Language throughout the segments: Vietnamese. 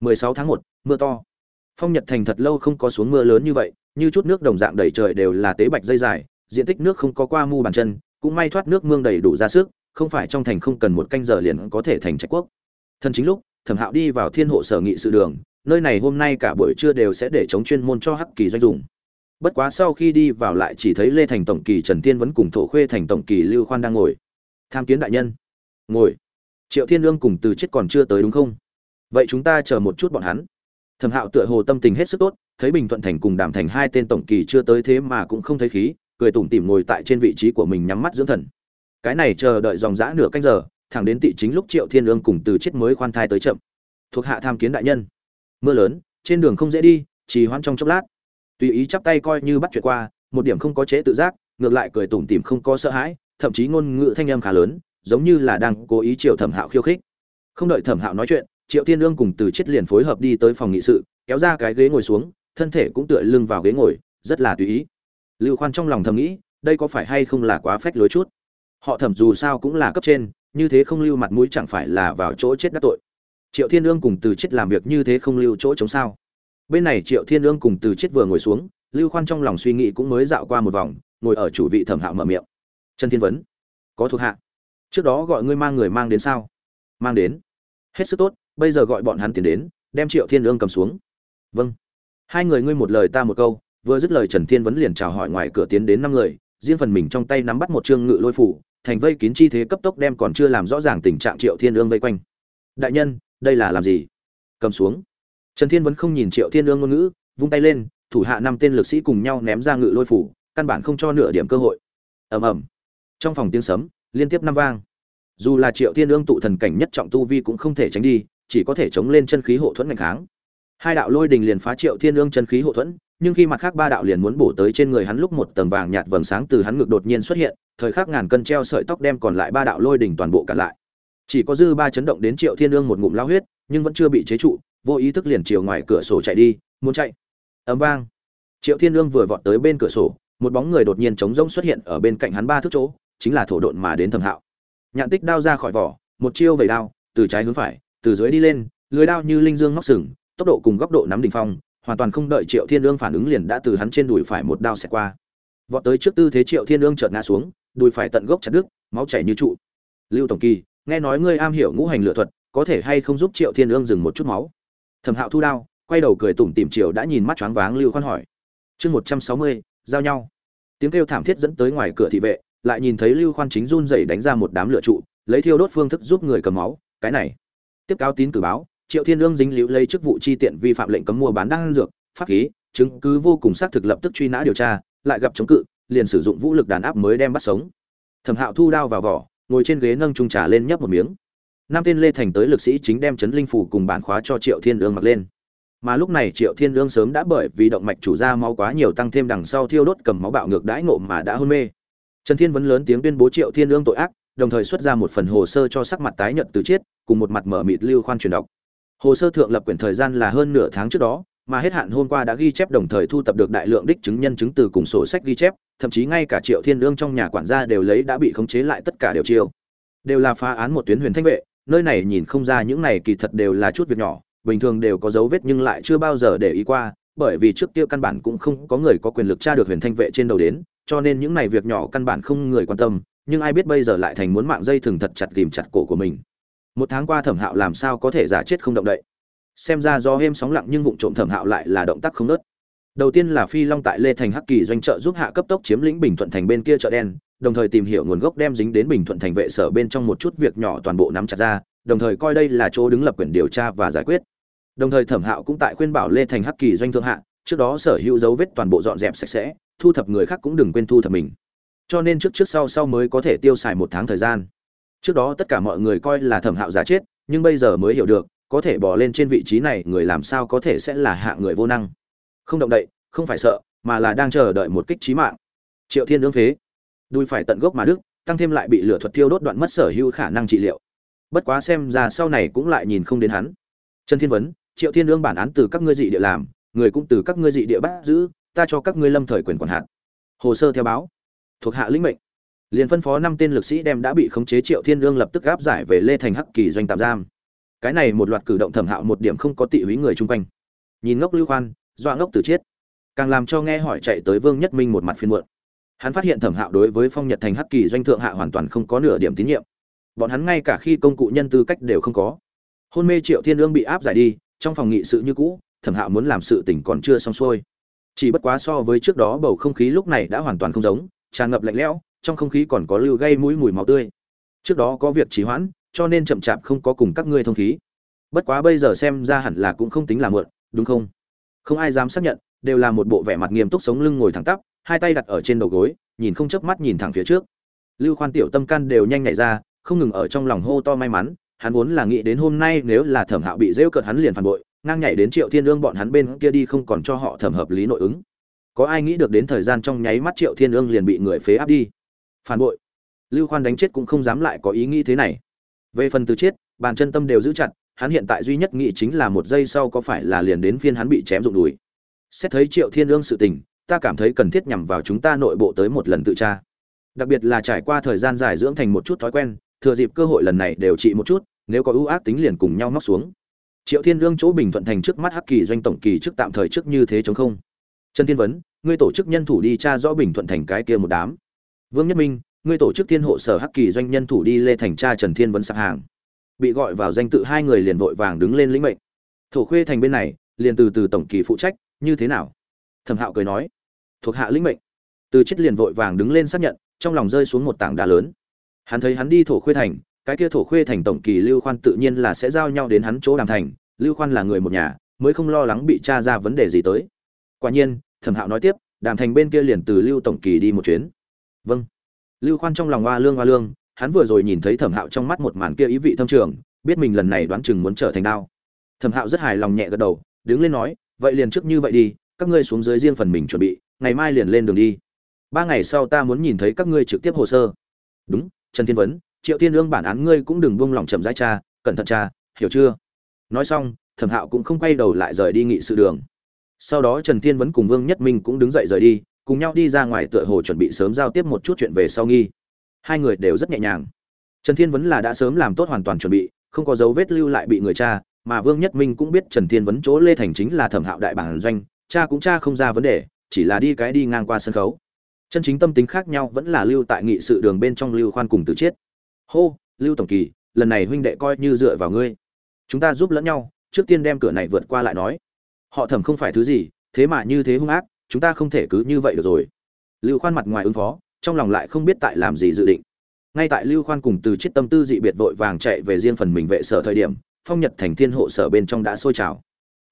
16 tháng 1, mưa to. Phong Nhật Thành thật lâu không có xuống mưa lớn như vậy, như chút nước đồng dạng đầy trời đều là tế bạch dây dài, diện tích nước không có qua mu bàn chân, cũng may thoát nước mương đầy đủ ra sức, không phải trong thành không cần một canh giờ liền có thể thành trạch quốc. Thân chính lúc, Thẩm Hạo đi vào Thiên hộ sở nghị sự đường, nơi này hôm nay cả buổi trưa đều sẽ để chống chuyên môn cho Hắc Kỳ doanh dùng. Bất quá sau khi đi vào lại chỉ thấy Lê Thành tổng kỳ Trần Tiên vẫn cùng Thổ Khuê thành tổng kỳ Lưu Khoan đang ngồi. Tham kiến đại nhân. Ngồi. Triệu Thiên Lương cùng từ chết còn chưa tới đúng không? Vậy chúng ta chờ một chút bọn hắn. Thẩm Hạo tựa hồ tâm tình hết sức tốt, thấy Bình Thuận thành cùng Đàm thành hai tên tổng kỳ chưa tới thế mà cũng không thấy khí, cười tủm tỉm ngồi tại trên vị trí của mình nhắm mắt dưỡng thần. Cái này chờ đợi dòng dã nửa canh giờ, thẳng đến tị chính lúc Triệu Thiên Lương cùng từ chết mới khoan thai tới chậm. Thuộc hạ tham kiến đại nhân. Mưa lớn, trên đường không dễ đi, chỉ hoãn trong chốc lát. Tùy ý chắp tay coi như bắt chuyện qua, một điểm không có chế tự giác, ngược lại cười tủm tỉm không có sợ hãi, thậm chí ngôn ngữ thanh âm khá lớn, giống như là đang cố ý Triệu Thẩm Hạo khiêu khích. Không đợi Thẩm Hạo nói chuyện, Triệu Thiên Lương cùng từ chết liền phối hợp đi tới phòng nghị sự, kéo ra cái ghế ngồi xuống, thân thể cũng tựa lưng vào ghế ngồi, rất là tùy ý. Lưu Khoan trong lòng thầm nghĩ, đây có phải hay không là quá phách lối chút. Họ Thẩm dù sao cũng là cấp trên, như thế không lưu mặt mũi chẳng phải là vào chỗ chết đắc tội. Triệu Thiên Lương cùng từ chết làm việc như thế không lưu chỗ chống sao? Bên này Triệu Thiên Lương cùng từ chết vừa ngồi xuống, Lưu Khoan trong lòng suy nghĩ cũng mới dạo qua một vòng, ngồi ở chủ vị Thẩm Hạo mở miệng. Trần Thiên Vấn, có thuộc hạ. Trước đó gọi ngươi mang người mang đến sao? Mang đến. Hết sức tốt, bây giờ gọi bọn hắn tiến đến, đem triệu thiên lương cầm xuống. Vâng. Hai người ngươi một lời ta một câu, vừa dứt lời trần thiên vấn liền chào hỏi ngoài cửa tiến đến năm người, riêng phần mình trong tay nắm bắt một chương ngự lôi phủ, thành vây kín chi thế cấp tốc đem còn chưa làm rõ ràng tình trạng triệu thiên lương vây quanh. Đại nhân, đây là làm gì? Cầm xuống. Trần thiên vẫn không nhìn triệu thiên lương ngôn ngữ, vung tay lên, thủ hạ năm tên lực sĩ cùng nhau ném ra ngự lôi phủ, căn bản không cho nửa điểm cơ hội. Ầm ầm. Trong phòng tiếng sấm, liên tiếp năm vang. Dù là triệu thiên lương tụ thần cảnh nhất trọng tu vi cũng không thể tránh đi chỉ có thể chống lên chân khí hộ thuẫn ngành kháng. Hai đạo lôi đình liền phá triệu thiên lương chân khí hộ thuẫn, nhưng khi mặt khác ba đạo liền muốn bổ tới trên người hắn lúc một tầng vàng nhạt vầng sáng từ hắn ngực đột nhiên xuất hiện, thời khắc ngàn cân treo sợi tóc đem còn lại ba đạo lôi đình toàn bộ cả lại. Chỉ có dư ba chấn động đến triệu thiên lương một ngụm lao huyết, nhưng vẫn chưa bị chế trụ, vô ý thức liền chiều ngoài cửa sổ chạy đi, muốn chạy. Ấm vang. Triệu thiên lương vừa vọt tới bên cửa sổ, một bóng người đột nhiên trống rỗng xuất hiện ở bên cạnh hắn ba thước chỗ, chính là thổ độn mà đến thẩm hạo. Nhạn tích đao ra khỏi vỏ, một chiêu vẩy đao, từ trái hướng phải từ dưới đi lên, lưới đao như linh dương ngóc sừng, tốc độ cùng góc độ nắm đỉnh phong, hoàn toàn không đợi triệu thiên ương phản ứng liền đã từ hắn trên đùi phải một đao xẹt qua. Vọt tới trước tư thế triệu thiên ương chợt ngã xuống, đùi phải tận gốc chặt đứt, máu chảy như trụ. Lưu tổng kỳ, nghe nói ngươi am hiểu ngũ hành lựa thuật, có thể hay không giúp triệu thiên ương dừng một chút máu? Thẩm hạo thu đao, quay đầu cười tủm tỉm triệu đã nhìn mắt choáng váng lưu khoan hỏi. Chương một trăm sáu mươi, giao nhau. Tiếng kêu thảm thiết dẫn tới ngoài cửa thị vệ, lại nhìn thấy lưu khoan chính run rẩy đánh ra một đám lửa trụ, lấy thiêu đốt phương thức giúp người cầm máu, cái này tiếp cáo tín cử báo, triệu thiên lương dính liễu lấy chức vụ chi tiện vi phạm lệnh cấm mua bán đan dược, pháp khí, chứng cứ vô cùng xác thực lập tức truy nã điều tra, lại gặp chống cự, liền sử dụng vũ lực đàn áp mới đem bắt sống. Thẩm hạo thu đao vào vỏ, ngồi trên ghế nâng trung trà lên nhấp một miếng. Năm tên lê thành tới lực sĩ chính đem chấn linh phủ cùng bản khóa cho triệu thiên lương mặc lên. Mà lúc này triệu thiên lương sớm đã bởi vì động mạch chủ ra máu quá nhiều tăng thêm đằng sau thiêu đốt cầm máu bạo ngược đãi ngộ mà đã hôn mê. Trần thiên vẫn lớn tiếng tuyên bố triệu thiên lương tội ác, đồng thời xuất ra một phần hồ sơ cho sắc mặt tái nhợt từ chiết cùng một mặt mở mịt lưu khoan truyền đọc. Hồ sơ thượng lập quyển thời gian là hơn nửa tháng trước đó, mà hết hạn hôm qua đã ghi chép đồng thời thu tập được đại lượng đích chứng nhân chứng từ cùng sổ sách ghi chép, thậm chí ngay cả triệu thiên lương trong nhà quản gia đều lấy đã bị khống chế lại tất cả đều chiêu. Đều là phá án một tuyến huyền thanh vệ, nơi này nhìn không ra những này kỳ thật đều là chút việc nhỏ, bình thường đều có dấu vết nhưng lại chưa bao giờ để ý qua, bởi vì trước kia căn bản cũng không có người có quyền lực tra được huyền thanh vệ trên đầu đến, cho nên những này việc nhỏ căn bản không người quan tâm, nhưng ai biết bây giờ lại thành muốn mạng dây thừng thật chặt tìm chặt cổ của mình một tháng qua thẩm hạo làm sao có thể giả chết không động đậy? Xem ra do êm sóng lặng nhưng vụ trộm thẩm hạo lại là động tác không nớt. Đầu tiên là phi long tại lê thành hắc kỳ doanh trợ giúp hạ cấp tốc chiếm lĩnh bình thuận thành bên kia chợ đen, đồng thời tìm hiểu nguồn gốc đem dính đến bình thuận thành vệ sở bên trong một chút việc nhỏ toàn bộ nắm chặt ra, đồng thời coi đây là chỗ đứng lập quyền điều tra và giải quyết. Đồng thời thẩm hạo cũng tại khuyên bảo lê thành hắc kỳ doanh thượng hạ, trước đó sở hữu dấu vết toàn bộ dọn dẹp sạch sẽ, thu thập người khác cũng đừng quên thu thập mình. Cho nên trước trước sau sau mới có thể tiêu xài một tháng thời gian trước đó tất cả mọi người coi là thẩm hạo giả chết, nhưng bây giờ mới hiểu được, có thể bỏ lên trên vị trí này, người làm sao có thể sẽ là hạ người vô năng. Không động đậy, không phải sợ, mà là đang chờ đợi một kích trí mạng. Triệu thiên ương phế. Đùi phải tận gốc mà đức, tăng thêm lại bị lửa thuật tiêu đốt đoạn mất sở hữu khả năng trị liệu. Bất quá xem ra sau này cũng lại nhìn không đến hắn. Trần thiên vấn, triệu thiên ương bản án từ các ngươi dị địa làm, người cũng từ các ngươi dị địa bắt giữ, ta cho các ngươi lâm thời quyền quản hạt. Hồ sơ theo báo. Thuộc hạ lĩnh mệnh liền phân phó năm tên lực sĩ đem đã bị khống chế triệu thiên lương lập tức gáp giải về lê thành hắc kỳ doanh tạm giam. Cái này một loạt cử động thẩm hạo một điểm không có tị húy người chung quanh. Nhìn ngốc lưu khoan, dọa ngốc từ chết. Càng làm cho nghe hỏi chạy tới vương nhất minh một mặt phiên muộn. Hắn phát hiện thẩm hạo đối với phong nhật thành hắc kỳ doanh thượng hạ hoàn toàn không có nửa điểm tín nhiệm. Bọn hắn ngay cả khi công cụ nhân tư cách đều không có. Hôn mê triệu thiên lương bị áp giải đi, trong phòng nghị sự như cũ, thẩm hạo muốn làm sự tỉnh còn chưa xong xuôi. Chỉ bất quá so với trước đó bầu không khí lúc này đã hoàn toàn không giống, tràn ngập lạnh lẽo trong không khí còn có lưu gây mũi mùi máu tươi. Trước đó có việc trì hoãn, cho nên chậm chạp không có cùng các ngươi thông khí. Bất quá bây giờ xem ra hẳn là cũng không tính là mượn đúng không? Không ai dám xác nhận, đều là một bộ vẻ mặt nghiêm túc sống lưng ngồi thẳng tắp, hai tay đặt ở trên đầu gối, nhìn không chớp mắt nhìn thẳng phía trước. Lưu khoan tiểu tâm can đều nhanh nhảy ra, không ngừng ở trong lòng hô to may mắn, hắn vốn là nghĩ đến hôm nay nếu là thẩm hạo bị rêu cợt hắn liền phản bội, ngang nhảy đến triệu thiên ương bọn hắn bên kia đi không còn cho họ thẩm hợp lý nội ứng. Có ai nghĩ được đến thời gian trong nháy mắt triệu thiên ương liền bị người phế áp đi? Phản bội. Lưu khoan đánh chết cũng không dám lại có ý nghĩ thế này. Về phần từ chết, bàn chân tâm đều giữ chặt, hắn hiện tại duy nhất nghĩ chính là một giây sau có phải là liền đến phiên hắn bị chém rụng đùi. Xét thấy triệu thiên ương sự tình, ta cảm thấy cần thiết nhằm vào chúng ta nội bộ tới một lần tự tra. Đặc biệt là trải qua thời gian dài dưỡng thành một chút thói quen, thừa dịp cơ hội lần này đều trị một chút, nếu có ưu ác tính liền cùng nhau móc xuống. Triệu thiên lương chỗ bình thuận thành trước mắt hắc kỳ doanh tổng kỳ trước tạm thời trước như thế chống không. Trần thiên vấn, ngươi tổ chức nhân thủ đi tra rõ bình thuận thành cái kia một đám vương nhất minh, ngươi tổ chức thiên hộ sở hắc kỳ doanh nhân thủ đi lê thành tra trần thiên vấn sạp hàng. Bị gọi vào danh tự hai người liền vội vàng đứng lên lĩnh mệnh. Thổ khuê thành bên này, liền từ từ tổng kỳ phụ trách, như thế nào? Thẩm hạo cười nói, thuộc hạ lĩnh mệnh. Từ chết liền vội vàng đứng lên xác nhận, trong lòng rơi xuống một tảng đá lớn. Hắn thấy hắn đi thổ khuê thành, cái kia thổ khuê thành tổng kỳ lưu khoan tự nhiên là sẽ giao nhau đến hắn chỗ đàm thành, lưu khoan là người một nhà, mới không lo lắng bị tra ra vấn đề gì tới. Quả nhiên, thẩm hạo nói tiếp, đàm thành bên kia liền từ lưu tổng kỳ đi một chuyến vâng. Lưu khoan trong lòng hoa lương hoa lương, hắn vừa rồi nhìn thấy thẩm hạo trong mắt một màn kia ý vị thâm trường, biết mình lần này đoán chừng muốn trở thành đao. Thẩm hạo rất hài lòng nhẹ gật đầu, đứng lên nói, vậy liền trước như vậy đi, các ngươi xuống dưới riêng phần mình chuẩn bị, ngày mai liền lên đường đi. Ba ngày sau ta muốn nhìn thấy các ngươi trực tiếp hồ sơ. Đúng, trần thiên vấn, triệu thiên lương bản án ngươi cũng đừng buông lỏng chậm rãi cha, cẩn thận cha, hiểu chưa? Nói xong, thẩm hạo cũng không quay đầu lại rời đi nghị sự đường. Sau đó trần thiên vấn cùng vương nhất minh cũng đứng dậy rời đi cùng nhau đi ra ngoài tựa hồ chuẩn bị sớm giao tiếp một chút chuyện về sau nghi. Hai người đều rất nhẹ nhàng. Trần thiên vấn là đã sớm làm tốt hoàn toàn chuẩn bị, không có dấu vết lưu lại bị người cha mà vương nhất minh cũng biết trần thiên vấn chỗ lê thành chính là thẩm hạo đại bản doanh, cha cũng cha không ra vấn đề, chỉ là đi cái đi ngang qua sân khấu. Chân chính tâm tính khác nhau vẫn là lưu tại nghị sự đường bên trong lưu khoan cùng tự chết hô, lưu tổng kỳ, lần này huynh đệ coi như dựa vào ngươi. Chúng ta giúp lẫn nhau, trước tiên đem cửa này vượt qua lại nói. Họ thẩm không phải thứ gì, thế mà như thế hung ác chúng ta không thể cứ như vậy được rồi. Lưu khoan mặt ngoài ứng phó, trong lòng lại không biết tại làm gì dự định. Ngay tại lưu khoan cùng từ chiết tâm tư dị biệt vội vàng chạy về riêng phần mình vệ sở thời điểm, phong nhật thành thiên hộ sở bên trong đã sôi trào.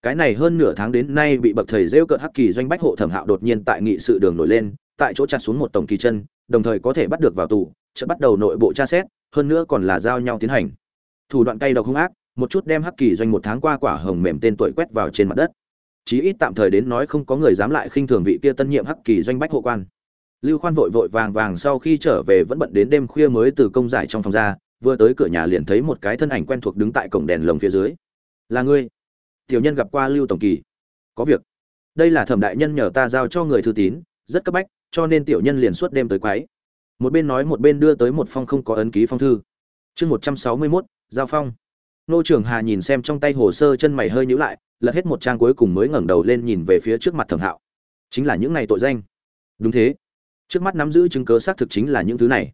Cái này hơn nửa tháng đến nay bị bậc thầy rêu cợt hắc kỳ doanh bách hộ thẩm hạo đột nhiên tại nghị sự đường nổi lên, tại chỗ chặt xuống một tổng kỳ chân, đồng thời có thể bắt được vào tù, chợt bắt đầu nội bộ tra xét, hơn nữa còn là giao nhau tiến hành. Thủ đoạn cay độc hung ác, một chút đem hắc kỳ doanh một tháng qua quả hồng mềm tên tuổi quét vào trên mặt đất chí ít tạm thời đến nói không có người dám lại khinh thường vị kia tân nhiệm hắc kỳ doanh bách hộ quan. Lưu khoan vội vội vàng vàng sau khi trở về vẫn bận đến đêm khuya mới từ công giải trong phòng ra, vừa tới cửa nhà liền thấy một cái thân ảnh quen thuộc đứng tại cổng đèn lồng phía dưới. Là ngươi? Tiểu nhân gặp qua lưu tổng kỳ. Có việc. Đây là thẩm đại nhân nhờ ta giao cho người thư tín, rất cấp bách, cho nên tiểu nhân liền suốt đêm tới quái một bên nói một bên đưa tới một phong không có ấn ký phong thư. Chương một trăm sáu mươi mốt, giao phong. Nô trưởng hà nhìn xem trong tay hồ sơ chân mày hơi nhíu lại lật hết một trang cuối cùng mới ngẩng đầu lên nhìn về phía trước mặt thẩm hạo. Chính là những này tội danh. Đúng thế. Trước mắt nắm giữ chứng cớ xác thực chính là những thứ này.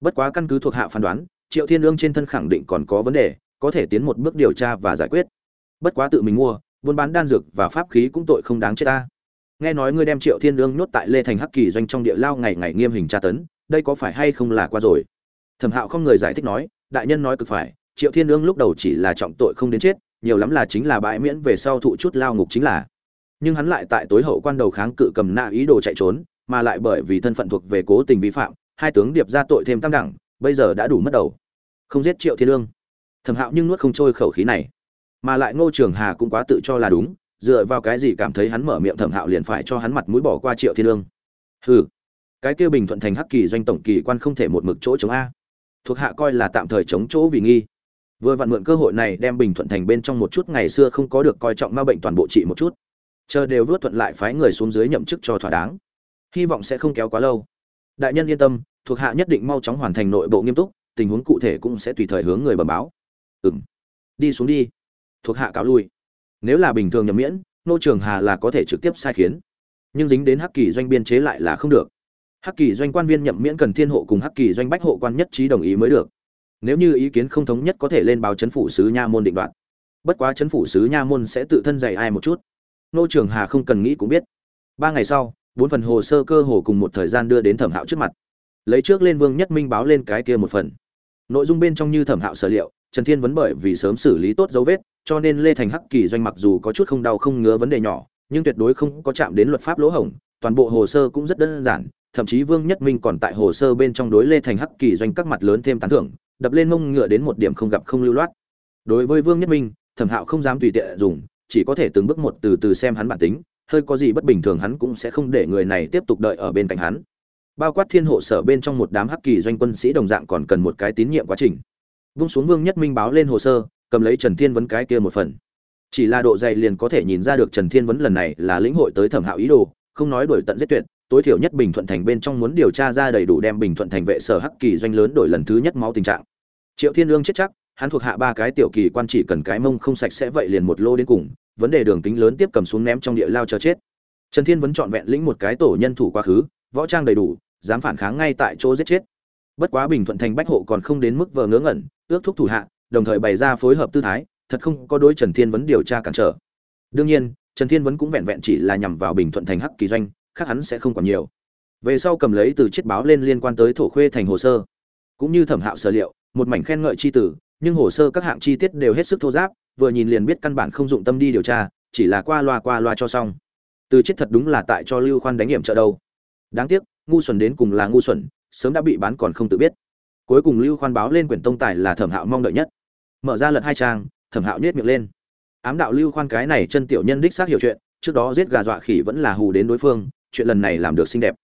Bất quá căn cứ thuộc hạ phán đoán, triệu thiên lương trên thân khẳng định còn có vấn đề, có thể tiến một bước điều tra và giải quyết. Bất quá tự mình mua, buôn bán đan dược và pháp khí cũng tội không đáng chết ta. Nghe nói ngươi đem triệu thiên lương nhốt tại lê thành hắc kỳ doanh trong địa lao ngày ngày nghiêm hình tra tấn, đây có phải hay không là qua rồi? Thẩm hạo không người giải thích nói, đại nhân nói cực phải, triệu thiên lương lúc đầu chỉ là trọng tội không đến chết nhiều lắm là chính là bãi miễn về sau thụ chút lao ngục chính là. Nhưng hắn lại tại tối hậu quan đầu kháng cự cầm nạ ý đồ chạy trốn, mà lại bởi vì thân phận thuộc về cố tình vi phạm, hai tướng điệp ra tội thêm tam đẳng, bây giờ đã đủ mất đầu. Không giết triệu thiên lương. Thẩm hạo nhưng nuốt không trôi khẩu khí này. Mà lại ngô trường hà cũng quá tự cho là đúng, dựa vào cái gì cảm thấy hắn mở miệng thẩm hạo liền phải cho hắn mặt mũi bỏ qua triệu thiên lương. Hừ, cái kia bình thuận thành hắc kỳ doanh tổng kỳ quan không thể một mực chỗ chống a. Thuộc hạ coi là tạm thời chống chỗ vì nghi vừa vặn mượn cơ hội này đem bình thuận thành bên trong một chút ngày xưa không có được coi trọng ma bệnh toàn bộ trị một chút. Chờ đều vớt thuận lại phái người xuống dưới nhậm chức cho thỏa đáng. Hy vọng sẽ không kéo quá lâu. Đại nhân yên tâm, thuộc hạ nhất định mau chóng hoàn thành nội bộ nghiêm túc, tình huống cụ thể cũng sẽ tùy thời hướng người bẩm báo. Ừng đi xuống đi. Thuộc hạ cáo lui. Nếu là bình thường nhậm miễn, nô trường hà là có thể trực tiếp sai khiến. Nhưng dính đến hắc kỳ doanh biên chế lại là không được. Hắc kỳ doanh quan viên nhậm miễn cần thiên hộ cùng hắc kỳ doanh bách hộ quan nhất trí đồng ý mới được nếu như ý kiến không thống nhất có thể lên báo chấn phủ sứ nha môn định đoạt. Bất quá chấn phủ sứ nha môn sẽ tự thân dạy ai một chút. Nô trường hà không cần nghĩ cũng biết. Ba ngày sau, bốn phần hồ sơ cơ hồ cùng một thời gian đưa đến thẩm hạo trước mặt. Lấy trước lên vương nhất minh báo lên cái kia một phần. Nội dung bên trong như thẩm hạo sở liệu, trần thiên vấn bởi vì sớm xử lý tốt dấu vết, cho nên lê thành hắc kỳ doanh mặc dù có chút không đau không ngứa vấn đề nhỏ, nhưng tuyệt đối không có chạm đến luật pháp lỗ hổng, toàn bộ hồ sơ cũng rất đơn giản, thậm chí vương nhất minh còn tại hồ sơ bên trong đối lê thành hắc kỳ doanh các mặt lớn thêm tán thưởng đập lên mông ngựa đến một điểm không gặp không lưu loát. Đối với vương nhất minh, thẩm hạo không dám tùy tiện dùng, chỉ có thể từng bước một từ từ xem hắn bản tính, hơi có gì bất bình thường hắn cũng sẽ không để người này tiếp tục đợi ở bên cạnh hắn. Bao quát thiên hộ sở bên trong một đám hắc kỳ doanh quân sĩ đồng dạng còn cần một cái tín nhiệm quá trình. Vung xuống vương nhất minh báo lên hồ sơ, cầm lấy trần thiên vấn cái kia một phần. Chỉ là độ dày liền có thể nhìn ra được trần thiên vấn lần này là lĩnh hội tới thẩm hạo ý đồ, không nói đổi tận giết tuyệt tối thiểu nhất bình thuận thành bên trong muốn điều tra ra đầy đủ đem bình thuận thành vệ sở hắc kỳ doanh lớn đổi lần thứ nhất máu tình trạng. Triệu thiên lương chết chắc, hắn thuộc hạ ba cái tiểu kỳ quan chỉ cần cái mông không sạch sẽ vậy liền một lô đến cùng, vấn đề đường kính lớn tiếp cầm xuống ném trong địa lao cho chết. Trần thiên vẫn trọn vẹn lĩnh một cái tổ nhân thủ quá khứ, võ trang đầy đủ, dám phản kháng ngay tại chỗ giết chết. Bất quá bình thuận thành bách hộ còn không đến mức vờ ngớ ngẩn, ước thúc thủ hạ, đồng thời bày ra phối hợp tư thái, thật không có đối trần thiên vấn điều tra cản trở. Đương nhiên, trần thiên vấn cũng vẹn vẹn chỉ là nhằm vào bình thuận thành hắc kỳ doanh khác hắn sẽ không còn nhiều. Về sau cầm lấy từ chiết báo lên liên quan tới thổ khuê thành hồ sơ. Cũng như thẩm hạo sở liệu, một mảnh khen ngợi chi tử, nhưng hồ sơ các hạng chi tiết đều hết sức thô giáp, vừa nhìn liền biết căn bản không dụng tâm đi điều tra, chỉ là qua loa qua loa cho xong. Từ chết thật đúng là tại cho lưu khoan đánh hiểm trợ đâu. Đáng tiếc, ngu xuẩn đến cùng là ngu xuẩn, sớm đã bị bán còn không tự biết. Cuối cùng lưu khoan báo lên quyển tông tài là thẩm hạo mong đợi nhất. Mở ra lật hai trang, thẩm hạo nhét miệng lên. Ám đạo lưu khoan cái này chân tiểu nhân đích xác hiểu chuyện, trước đó giết gà dọa khỉ vẫn là hù đến đối phương chuyện lần này làm được xinh đẹp.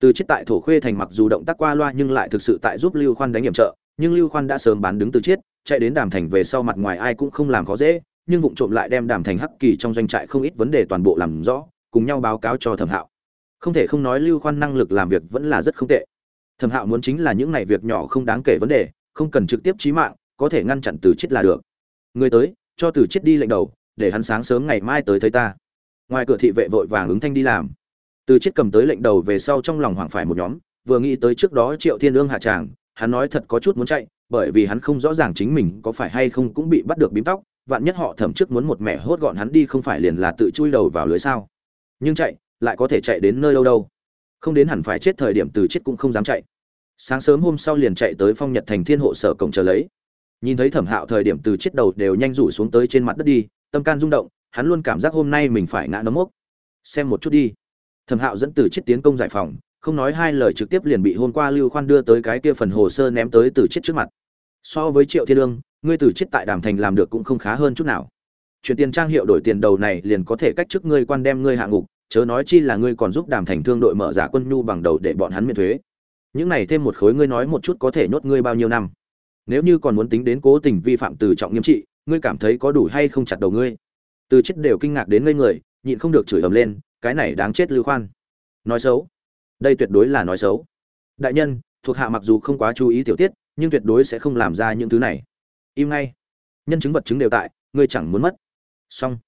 Từ chết tại thổ khuê thành mặc dù động tác qua loa nhưng lại thực sự tại giúp lưu khoan đánh nhiệm trợ, nhưng lưu khoan đã sớm bán đứng từ chết, chạy đến đàm thành về sau mặt ngoài ai cũng không làm khó dễ, nhưng vụng trộm lại đem đàm thành hắc kỳ trong doanh trại không ít vấn đề toàn bộ làm rõ, cùng nhau báo cáo cho thẩm hạo. Không thể không nói lưu khoan năng lực làm việc vẫn là rất không tệ. Thẩm hạo muốn chính là những này việc nhỏ không đáng kể vấn đề, không cần trực tiếp chí mạng, có thể ngăn chặn từ chết là được. Người tới, cho từ chết đi lệnh đầu, để hắn sáng sớm ngày mai tới thấy ta. Ngoài cửa thị vệ vội vàng ứng thanh đi làm từ chết cầm tới lệnh đầu về sau trong lòng hoảng phải một nhóm, vừa nghĩ tới trước đó triệu thiên ương hạ tràng, hắn nói thật có chút muốn chạy, bởi vì hắn không rõ ràng chính mình có phải hay không cũng bị bắt được bím tóc, vạn nhất họ thẩm trước muốn một mẻ hốt gọn hắn đi không phải liền là tự chui đầu vào lưới sao. Nhưng chạy, lại có thể chạy đến nơi đâu đâu. Không đến hẳn phải chết thời điểm từ chết cũng không dám chạy. Sáng sớm hôm sau liền chạy tới phong nhật thành thiên hộ sở cổng chờ lấy. Nhìn thấy thẩm hạo thời điểm từ chết đầu đều nhanh rủ xuống tới trên mặt đất đi, tâm can rung động, hắn luôn cảm giác hôm nay mình phải ngã nấm mốc. Xem một chút đi thẩm hạo dẫn từ chết tiến công giải phòng không nói hai lời trực tiếp liền bị hôm qua lưu khoan đưa tới cái kia phần hồ sơ ném tới từ chết trước mặt. So với triệu thiên lương, ngươi từ chết tại đàm thành làm được cũng không khá hơn chút nào. Chuyển tiền trang hiệu đổi tiền đầu này liền có thể cách chức ngươi quan đem ngươi hạ ngục, chớ nói chi là ngươi còn giúp đàm thành thương đội mở giả quân nhu bằng đầu để bọn hắn miễn thuế. Những này thêm một khối ngươi nói một chút có thể nhốt ngươi bao nhiêu năm. Nếu như còn muốn tính đến cố tình vi phạm từ trọng nghiêm trị, ngươi cảm thấy có đủ hay không chặt đầu ngươi? Từ chết đều kinh ngạc đến ngây người, nhịn không được chửi ầm lên cái này đáng chết lưu khoan. Nói xấu. Đây tuyệt đối là nói xấu. Đại nhân, thuộc hạ mặc dù không quá chú ý tiểu tiết, nhưng tuyệt đối sẽ không làm ra những thứ này. Im ngay. Nhân chứng vật chứng đều tại, ngươi chẳng muốn mất. Xong.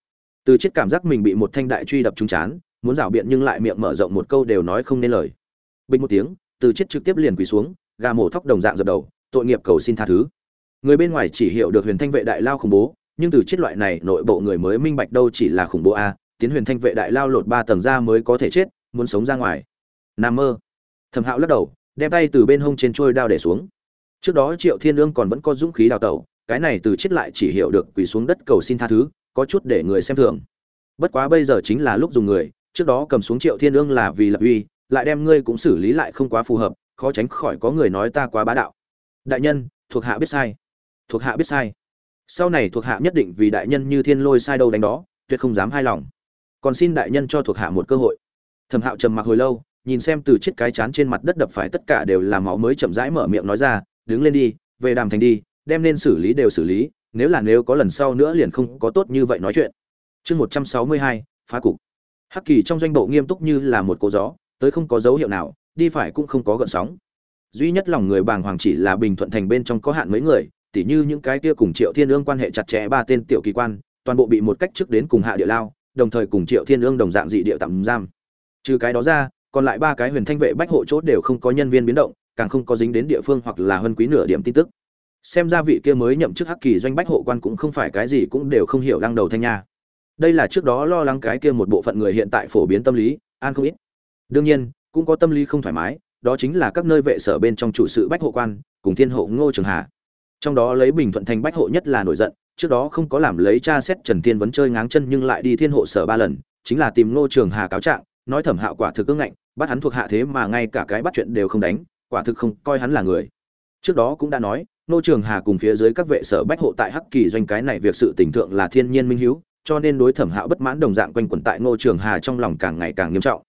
Từ chết cảm giác mình bị một thanh đại truy đập trúng chán, muốn rảo biện nhưng lại miệng mở rộng một câu đều nói không nên lời. Bình một tiếng, từ chết trực tiếp liền quỳ xuống, gà mổ thóc đồng dạng dập đầu, tội nghiệp cầu xin tha thứ. Người bên ngoài chỉ hiểu được huyền thanh vệ đại lao khủng bố, nhưng từ chết loại này nội bộ người mới minh bạch đâu chỉ là khủng bố a tiến huyền thanh vệ đại lao lột ba tầng ra mới có thể chết muốn sống ra ngoài Nam mơ. Thẩm Hạo lắc đầu, đem tay từ bên hông trên trôi đao để xuống. Trước đó Triệu Thiên lương còn vẫn có dũng khí đào tẩu, cái này từ chết lại chỉ hiểu được quỳ xuống đất cầu xin tha thứ, có chút để người xem thường. Bất quá bây giờ chính là lúc dùng người, trước đó cầm xuống Triệu Thiên lương là vì lập uy, lại đem ngươi cũng xử lý lại không quá phù hợp, khó tránh khỏi có người nói ta quá bá đạo. Đại nhân, thuộc hạ biết sai. Thuộc hạ biết sai. Sau này thuộc hạ nhất định vì đại nhân như thiên lôi sai đâu đánh đó, tuyệt không dám hai lòng. Còn xin đại nhân cho thuộc hạ một cơ hội. Thẩm Hạo trầm mặc hồi lâu, nhìn xem từ chiếc cái chán trên mặt đất đập phải tất cả đều là máu mới chậm rãi mở miệng nói ra đứng lên đi về đàm thành đi đem nên xử lý đều xử lý nếu là nếu có lần sau nữa liền không có tốt như vậy nói chuyện. Chương một trăm sáu mươi hai phá cục. Hắc kỳ trong doanh bộ nghiêm túc như là một cô gió tới không có dấu hiệu nào đi phải cũng không có gợn sóng. Duy nhất lòng người bàng hoàng chỉ là bình thuận thành bên trong có hạn mấy người tỉ như những cái kia cùng triệu thiên ương quan hệ chặt chẽ ba tên tiểu kỳ quan toàn bộ bị một cách trước đến cùng hạ địa lao đồng thời cùng triệu thiên ương đồng dạng dị địa tạm giam. Trừ cái đó ra, còn lại ba cái huyền thanh vệ bách hộ chốt đều không có nhân viên biến động, càng không có dính đến địa phương hoặc là hơn quý nửa điểm tin tức. Xem ra vị kia mới nhậm chức hắc kỳ doanh bách hộ quan cũng không phải cái gì cũng đều không hiểu lăng đầu thanh nha. Đây là trước đó lo lắng cái kia một bộ phận người hiện tại phổ biến tâm lý, an không ít. Đương nhiên, cũng có tâm lý không thoải mái, đó chính là các nơi vệ sở bên trong chủ sự bách hộ quan, cùng thiên hộ ngô trường hà. Trong đó lấy bình thuận thành bách hộ nhất là nổi giận trước đó không có làm lấy cha xét trần thiên vấn chơi ngáng chân nhưng lại đi thiên hộ sở ba lần, chính là tìm ngô trường hà cáo trạng, nói thẩm hạo quả thực cứng ngạnh, bắt hắn thuộc hạ thế mà ngay cả cái bắt chuyện đều không đánh, quả thực không coi hắn là người. Trước đó cũng đã nói, ngô trường hà cùng phía dưới các vệ sở bách hộ tại hắc kỳ doanh cái này việc sự tình thượng là thiên nhiên minh hiếu, cho nên đối thẩm hạo bất mãn đồng dạng quanh quẩn tại ngô trường hà trong lòng càng ngày càng nghiêm trọng.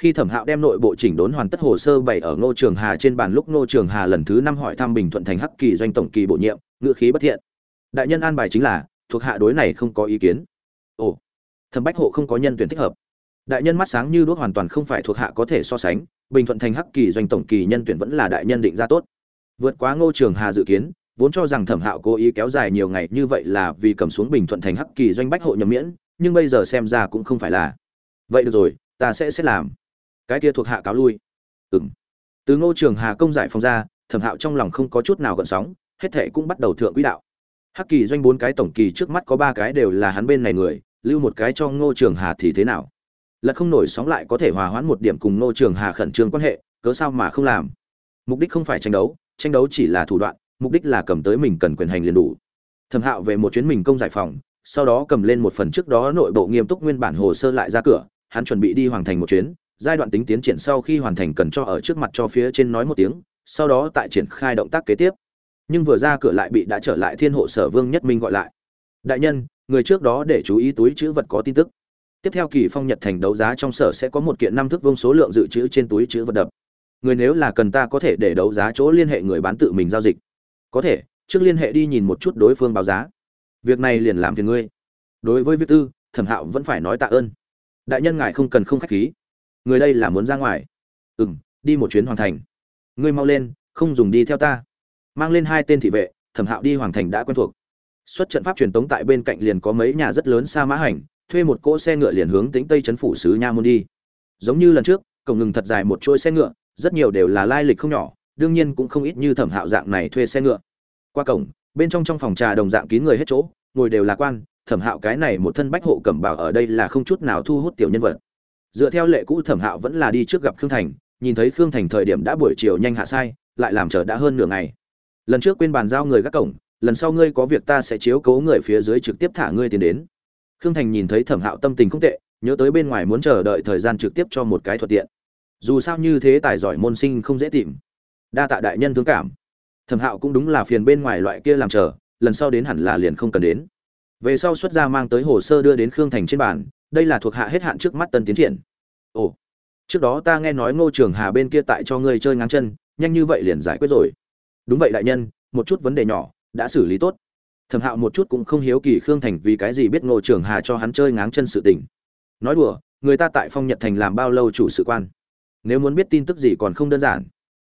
Khi thẩm hạo đem nội bộ chỉnh đốn hoàn tất hồ sơ bày ở ngô trường hà trên bàn lúc ngô trường hà lần thứ năm hỏi thăm bình thuận thành hắc kỳ doanh tổng kỳ bổ nhiệm ngựa khí bất thiện đại nhân an bài chính là, thuộc hạ đối này không có ý kiến. Ồ, thẩm bách hộ không có nhân tuyển thích hợp. Đại nhân mắt sáng như đuốc hoàn toàn không phải thuộc hạ có thể so sánh, bình thuận thành hắc kỳ doanh tổng kỳ nhân tuyển vẫn là đại nhân định ra tốt. Vượt quá ngô trường hà dự kiến, vốn cho rằng thẩm hạo cố ý kéo dài nhiều ngày như vậy là vì cầm xuống bình thuận thành hắc kỳ doanh bách hộ nhậm miễn, nhưng bây giờ xem ra cũng không phải là. Vậy được rồi, ta sẽ xét làm. Cái kia thuộc hạ cáo lui. Ừng từ ngô trường hà công giải phóng ra, thẩm hạo trong lòng không có chút nào gợn sóng, hết thệ cũng bắt đầu thượng quỹ đạo hắc kỳ doanh bốn cái tổng kỳ trước mắt có ba cái đều là hắn bên này người, lưu một cái cho ngô trường hà thì thế nào? Lật không nổi sóng lại có thể hòa hoãn một điểm cùng ngô trường hà khẩn trương quan hệ, cớ sao mà không làm? Mục đích không phải tranh đấu tranh đấu chỉ là thủ đoạn, mục đích là cầm tới mình cần quyền hành liền đủ. Thẩm hạo về một chuyến mình công giải phòng, sau đó cầm lên một phần trước đó nội bộ nghiêm túc nguyên bản hồ sơ lại ra cửa, hắn chuẩn bị đi hoàn thành một chuyến, giai đoạn tính tiến triển sau khi hoàn thành cần cho ở trước mặt cho phía trên nói một tiếng, sau đó tại triển khai động tác kế tiếp nhưng vừa ra cửa lại bị đã trở lại thiên hộ sở vương nhất minh gọi lại. Đại nhân, người trước đó để chú ý túi chữ vật có tin tức. Tiếp theo kỳ phong nhật thành đấu giá trong sở sẽ có một kiện năm thước vương số lượng dự trữ trên túi chữ vật đập. Người nếu là cần ta có thể để đấu giá chỗ liên hệ người bán tự mình giao dịch. Có thể, trước liên hệ đi nhìn một chút đối phương báo giá. Việc này liền làm phiền ngươi. Đối với việc tư, thẩm hạo vẫn phải nói tạ ơn. Đại nhân ngài không cần không khách khí. Người đây là muốn ra ngoài. Ừ m đi một chuyến hoàn thành. Ngươi mau lên, không dùng đi theo ta mang lên hai tên thị vệ, thẩm hạo đi hoàng thành đã quen thuộc. Xuất trận pháp truyền tống tại bên cạnh liền có mấy nhà rất lớn xa mã hành, thuê một cỗ xe ngựa liền hướng tính tây trấn phủ sứ nha môn đi. Giống như lần trước, cổng ngừng thật dài một chuỗi xe ngựa, rất nhiều đều là lai lịch không nhỏ, đương nhiên cũng không ít như thẩm hạo dạng này thuê xe ngựa. Qua cổng, bên trong trong phòng trà đồng dạng kín người hết chỗ, ngồi đều là quan, thẩm hạo cái này một thân bách hộ cẩm bảo ở đây là không chút nào thu hút tiểu nhân vật. Dựa theo lệ cũ, thẩm hạo vẫn là đi trước gặp khương thành, nhìn thấy khương thành thời điểm đã buổi chiều nhanh hạ sai, lại làm chờ đã hơn nửa ngày lần trước quên bàn giao người gác cổng, lần sau ngươi có việc ta sẽ chiếu cố người phía dưới trực tiếp thả ngươi tiền đến. Khương thành nhìn thấy thẩm hạo tâm tình không tệ, nhớ tới bên ngoài muốn chờ đợi thời gian trực tiếp cho một cái thuận tiện. Dù sao như thế tài giỏi môn sinh không dễ tìm. Đa tạ đại nhân thương cảm. Thẩm hạo cũng đúng là phiền bên ngoài loại kia làm chờ, lần sau đến hẳn là liền không cần đến. Về sau xuất ra mang tới hồ sơ đưa đến khương thành trên bàn, đây là thuộc hạ hết hạn trước mắt tân tiến triển. Ồ, trước đó ta nghe nói ngô trường hà bên kia tại cho ngươi chơi ngang chân, nhanh như vậy liền giải quyết rồi đúng vậy đại nhân, một chút vấn đề nhỏ, đã xử lý tốt. Thẩm hạo một chút cũng không hiếu kỳ khương thành vì cái gì biết ngô trường hà cho hắn chơi ngáng chân sự tình. Nói đùa, người ta tại phong nhật thành làm bao lâu chủ sự quan? Nếu muốn biết tin tức gì còn không đơn giản.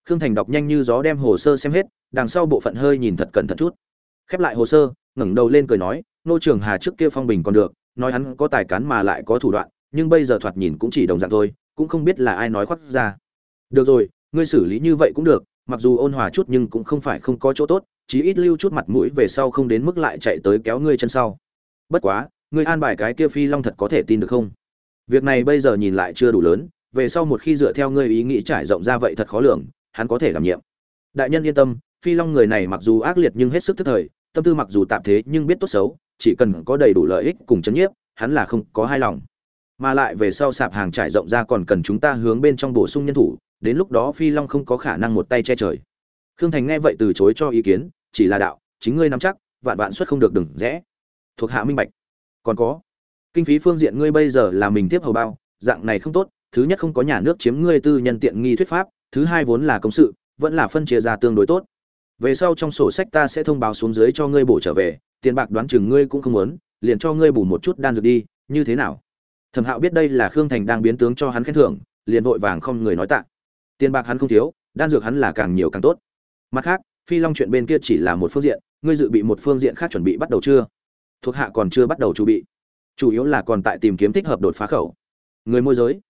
Khương thành đọc nhanh như gió đem hồ sơ xem hết, đằng sau bộ phận hơi nhìn thật cẩn thận chút. Khép lại hồ sơ, ngẩng đầu lên cười nói, ngô trường hà trước kia phong bình còn được, nói hắn có tài cán mà lại có thủ đoạn, nhưng bây giờ thoạt nhìn cũng chỉ đồng dạng thôi, cũng không biết là ai nói khoác ra. Được rồi, ngươi xử lý như vậy cũng được mặc dù ôn hòa chút nhưng cũng không phải không có chỗ tốt, chí ít lưu chút mặt mũi về sau không đến mức lại chạy tới kéo ngươi chân sau. Bất quá, ngươi an bài cái kia phi long thật có thể tin được không? Việc này bây giờ nhìn lại chưa đủ lớn, về sau một khi dựa theo ngươi ý nghĩ trải rộng ra vậy thật khó lường, hắn có thể đảm nhiệm. Đại nhân yên tâm, phi long người này mặc dù ác liệt nhưng hết sức thức thời, tâm tư mặc dù tạm thế nhưng biết tốt xấu, chỉ cần có đầy đủ lợi ích cùng chấn nhiếp, hắn là không có hai lòng. Mà lại về sau sạp hàng trải rộng ra còn cần chúng ta hướng bên trong bổ sung nhân thủ đến lúc đó phi long không có khả năng một tay che trời. Khương thành nghe vậy từ chối cho ý kiến, chỉ là đạo, chính ngươi nắm chắc, vạn vạn xuất không được đừng rẽ. Thuộc hạ minh bạch. Còn có, kinh phí phương diện ngươi bây giờ là mình tiếp hầu bao, dạng này không tốt, thứ nhất không có nhà nước chiếm ngươi tư nhân tiện nghi thuyết pháp, thứ hai vốn là công sự, vẫn là phân chia ra tương đối tốt. Về sau trong sổ sách ta sẽ thông báo xuống dưới cho ngươi bổ trở về, tiền bạc đoán chừng ngươi cũng không muốn, liền cho ngươi bù một chút đan dược đi, như thế nào? Thẩm hạo biết đây là khương thành đang biến tướng cho hắn khen thưởng, liền vội vàng không người nói tạ tiền bạc hắn không thiếu, đan dược hắn là càng nhiều càng tốt. Mặt khác, phi long chuyện bên kia chỉ là một phương diện, ngươi dự bị một phương diện khác chuẩn bị bắt đầu chưa? Thuộc hạ còn chưa bắt đầu chuẩn bị. Chủ yếu là còn tại tìm kiếm thích hợp đột phá khẩu. Người môi giới.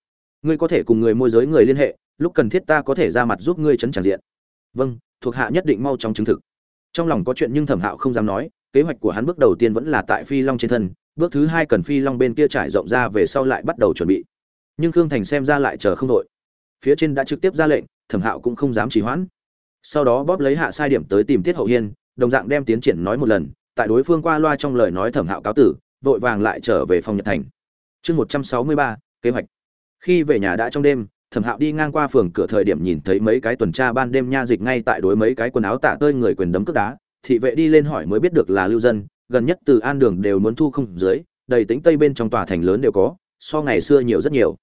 Ngươi có thể cùng người môi giới người liên hệ, lúc cần thiết ta có thể ra mặt giúp ngươi chấn tràn diện. Vâng thuộc hạ nhất định mau chóng chứng thực. Trong lòng có chuyện nhưng thẩm hạo không dám nói, kế hoạch của hắn bước đầu tiên vẫn là tại phi long trên thân, bước thứ hai cần phi long bên kia trải rộng ra về sau lại bắt đầu chuẩn bị. Nhưng khương thành xem ra lại chờ không đội phía trên đã trực tiếp ra lệnh, thẩm hạo cũng không dám trì hoãn. Sau đó bóp lấy hạ sai điểm tới tìm tiết hậu hiên, đồng dạng đem tiến triển nói một lần, tại đối phương qua loa trong lời nói thẩm hạo cáo tử, vội vàng lại trở về phòng nhật thành. Chương một trăm sáu mươi ba, kế hoạch. Khi về nhà đã trong đêm, thẩm hạo đi ngang qua phường cửa thời điểm nhìn thấy mấy cái tuần tra ban đêm nha dịch ngay tại đối mấy cái quần áo tạ tơi người quyền đấm cướp đá. Thị vệ đi lên hỏi mới biết được là lưu dân, gần nhất từ an đường đều muốn thu không dưới, đầy tính tây bên trong tòa thành lớn đều có, so ngày xưa nhiều rất nhiều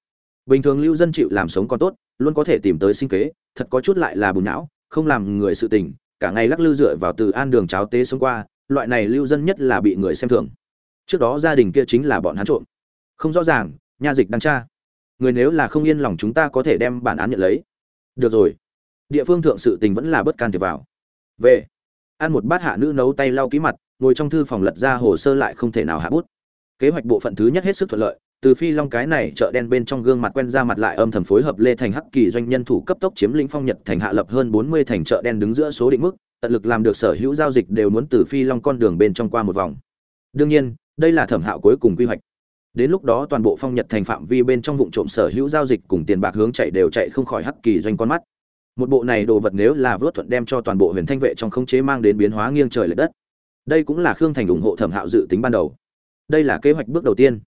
bình thường lưu dân chịu làm sống còn tốt, luôn có thể tìm tới sinh kế, thật có chút lại là bùn não, không làm người sự tình, cả ngày lắc lư dựa vào từ an đường cháo tế sống qua, loại này lưu dân nhất là bị người xem thường. Trước đó gia đình kia chính là bọn hắn trộm. Không rõ ràng, nha dịch đang tra. Người nếu là không yên lòng chúng ta có thể đem bản án nhận lấy. Được rồi. Địa phương thượng sự tình vẫn là bất can thiệp vào. Về. Ăn một bát hạ nữ nấu tay lau ký mặt, ngồi trong thư phòng lật ra hồ sơ lại không thể nào hạ bút. Kế hoạch bộ phận thứ nhất hết sức thuận lợi từ phi long cái này chợ đen bên trong gương mặt quen ra mặt lại âm thầm phối hợp lê thành hắc kỳ doanh nhân thủ cấp tốc chiếm lĩnh phong nhật thành hạ lập hơn bốn mươi thành chợ đen đứng giữa số định mức, tận lực làm được sở hữu giao dịch đều muốn từ phi long con đường bên trong qua một vòng. Đương nhiên, đây là thẩm hạo cuối cùng quy hoạch. Đến lúc đó toàn bộ phong nhật thành phạm vi bên trong vụ trộm sở hữu giao dịch cùng tiền bạc hướng chạy đều chạy không khỏi hắc kỳ doanh con mắt. Một bộ này đồ vật nếu là vớt thuận đem cho toàn bộ huyền thanh vệ trong khống chế mang đến biến hóa nghiêng trời l ệ đất. Đây cũng là khương thành ủng hộ thẩm hạo dự tính ban đầu. Đây là kế hoạch bước đầu tiên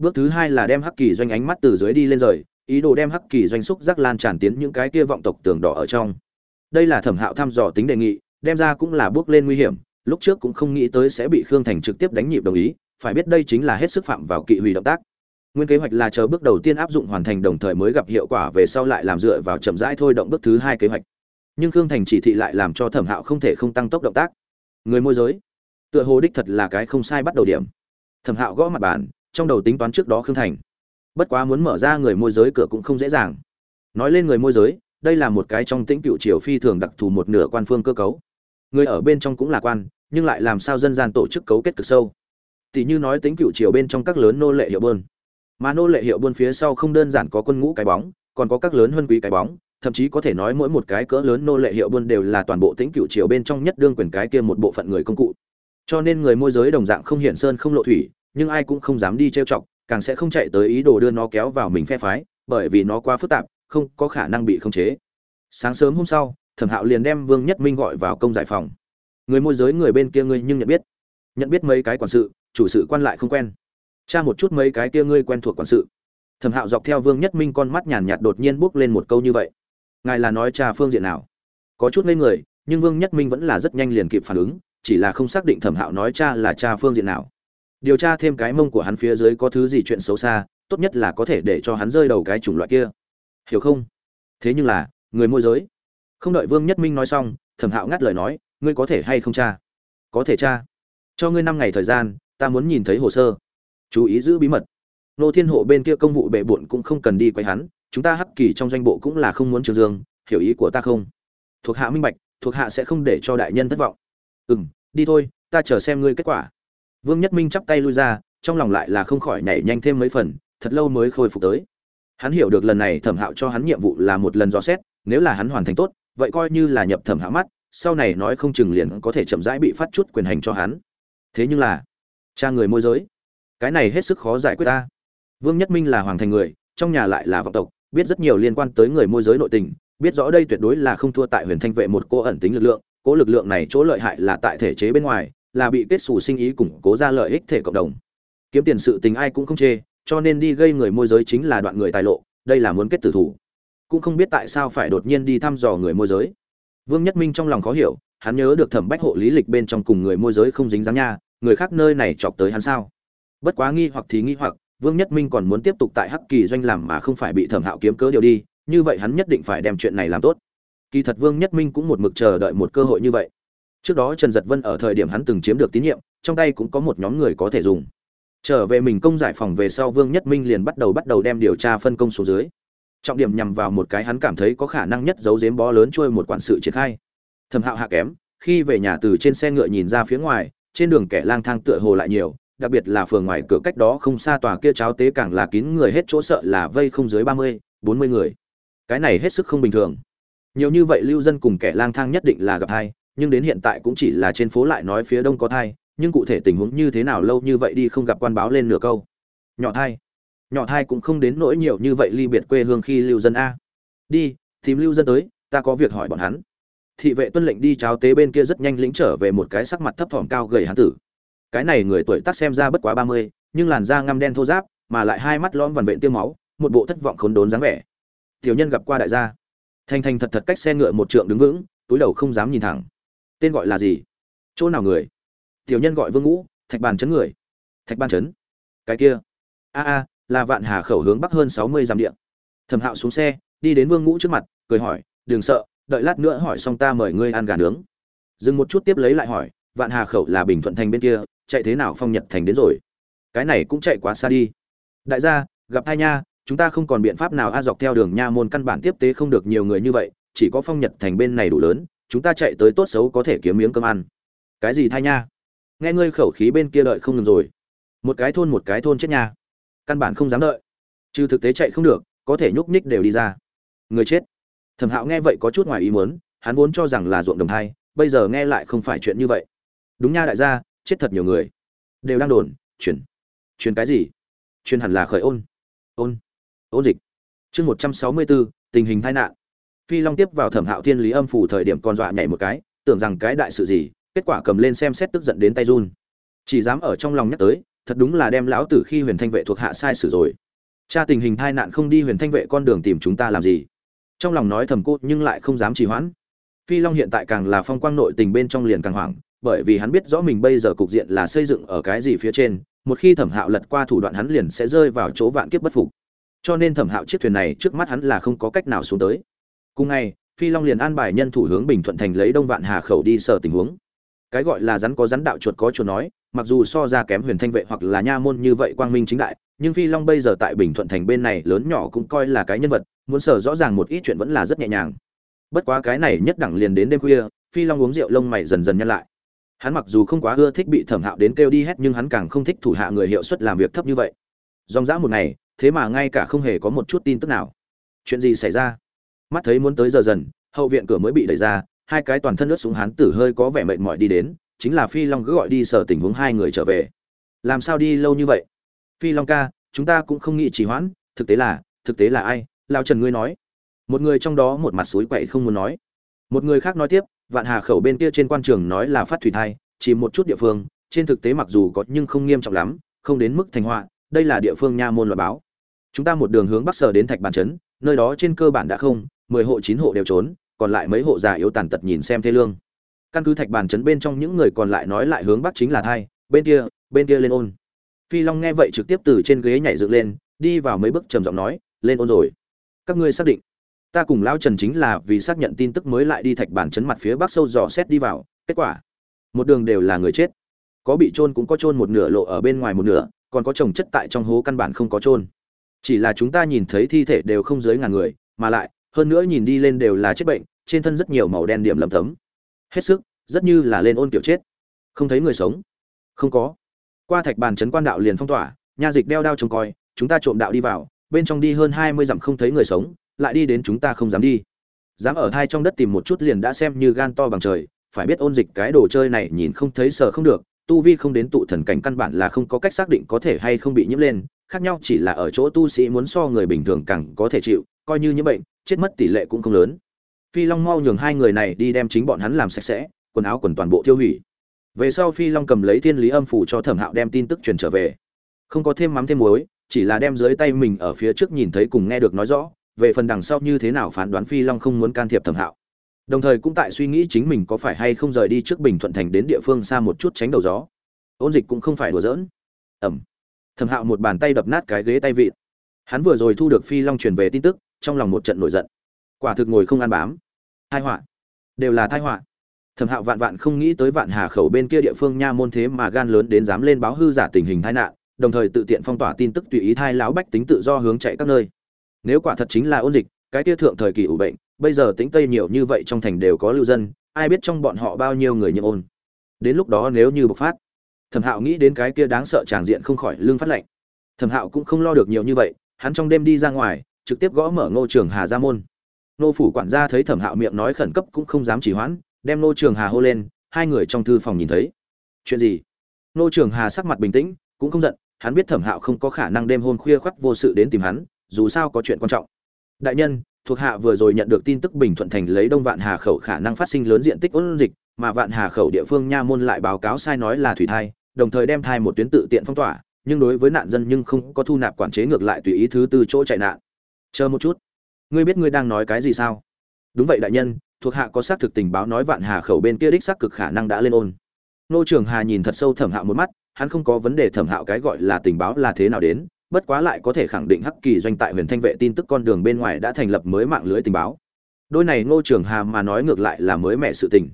bước thứ hai là đem hắc kỳ doanh ánh mắt từ dưới đi lên rời, ý đồ đem hắc kỳ doanh xúc giác lan tràn tiến những cái kia vọng tộc tường đỏ ở trong. Đây là thẩm hạo thăm dò tính đề nghị, đem ra cũng là bước lên nguy hiểm, lúc trước cũng không nghĩ tới sẽ bị khương thành trực tiếp đánh nhịp đồng ý, phải biết đây chính là hết sức phạm vào kỵ hủy động tác. Nguyên kế hoạch là chờ bước đầu tiên áp dụng hoàn thành đồng thời mới gặp hiệu quả về sau lại làm dựa vào chậm rãi thôi động bước thứ hai kế hoạch. Nhưng khương thành chỉ thị lại làm cho thẩm hạo không thể không tăng tốc động tác. Người môi giới, tựa hồ đích thật là cái không sai bắt đầu điểm. Thẩm hạo gõ mặt bàn trong đầu tính toán trước đó khương thành. Bất quá muốn mở ra người môi giới cửa cũng không dễ dàng. Nói lên người môi giới, đây là một cái trong tĩnh cựu triều phi thường đặc thù một nửa quan phương cơ cấu. Người ở bên trong cũng là quan, nhưng lại làm sao dân gian tổ chức cấu kết cực sâu. Tỷ như nói tính cựu triều bên trong các lớn nô lệ hiệu bơn mà nô lệ hiệu buôn phía sau không đơn giản có quân ngũ cái bóng, còn có các lớn huân quý cái bóng, thậm chí có thể nói mỗi một cái cỡ lớn nô lệ hiệu buôn đều là toàn bộ tính cựu triều bên trong nhất đương quyền cái kia một bộ phận người công cụ. Cho nên người môi giới đồng dạng không hiển sơn không lộ thủy nhưng ai cũng không dám đi trêu chọc, càng sẽ không chạy tới ý đồ đưa nó kéo vào mình phe phái, bởi vì nó quá phức tạp, không có khả năng bị khống chế. Sáng sớm hôm sau, thẩm hạo liền đem vương nhất minh gọi vào công giải phòng. Người môi giới người bên kia ngươi nhưng nhận biết. Nhận biết mấy cái quản sự, chủ sự quan lại không quen. Tra một chút mấy cái kia ngươi quen thuộc quản sự. Thẩm hạo dọc theo vương nhất minh con mắt nhàn nhạt đột nhiên bước lên một câu như vậy. Ngài là nói cha phương diện nào? Có chút ngây người, nhưng vương nhất minh vẫn là rất nhanh liền kịp phản ứng, chỉ là không xác định thẩm hạo nói cha là cha phương diện nào điều tra thêm cái mông của hắn phía dưới có thứ gì chuyện xấu xa, tốt nhất là có thể để cho hắn rơi đầu cái chủng loại kia. Hiểu không? Thế nhưng là, người môi giới. Không đợi vương nhất minh nói xong, thẩm hạo ngắt lời nói, ngươi có thể hay không cha có thể cha cho ngươi năm ngày thời gian, ta muốn nhìn thấy hồ sơ. Chú ý giữ bí mật. Nô thiên hộ bên kia công vụ bệ bụn cũng không cần đi quay hắn, chúng ta hắc kỳ trong doanh bộ cũng là không muốn trường dương, hiểu ý của ta không? Thuộc hạ minh bạch, thuộc hạ sẽ không để cho đại nhân thất vọng. Ừ m đi thôi, ta chờ xem ngươi kết quả vương nhất minh chắp tay lui ra, trong lòng lại là không khỏi nhảy nhanh thêm mấy phần, thật lâu mới khôi phục tới. Hắn hiểu được lần này thẩm hạo cho hắn nhiệm vụ là một lần dò xét, nếu là hắn hoàn thành tốt, vậy coi như là nhập thẩm hạo mắt, sau này nói không chừng liền có thể chậm rãi bị phát chút quyền hành cho hắn. Thế nhưng là, cha người môi giới, cái này hết sức khó giải quyết ta. Vương nhất minh là hoàng thành người, trong nhà lại là vọng tộc, biết rất nhiều liên quan tới người môi giới nội tình, biết rõ đây tuyệt đối là không thua tại huyền thanh vệ một cô ẩn tính lực lượng cố lực lượng này chỗ lợi hại là tại thể chế bên ngoài là bị kết xù sinh ý củng cố ra lợi ích thể cộng đồng. Kiếm tiền sự tình ai cũng không chê, cho nên đi gây người môi giới chính là đoạn người tài lộ, đây là muốn kết tử thủ. Cũng không biết tại sao phải đột nhiên đi thăm dò người môi giới. Vương nhất minh trong lòng khó hiểu, hắn nhớ được thẩm bách hộ lý lịch bên trong cùng người môi giới không dính dáng nha, người khác nơi này chọc tới hắn sao? Bất quá nghi hoặc thì nghi hoặc, vương nhất minh còn muốn tiếp tục tại hắc kỳ doanh làm mà không phải bị thẩm hạo kiếm cớ điều đi, như vậy hắn nhất định phải đem chuyện này làm tốt. Kỳ thật vương nhất minh cũng một mực chờ đợi một cơ hội như vậy trước đó trần giật vân ở thời điểm hắn từng chiếm được tín nhiệm, trong tay cũng có một nhóm người có thể dùng. Trở về mình công giải phòng về sau vương nhất minh liền bắt đầu bắt đầu đem điều tra phân công số dưới. Trọng điểm nhằm vào một cái hắn cảm thấy có khả năng nhất giấu giếm bó lớn trôi một quản sự triển khai. Thẩm hạo hạ kém, khi về nhà từ trên xe ngựa nhìn ra phía ngoài, trên đường kẻ lang thang tựa hồ lại nhiều, đặc biệt là phường ngoài cửa cách đó không xa tòa kia cháo tế càng là kín người hết chỗ sợ là vây không dưới ba mươi, bốn mươi người. Cái này hết sức không bình thường. Nhiều như vậy lưu dân cùng kẻ lang thang nhất định là gặp hai nhưng đến hiện tại cũng chỉ là trên phố lại nói phía đông có thai, nhưng cụ thể tình huống như thế nào lâu như vậy đi không gặp quan báo lên nửa câu. Nhỏ thai. Nhỏ thai cũng không đến nỗi nhiều như vậy ly biệt quê hương khi lưu dân a. Đi, tìm lưu dân tới, ta có việc hỏi bọn hắn. Thị vệ tuân lệnh đi cháo tế bên kia rất nhanh lĩnh trở về một cái sắc mặt thấp thỏm cao gầy hán tử. Cái này người tuổi tác xem ra bất quá ba mươi, nhưng làn da ngăm đen thô giáp mà lại hai mắt lõm vằn vện tiêu máu, một bộ thất vọng khốn đốn dáng vẻ. Tiểu nhân gặp qua đại gia. Thành thành thật thật cách xe ngựa một trượng đứng vững, túi đầu không dám nhìn thẳng tên gọi là gì? Chỗ nào người? Tiểu nhân gọi vương ngũ, thạch bàn chấn người. Thạch bàn chấn? Cái kia. A a, là vạn hà khẩu hướng bắc hơn sáu mươi dặm điện thẩm hạo xuống xe, đi đến vương ngũ trước mặt, cười hỏi, đừng sợ, đợi lát nữa hỏi xong ta mời ngươi ăn gà nướng. Dừng một chút tiếp lấy lại hỏi, vạn hà khẩu là bình thuận thành bên kia, chạy thế nào phong nhật thành đến rồi? Cái này cũng chạy quá xa đi. Đại gia, gặp hai nha, chúng ta không còn biện pháp nào a dọc theo đường nha môn căn bản tiếp tế không được nhiều người như vậy, chỉ có phong nhật thành bên này đủ lớn chúng ta chạy tới tốt xấu có thể kiếm miếng cơm ăn. Cái gì thai nha? Nghe ngươi khẩu khí bên kia đợi không ngừng rồi. Một cái thôn một cái thôn chết nha. Căn bản không dám đợi. Trừ thực tế chạy không được, có thể nhúc nhích đều đi ra. Người chết. Thẩm hạo nghe vậy có chút ngoài ý muốn, hắn vốn cho rằng là ruộng đồng thai, bây giờ nghe lại không phải chuyện như vậy. Đúng nha đại gia, chết thật nhiều người. Đều đang đồn, chuyển. Chuyển cái gì? Chuyển hẳn là khởi ôn. Ôn. Ôn dịch. Chương một trăm sáu mươi bốn tình hình tai nạn phi long tiếp vào thẩm hạo thiên lý âm phủ thời điểm còn dọa nhảy một cái, tưởng rằng cái đại sự gì, kết quả cầm lên xem xét tức giận đến tay run. Chỉ dám ở trong lòng nhắc tới, thật đúng là đem lão tử khi huyền thanh vệ thuộc hạ sai sử rồi. Cha tình hình tai nạn không đi huyền thanh vệ con đường tìm chúng ta làm gì? Trong lòng nói thầm cô nhưng lại không dám trì hoãn. Phi long hiện tại càng là phong quang nội tình bên trong liền càng hoảng, bởi vì hắn biết rõ mình bây giờ cục diện là xây dựng ở cái gì phía trên, một khi thẩm hạo lật qua thủ đoạn hắn liền sẽ rơi vào chỗ vạn kiếp bất phục. Cho nên thẩm hạo chiếc thuyền này trước mắt hắn là không có cách nào xuống tới cùng ngày, phi long liền an bài nhân thủ hướng bình thuận thành lấy đông vạn hà khẩu đi sở tình huống. Cái gọi là rắn có rắn đạo chuột có chuột nói, mặc dù so ra kém huyền thanh vệ hoặc là nha môn như vậy quang minh chính đại, nhưng phi long bây giờ tại bình thuận thành bên này lớn nhỏ cũng coi là cái nhân vật, muốn sở rõ ràng một ít chuyện vẫn là rất nhẹ nhàng. Bất quá cái này nhất đẳng liền đến đêm khuya, phi long uống rượu lông mày dần dần nhăn lại. Hắn mặc dù không quá ưa thích bị thẩm hạo đến kêu đi hết, nhưng hắn càng không thích thủ hạ người hiệu suất làm việc thấp như vậy. Dòng dã một ngày, thế mà ngay cả không hề có một chút tin tức nào. Chuyện gì xảy ra? Mắt thấy muốn tới giờ dần, hậu viện cửa mới bị đẩy ra, hai cái toàn thân ướt xuống hán tử hơi có vẻ mệt mỏi đi đến, chính là phi long cứ gọi đi sở tình huống hai người trở về. Làm sao đi lâu như vậy? Phi long ca, chúng ta cũng không nghĩ trì hoãn, thực tế là, thực tế là ai? Lao trần ngươi nói. Một người trong đó một mặt suối quậy không muốn nói. Một người khác nói tiếp, vạn hà khẩu bên kia trên quan trường nói là phát thủy thai, chỉ một chút địa phương, trên thực tế mặc dù có nhưng không nghiêm trọng lắm, không đến mức thành họa, đây là địa phương nha môn loại báo. Chúng ta một đường hướng bắc sở đến thạch bàn trấn, nơi đó trên cơ bản đã không mười hộ chín hộ đều trốn, còn lại mấy hộ già yếu tàn tật nhìn xem thế lương. Căn cứ thạch bàn trấn bên trong những người còn lại nói lại hướng bắc chính là thai, bên kia bên kia lên ôn. Phi long nghe vậy trực tiếp từ trên ghế nhảy dựng lên, đi vào mấy bước trầm giọng nói, lên ôn rồi. Các ngươi xác định. Ta cùng lão trần chính là vì xác nhận tin tức mới lại đi thạch bàn chấn mặt phía bắc sâu dò xét đi vào, kết quả, một đường đều là người chết. Có bị trôn cũng có trôn một nửa lộ ở bên ngoài một nửa, còn có trồng chất tại trong hố căn bản không có trôn chỉ là chúng ta nhìn thấy thi thể đều không dưới ngàn người, mà lại hơn nữa nhìn đi lên đều là chết bệnh, trên thân rất nhiều màu đen điểm lấm tấm. Hết sức, rất như là lên ôn kiểu chết. Không thấy người sống. Không có. Qua thạch bàn trấn quan đạo liền phong tỏa, nha dịch đeo đao trông coi, chúng ta trộm đạo đi vào, bên trong đi hơn hai mươi dặm không thấy người sống, lại đi đến chúng ta không dám đi. Dám ở thai trong đất tìm một chút liền đã xem như gan to bằng trời, phải biết ôn dịch cái đồ chơi này nhìn không thấy sờ không được, tu vi không đến tụ thần cảnh căn bản là không có cách xác định có thể hay không bị nhiễm lên, khác nhau chỉ là ở chỗ tu sĩ muốn so người bình thường càng có thể chịu, coi như nhiễm bệnh chết mất tỷ lệ cũng không lớn. Phi long mau nhường hai người này đi đem chính bọn hắn làm sạch sẽ, quần áo quần toàn bộ tiêu hủy. Về sau phi long cầm lấy thiên lý âm phủ cho thẩm hạo đem tin tức truyền trở về. Không có thêm mắm thêm muối, chỉ là đem dưới tay mình ở phía trước nhìn thấy cùng nghe được nói rõ, về phần đằng sau như thế nào phán đoán phi long không muốn can thiệp thẩm hạo. Đồng thời cũng tại suy nghĩ chính mình có phải hay không rời đi trước bình thuận thành đến địa phương xa một chút tránh đầu gió. Ôn dịch cũng không phải đùa giỡn. Ẩm. Thẩm hạo một bàn tay đập nát cái ghế tay vịn. Hắn vừa rồi thu được phi long truyền về tin tức trong lòng một trận nổi giận. Quả thực ngồi không ăn bám. Thai họa. Đều là thai họa. Thẩm hạo vạn vạn không nghĩ tới vạn hà khẩu bên kia địa phương nha môn thế mà gan lớn đến dám lên báo hư giả tình hình tai nạn, đồng thời tự tiện phong tỏa tin tức tùy ý thai lão bách tính tự do hướng chạy các nơi. Nếu quả thật chính là ôn dịch, cái kia thượng thời kỳ ủ bệnh, bây giờ tính tây nhiều như vậy trong thành đều có lưu dân, ai biết trong bọn họ bao nhiêu người nhiễm ôn. Đến lúc đó nếu như bộc phát, thẩm hạo nghĩ đến cái kia đáng sợ tràng diện không khỏi lương phát lạnh. thẩm hạo cũng không lo được nhiều như vậy, hắn trong đêm đi ra ngoài trực tiếp gõ mở ngô trường hà ra môn. Nô phủ quản gia thấy thẩm hạo miệng nói khẩn cấp cũng không dám trì hoãn, đem nô trường hà hô lên, hai người trong thư phòng nhìn thấy. Chuyện gì? Nô trường hà sắc mặt bình tĩnh, cũng không giận, hắn biết thẩm hạo không có khả năng đêm hôm khuya khoắt vô sự đến tìm hắn, dù sao có chuyện quan trọng. Đại nhân, thuộc hạ vừa rồi nhận được tin tức bình thuận thành lấy đông vạn hà khẩu khả năng phát sinh lớn diện tích ôn dịch, mà vạn hà khẩu địa phương nha môn lại báo cáo sai nói là thủy thai, đồng thời đem thai một tuyến tự tiện phong tỏa, nhưng đối với nạn dân nhưng không có thu nạp quản chế ngược lại tùy ý thứ tư chỗ chạy nạn chờ một chút. Ngươi biết ngươi đang nói cái gì sao? Đúng vậy đại nhân, thuộc hạ có xác thực tình báo nói vạn hà khẩu bên kia đích xác cực khả năng đã lên ôn. Nô trường hà nhìn thật sâu thẩm hạo một mắt, hắn không có vấn đề thẩm hạo cái gọi là tình báo là thế nào đến, bất quá lại có thể khẳng định hắc kỳ doanh tại huyền thanh vệ tin tức con đường bên ngoài đã thành lập mới mạng lưới tình báo. Đôi này ngô trường hà mà nói ngược lại là mới mẻ sự tình.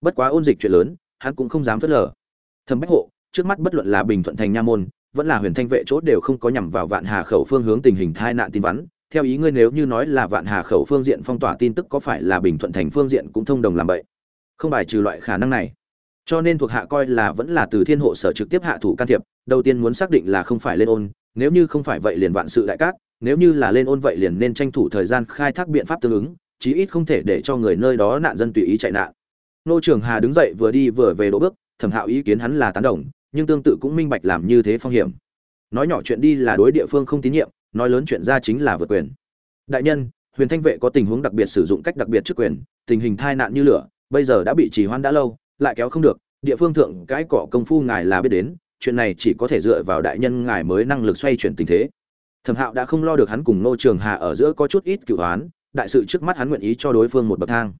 Bất quá ôn dịch chuyện lớn, hắn cũng không dám phớt lờ. Thẩm bách hộ, trước mắt bất luận là bình thuận thành nha môn, vẫn là huyền thanh vệ chốt đều không có nhằm vào vạn hà khẩu phương hướng tình hình tai nạn tin vắn theo ý ngươi nếu như nói là vạn hà khẩu phương diện phong tỏa tin tức có phải là bình thuận thành phương diện cũng thông đồng làm vậy? Không bài trừ loại khả năng này. Cho nên thuộc hạ coi là vẫn là từ thiên hộ sở trực tiếp hạ thủ can thiệp, đầu tiên muốn xác định là không phải lên ôn, nếu như không phải vậy liền vạn sự đại cát, nếu như là lên ôn vậy liền nên tranh thủ thời gian khai thác biện pháp tương ứng, chí ít không thể để cho người nơi đó nạn dân tùy ý chạy nạn. Nô trường hà đứng dậy vừa đi vừa về đỗ bước, thẩm hạo ý kiến hắn là tán đồng, nhưng tương tự cũng minh bạch làm như thế phong hiểm. Nói nhỏ chuyện đi là đối địa phương không tín nhiệm nói lớn chuyện ra chính là vượt quyền. Đại nhân, huyền thanh vệ có tình huống đặc biệt sử dụng cách đặc biệt trước quyền, tình hình tai nạn như lửa, bây giờ đã bị trì hoãn đã lâu, lại kéo không được, địa phương thượng cái cọ công phu ngài là biết đến, chuyện này chỉ có thể dựa vào đại nhân ngài mới năng lực xoay chuyển tình thế. Thẩm hạo đã không lo được hắn cùng nô trường hà ở giữa có chút ít cựu hoán, đại sự trước mắt hắn nguyện ý cho đối phương một bậc thang.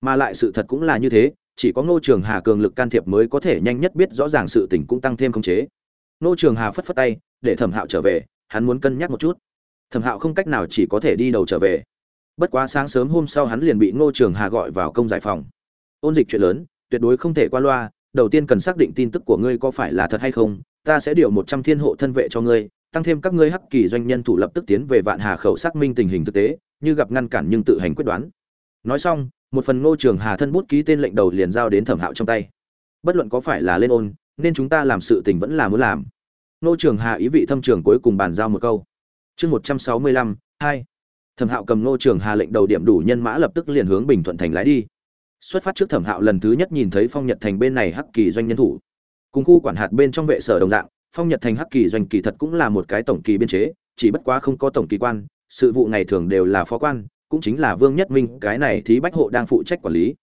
Mà lại sự thật cũng là như thế, chỉ có nô trường hà cường lực can thiệp mới có thể nhanh nhất biết rõ ràng sự tình cũng tăng thêm khống chế. Nô trường hà phất phất tay, để thẩm hạo trở về hắn muốn cân nhắc một chút. Thẩm hạo không cách nào chỉ có thể đi đầu trở về. Bất quá sáng sớm hôm sau hắn liền bị ngô trường hà gọi vào công giải phòng. Ôn dịch chuyện lớn, tuyệt đối không thể qua loa, đầu tiên cần xác định tin tức của ngươi có phải là thật hay không, ta sẽ điều một trăm thiên hộ thân vệ cho ngươi, tăng thêm các ngươi hắc kỳ doanh nhân thủ lập tức tiến về vạn hà khẩu xác minh tình hình thực tế, như gặp ngăn cản nhưng tự hành quyết đoán. Nói xong, một phần ngô trường hà thân bút ký tên lệnh đầu liền giao đến thẩm hạo trong tay. Bất luận có phải là lên ôn, nên chúng ta làm sự tình vẫn là muốn làm. Nô trường hà ý vị thâm trường cuối cùng bàn giao một câu. Chương một trăm sáu mươi lăm, hai. Thẩm hạo cầm Nô trường hà lệnh đầu điểm đủ nhân mã lập tức liền hướng bình thuận thành lái đi. Xuất phát trước thẩm hạo lần thứ nhất nhìn thấy phong nhật thành bên này hắc kỳ doanh nhân thủ. Cùng khu quản hạt bên trong vệ sở đồng dạng, phong nhật thành hắc kỳ doanh kỳ thật cũng là một cái tổng kỳ biên chế, chỉ bất quá không có tổng kỳ quan, sự vụ ngày thường đều là phó quan, cũng chính là vương nhất minh, cái này thì bách hộ đang phụ trách quản lý.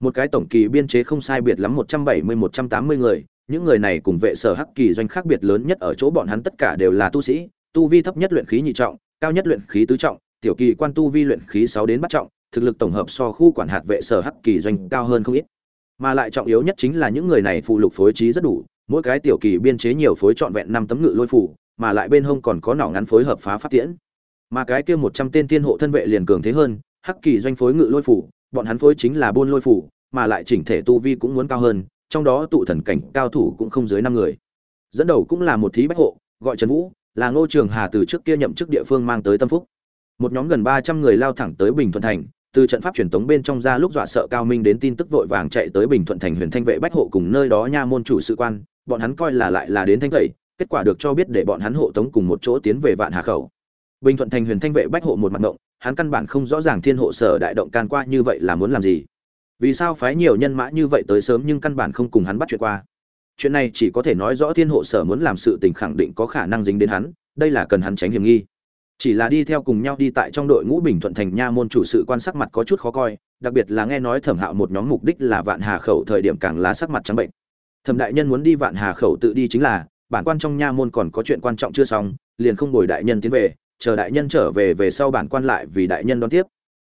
Một cái tổng kỳ biên chế không sai biệt lắm một trăm bảy mươi, một trăm tám mươi người những người này cùng vệ sở hắc kỳ doanh khác biệt lớn nhất ở chỗ bọn hắn tất cả đều là tu sĩ, tu vi thấp nhất luyện khí nhị trọng, cao nhất luyện khí tứ trọng, tiểu kỳ quan tu vi luyện khí sáu đến bắt trọng, thực lực tổng hợp so khu quản hạt vệ sở hắc kỳ doanh cao hơn không ít. Mà lại trọng yếu nhất chính là những người này phụ lục phối trí rất đủ, mỗi cái tiểu kỳ biên chế nhiều phối trọn vẹn năm tấm ngự lôi phủ, mà lại bên hông còn có nỏ ngắn phối hợp phá pháp tiễn. Mà cái kia một trăm tên tiên hộ thân vệ liền cường thế hơn, hắc kỳ doanh phối ngự lôi phủ, bọn hắn phối chính là buôn lôi phủ, mà lại chỉnh thể tu vi cũng muốn cao hơn trong đó tụ thần cảnh cao thủ cũng không dưới năm người. Dẫn đầu cũng là một thí bách hộ, gọi trần vũ, là ngô trường hà từ trước kia nhậm chức địa phương mang tới tâm phúc. Một nhóm gần ba trăm người lao thẳng tới bình thuận thành, từ trận pháp truyền tống bên trong ra lúc dọa sợ cao minh đến tin tức vội vàng chạy tới bình thuận thành huyền thanh vệ bách hộ cùng nơi đó nha môn chủ sự quan, bọn hắn coi là lại là đến thanh tẩy kết quả được cho biết để bọn hắn hộ tống cùng một chỗ tiến về vạn hà khẩu. Bình thuận thành huyền thanh vệ bách hộ một mặt động, hắn căn bản không rõ ràng thiên hộ sở đại động can qua như vậy là muốn làm gì vì sao phái nhiều nhân mã như vậy tới sớm nhưng căn bản không cùng hắn bắt chuyện qua? Chuyện này chỉ có thể nói rõ thiên hộ sở muốn làm sự tình khẳng định có khả năng dính đến hắn, đây là cần hắn tránh hiểm nghi. Chỉ là đi theo cùng nhau đi tại trong đội ngũ bình thuận thành nha môn chủ sự quan sắc mặt có chút khó coi, đặc biệt là nghe nói thẩm hạo một nhóm mục đích là vạn hà khẩu thời điểm càng lá sắc mặt trắng bệnh. Thẩm đại nhân muốn đi vạn hà khẩu tự đi chính là, bản quan trong nha môn còn có chuyện quan trọng chưa xong, liền không bồi đại nhân tiến về, chờ đại nhân trở về về sau bản quan lại vì đại nhân đón tiếp.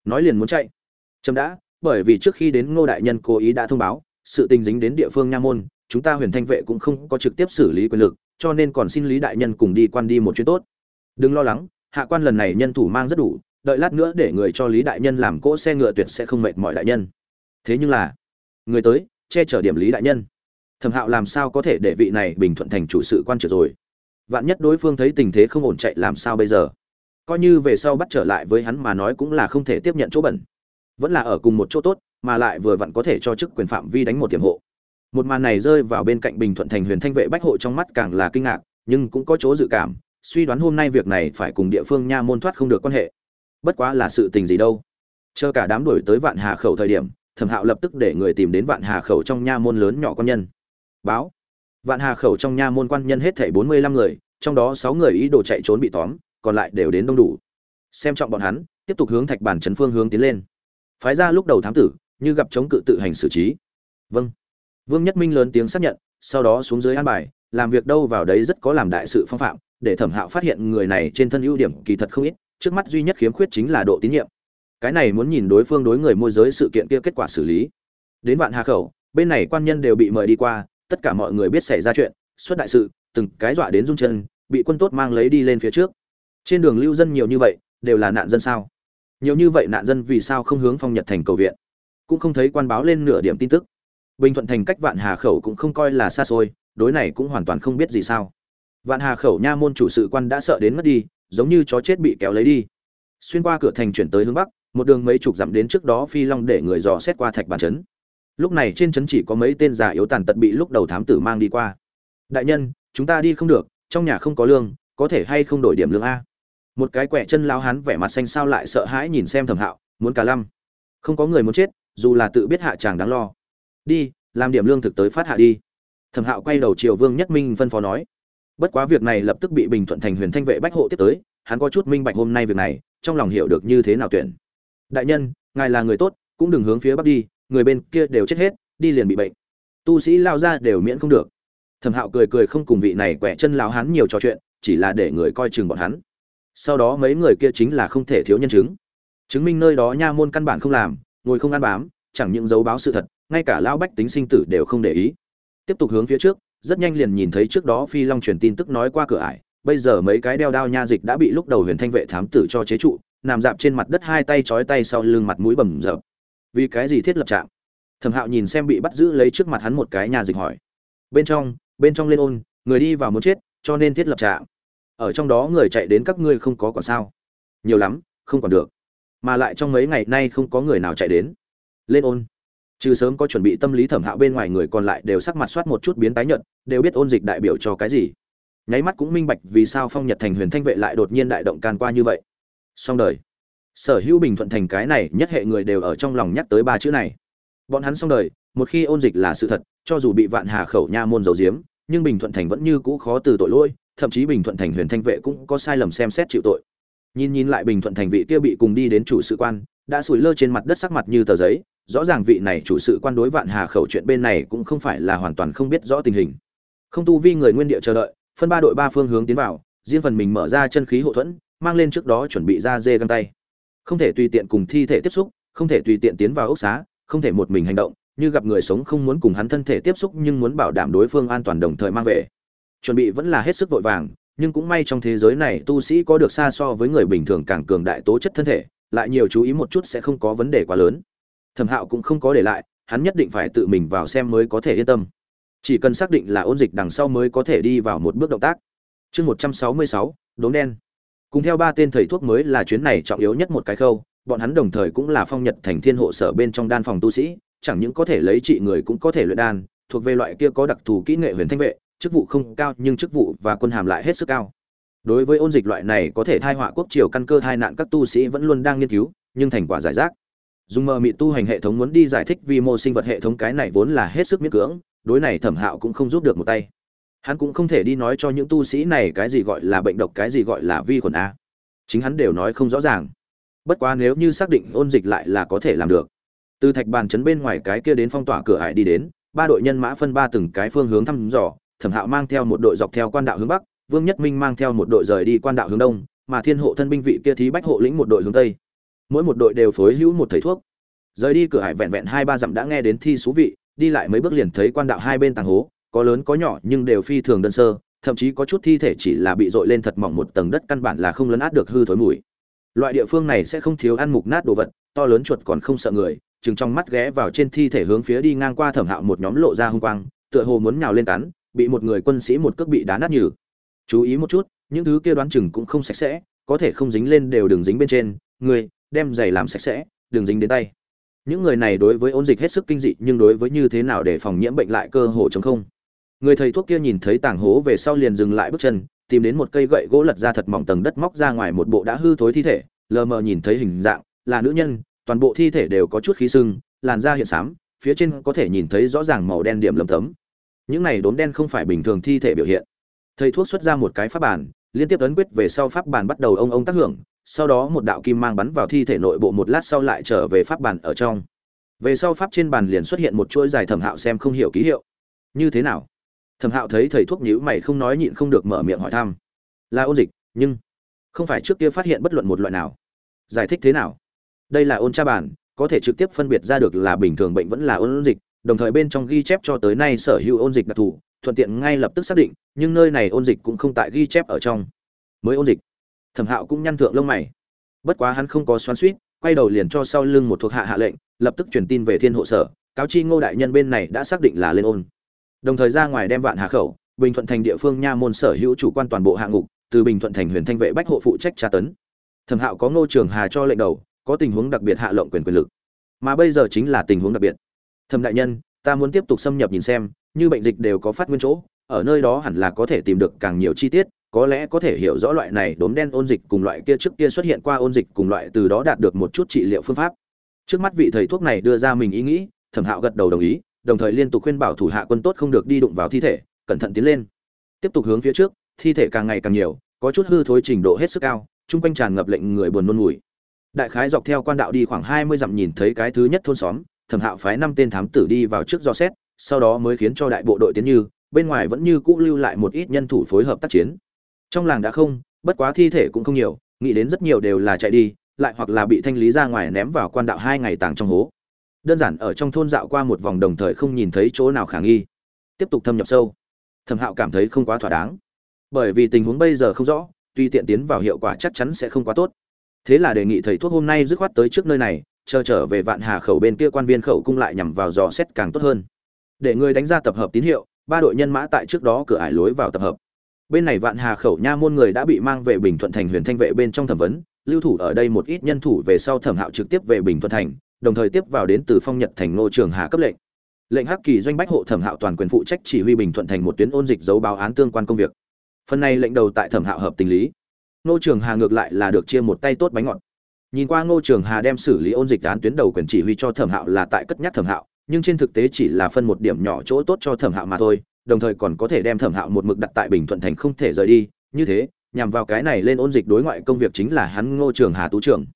Nói liền muốn chạy. Trâm đã bởi vì trước khi đến ngô đại nhân cố ý đã thông báo, sự tình dính đến địa phương nha môn, chúng ta huyền thanh vệ cũng không có trực tiếp xử lý quyền lực, cho nên còn xin lý đại nhân cùng đi quan đi một chuyến tốt. Đừng lo lắng, hạ quan lần này nhân thủ mang rất đủ, đợi lát nữa để người cho lý đại nhân làm cỗ xe ngựa tuyệt sẽ không mệt mọi đại nhân. Thế nhưng là, người tới, che chở điểm lý đại nhân. Thẩm hạo làm sao có thể để vị này bình thuận thành chủ sự quan trở rồi? Vạn nhất đối phương thấy tình thế không ổn chạy làm sao bây giờ? Coi như về sau bắt trở lại với hắn mà nói cũng là không thể tiếp nhận chỗ bẩn vẫn là ở cùng một chỗ tốt, mà lại vừa vặn có thể cho chức quyền phạm vi đánh một tiềm hộ. Một màn này rơi vào bên cạnh bình thuận thành huyền thanh vệ bách hộ trong mắt càng là kinh ngạc, nhưng cũng có chỗ dự cảm, suy đoán hôm nay việc này phải cùng địa phương nha môn thoát không được quan hệ. Bất quá là sự tình gì đâu. Chờ cả đám đuổi tới vạn hà khẩu thời điểm, thẩm hạo lập tức để người tìm đến vạn hà khẩu trong nha môn lớn nhỏ quan nhân. Báo. Vạn hà khẩu trong nha môn quan nhân hết thảy bốn mươi lăm người, trong đó sáu người ý đồ chạy trốn bị tóm, còn lại đều đến đông đủ. Xem trọng bọn hắn, tiếp tục hướng thạch bản trấn phương hướng tiến lên phái ra lúc đầu thám tử, như gặp chống cự tự hành xử trí. Vâng. Vương nhất minh lớn tiếng xác nhận, sau đó xuống dưới an bài, làm việc đâu vào đấy rất có làm đại sự phong phạm, để thẩm hạo phát hiện người này trên thân ưu điểm kỳ thật không ít, trước mắt duy nhất khiếm khuyết chính là độ tín nhiệm. Cái này muốn nhìn đối phương đối người môi giới sự kiện kia kết quả xử lý. Đến vạn hà khẩu, bên này quan nhân đều bị mời đi qua, tất cả mọi người biết xảy ra chuyện, xuất đại sự, từng cái dọa đến rung chân, bị quân tốt mang lấy đi lên phía trước. Trên đường lưu dân nhiều như vậy, đều là nạn dân sao? Nhiều như vậy nạn dân vì sao không hướng phong nhật thành cầu viện? Cũng không thấy quan báo lên nửa điểm tin tức. Bình thuận thành cách vạn hà khẩu cũng không coi là xa xôi, đối này cũng hoàn toàn không biết gì sao. Vạn hà khẩu nha môn chủ sự quan đã sợ đến mất đi, giống như chó chết bị kéo lấy đi. Xuyên qua cửa thành chuyển tới hướng bắc, một đường mấy chục dặm đến trước đó phi long để người dò xét qua thạch bàn trấn. Lúc này trên trấn chỉ có mấy tên già yếu tàn tật bị lúc đầu thám tử mang đi qua. Đại nhân, chúng ta đi không được, trong nhà không có lương, có thể hay không đổi điểm lương a? Một cái quẻ chân lao hán vẻ mặt xanh sao lại sợ hãi nhìn xem thẩm hạo, muốn cả lăm không có người muốn chết, dù là tự biết hạ chàng đáng lo. Đi, làm điểm lương thực tới phát hạ đi. Thẩm hạo quay đầu triều vương nhất minh phân phó nói. Bất quá việc này lập tức bị bình thuận thành huyền thanh vệ bách hộ tiếp tới, hắn có chút minh bạch hôm nay việc này, trong lòng hiểu được như thế nào tuyển. Đại nhân, ngài là người tốt, cũng đừng hướng phía bắc đi, người bên kia đều chết hết, đi liền bị bệnh. Tu sĩ lao ra đều miễn không được. Thẩm hạo cười cười không cùng vị này quẻ chân lao hắn nhiều trò chuyện, chỉ là để người coi chừng bọn hắn sau đó mấy người kia chính là không thể thiếu nhân chứng. Chứng minh nơi đó nha môn căn bản không làm, ngồi không ăn bám, chẳng những dấu báo sự thật, ngay cả lão bách tính sinh tử đều không để ý. Tiếp tục hướng phía trước, rất nhanh liền nhìn thấy trước đó phi long truyền tin tức nói qua cửa ải, bây giờ mấy cái đeo đao nha dịch đã bị lúc đầu huyền thanh vệ thám tử cho chế trụ, nằm dạp trên mặt đất hai tay trói tay sau lưng mặt mũi bầm rợp vì cái gì thiết lập trạm? Thẩm hạo nhìn xem bị bắt giữ lấy trước mặt hắn một cái nhà dịch hỏi. Bên trong bên trong lên ôn, người đi vào muốn chết, cho nên thiết lập trạm ở trong đó người chạy đến các ngươi không có còn sao. Nhiều lắm, không còn được. Mà lại trong mấy ngày nay không có người nào chạy đến. Lên ôn. Trừ sớm có chuẩn bị tâm lý thẩm hạo bên ngoài người còn lại đều sắc mặt soát một chút biến tái nhợt, đều biết ôn dịch đại biểu cho cái gì. Nháy mắt cũng minh bạch vì sao phong nhật thành huyền thanh vệ lại đột nhiên đại động can qua như vậy. Xong đời. Sở hữu bình thuận thành cái này nhất hệ người đều ở trong lòng nhắc tới ba chữ này. Bọn hắn xong đời, một khi ôn dịch là sự thật, cho dù bị vạn hà khẩu nha môn dầu diếm nhưng bình thuận thành vẫn như cũ khó từ tội lỗi thậm chí bình thuận thành huyền thanh vệ cũng có sai lầm xem xét chịu tội. Nhìn nhìn lại bình thuận thành vị kia bị cùng đi đến chủ sự quan, đã sủi lơ trên mặt đất sắc mặt như tờ giấy, rõ ràng vị này chủ sự quan đối vạn hà khẩu chuyện bên này cũng không phải là hoàn toàn không biết rõ tình hình. Không tu vi người nguyên địa chờ đợi, phân ba đội ba phương hướng tiến vào, riêng phần mình mở ra chân khí hậu thuẫn, mang lên trước đó chuẩn bị ra dê găng tay. Không thể tùy tiện cùng thi thể tiếp xúc, không thể tùy tiện tiến vào ốc xá, không thể một mình hành động, như gặp người sống không muốn cùng hắn thân thể tiếp xúc nhưng muốn bảo đảm đối phương an toàn đồng thời mang về chuẩn bị vẫn là hết sức vội vàng, nhưng cũng may trong thế giới này tu sĩ có được xa so với người bình thường càng cường đại tố chất thân thể, lại nhiều chú ý một chút sẽ không có vấn đề quá lớn. Thẩm hạo cũng không có để lại, hắn nhất định phải tự mình vào xem mới có thể yên tâm. Chỉ cần xác định là ôn dịch đằng sau mới có thể đi vào một bước động tác. Chương một trăm sáu mươi sáu, đốm đen. Cùng theo ba tên thầy thuốc mới là chuyến này trọng yếu nhất một cái khâu, bọn hắn đồng thời cũng là phong nhật thành thiên hộ sở bên trong đan phòng tu sĩ, chẳng những có thể lấy trị người cũng có thể luyện đan, thuộc về loại kia có đặc thù kỹ nghệ huyền thanh vệ chức vụ không cao nhưng chức vụ và quân hàm lại hết sức cao. Đối với ôn dịch loại này có thể thai họa quốc triều căn cơ thai nạn các tu sĩ vẫn luôn đang nghiên cứu, nhưng thành quả giải rác. Dùng mờ mị tu hành hệ thống muốn đi giải thích vi mô sinh vật hệ thống cái này vốn là hết sức miễn cưỡng, đối này thẩm hạo cũng không giúp được một tay. Hắn cũng không thể đi nói cho những tu sĩ này cái gì gọi là bệnh độc, cái gì gọi là vi khuẩn a. Chính hắn đều nói không rõ ràng. Bất quá nếu như xác định ôn dịch lại là có thể làm được. Từ thạch bàn chấn bên ngoài cái kia đến phong tỏa cửa hải đi đến, ba đội nhân mã phân ba từng cái phương hướng thăm dò thẩm hạo mang theo một đội dọc theo quan đạo hướng bắc, vương nhất minh mang theo một đội rời đi quan đạo hướng đông, mà thiên hộ thân binh vị kia thí bách hộ lĩnh một đội hướng tây. Mỗi một đội đều phối hữu một thầy thuốc. Rời đi cửa hải vẹn vẹn hai ba dặm đã nghe đến thi xú vị, đi lại mấy bước liền thấy quan đạo hai bên tàng hố, có lớn có nhỏ nhưng đều phi thường đơn sơ, thậm chí có chút thi thể chỉ là bị dội lên thật mỏng một tầng đất căn bản là không lấn át được hư thối mùi. Loại địa phương này sẽ không thiếu ăn mục nát đồ vật, to lớn chuột còn không sợ người, chừng trong mắt ghé vào trên thi thể hướng phía đi ngang qua thẩm hạo một nhóm lộ ra hung quang, tựa hồ muốn nhào lên cắn bị một người quân sĩ một cước bị đá nát nhừ. Chú ý một chút, những thứ kia đoán chừng cũng không sạch sẽ, có thể không dính lên đều đừng dính bên trên, người, đem giày làm sạch sẽ, đừng dính đến tay. Những người này đối với ôn dịch hết sức kinh dị, nhưng đối với như thế nào để phòng nhiễm bệnh lại cơ hồ chống không. Người thầy thuốc kia nhìn thấy tảng hố về sau liền dừng lại bước chân, tìm đến một cây gậy gỗ lật ra thật mỏng tầng đất móc ra ngoài một bộ đã hư thối thi thể, lờ mờ nhìn thấy hình dạng, là nữ nhân, toàn bộ thi thể đều có chút khí sưng, làn da hiện xám, phía trên có thể nhìn thấy rõ ràng màu đen điểm lấm tấm những này đốm đen không phải bình thường thi thể biểu hiện. Thầy thuốc xuất ra một cái pháp bản, liên tiếp ấn quyết về sau pháp bản bắt đầu ông ông tác hưởng sau đó một đạo kim mang bắn vào thi thể nội bộ một lát sau lại trở về pháp bản ở trong. Về sau pháp trên bàn liền xuất hiện một chuỗi dài thẩm hạo xem không hiểu ký hiệu. Như thế nào? Thẩm hạo thấy thầy thuốc nhữ mày không nói nhịn không được mở miệng hỏi thăm. Là ôn dịch nhưng không phải trước kia phát hiện bất luận một loại nào. Giải thích thế nào? Đây là ôn tra bản có thể trực tiếp phân biệt ra được là bình thường bệnh vẫn là ôn dịch đồng thời bên trong ghi chép cho tới nay sở hữu ôn dịch đặc thù, thuận tiện ngay lập tức xác định, nhưng nơi này ôn dịch cũng không tại ghi chép ở trong. Mới ôn dịch. Thẩm hạo cũng nhăn thượng lông mày. Bất quá hắn không có xoắn suýt quay đầu liền cho sau lưng một thuộc hạ hạ lệnh, lập tức truyền tin về thiên hộ sở, cáo chi ngô đại nhân bên này đã xác định là lên ôn. Đồng thời ra ngoài đem vạn hà khẩu, bình thuận thành địa phương nha môn sở hữu chủ quan toàn bộ hạng ngục, từ bình thuận thành huyền thanh vệ bách hộ phụ trách tra tấn. Thẩm hạo có ngô trường hà cho lệnh đầu, có tình huống đặc biệt hạ lộng quyền quyền lực. Mà bây giờ chính là tình huống đặc biệt thầm đại nhân, ta muốn tiếp tục xâm nhập nhìn xem, như bệnh dịch đều có phát nguyên chỗ, ở nơi đó hẳn là có thể tìm được càng nhiều chi tiết, có lẽ có thể hiểu rõ loại này đốm đen ôn dịch cùng loại kia trước kia xuất hiện qua ôn dịch cùng loại từ đó đạt được một chút trị liệu phương pháp. Trước mắt vị thầy thuốc này đưa ra mình ý nghĩ, thẩm hạo gật đầu đồng ý, đồng thời liên tục khuyên bảo thủ hạ quân tốt không được đi đụng vào thi thể, cẩn thận tiến lên. Tiếp tục hướng phía trước, thi thể càng ngày càng nhiều, có chút hư thối trình độ hết sức cao, chung quanh tràn ngập lệnh người buồn nôn mùi. Đại khái dọc theo quan đạo đi khoảng hai mươi dặm nhìn thấy cái thứ nhất thôn xóm thẩm hạo phái năm tên thám tử đi vào trước do xét, sau đó mới khiến cho đại bộ đội tiến như, bên ngoài vẫn như cũ lưu lại một ít nhân thủ phối hợp tác chiến. Trong làng đã không, bất quá thi thể cũng không nhiều, nghĩ đến rất nhiều đều là chạy đi, lại hoặc là bị thanh lý ra ngoài ném vào quan đạo hai ngày tàng trong hố. Đơn giản ở trong thôn dạo qua một vòng đồng thời không nhìn thấy chỗ nào khả nghi. Tiếp tục thâm nhập sâu. Thẩm hạo cảm thấy không quá thỏa đáng. Bởi vì tình huống bây giờ không rõ, tuy tiện tiến vào hiệu quả chắc chắn sẽ không quá tốt. Thế là đề nghị thầy thuốc hôm nay dứt khoát tới trước nơi này chờ trở về vạn hà khẩu bên kia quan viên khẩu cung lại nhằm vào dò xét càng tốt hơn. Để người đánh ra tập hợp tín hiệu, ba đội nhân mã tại trước đó cửa ải lối vào tập hợp. Bên này vạn hà khẩu nha môn người đã bị mang về bình thuận thành huyền thanh vệ bên trong thẩm vấn, lưu thủ ở đây một ít nhân thủ về sau thẩm hạo trực tiếp về bình thuận thành, đồng thời tiếp vào đến từ phong nhật thành ngô trường hà cấp lệnh. Lệnh hắc kỳ doanh bách hộ thẩm hạo toàn quyền phụ trách chỉ huy bình thuận thành một tuyến ôn dịch dấu báo án tương quan công việc. Phần này lệnh đầu tại thẩm hạo hợp tình lý. Ngô trường hà ngược lại là được chia một tay tốt bánh ngọt nhìn qua ngô trường hà đem xử lý ôn dịch án tuyến đầu quyền chỉ huy cho thẩm hạo là tại cất nhắc thẩm hạo, nhưng trên thực tế chỉ là phân một điểm nhỏ chỗ tốt cho thẩm hạo mà thôi, đồng thời còn có thể đem thẩm hạo một mực đặt tại bình thuận thành không thể rời đi. Như thế, nhằm vào cái này lên ôn dịch đối ngoại công việc chính là hắn ngô trường hà tú trưởng.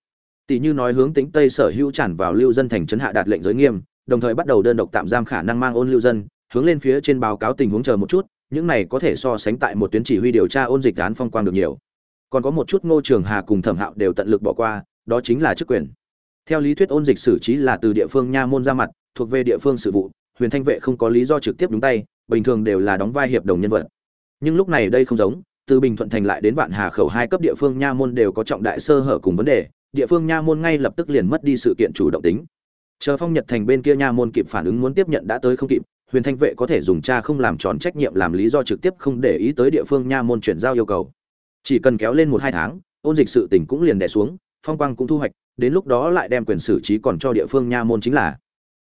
Tỷ như nói hướng tính tây sở hữu tràn vào lưu dân thành trấn hạ đạt lệnh giới nghiêm, đồng thời bắt đầu đơn độc tạm giam khả năng mang ôn lưu dân, hướng lên phía trên báo cáo tình huống chờ một chút, những này có thể so sánh tại một tuyến chỉ huy điều tra ôn dịch án phong quang được nhiều. Còn có một chút ngô trường hà cùng thẩm hạo đều tận lực bỏ qua đó chính là chức quyền. Theo lý thuyết ôn dịch xử trí là từ địa phương nha môn ra mặt, thuộc về địa phương sự vụ, huyền thanh vệ không có lý do trực tiếp đúng tay, bình thường đều là đóng vai hiệp đồng nhân vật. Nhưng lúc này đây không giống, từ bình thuận thành lại đến vạn hà khẩu hai cấp địa phương nha môn đều có trọng đại sơ hở cùng vấn đề, địa phương nha môn ngay lập tức liền mất đi sự kiện chủ động tính. Chờ phong nhật thành bên kia nha môn kịp phản ứng muốn tiếp nhận đã tới không kịp, huyền thanh vệ có thể dùng cha không làm tròn trách nhiệm làm lý do trực tiếp không để ý tới địa phương nha môn chuyển giao yêu cầu. Chỉ cần kéo lên một hai tháng, ôn dịch sự tình cũng liền đè xuống phong quang cũng thu hoạch, đến lúc đó lại đem quyền xử trí còn cho địa phương nha môn chính là.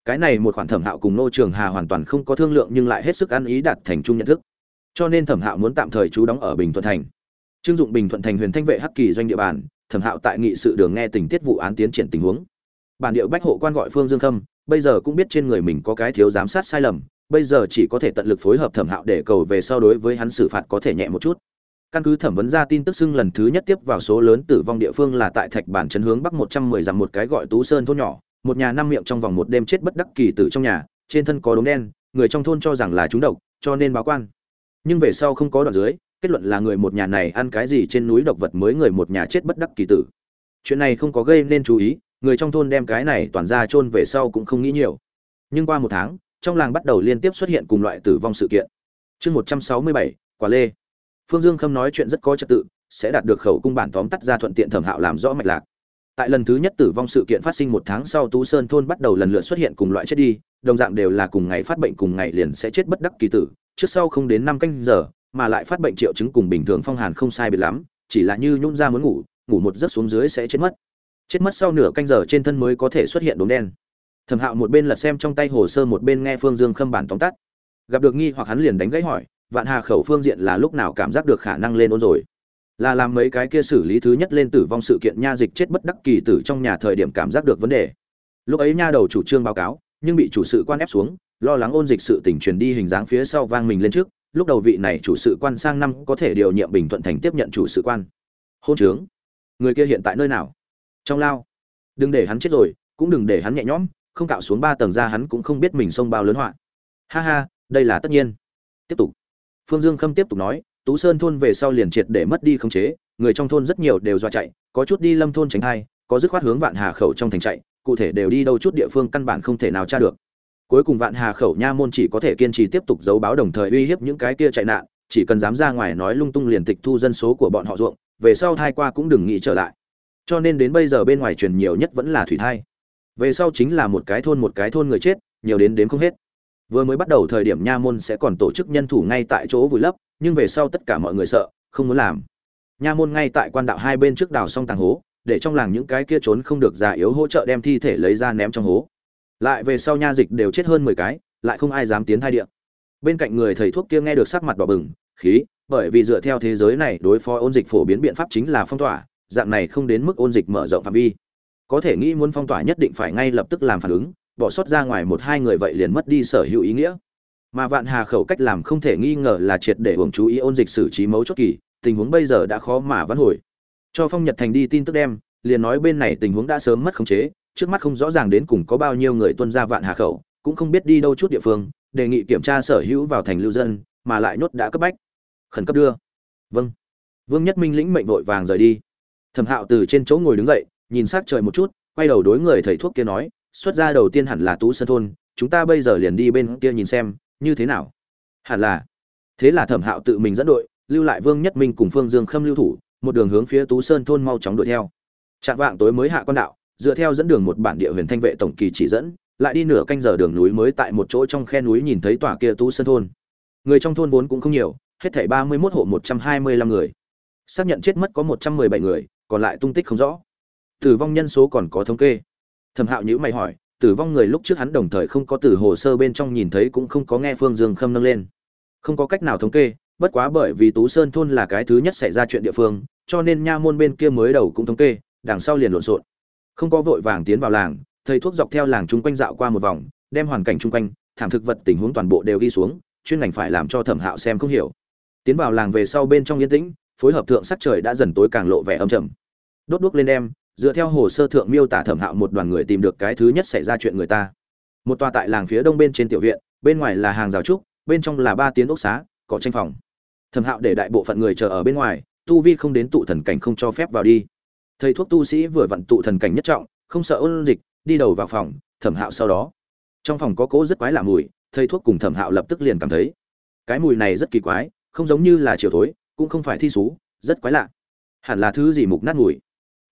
Cái này một khoản thẩm hạo cùng nô trường hà hoàn toàn không có thương lượng nhưng lại hết sức ăn ý đạt thành chung nhận thức. Cho nên thẩm hạo muốn tạm thời trú đóng ở bình thuận thành. Trưng dụng bình thuận thành huyền thanh vệ hắc kỳ doanh địa bàn, thẩm hạo tại nghị sự đường nghe tình tiết vụ án tiến triển tình huống. Bản điệu bách hộ quan gọi phương dương khâm, bây giờ cũng biết trên người mình có cái thiếu giám sát sai lầm, bây giờ chỉ có thể tận lực phối hợp thẩm hạo để cầu về sau đối với hắn xử phạt có thể nhẹ một chút căn cứ thẩm vấn ra tin tức xưng lần thứ nhất tiếp vào số lớn tử vong địa phương là tại thạch bản chấn hướng bắc một trăm mười dặm một cái gọi tú sơn thôn nhỏ, một nhà năm miệng trong vòng một đêm chết bất đắc kỳ tử trong nhà, trên thân có đốm đen, người trong thôn cho rằng là chúng độc, cho nên báo quan. Nhưng về sau không có đoạn dưới, kết luận là người một nhà này ăn cái gì trên núi độc vật mới người một nhà chết bất đắc kỳ tử. Chuyện này không có gây nên chú ý, người trong thôn đem cái này toàn ra chôn về sau cũng không nghĩ nhiều. Nhưng qua một tháng, trong làng bắt đầu liên tiếp xuất hiện cùng loại tử vong sự kiện. Chương một trăm sáu mươi bảy, quả lê phương dương khâm nói chuyện rất có trật tự, sẽ đạt được khẩu cung bản tóm tắt ra thuận tiện thẩm hạo làm rõ mạch lạc. Tại lần thứ nhất tử vong sự kiện phát sinh một tháng sau, tú sơn thôn bắt đầu lần lượt xuất hiện cùng loại chết đi, đồng dạng đều là cùng ngày phát bệnh cùng ngày liền sẽ chết bất đắc kỳ tử, trước sau không đến năm canh giờ, mà lại phát bệnh triệu chứng cùng bình thường phong hàn không sai biệt lắm, chỉ là như nhún ra muốn ngủ ngủ một giấc xuống dưới sẽ chết mất. Chết mất sau nửa canh giờ trên thân mới có thể xuất hiện đốm đen. Thẩm hạo một bên lật xem trong tay hồ sơ, một bên nghe phương dương khâm bản tóm tắt. Gặp được nghi hoặc hắn liền đánh gãy hỏi vạn hà khẩu phương diện là lúc nào cảm giác được khả năng lên ôn rồi? Là làm mấy cái kia xử lý thứ nhất lên tử vong sự kiện nha dịch chết bất đắc kỳ tử trong nhà thời điểm cảm giác được vấn đề. Lúc ấy nha đầu chủ trương báo cáo, nhưng bị chủ sự quan ép xuống, lo lắng ôn dịch sự tình truyền đi hình dáng phía sau vang mình lên trước, lúc đầu vị này chủ sự quan sang năm có thể điều nhiệm bình thuận thành tiếp nhận chủ sự quan. Hôn trướng. Người kia hiện tại nơi nào? Trong lao. Đừng để hắn chết rồi, cũng đừng để hắn nhẹ nhõm, không cạo xuống ba tầng ra hắn cũng không biết mình sông bao lớn họa. Ha ha, đây là tất nhiên. Tiếp tục phương dương khâm tiếp tục nói, tú sơn thôn về sau liền triệt để mất đi khống chế, người trong thôn rất nhiều đều dọa chạy, có chút đi lâm thôn tránh hai có dứt khoát hướng vạn hà khẩu trong thành chạy, cụ thể đều đi đâu chút địa phương căn bản không thể nào tra được. Cuối cùng vạn hà khẩu nha môn chỉ có thể kiên trì tiếp tục giấu báo đồng thời uy hiếp những cái kia chạy nạn, chỉ cần dám ra ngoài nói lung tung liền tịch thu dân số của bọn họ ruộng, về sau thai qua cũng đừng nghĩ trở lại. Cho nên đến bây giờ bên ngoài truyền nhiều nhất vẫn là thủy thai. Về sau chính là một cái thôn một cái thôn người chết, nhiều đến đếm không hết vừa mới bắt đầu thời điểm nha môn sẽ còn tổ chức nhân thủ ngay tại chỗ vùi lấp, nhưng về sau tất cả mọi người sợ, không muốn làm. Nha môn ngay tại quan đạo hai bên trước đào xong tàng hố, để trong làng những cái kia trốn không được già yếu hỗ trợ đem thi thể lấy ra ném trong hố. Lại về sau nha dịch đều chết hơn mười cái, lại không ai dám tiến thai địa. Bên cạnh người thầy thuốc kia nghe được sắc mặt đỏ bừng, khí, bởi vì dựa theo thế giới này đối phó ôn dịch phổ biến biện pháp chính là phong tỏa, dạng này không đến mức ôn dịch mở rộng phạm vi. Có thể nghĩ muốn phong tỏa nhất định phải ngay lập tức làm phản ứng bỏ sót ra ngoài một hai người vậy liền mất đi sở hữu ý nghĩa. Mà vạn hà khẩu cách làm không thể nghi ngờ là triệt để hưởng chú ý ôn dịch xử trí mấu chốt kỳ, tình huống bây giờ đã khó mà vãn hồi. Cho phong nhật thành đi tin tức đem, liền nói bên này tình huống đã sớm mất khống chế, trước mắt không rõ ràng đến cùng có bao nhiêu người tuân ra vạn hà khẩu, cũng không biết đi đâu chút địa phương, đề nghị kiểm tra sở hữu vào thành lưu dân, mà lại nhốt đã cấp bách. Khẩn cấp đưa. Vâng. Vương nhất minh lĩnh mệnh vội vàng rời đi. Thẩm hạo từ trên chỗ ngồi đứng dậy, nhìn s trời một chút, quay đầu đối người thầy thuốc kia nói xuất ra đầu tiên hẳn là tú sơn thôn, chúng ta bây giờ liền đi bên kia nhìn xem, như thế nào? Hẳn là. Thế là thẩm hạo tự mình dẫn đội, lưu lại vương nhất minh cùng phương dương khâm lưu thủ, một đường hướng phía tú sơn thôn mau chóng đuổi theo. Chạm vạng tối mới hạ con đạo, dựa theo dẫn đường một bản địa huyền thanh vệ tổng kỳ chỉ dẫn, lại đi nửa canh giờ đường núi mới tại một chỗ trong khe núi nhìn thấy tòa kia tú sơn thôn. Người trong thôn vốn cũng không nhiều, hết thảy ba mươi 31 hộ một trăm hai mươi lăm người. Xác nhận chết mất có một trăm mười bảy người, còn lại tung tích không rõ. Tử vong nhân số còn có thống kê thẩm hạo nhữ mày hỏi, tử vong người lúc trước hắn đồng thời không có từ hồ sơ bên trong nhìn thấy cũng không có nghe phương dương khâm nâng lên. Không có cách nào thống kê, bất quá bởi vì tú sơn thôn là cái thứ nhất xảy ra chuyện địa phương, cho nên nha môn bên kia mới đầu cũng thống kê, đằng sau liền lộn xộn. Không có vội vàng tiến vào làng, thầy thuốc dọc theo làng chung quanh dạo qua một vòng, đem hoàn cảnh chung quanh, thảm thực vật tình huống toàn bộ đều ghi xuống, chuyên ngành phải làm cho thẩm hạo xem không hiểu. Tiến vào làng về sau bên trong yên tĩnh, phối hợp thượng sắc trời đã dần tối càng lộ vẻ âm trầm. Đốt đuốc lên đem dựa theo hồ sơ thượng miêu tả thẩm hạo một đoàn người tìm được cái thứ nhất xảy ra chuyện người ta. Một tòa tại làng phía đông bên trên tiểu viện, bên ngoài là hàng rào trúc, bên trong là ba tiếng ốc xá, có tranh phòng. Thẩm hạo để đại bộ phận người chờ ở bên ngoài, tu vi không đến tụ thần cảnh không cho phép vào đi. Thầy thuốc tu sĩ vừa vặn tụ thần cảnh nhất trọng, không sợ ôn dịch, đi đầu vào phòng, thẩm hạo sau đó. Trong phòng có cỗ rất quái lạ mùi, thầy thuốc cùng thẩm hạo lập tức liền cảm thấy. Cái mùi này rất kỳ quái, không giống như là chiều thối, cũng không phải thi xú, rất quái lạ. Hẳn là thứ gì mục nát mùi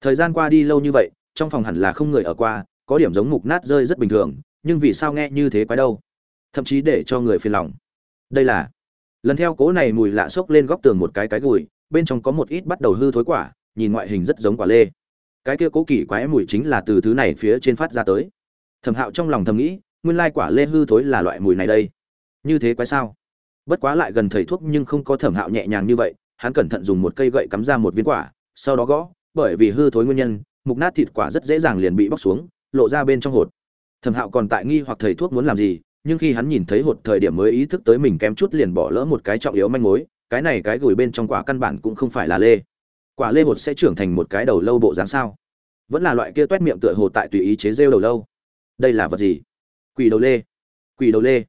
thời gian qua đi lâu như vậy, trong phòng hẳn là không người ở qua, có điểm giống mục nát rơi rất bình thường, nhưng vì sao nghe như thế quái đâu? Thậm chí để cho người phiền lòng. Đây là, lần theo cố này mùi lạ xốc lên góc tường một cái cái gùi, bên trong có một ít bắt đầu hư thối quả, nhìn ngoại hình rất giống quả lê. Cái kia cố kỳ quái mùi chính là từ thứ này phía trên phát ra tới. Thẩm hạo trong lòng thầm nghĩ, nguyên lai quả lê hư thối là loại mùi này đây. Như thế quái sao? Bất quá lại gần thầy thuốc nhưng không có thẩm hạo nhẹ nhàng như vậy, hắn cẩn thận dùng một cây gậy cắm ra một viên quả, sau đó gõ bởi vì hư thối nguyên nhân, mục nát thịt quả rất dễ dàng liền bị bóc xuống, lộ ra bên trong hột. Thẩm hạo còn tại nghi hoặc thầy thuốc muốn làm gì, nhưng khi hắn nhìn thấy hột thời điểm mới ý thức tới mình kém chút liền bỏ lỡ một cái trọng yếu manh mối, cái này cái gửi bên trong quả căn bản cũng không phải là lê. Quả lê hột sẽ trưởng thành một cái đầu lâu bộ dáng sao? Vẫn là loại kia toét miệng tựa hồ tại tùy ý chế rêu đầu lâu. Đây là vật gì? Quỷ đầu lê. Quỷ đầu lê.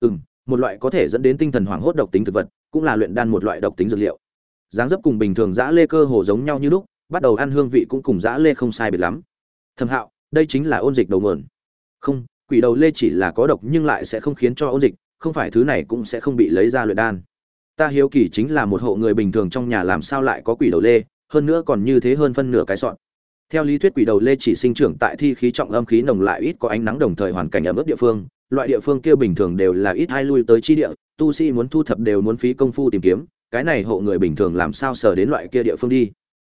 Ừ m một loại có thể dẫn đến tinh thần hoảng hốt độc tính thực vật, cũng là luyện đan một loại độc tính dược liệu. Dáng dấp cùng bình thường dã lê cơ hồ giống nhau như lúc bắt đầu ăn hương vị cũng cùng dã lê không sai biệt lắm. Thẩm hạo, đây chính là ôn dịch đầu mườn không, quỷ đầu lê chỉ là có độc nhưng lại sẽ không khiến cho ôn dịch, không phải thứ này cũng sẽ không bị lấy ra luyện đan. Ta hiếu kỳ chính là một hộ người bình thường trong nhà làm sao lại có quỷ đầu lê, hơn nữa còn như thế hơn phân nửa cái sọn. Theo lý thuyết quỷ đầu lê chỉ sinh trưởng tại thi khí trọng âm khí nồng lại ít có ánh nắng đồng thời hoàn cảnh ẩm ướt địa phương, loại địa phương kia bình thường đều là ít hai lui tới chi địa, tu sĩ muốn thu thập đều muốn phí công phu tìm kiếm, cái này hộ người bình thường làm sao sờ đến loại kia địa phương đi?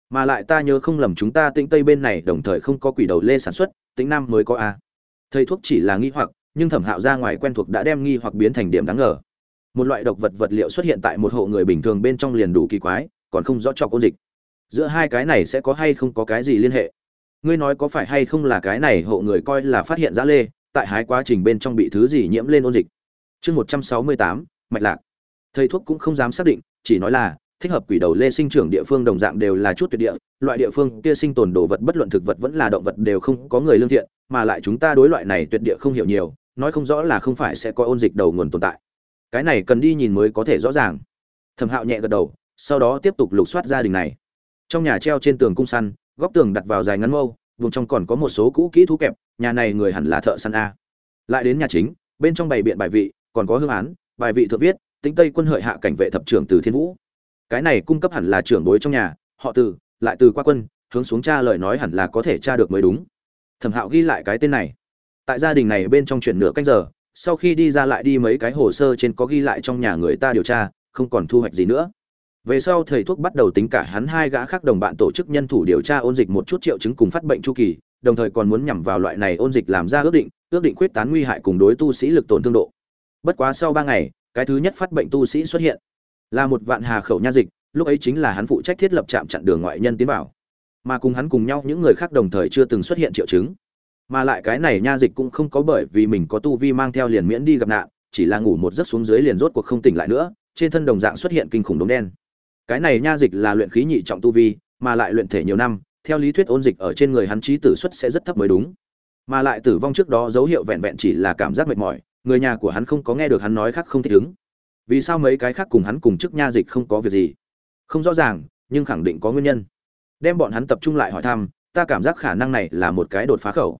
Mà lại ta nhớ không lầm chúng ta tĩnh tây bên này đồng thời không có quỷ đầu lê sản xuất, tĩnh nam mới có a. Thầy thuốc chỉ là nghi hoặc, nhưng thẩm hạo ra ngoài quen thuộc đã đem nghi hoặc biến thành điểm đáng ngờ. Một loại độc vật vật liệu xuất hiện tại một hộ người bình thường bên trong liền đủ kỳ quái, còn không rõ cho ôn dịch. Giữa hai cái này sẽ có hay không có cái gì liên hệ? Ngươi nói có phải hay không là cái này hộ người coi là phát hiện ra lê, tại hái quá trình bên trong bị thứ gì nhiễm lên ôn dịch? Chương một trăm sáu mươi tám, mạch lạc. Thầy thuốc cũng không dám xác định, chỉ nói là thích hợp quỷ đầu lê sinh trưởng địa phương đồng dạng đều là chút tuyệt địa, loại địa phương kia sinh tồn đồ vật bất luận thực vật vẫn là động vật đều không có người lương thiện, mà lại chúng ta đối loại này tuyệt địa không hiểu nhiều, nói không rõ là không phải sẽ có ôn dịch đầu nguồn tồn tại. Cái này cần đi nhìn mới có thể rõ ràng. Thẩm hạo nhẹ gật đầu, sau đó tiếp tục lục soát gia đình này. Trong nhà treo trên tường cung săn, góc tường đặt vào dài ngắn mâu, vùng trong còn có một số cũ kỹ thú kẹp, nhà này người hẳn là thợ săn a. Lại đến nhà chính, bên trong bày biện bài vị, còn có hương án, bài vị thượng viết, tính tây quân hợi hạ cảnh vệ thập trưởng từ thiên vũ cái này cung cấp hẳn là trưởng bối trong nhà, họ từ, lại từ qua quân, hướng xuống cha lời nói hẳn là có thể tra được mới đúng. Thẩm hạo ghi lại cái tên này. Tại gia đình này bên trong chuyển nửa canh giờ, sau khi đi ra lại đi mấy cái hồ sơ trên có ghi lại trong nhà người ta điều tra, không còn thu hoạch gì nữa. Về sau thầy thuốc bắt đầu tính cả hắn hai gã khác đồng bạn tổ chức nhân thủ điều tra ôn dịch một chút triệu chứng cùng phát bệnh chu kỳ, đồng thời còn muốn nhằm vào loại này ôn dịch làm ra ước định ước định quyết tán nguy hại cùng đối tu sĩ lực tổn thương độ. Bất quá sau ba ngày, cái thứ nhất phát bệnh tu sĩ xuất hiện là một vạn hà khẩu nha dịch, lúc ấy chính là hắn phụ trách thiết lập trạm chặn đường ngoại nhân tiến vào. Mà cùng hắn cùng nhau, những người khác đồng thời chưa từng xuất hiện triệu chứng. Mà lại cái này nha dịch cũng không có bởi vì mình có tu vi mang theo liền miễn đi gặp nạn, chỉ là ngủ một giấc xuống dưới liền rốt cuộc không tỉnh lại nữa, trên thân đồng dạng xuất hiện kinh khủng đống đen. Cái này nha dịch là luyện khí nhị trọng tu vi, mà lại luyện thể nhiều năm, theo lý thuyết ôn dịch ở trên người hắn trí tử suất sẽ rất thấp mới đúng. Mà lại tử vong trước đó dấu hiệu vẹn vẹn chỉ là cảm giác mệt mỏi, người nhà của hắn không có nghe được hắn nói khác không thích ứng vì sao mấy cái khác cùng hắn cùng chức nha dịch không có việc gì? Không rõ ràng, nhưng khẳng định có nguyên nhân. Đem bọn hắn tập trung lại hỏi thăm, ta cảm giác khả năng này là một cái đột phá khẩu.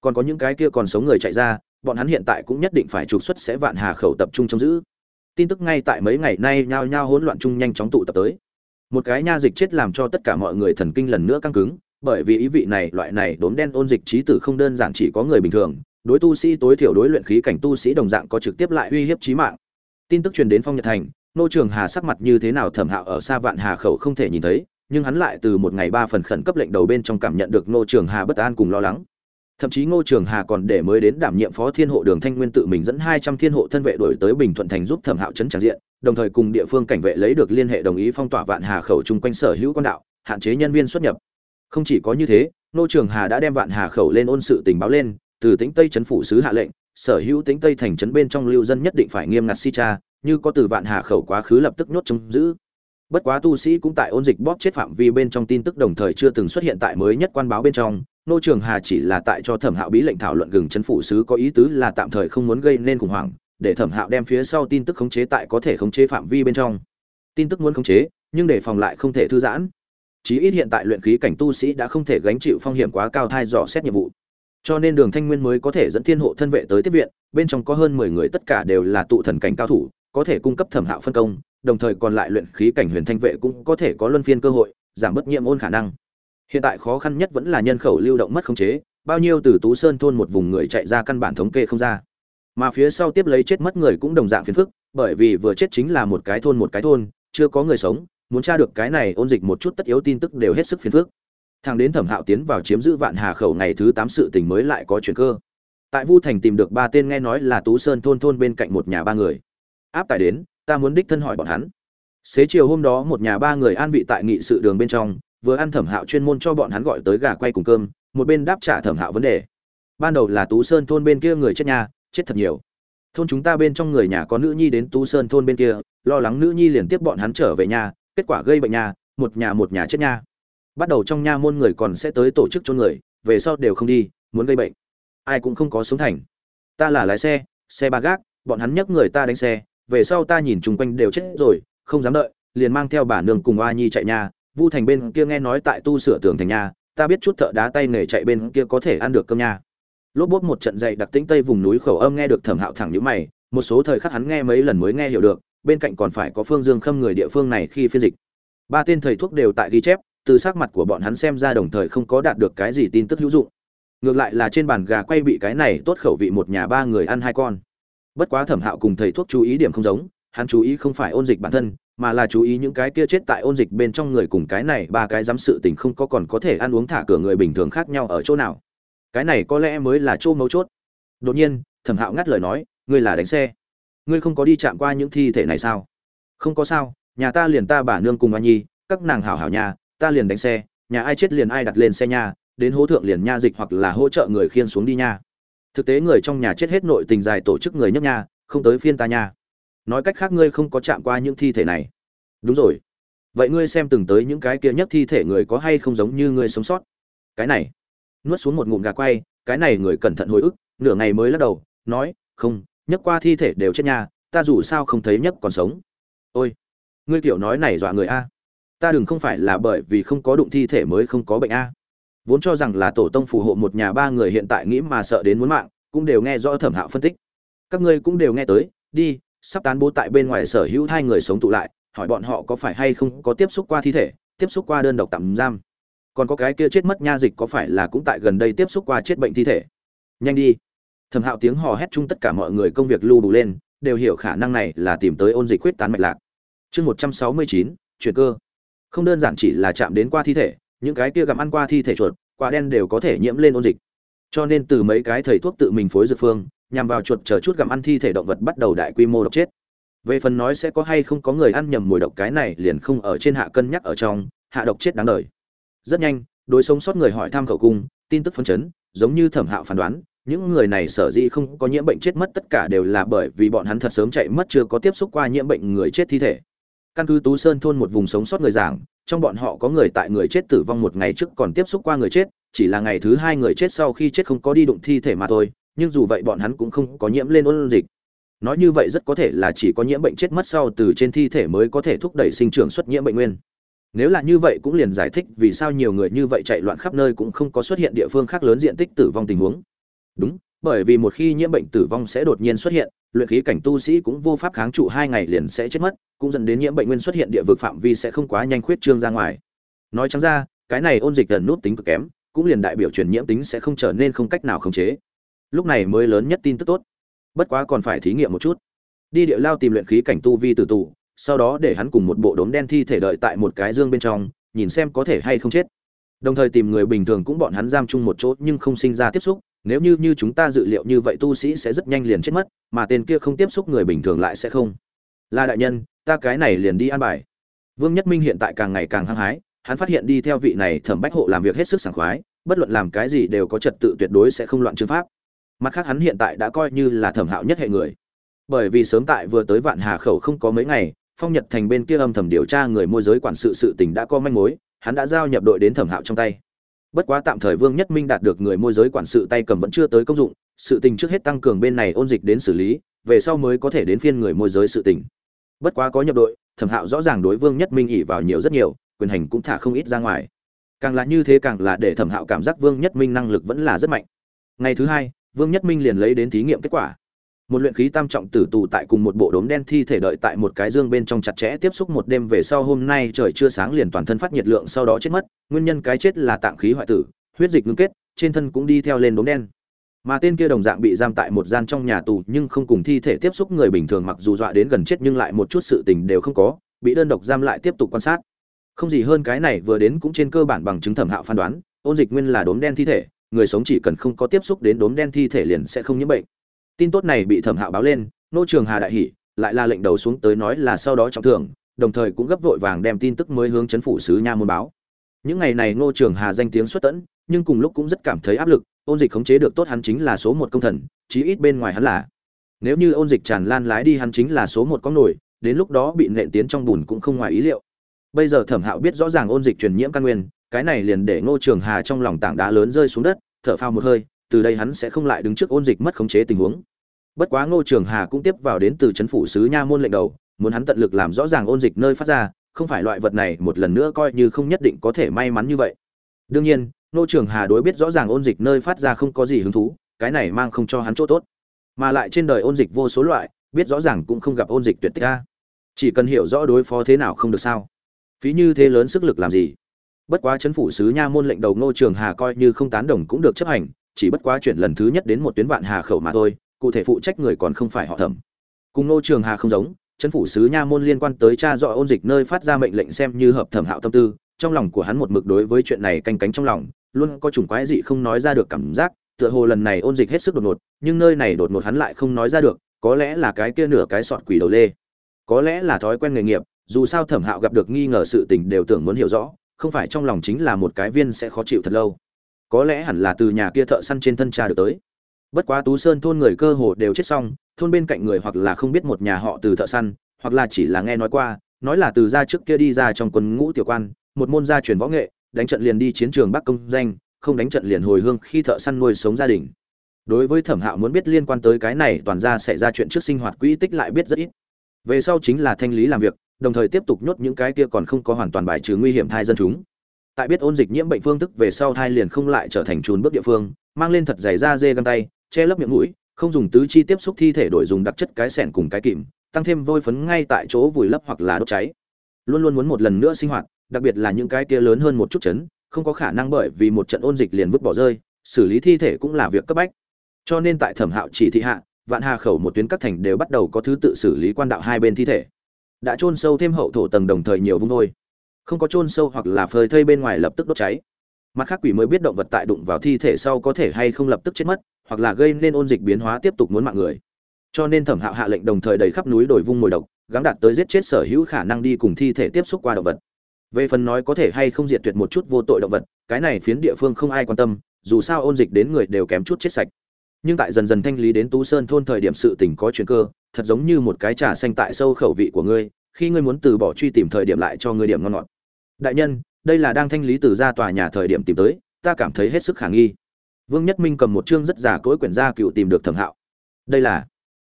Còn có những cái kia còn sống người chạy ra, bọn hắn hiện tại cũng nhất định phải trục xuất sẽ vạn hà khẩu tập trung trông giữ. Tin tức ngay tại mấy ngày nay nhao nhao hỗn loạn chung nhanh chóng tụ tập tới. Một cái nha dịch chết làm cho tất cả mọi người thần kinh lần nữa căng cứng, bởi vì ý vị này loại này đốm đen ôn dịch trí tử không đơn giản chỉ có người bình thường, đối tu sĩ tối thiểu đối luyện khí cảnh tu sĩ đồng dạng có trực tiếp lại uy hiếp chí mạng tin tức truyền đến phong nhật thành, nô trường hà sắc mặt như thế nào thẩm hạo ở xa vạn hà khẩu không thể nhìn thấy, nhưng hắn lại từ một ngày ba phần khẩn cấp lệnh đầu bên trong cảm nhận được nô trường hà bất an cùng lo lắng. Thậm chí ngô trường hà còn để mới đến đảm nhiệm phó thiên hộ đường thanh nguyên tự mình dẫn hai trăm thiên hộ thân vệ đổi tới bình thuận thành giúp thẩm hạo chấn tràng diện, đồng thời cùng địa phương cảnh vệ lấy được liên hệ đồng ý phong tỏa vạn hà khẩu chung quanh sở hữu quan đạo, hạn chế nhân viên xuất nhập. Không chỉ có như thế ngô trường hà đã đem vạn hà khẩu lên ôn sự tình báo lên, từ tĩnh tây trấn phủ sứ hạ lệnh sở hữu tính tây thành trấn bên trong lưu dân nhất định phải nghiêm ngặt si cha, như có từ vạn hà khẩu quá khứ lập tức nhốt trông giữ. Bất quá tu sĩ cũng tại ôn dịch bóp chết phạm vi bên trong tin tức đồng thời chưa từng xuất hiện tại mới nhất quan báo bên trong. Nô trường hà chỉ là tại cho thẩm hạo bí lệnh thảo luận gừng chấn phủ sứ có ý tứ là tạm thời không muốn gây nên khủng hoảng, để thẩm hạo đem phía sau tin tức khống chế tại có thể khống chế phạm vi bên trong. Tin tức muốn khống chế, nhưng để phòng lại không thể thư giãn. Chí ít hiện tại luyện khí cảnh tu sĩ đã không thể gánh chịu phong hiểm quá cao thai dò xét nhiệm vụ cho nên đường thanh nguyên mới có thể dẫn thiên hộ thân vệ tới tiếp viện, bên trong có hơn mười người tất cả đều là tụ thần cảnh cao thủ, có thể cung cấp thẩm hạo phân công, đồng thời còn lại luyện khí cảnh huyền thanh vệ cũng có thể có luân phiên cơ hội, giảm bất nhiệm ôn khả năng. Hiện tại khó khăn nhất vẫn là nhân khẩu lưu động mất khống chế, bao nhiêu từ tú sơn thôn một vùng người chạy ra căn bản thống kê không ra. Mà phía sau tiếp lấy chết mất người cũng đồng dạng phiền phức, bởi vì vừa chết chính là một cái thôn một cái thôn, chưa có người sống, muốn tra được cái này ôn dịch một chút tất yếu tin tức đều hết sức phiền phức thằng đến thẩm hạo tiến vào chiếm giữ vạn hà khẩu ngày thứ tám sự tình mới lại có chuyện cơ. Tại vu thành tìm được ba tên nghe nói là tú sơn thôn thôn bên cạnh một nhà ba người. Áp tải đến, ta muốn đích thân hỏi bọn hắn. Xế chiều hôm đó một nhà ba người an vị tại nghị sự đường bên trong, vừa ăn thẩm hạo chuyên môn cho bọn hắn gọi tới gà quay cùng cơm, một bên đáp trả thẩm hạo vấn đề. Ban đầu là tú sơn thôn bên kia người chết nhà, chết thật nhiều. Thôn chúng ta bên trong người nhà có nữ nhi đến tú sơn thôn bên kia, lo lắng nữ nhi liền tiếp bọn hắn trở về nhà, kết quả gây bệnh nhà, một nhà một nhà chết nha bắt đầu trong nha môn người còn sẽ tới tổ chức cho người, về sau đều không đi, muốn gây bệnh. Ai cũng không có sống thành. Ta là lái xe xe ba gác, bọn hắn nhấc người ta đánh xe, về sau ta nhìn chung quanh đều chết rồi, không dám đợi, liền mang theo bà nương cùng oa nhi chạy nhà. Vu thành bên kia nghe nói tại tu sửa tường thành nhà, ta biết chút thợ đá tay nghề chạy bên kia có thể ăn được cơm nha lốp bốt một trận dậy đặc tĩnh tây vùng núi khẩu âm nghe được thẩm hạo thẳng nhữ mày, một số thời khắc hắn nghe mấy lần mới nghe hiểu được, bên cạnh còn phải có phương dương khâm người địa phương này khi phiên dịch. Ba tên thầy thuốc đều tại ghi chép từ sắc mặt của bọn hắn xem ra đồng thời không có đạt được cái gì tin tức hữu dụng. Ngược lại là trên bàn gà quay bị cái này tốt khẩu vị một nhà ba người ăn hai con. Bất quá thẩm hạo cùng thầy thuốc chú ý điểm không giống, hắn chú ý không phải ôn dịch bản thân, mà là chú ý những cái kia chết tại ôn dịch bên trong người cùng cái này ba cái dám sự tình không có còn có thể ăn uống thả cửa người bình thường khác nhau ở chỗ nào. Cái này có lẽ mới là chỗ mấu chốt. Đột nhiên, thẩm hạo ngắt lời nói, ngươi là đánh xe. Ngươi không có đi chạm qua những thi thể này sao? Không có sao, nhà ta liền ta bà nương cùng a nhi, các nàng hảo hảo nhà ta liền đánh xe, nhà ai chết liền ai đặt lên xe nha, đến hỗ thượng liền nha dịch hoặc là hỗ trợ người khiên xuống đi nha. Thực tế người trong nhà chết hết nội tình dài tổ chức người nhấc nha, không tới phiên ta nha. Nói cách khác ngươi không có chạm qua những thi thể này. Đúng rồi. Vậy ngươi xem từng tới những cái kia nhất thi thể người có hay không giống như ngươi sống sót? Cái này. Nuốt xuống một ngụm gà quay, cái này người cẩn thận hồi ức, nửa ngày mới lắc đầu, nói, không nhấc qua thi thể đều chết nha, ta dù sao không thấy nhấc còn sống. Ôi, ngươi kiểu nói này dọa người a ta đừng không phải là bởi vì không có đụng thi thể mới không có bệnh a. Vốn cho rằng là tổ tông phù hộ một nhà ba người hiện tại nghĩ mà sợ đến muốn mạng, cũng đều nghe rõ thẩm hạo phân tích. Các ngươi cũng đều nghe tới, đi, sắp tán bố tại bên ngoài sở hữu hai người sống tụ lại, hỏi bọn họ có phải hay không có tiếp xúc qua thi thể, tiếp xúc qua đơn độc tạm giam. Còn có cái kia chết mất nha dịch có phải là cũng tại gần đây tiếp xúc qua chết bệnh thi thể? Nhanh đi. Thẩm hạo tiếng hò hét chung tất cả mọi người công việc lưu đủ lên, đều hiểu khả năng này là tìm tới ôn dịch quyết tán mạch lạc. Chương một trăm sáu mươi chín, chuyển cơ không đơn giản chỉ là chạm đến qua thi thể, những cái kia gặm ăn qua thi thể chuột, quả đen đều có thể nhiễm lên ôn dịch. Cho nên từ mấy cái thầy thuốc tự mình phối dược phương, nhằm vào chuột chờ chút gặm ăn thi thể động vật bắt đầu đại quy mô độc chết. Về phần nói sẽ có hay không có người ăn nhầm mùi độc cái này liền không ở trên hạ cân nhắc ở trong, hạ độc chết đáng đời. Rất nhanh, đối sống sót người hỏi thăm khẩu cung, tin tức phấn chấn, giống như thẩm hạo phán đoán, những người này sở dĩ không có nhiễm bệnh chết mất tất cả đều là bởi vì bọn hắn thật sớm chạy mất chưa có tiếp xúc qua nhiễm bệnh người chết thi thể căn cứ tú sơn thôn một vùng sống sót người giảng, trong bọn họ có người tại người chết tử vong một ngày trước còn tiếp xúc qua người chết, chỉ là ngày thứ hai người chết sau khi chết không có đi đụng thi thể mà thôi, nhưng dù vậy bọn hắn cũng không có nhiễm lên ôn dịch. Nói như vậy rất có thể là chỉ có nhiễm bệnh chết mất sau từ trên thi thể mới có thể thúc đẩy sinh trưởng xuất nhiễm bệnh nguyên. Nếu là như vậy cũng liền giải thích vì sao nhiều người như vậy chạy loạn khắp nơi cũng không có xuất hiện địa phương khác lớn diện tích tử vong tình huống. Đúng, bởi vì một khi nhiễm bệnh tử vong sẽ đột nhiên xuất hiện, luyện khí cảnh tu sĩ cũng vô pháp kháng trụ hai ngày liền sẽ chết mất cũng dẫn đến nhiễm bệnh nguyên xuất hiện địa vực phạm vi sẽ không quá nhanh khuyết trương ra ngoài. Nói trắng ra, cái này ôn dịch gần nút tính cực kém, cũng liền đại biểu truyền nhiễm tính sẽ không trở nên không cách nào khống chế. Lúc này mới lớn nhất tin tức tốt. Bất quá còn phải thí nghiệm một chút. Đi địa lao tìm luyện khí cảnh tu vi tử tù, sau đó để hắn cùng một bộ đốm đen thi thể đợi tại một cái dương bên trong, nhìn xem có thể hay không chết. Đồng thời tìm người bình thường cũng bọn hắn giam chung một chỗ nhưng không sinh ra tiếp xúc, nếu như như chúng ta dự liệu như vậy tu sĩ sẽ rất nhanh liền chết mất, mà tên kia không tiếp xúc người bình thường lại sẽ không. Là đại nhân ta cái này liền đi an bài. Vương nhất minh hiện tại càng ngày càng hăng hái, hắn phát hiện đi theo vị này thẩm bách hộ làm việc hết sức sảng khoái, bất luận làm cái gì đều có trật tự tuyệt đối sẽ không loạn chương pháp. Mặt khác hắn hiện tại đã coi như là thẩm hạo nhất hệ người. Bởi vì sớm tại vừa tới vạn hà khẩu không có mấy ngày, phong nhật thành bên kia âm thầm điều tra người môi giới quản sự sự tình đã có manh mối, hắn đã giao nhập đội đến thẩm hạo trong tay. Bất quá tạm thời vương nhất minh đạt được người môi giới quản sự tay cầm vẫn chưa tới công dụng, sự tình trước hết tăng cường bên này ôn dịch đến xử lý, về sau mới có thể đến phiên người môi giới sự tình bất quá có nhập đội, thẩm hạo rõ ràng đối vương nhất minh ỉ vào nhiều rất nhiều, quyền hành cũng thả không ít ra ngoài. Càng là như thế càng là để thẩm hạo cảm giác vương nhất minh năng lực vẫn là rất mạnh. Ngày thứ hai, vương nhất minh liền lấy đến thí nghiệm kết quả. Một luyện khí tam trọng tử tù tại cùng một bộ đốm đen thi thể đợi tại một cái dương bên trong chặt chẽ tiếp xúc một đêm về sau hôm nay trời chưa sáng liền toàn thân phát nhiệt lượng sau đó chết mất, nguyên nhân cái chết là tạng khí hoại tử, huyết dịch ngưng kết, trên thân cũng đi theo lên đốm đen mà tên kia đồng dạng bị giam tại một gian trong nhà tù nhưng không cùng thi thể tiếp xúc người bình thường mặc dù dọa đến gần chết nhưng lại một chút sự tình đều không có, bị đơn độc giam lại tiếp tục quan sát. Không gì hơn cái này vừa đến cũng trên cơ bản bằng chứng thẩm hạo phán đoán, ôn dịch nguyên là đốm đen thi thể, người sống chỉ cần không có tiếp xúc đến đốm đen thi thể liền sẽ không nhiễm bệnh. Tin tốt này bị thẩm hạo báo lên, nô trường hà đại hỷ lại là lệnh đầu xuống tới nói là sau đó trọng thưởng, đồng thời cũng gấp vội vàng đem tin tức mới hướng chấn phủ sứ nha môn báo. Những ngày này nô trường hà danh tiếng xuất tẫn, nhưng cùng lúc cũng rất cảm thấy áp lực ôn dịch khống chế được tốt hắn chính là số một công thần, chí ít bên ngoài hắn là. Nếu như ôn dịch tràn lan lái đi hắn chính là số một con nổi đến lúc đó bị nện tiến trong bùn cũng không ngoài ý liệu. Bây giờ thẩm hạo biết rõ ràng ôn dịch truyền nhiễm căn nguyên, cái này liền để ngô trường hà trong lòng tảng đá lớn rơi xuống đất, thở phao một hơi, từ đây hắn sẽ không lại đứng trước ôn dịch mất khống chế tình huống. Bất quá ngô trường hà cũng tiếp vào đến từ chấn phủ sứ nha môn lệnh đầu, muốn hắn tận lực làm rõ ràng ôn dịch nơi phát ra, không phải loại vật này một lần nữa coi như không nhất định có thể may mắn như vậy. Đương nhiên Nô trường hà đối biết rõ ràng ôn dịch nơi phát ra không có gì hứng thú, cái này mang không cho hắn chỗ tốt. Mà lại trên đời ôn dịch vô số loại, biết rõ ràng cũng không gặp ôn dịch tuyệt tích a. Chỉ cần hiểu rõ đối phó thế nào không được sao. Phí như thế lớn sức lực làm gì? Bất quá chấn phủ sứ nha môn lệnh đầu ngô trường hà coi như không tán đồng cũng được chấp hành, chỉ bất quá chuyển lần thứ nhất đến một tuyến vạn hà khẩu mà thôi, cụ thể phụ trách người còn không phải họ thẩm. Cùng ngô trường hà không giống, chấn phủ sứ nha môn liên quan tới cha dọ ôn dịch nơi phát ra mệnh lệnh xem như hợp thẩm hạo tâm tư trong lòng của hắn một mực đối với chuyện này canh cánh trong lòng, luôn có chủng quái dị không nói ra được cảm giác, tựa hồ lần này ôn dịch hết sức đột ngột, nhưng nơi này đột ngột hắn lại không nói ra được, có lẽ là cái kia nửa cái sọt quỷ đầu lê. Có lẽ là thói quen nghề nghiệp, dù sao thẩm hạo gặp được nghi ngờ sự tình đều tưởng muốn hiểu rõ, không phải trong lòng chính là một cái viên sẽ khó chịu thật lâu. Có lẽ hẳn là từ nhà kia thợ săn trên thân cha được tới. Bất quá tú sơn thôn người cơ hồ đều chết xong, thôn bên cạnh người hoặc là không biết một nhà họ từ thợ săn, hoặc là chỉ là nghe nói qua, nói là từ gia trước kia đi ra trong quân ngũ tiểu quan một môn gia truyền võ nghệ, đánh trận liền đi chiến trường bắc công danh, không đánh trận liền hồi hương khi thợ săn nuôi sống gia đình. Đối với thẩm hạo muốn biết liên quan tới cái này, toàn ra sẽ ra chuyện trước sinh hoạt quỹ tích lại biết rất ít. Về sau chính là thanh lý làm việc, đồng thời tiếp tục nhốt những cái kia còn không có hoàn toàn bài trừ nguy hiểm thai dân chúng. Tại biết ôn dịch nhiễm bệnh phương thức về sau thai liền không lại trở thành trùn bước địa phương, mang lên thật dày da dê găng tay, che lấp miệng mũi, không dùng tứ chi tiếp xúc thi thể đổi dùng đặc chất cái sẻn cùng cái kìm, tăng thêm vôi phấn ngay tại chỗ vùi lấp hoặc là đốt cháy. Luôn luôn muốn một lần nữa sinh hoạt đặc biệt là những cái kia lớn hơn một chút chấn, không có khả năng bởi vì một trận ôn dịch liền vứt bỏ rơi, xử lý thi thể cũng là việc cấp bách. Cho nên tại thẩm hạo chỉ thị hạ, vạn hà khẩu một tuyến các thành đều bắt đầu có thứ tự xử lý quan đạo hai bên thi thể. Đã chôn sâu thêm hậu thổ tầng đồng thời nhiều vung thôi. Không có chôn sâu hoặc là phơi thây bên ngoài lập tức đốt cháy. Mặt khác quỷ mới biết động vật tại đụng vào thi thể sau có thể hay không lập tức chết mất, hoặc là gây nên ôn dịch biến hóa tiếp tục muốn mạng người. Cho nên thẩm hạo hạ lệnh đồng thời đầy khắp núi đổi vung mồi độc, gắng đạt tới giết chết sở hữu khả năng đi cùng thi thể tiếp xúc qua động vật về phần nói có thể hay không diệt tuyệt một chút vô tội động vật, cái này phiến địa phương không ai quan tâm, dù sao ôn dịch đến người đều kém chút chết sạch. Nhưng tại dần dần thanh lý đến tú sơn thôn thời điểm sự tình có chuyện cơ, thật giống như một cái trà xanh tại sâu khẩu vị của ngươi, khi ngươi muốn từ bỏ truy tìm thời điểm lại cho ngươi điểm ngon ngọt. Đại nhân, đây là đang thanh lý từ ra tòa nhà thời điểm tìm tới, ta cảm thấy hết sức khả nghi. Vương nhất minh cầm một chương rất giả cỗi quyển gia cựu tìm được thẩm hạo. Đây là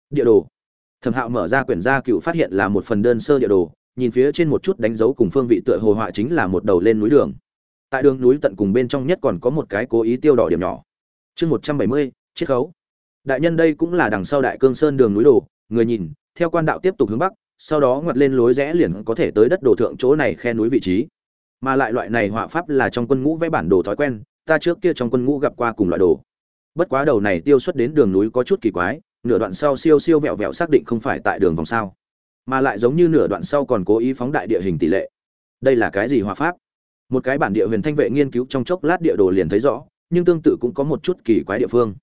địa đồ. Thẩm hạo mở ra quyển gia cựu phát hiện là một phần đơn sơ địa đồ nhìn phía trên một chút đánh dấu cùng phương vị tựa hồ họa chính là một đầu lên núi đường. Tại đường núi tận cùng bên trong nhất còn có một cái cố ý tiêu đỏ điểm nhỏ. Chương một trăm bảy mươi, chiết khấu. Đại nhân đây cũng là đằng sau đại cương sơn đường núi đồ, người nhìn, theo quan đạo tiếp tục hướng bắc, sau đó ngoặt lên lối rẽ liền có thể tới đất đồ thượng chỗ này khe núi vị trí. Mà lại loại này họa pháp là trong quân ngũ vẽ bản đồ thói quen, ta trước kia trong quân ngũ gặp qua cùng loại đồ. Bất quá đầu này tiêu xuất đến đường núi có chút kỳ quái, nửa đoạn sau siêu siêu vẹo vẹo xác định không phải tại đường vòng sao mà lại giống như nửa đoạn sau còn cố ý phóng đại địa hình tỷ lệ. Đây là cái gì hòa pháp? Một cái bản địa huyền thanh vệ nghiên cứu trong chốc lát địa đồ liền thấy rõ, nhưng tương tự cũng có một chút kỳ quái địa phương.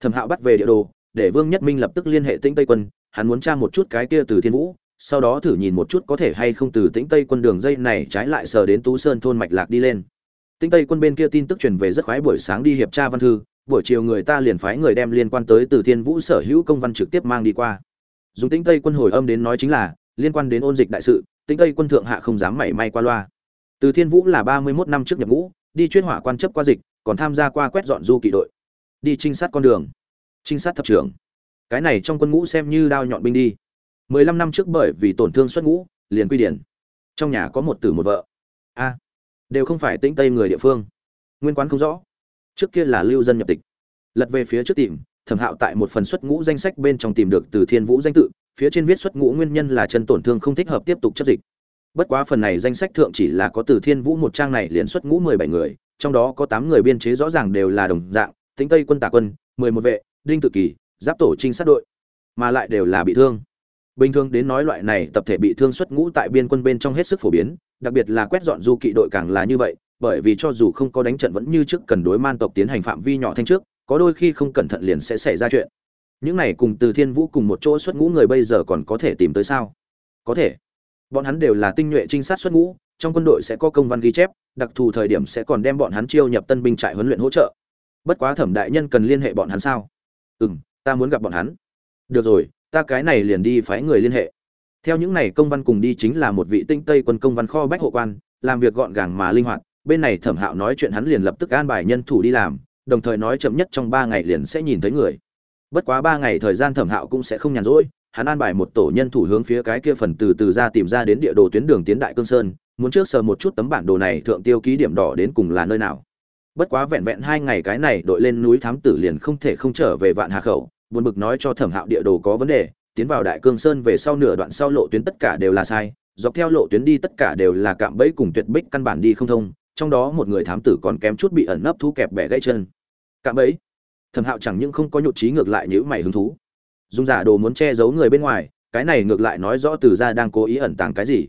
Thẩm hạo bắt về địa đồ, để vương nhất minh lập tức liên hệ tĩnh tây quân, hắn muốn tra một chút cái kia từ thiên vũ, sau đó thử nhìn một chút có thể hay không từ tĩnh tây quân đường dây này trái lại sờ đến tú sơn thôn mạch lạc đi lên. Tĩnh tây quân bên kia tin tức truyền về rất khoái buổi sáng đi hiệp tra văn thư, buổi chiều người ta liền phái người đem liên quan tới từ thiên vũ sở hữu công văn trực tiếp mang đi qua dùng tĩnh tây quân hồi âm đến nói chính là, liên quan đến ôn dịch đại sự, tĩnh tây quân thượng hạ không dám mảy may qua loa. Từ thiên vũ là ba mươi mốt năm trước nhập ngũ, đi chuyên hỏa quan chấp qua dịch, còn tham gia qua quét dọn du kỵ đội. Đi trinh sát con đường. Trinh sát thập trưởng. Cái này trong quân ngũ xem như đao nhọn binh đi. mười lăm năm trước bởi vì tổn thương xuất ngũ, liền quy điển. Trong nhà có một tử một vợ. A, đều không phải tĩnh tây người địa phương. Nguyên quán không rõ. Trước kia là lưu dân nhập tịch. Lật về phía trước tìm thẩm hạo tại một phần xuất ngũ danh sách bên trong tìm được từ thiên vũ danh tự, phía trên viết xuất ngũ nguyên nhân là chân tổn thương không thích hợp tiếp tục chấp dịch. Bất quá phần này danh sách thượng chỉ là có từ thiên vũ một trang này liền xuất ngũ mười bảy người, trong đó có tám người biên chế rõ ràng đều là đồng dạng tính tây quân tả quân, mười một vệ, đinh tự kỳ, giáp tổ trinh sát đội, mà lại đều là bị thương. Bình thường đến nói loại này tập thể bị thương xuất ngũ tại biên quân bên trong hết sức phổ biến, đặc biệt là quét dọn du kỵ đội càng là như vậy, bởi vì cho dù không có đánh trận vẫn như trước cần đối man tộc tiến hành phạm vi nhỏ thanh trước có đôi khi không cẩn thận liền sẽ xảy ra chuyện. Những này cùng từ thiên vũ cùng một chỗ xuất ngũ người bây giờ còn có thể tìm tới sao? Có thể. Bọn hắn đều là tinh nhuệ trinh sát xuất ngũ, trong quân đội sẽ có công văn ghi chép, đặc thù thời điểm sẽ còn đem bọn hắn chiêu nhập tân binh trại huấn luyện hỗ trợ. Bất quá thẩm đại nhân cần liên hệ bọn hắn sao? Ừ m ta muốn gặp bọn hắn. Được rồi, ta cái này liền đi phái người liên hệ. Theo những này công văn cùng đi chính là một vị tinh tây quân công văn kho bách hộ quan, làm việc gọn gàng mà linh hoạt. Bên này thẩm hạo nói chuyện hắn liền lập tức an bài nhân thủ đi làm đồng thời nói chậm nhất trong ba ngày liền sẽ nhìn thấy người. Bất quá ba ngày thời gian thẩm hạo cũng sẽ không nhàn rỗi, hắn an bài một tổ nhân thủ hướng phía cái kia phần từ từ ra tìm ra đến địa đồ tuyến đường tiến đại cương sơn, muốn trước sờ một chút tấm bản đồ này thượng tiêu ký điểm đỏ đến cùng là nơi nào. Bất quá vẹn vẹn hai ngày cái này đội lên núi thám tử liền không thể không trở về vạn hà khẩu, buồn bực nói cho thẩm hạo địa đồ có vấn đề, tiến vào đại cương sơn về sau nửa đoạn sau lộ tuyến tất cả đều là sai, dọc theo lộ tuyến đi tất cả đều là cạm bẫy cùng tuyệt bích căn bản đi không thông, trong đó một người thám tử còn kém chút bị ẩn nấp thu kẹp bẻ gãy chân cạm bẫy. Thẩm hạo chẳng những không có nhụt trí ngược lại nhữ mày hứng thú. Dùng giả đồ muốn che giấu người bên ngoài, cái này ngược lại nói rõ từ ra đang cố ý ẩn tàng cái gì.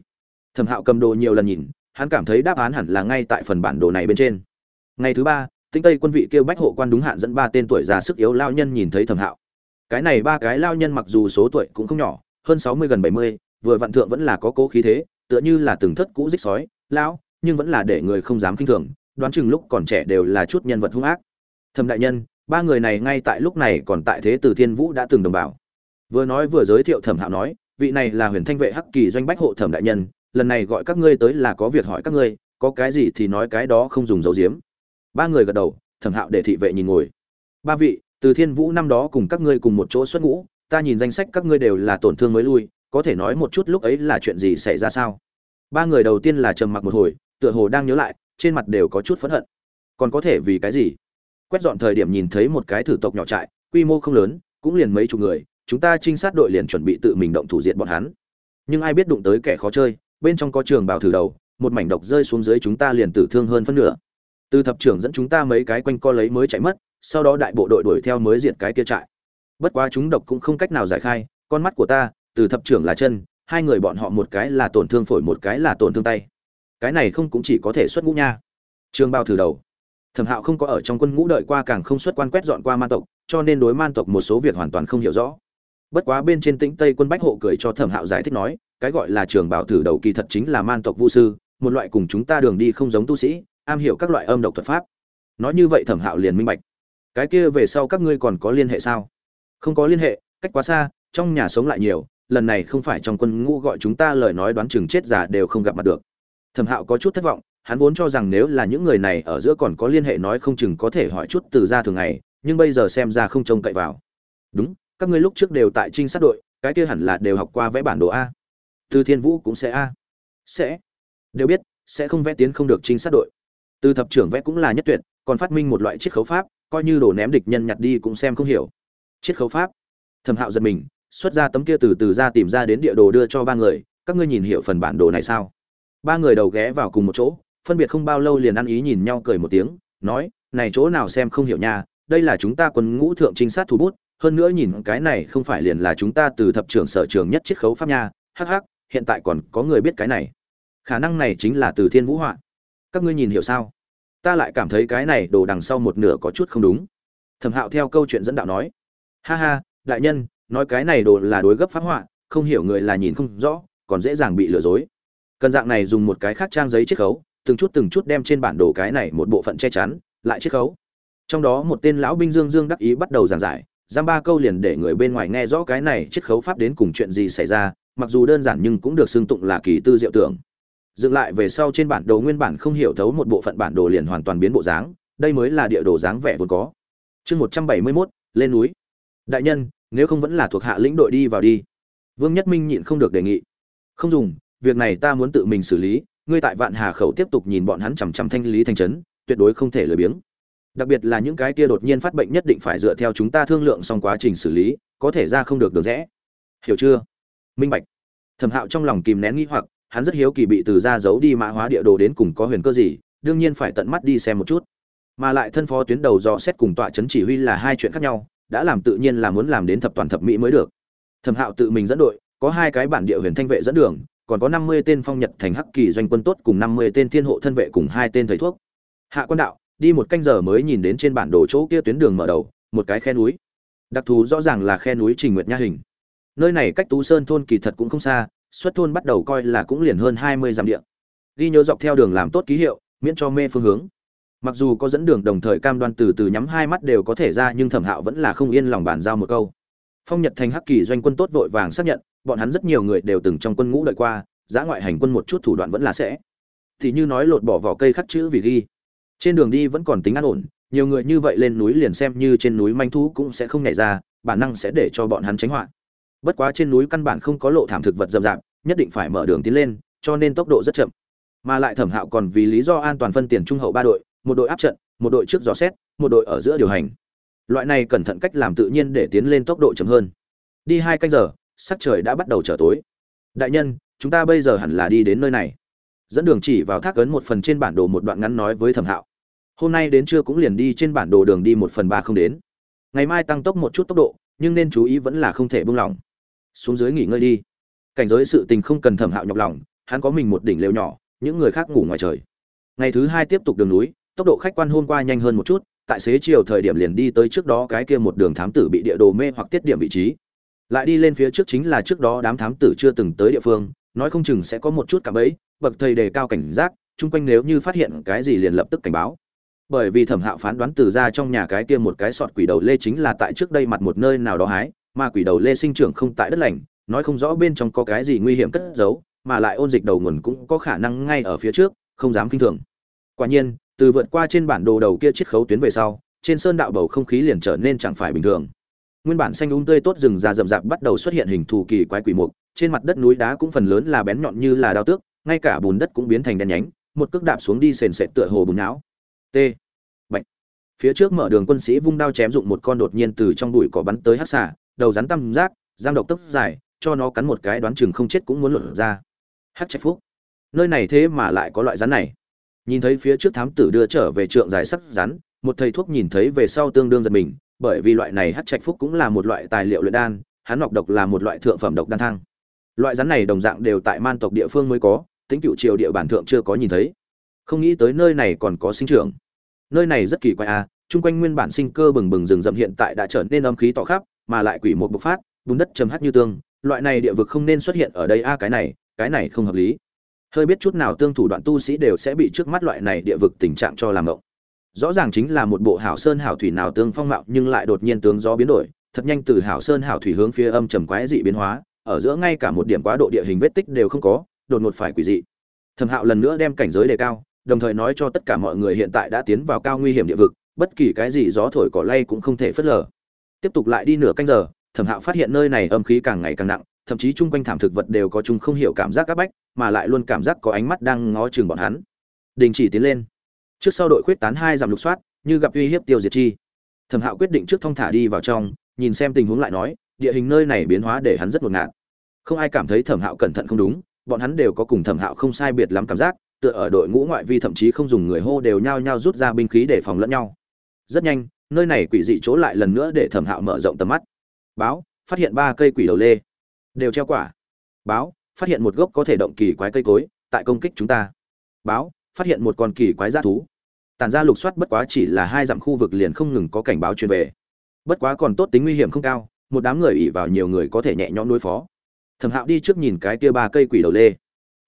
Thẩm hạo cầm đồ nhiều lần nhìn, hắn cảm thấy đáp án hẳn là ngay tại phần bản đồ này bên trên. Ngày thứ ba, tinh tây quân vị kêu bách hộ quan đúng hạn dẫn ba tên tuổi già sức yếu lao nhân nhìn thấy thẩm hạo. Cái này ba cái lao nhân mặc dù số tuổi cũng không nhỏ, hơn sáu mươi gần bảy mươi, vừa vạn thượng vẫn là có cố khí thế, tựa như là từng thất cũ dích sói, lão, nhưng vẫn là để người không dám kinh thường, đoán chừng lúc còn trẻ đều là chút nhân vật hung ác thẩm đại nhân, ba người này ngay tại lúc này còn tại thế từ thiên vũ đã từng đồng bào. Vừa nói vừa giới thiệu thẩm hạo nói, vị này là huyền thanh vệ hắc kỳ doanh bách hộ thẩm đại nhân, lần này gọi các ngươi tới là có việc hỏi các ngươi, có cái gì thì nói cái đó không dùng dấu diếm ba người gật đầu, thẩm hạo để thị vệ nhìn ngồi. Ba vị, từ thiên vũ năm đó cùng các ngươi cùng một chỗ xuất ngũ, ta nhìn danh sách các ngươi đều là tổn thương mới lui, có thể nói một chút lúc ấy là chuyện gì xảy ra sao? Ba người đầu tiên là trầm mặc một hồi, tựa hồ đang nhớ lại, trên mặt đều có chút phẫn hận. Còn có thể vì cái gì? Quét dọn thời điểm nhìn thấy một cái thử tộc nhỏ trại, quy mô không lớn, cũng liền mấy chục người, chúng ta trinh sát đội liền chuẩn bị tự mình động thủ diện bọn hắn. Nhưng ai biết đụng tới kẻ khó chơi, bên trong có trường bào thử đầu, một mảnh độc rơi xuống dưới chúng ta liền tử thương hơn phân nửa. Từ thập trưởng dẫn chúng ta mấy cái quanh co lấy mới chạy mất, sau đó đại bộ đội đuổi theo mới diệt cái kia trại. Bất quá chúng độc cũng không cách nào giải khai, con mắt của ta, từ thập trưởng là chân, hai người bọn họ một cái là tổn thương phổi một cái là tổn thương tay. Cái này không cũng chỉ có thể xuất ngũ nha. Trường bao thử đầu thẩm hạo không có ở trong quân ngũ đợi qua càng không xuất quan quét dọn qua man tộc, cho nên đối man tộc một số việc hoàn toàn không hiểu rõ. Bất quá bên trên tĩnh tây quân bách hộ cười cho thẩm hạo giải thích nói, cái gọi là trường bảo thử đầu kỳ thật chính là man tộc vũ sư, một loại cùng chúng ta đường đi không giống tu sĩ, am hiểu các loại âm độc thuật pháp. Nói như vậy thẩm hạo liền minh bạch. Cái kia về sau các ngươi còn có liên hệ sao? Không có liên hệ, cách quá xa, trong nhà sống lại nhiều, lần này không phải trong quân ngũ gọi chúng ta lời nói đoán chừng chết già đều không gặp mặt được. Thẩm hạo có chút thất vọng hắn vốn cho rằng nếu là những người này ở giữa còn có liên hệ nói không chừng có thể hỏi chút từ ra thường ngày, nhưng bây giờ xem ra không trông cậy vào. Đúng, các ngươi lúc trước đều tại trinh sát đội, cái kia hẳn là đều học qua vẽ bản đồ a. Từ thiên vũ cũng sẽ a. Sẽ. Đều biết, sẽ không vẽ tiến không được trinh sát đội. Từ thập trưởng vẽ cũng là nhất tuyệt, còn phát minh một loại chiết khấu pháp, coi như đồ ném địch nhân nhặt đi cũng xem không hiểu. Chiết khấu pháp. Thẩm hạo giật mình, xuất ra tấm kia từ từ ra tìm ra đến địa đồ đưa cho ba người, các ngươi nhìn hiểu phần bản đồ này sao? Ba người đầu ghé vào cùng một chỗ phân biệt không bao lâu liền ăn ý nhìn nhau cười một tiếng, nói, này chỗ nào xem không hiểu nha, đây là chúng ta quân ngũ thượng trinh sát thủ bút, hơn nữa nhìn cái này không phải liền là chúng ta từ thập trưởng sở trường nhất chiết khấu pháp nha, hắc hắc, hiện tại còn có người biết cái này. Khả năng này chính là từ thiên vũ họa. Các ngươi nhìn hiểu sao? Ta lại cảm thấy cái này đồ đằng sau một nửa có chút không đúng. Thẩm hạo theo câu chuyện dẫn đạo nói, ha ha, đại nhân, nói cái này đồ là đối gấp pháp họa, không hiểu người là nhìn không rõ, còn dễ dàng bị lừa dối. Cần dạng này dùng một cái khác trang giấy chiết khấu từng chút từng chút đem trên bản đồ cái này một bộ phận che chắn, lại chiết khấu. Trong đó một tên lão binh dương dương đắc ý bắt đầu giảng giải, giam ba câu liền để người bên ngoài nghe rõ cái này chiết khấu pháp đến cùng chuyện gì xảy ra, mặc dù đơn giản nhưng cũng được xưng tụng là kỳ tư diệu tưởng. Dựng lại về sau trên bản đồ nguyên bản không hiểu thấu một bộ phận bản đồ liền hoàn toàn biến bộ dáng, đây mới là địa đồ dáng vẻ vốn có. Chương một trăm bảy mươi mốt, lên núi. Đại nhân, nếu không vẫn là thuộc hạ lĩnh đội đi vào đi. Vương nhất minh nhịn không được đề nghị. Không dùng, việc này ta muốn tự mình xử lý ngươi tại vạn hà khẩu tiếp tục nhìn bọn hắn chằm chằm thanh lý thành trấn, tuyệt đối không thể lười biếng. Đặc biệt là những cái kia đột nhiên phát bệnh nhất định phải dựa theo chúng ta thương lượng xong quá trình xử lý, có thể ra không được được rẽ hiểu chưa? Minh bạch. Thẩm hạo trong lòng kìm nén nghĩ hoặc, hắn rất hiếu kỳ bị từ ra giấu đi mã hóa địa đồ đến cùng có huyền cơ gì, đương nhiên phải tận mắt đi xem một chút. Mà lại thân phó tuyến đầu dò xét cùng tọa chấn chỉ huy là hai chuyện khác nhau, đã làm tự nhiên là muốn làm đến thập toàn thập mỹ mới được. Thẩm hạo tự mình dẫn đội, có hai cái bản địa huyền thanh vệ dẫn đường còn có năm mươi tên phong nhật thành hắc kỳ doanh quân tốt cùng năm mươi tên thiên hộ thân vệ cùng hai tên thầy thuốc. Hạ quân đạo, đi một canh giờ mới nhìn đến trên bản đồ chỗ kia tuyến đường mở đầu, một cái khe núi. Đặc thù rõ ràng là khe núi trình nguyệt nha hình. Nơi này cách tú sơn thôn kỳ thật cũng không xa, xuất thôn bắt đầu coi là cũng liền hơn hai mươi dặm địa. Ghi nhớ dọc theo đường làm tốt ký hiệu, miễn cho mê phương hướng. Mặc dù có dẫn đường đồng thời cam đoan từ từ nhắm hai mắt đều có thể ra, nhưng thẩm hạo vẫn là không yên lòng bàn giao một câu phong nhật thành hắc kỳ doanh quân tốt vội vàng xác nhận, bọn hắn rất nhiều người đều từng trong quân ngũ đợi qua giã ngoại hành quân một chút thủ đoạn vẫn là sẽ. Thì như nói lột bỏ vỏ cây khắc chữ vì ghi. Trên đường đi vẫn còn tính an ổn, nhiều người như vậy lên núi liền xem như trên núi manh thú cũng sẽ không nhảy ra, bản năng sẽ để cho bọn hắn tránh họa. Bất quá trên núi căn bản không có lộ thảm thực vật rậm rạp, nhất định phải mở đường tiến lên, cho nên tốc độ rất chậm. Mà lại thẩm hạo còn vì lý do an toàn phân tiền trung hậu ba đội, một đội áp trận, một đội trước gió xét, một đội ở giữa điều hành loại này cẩn thận cách làm tự nhiên để tiến lên tốc độ chậm hơn. Đi hai canh giờ, sắc trời đã bắt đầu trở tối. Đại nhân, chúng ta bây giờ hẳn là đi đến nơi này. Dẫn đường chỉ vào thác ấn một phần trên bản đồ một đoạn ngắn nói với thẩm hạo. Hôm nay đến trưa cũng liền đi trên bản đồ đường đi một phần ba không đến. Ngày mai tăng tốc một chút tốc độ, nhưng nên chú ý vẫn là không thể buông lỏng. Xuống dưới nghỉ ngơi đi. Cảnh giới sự tình không cần thẩm hạo nhọc lòng, hắn có mình một đỉnh lều nhỏ, những người khác ngủ ngoài trời. Ngày thứ hai tiếp tục đường núi, tốc độ khách quan hôm qua nhanh hơn một chút tại xế chiều thời điểm liền đi tới trước đó cái kia một đường thám tử bị địa đồ mê hoặc tiết điểm vị trí. Lại đi lên phía trước chính là trước đó đám thám tử chưa từng tới địa phương, nói không chừng sẽ có một chút cảm ấy bậc thầy đề cao cảnh giác, chung quanh nếu như phát hiện cái gì liền lập tức cảnh báo. Bởi vì thẩm hạo phán đoán từ ra trong nhà cái kia một cái sọt quỷ đầu lê chính là tại trước đây mặt một nơi nào đó hái, mà quỷ đầu lê sinh trưởng không tại đất lành, nói không rõ bên trong có cái gì nguy hiểm cất giấu, mà lại ôn dịch đầu nguồn cũng có khả năng ngay ở phía trước, không dám kinh thường. Quả nhiên từ vượt qua trên bản đồ đầu kia chiết khấu tuyến về sau, trên sơn đạo bầu không khí liền trở nên chẳng phải bình thường. Nguyên bản xanh úng tươi tốt rừng già rậm rạp bắt đầu xuất hiện hình thù kỳ quái quỷ mục, trên mặt đất núi đá cũng phần lớn là bén nhọn như là đao tước, ngay cả bùn đất cũng biến thành đen nhánh, một cước đạp xuống đi sền sệt tựa hồ bùn não. T. Bệnh phía trước mở đường quân sĩ vung đao chém dụng một con đột nhiên từ trong bụi cỏ bắn tới hắc xả đầu rắn tăm rác giang độc tốc dài, cho nó cắn một cái đoán chừng không chết cũng muốn lột ra. Hắc trạch phúc. Nơi này thế mà lại có loại rắn này nhìn thấy phía trước thám tử đưa trở về trượng dài sắc rắn, một thầy thuốc nhìn thấy về sau tương đương giật mình, bởi vì loại này hát trạch phúc cũng là một loại tài liệu luyện đan, hắn ngọc độc là một loại thượng phẩm độc đan thang. Loại rắn này đồng dạng đều tại man tộc địa phương mới có, tính cựu triều địa bản thượng chưa có nhìn thấy. Không nghĩ tới nơi này còn có sinh trưởng. Nơi này rất kỳ quái à chung quanh nguyên bản sinh cơ bừng bừng rừng rậm hiện tại đã trở nên âm khí tỏ khắp, mà lại quỷ một bộc phát, bùn đất chấm hát như tương loại này địa vực không nên xuất hiện ở đây a, cái này cái này không hợp lý hơi biết chút nào tương thủ đoạn tu sĩ đều sẽ bị trước mắt loại này địa vực tình trạng cho làm ngộng. Rõ ràng chính là một bộ hảo sơn hảo thủy nào tương phong mạo, nhưng lại đột nhiên tướng gió biến đổi, thật nhanh từ hảo sơn hảo thủy hướng phía âm trầm quái dị biến hóa, ở giữa ngay cả một điểm quá độ địa hình vết tích đều không có, đột ngột phải quỷ dị. Thẩm hạo lần nữa đem cảnh giới đề cao, đồng thời nói cho tất cả mọi người hiện tại đã tiến vào cao nguy hiểm địa vực, bất kỳ cái gì gió thổi cỏ lay cũng không thể phớt lờ. Tiếp tục lại đi nửa canh giờ, thẩm hạo phát hiện nơi này âm khí càng ngày càng nặng, thậm chí chung quanh thảm thực vật đều có chung không hiểu cảm giác áp bách mà lại luôn cảm giác có ánh mắt đang ngó chừng bọn hắn. Đình chỉ tiến lên. Trước sau đội khuyết tán hai dặm lục soát, như gặp uy hiếp tiêu diệt chi. Thẩm hạo quyết định trước thong thả đi vào trong, nhìn xem tình huống lại nói, địa hình nơi này biến hóa để hắn rất ngột ngạt. Không ai cảm thấy thẩm hạo cẩn thận không đúng, bọn hắn đều có cùng thẩm hạo không sai biệt lắm cảm giác, tựa ở đội ngũ ngoại vi thậm chí không dùng người hô đều nhao nhao rút ra binh khí để phòng lẫn nhau. Rất nhanh, nơi này quỷ dị chỗ lại lần nữa để thẩm hạo mở rộng tầm mắt. Báo, phát hiện ba cây quỷ đầu lê. Đều treo quả. Báo phát hiện một gốc có thể động kỳ quái cây cối, tại công kích chúng ta. Báo, phát hiện một con kỳ quái g thú. Tàn ra lục soát bất quá chỉ là hai dặm khu vực liền không ngừng có cảnh báo truyền về. Bất quá còn tốt tính nguy hiểm không cao, một đám người ỉ vào nhiều người có thể nhẹ nhõm đối phó. Thẩm hạo đi trước nhìn cái kia ba cây quỷ đầu lê.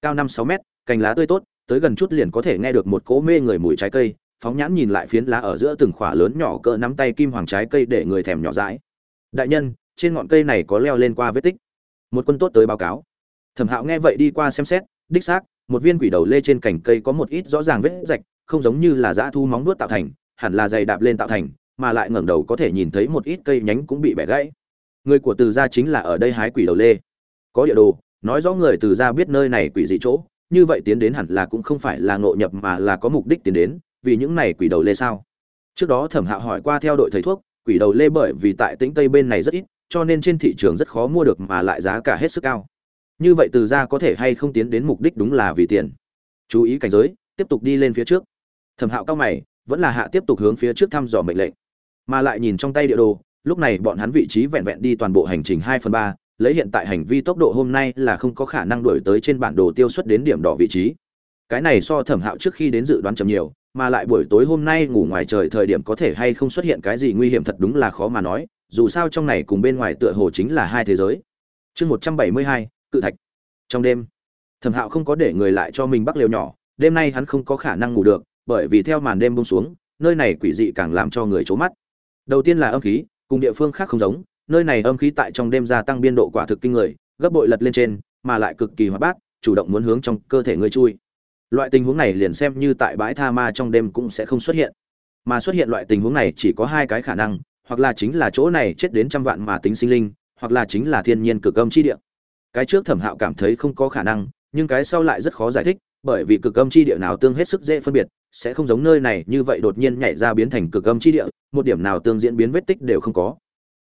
Cao năm sáu mét, cành lá tươi tốt, tới gần chút liền có thể nghe được một cỗ mê người mùi trái cây, phóng nhãn nhìn lại phiến lá ở giữa từng khỏa lớn nhỏ cỡ nắm tay kim hoàng trái cây để người thèm nhỏ dãi. Đại nhân, trên ngọn cây này có leo lên qua vết tích. Một quân tốt tới báo cáo thẩm hạo nghe vậy đi qua xem xét, đích xác, một viên quỷ đầu lê trên cành cây có một ít rõ ràng vết rạch, không giống như là dã thu móng vuốt tạo thành, hẳn là dày đạp lên tạo thành, mà lại ngẩng đầu có thể nhìn thấy một ít cây nhánh cũng bị bẻ gãy. Người của từ gia chính là ở đây hái quỷ đầu lê. Có địa đồ, nói rõ người từ gia biết nơi này quỷ dị chỗ, như vậy tiến đến hẳn là cũng không phải là ngộ nhập mà là có mục đích tiến đến, vì những này quỷ đầu lê sao? Trước đó thẩm hạo hỏi qua theo đội thầy thuốc, quỷ đầu lê bởi vì tại tĩnh tây bên này rất ít, cho nên trên thị trường rất khó mua được mà lại giá cả hết sức cao như vậy từ ra có thể hay không tiến đến mục đích đúng là vì tiền. Chú ý cảnh giới, tiếp tục đi lên phía trước. Thẩm hạo cao mày, vẫn là hạ tiếp tục hướng phía trước thăm dò mệnh lệnh. Mà lại nhìn trong tay địa đồ, lúc này bọn hắn vị trí vẹn vẹn đi toàn bộ hành trình hai phần ba, lấy hiện tại hành vi tốc độ hôm nay là không có khả năng đuổi tới trên bản đồ tiêu xuất đến điểm đỏ vị trí. Cái này so thẩm hạo trước khi đến dự đoán chậm nhiều, mà lại buổi tối hôm nay ngủ ngoài trời thời điểm có thể hay không xuất hiện cái gì nguy hiểm thật đúng là khó mà nói, dù sao trong này cùng bên ngoài tựa hồ chính là hai thế giới. Chương một trăm bảy mươi hai cự thạch. Trong đêm, thẩm hạo không có để người lại cho mình bắc liều nhỏ, đêm nay hắn không có khả năng ngủ được, bởi vì theo màn đêm bông xuống, nơi này quỷ dị càng làm cho người c mắt. Đầu tiên là âm khí, cùng địa phương khác không giống, nơi này âm khí tại trong đêm gia tăng biên độ quả thực kinh người, gấp bội lật lên trên, mà lại cực kỳ hoạt bát, chủ động muốn hướng trong cơ thể người chui. Loại tình huống này liền xem như tại bãi tha ma trong đêm cũng sẽ không xuất hiện. Mà xuất hiện loại tình huống này chỉ có hai cái khả năng, hoặc là chính là chỗ này chết đến trăm vạn mà tính sinh linh, hoặc là chính là thiên nhiên cực âm chi địa cái trước thẩm hạo cảm thấy không có khả năng, nhưng cái sau lại rất khó giải thích, bởi vì cực âm chi địa nào tương hết sức dễ phân biệt, sẽ không giống nơi này như vậy đột nhiên nhảy ra biến thành cực âm chi địa, một điểm nào tương diễn biến vết tích đều không có.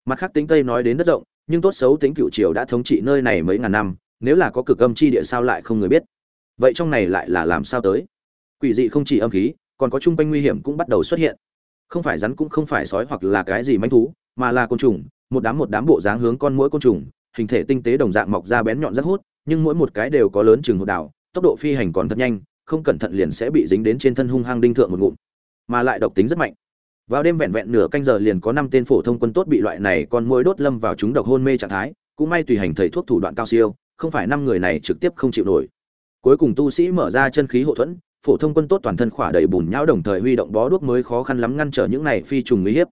Mặt khác tính tây nói đến đất rộng, nhưng tốt xấu tính cựu triều đã thống trị nơi này mấy ngàn năm, nếu là có cực âm chi địa sao lại không người biết? Vậy trong này lại là làm sao tới? Quỷ dị không chỉ âm khí, còn có chung quanh nguy hiểm cũng bắt đầu xuất hiện. Không phải rắn cũng không phải sói hoặc là cái gì manh thú, mà là côn trùng, một đám một đám bộ dáng hướng con mỗi côn trùng hình thể tinh tế đồng dạng mọc ra bén nhọn rất hút, nhưng mỗi một cái đều có lớn chừng hột đảo tốc độ phi hành còn thật nhanh, không cẩn thận liền sẽ bị dính đến trên thân hung hăng đinh thượng một ngụm, mà lại độc tính rất mạnh. Vào đêm vẹn vẹn nửa canh giờ liền có năm tên phổ thông quân tốt bị loại này con muỗi đốt lâm vào chúng độc hôn mê trạng thái, cũng may tùy hành thầy thuốc thủ đoạn cao siêu, không phải năm người này trực tiếp không chịu nổi. Cuối cùng tu sĩ mở ra chân khí hộ thuẫn, phổ thông quân tốt toàn thân khỏa đầy bùn nhão đồng thời huy động bó đuốc mới khó khăn lắm ngăn trở những này phi trùng nguy hiếp.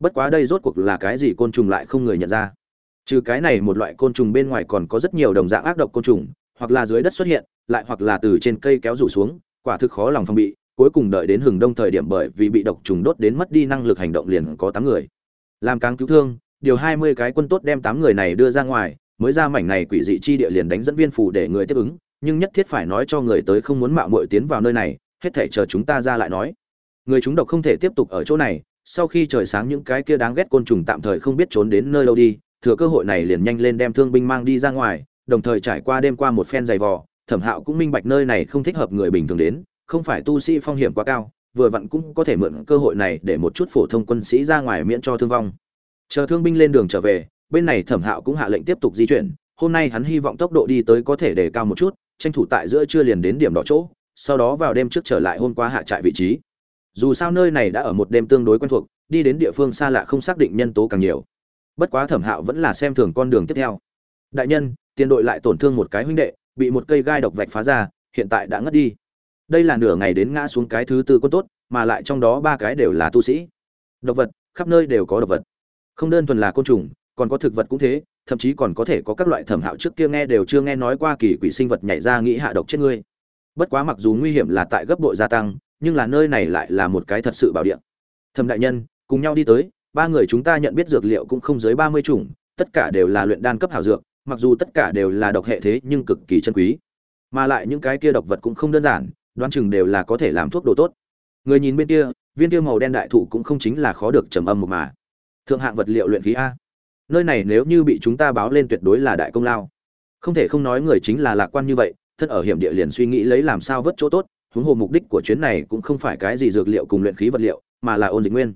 Bất quá đây rốt cuộc là cái gì côn trùng lại không người nhận ra trừ cái này một loại côn trùng bên ngoài còn có rất nhiều đồng dạng ác độc côn trùng, hoặc là dưới đất xuất hiện, lại hoặc là từ trên cây kéo rủ xuống, quả thực khó lòng phòng bị, cuối cùng đợi đến hừng đông thời điểm bởi vì bị độc trùng đốt đến mất đi năng lực hành động liền có tám người. Làm càng cứu thương, điều hai mươi cái quân tốt đem tám người này đưa ra ngoài, mới ra mảnh này quỷ dị chi địa liền đánh dẫn viên phủ để người tiếp ứng, nhưng nhất thiết phải nói cho người tới không muốn mạo muội tiến vào nơi này, hết thể chờ chúng ta ra lại nói. Người chúng độc không thể tiếp tục ở chỗ này, sau khi trời sáng những cái kia đáng ghét côn trùng tạm thời không biết trốn đến nơi đâu đi thừa cơ hội này liền nhanh lên đem thương binh mang đi ra ngoài, đồng thời trải qua đêm qua một phen dày vò, thẩm hạo cũng minh bạch nơi này không thích hợp người bình thường đến, không phải tu sĩ phong hiểm quá cao, vừa vặn cũng có thể mượn cơ hội này để một chút phổ thông quân sĩ ra ngoài miễn cho thương vong. Chờ thương binh lên đường trở về, bên này thẩm hạo cũng hạ lệnh tiếp tục di chuyển, hôm nay hắn hy vọng tốc độ đi tới có thể để cao một chút, tranh thủ tại giữa trưa liền đến điểm đỏ chỗ, sau đó vào đêm trước trở lại hôm qua hạ trại vị trí. Dù sao nơi này đã ở một đêm tương đối quen thuộc, đi đến địa phương xa lạ không xác định nhân tố càng nhiều bất quá thẩm hạo vẫn là xem thường con đường tiếp theo. Đại nhân, tiền đội lại tổn thương một cái huynh đệ, bị một cây gai độc vạch phá ra, hiện tại đã ngất đi. Đây là nửa ngày đến ngã xuống cái thứ tư quân tốt, mà lại trong đó ba cái đều là tu sĩ. Độc vật, khắp nơi đều có độc vật. Không đơn thuần là côn trùng, còn có thực vật cũng thế, thậm chí còn có thể có các loại thẩm hạo trước kia nghe đều chưa nghe nói qua kỳ quỷ sinh vật nhảy ra nghĩ hạ độc chết ngươi. Bất quá mặc dù nguy hiểm là tại gấp đội gia tăng, nhưng là nơi này lại là một cái thật sự bảo địa. Thẩm đại nhân, cùng nhau đi tới ba người chúng ta nhận biết dược liệu cũng không dưới ba mươi chủng, tất cả đều là luyện đan cấp hảo dược, mặc dù tất cả đều là độc hệ thế nhưng cực kỳ chân quý. Mà lại những cái kia độc vật cũng không đơn giản, đoán chừng đều là có thể làm thuốc đồ tốt. Người nhìn bên kia, viên kia màu đen đại thụ cũng không chính là khó được trầm âm một mà. Thượng hạng vật liệu luyện khí a. Nơi này nếu như bị chúng ta báo lên tuyệt đối là đại công lao. Không thể không nói người chính là lạc quan như vậy thân ở hiểm địa liền suy nghĩ lấy làm sao vớt chỗ tốt, huống hồ mục đích của chuyến này cũng không phải cái gì dược liệu cùng luyện khí vật liệu, mà là ôn dịch nguyên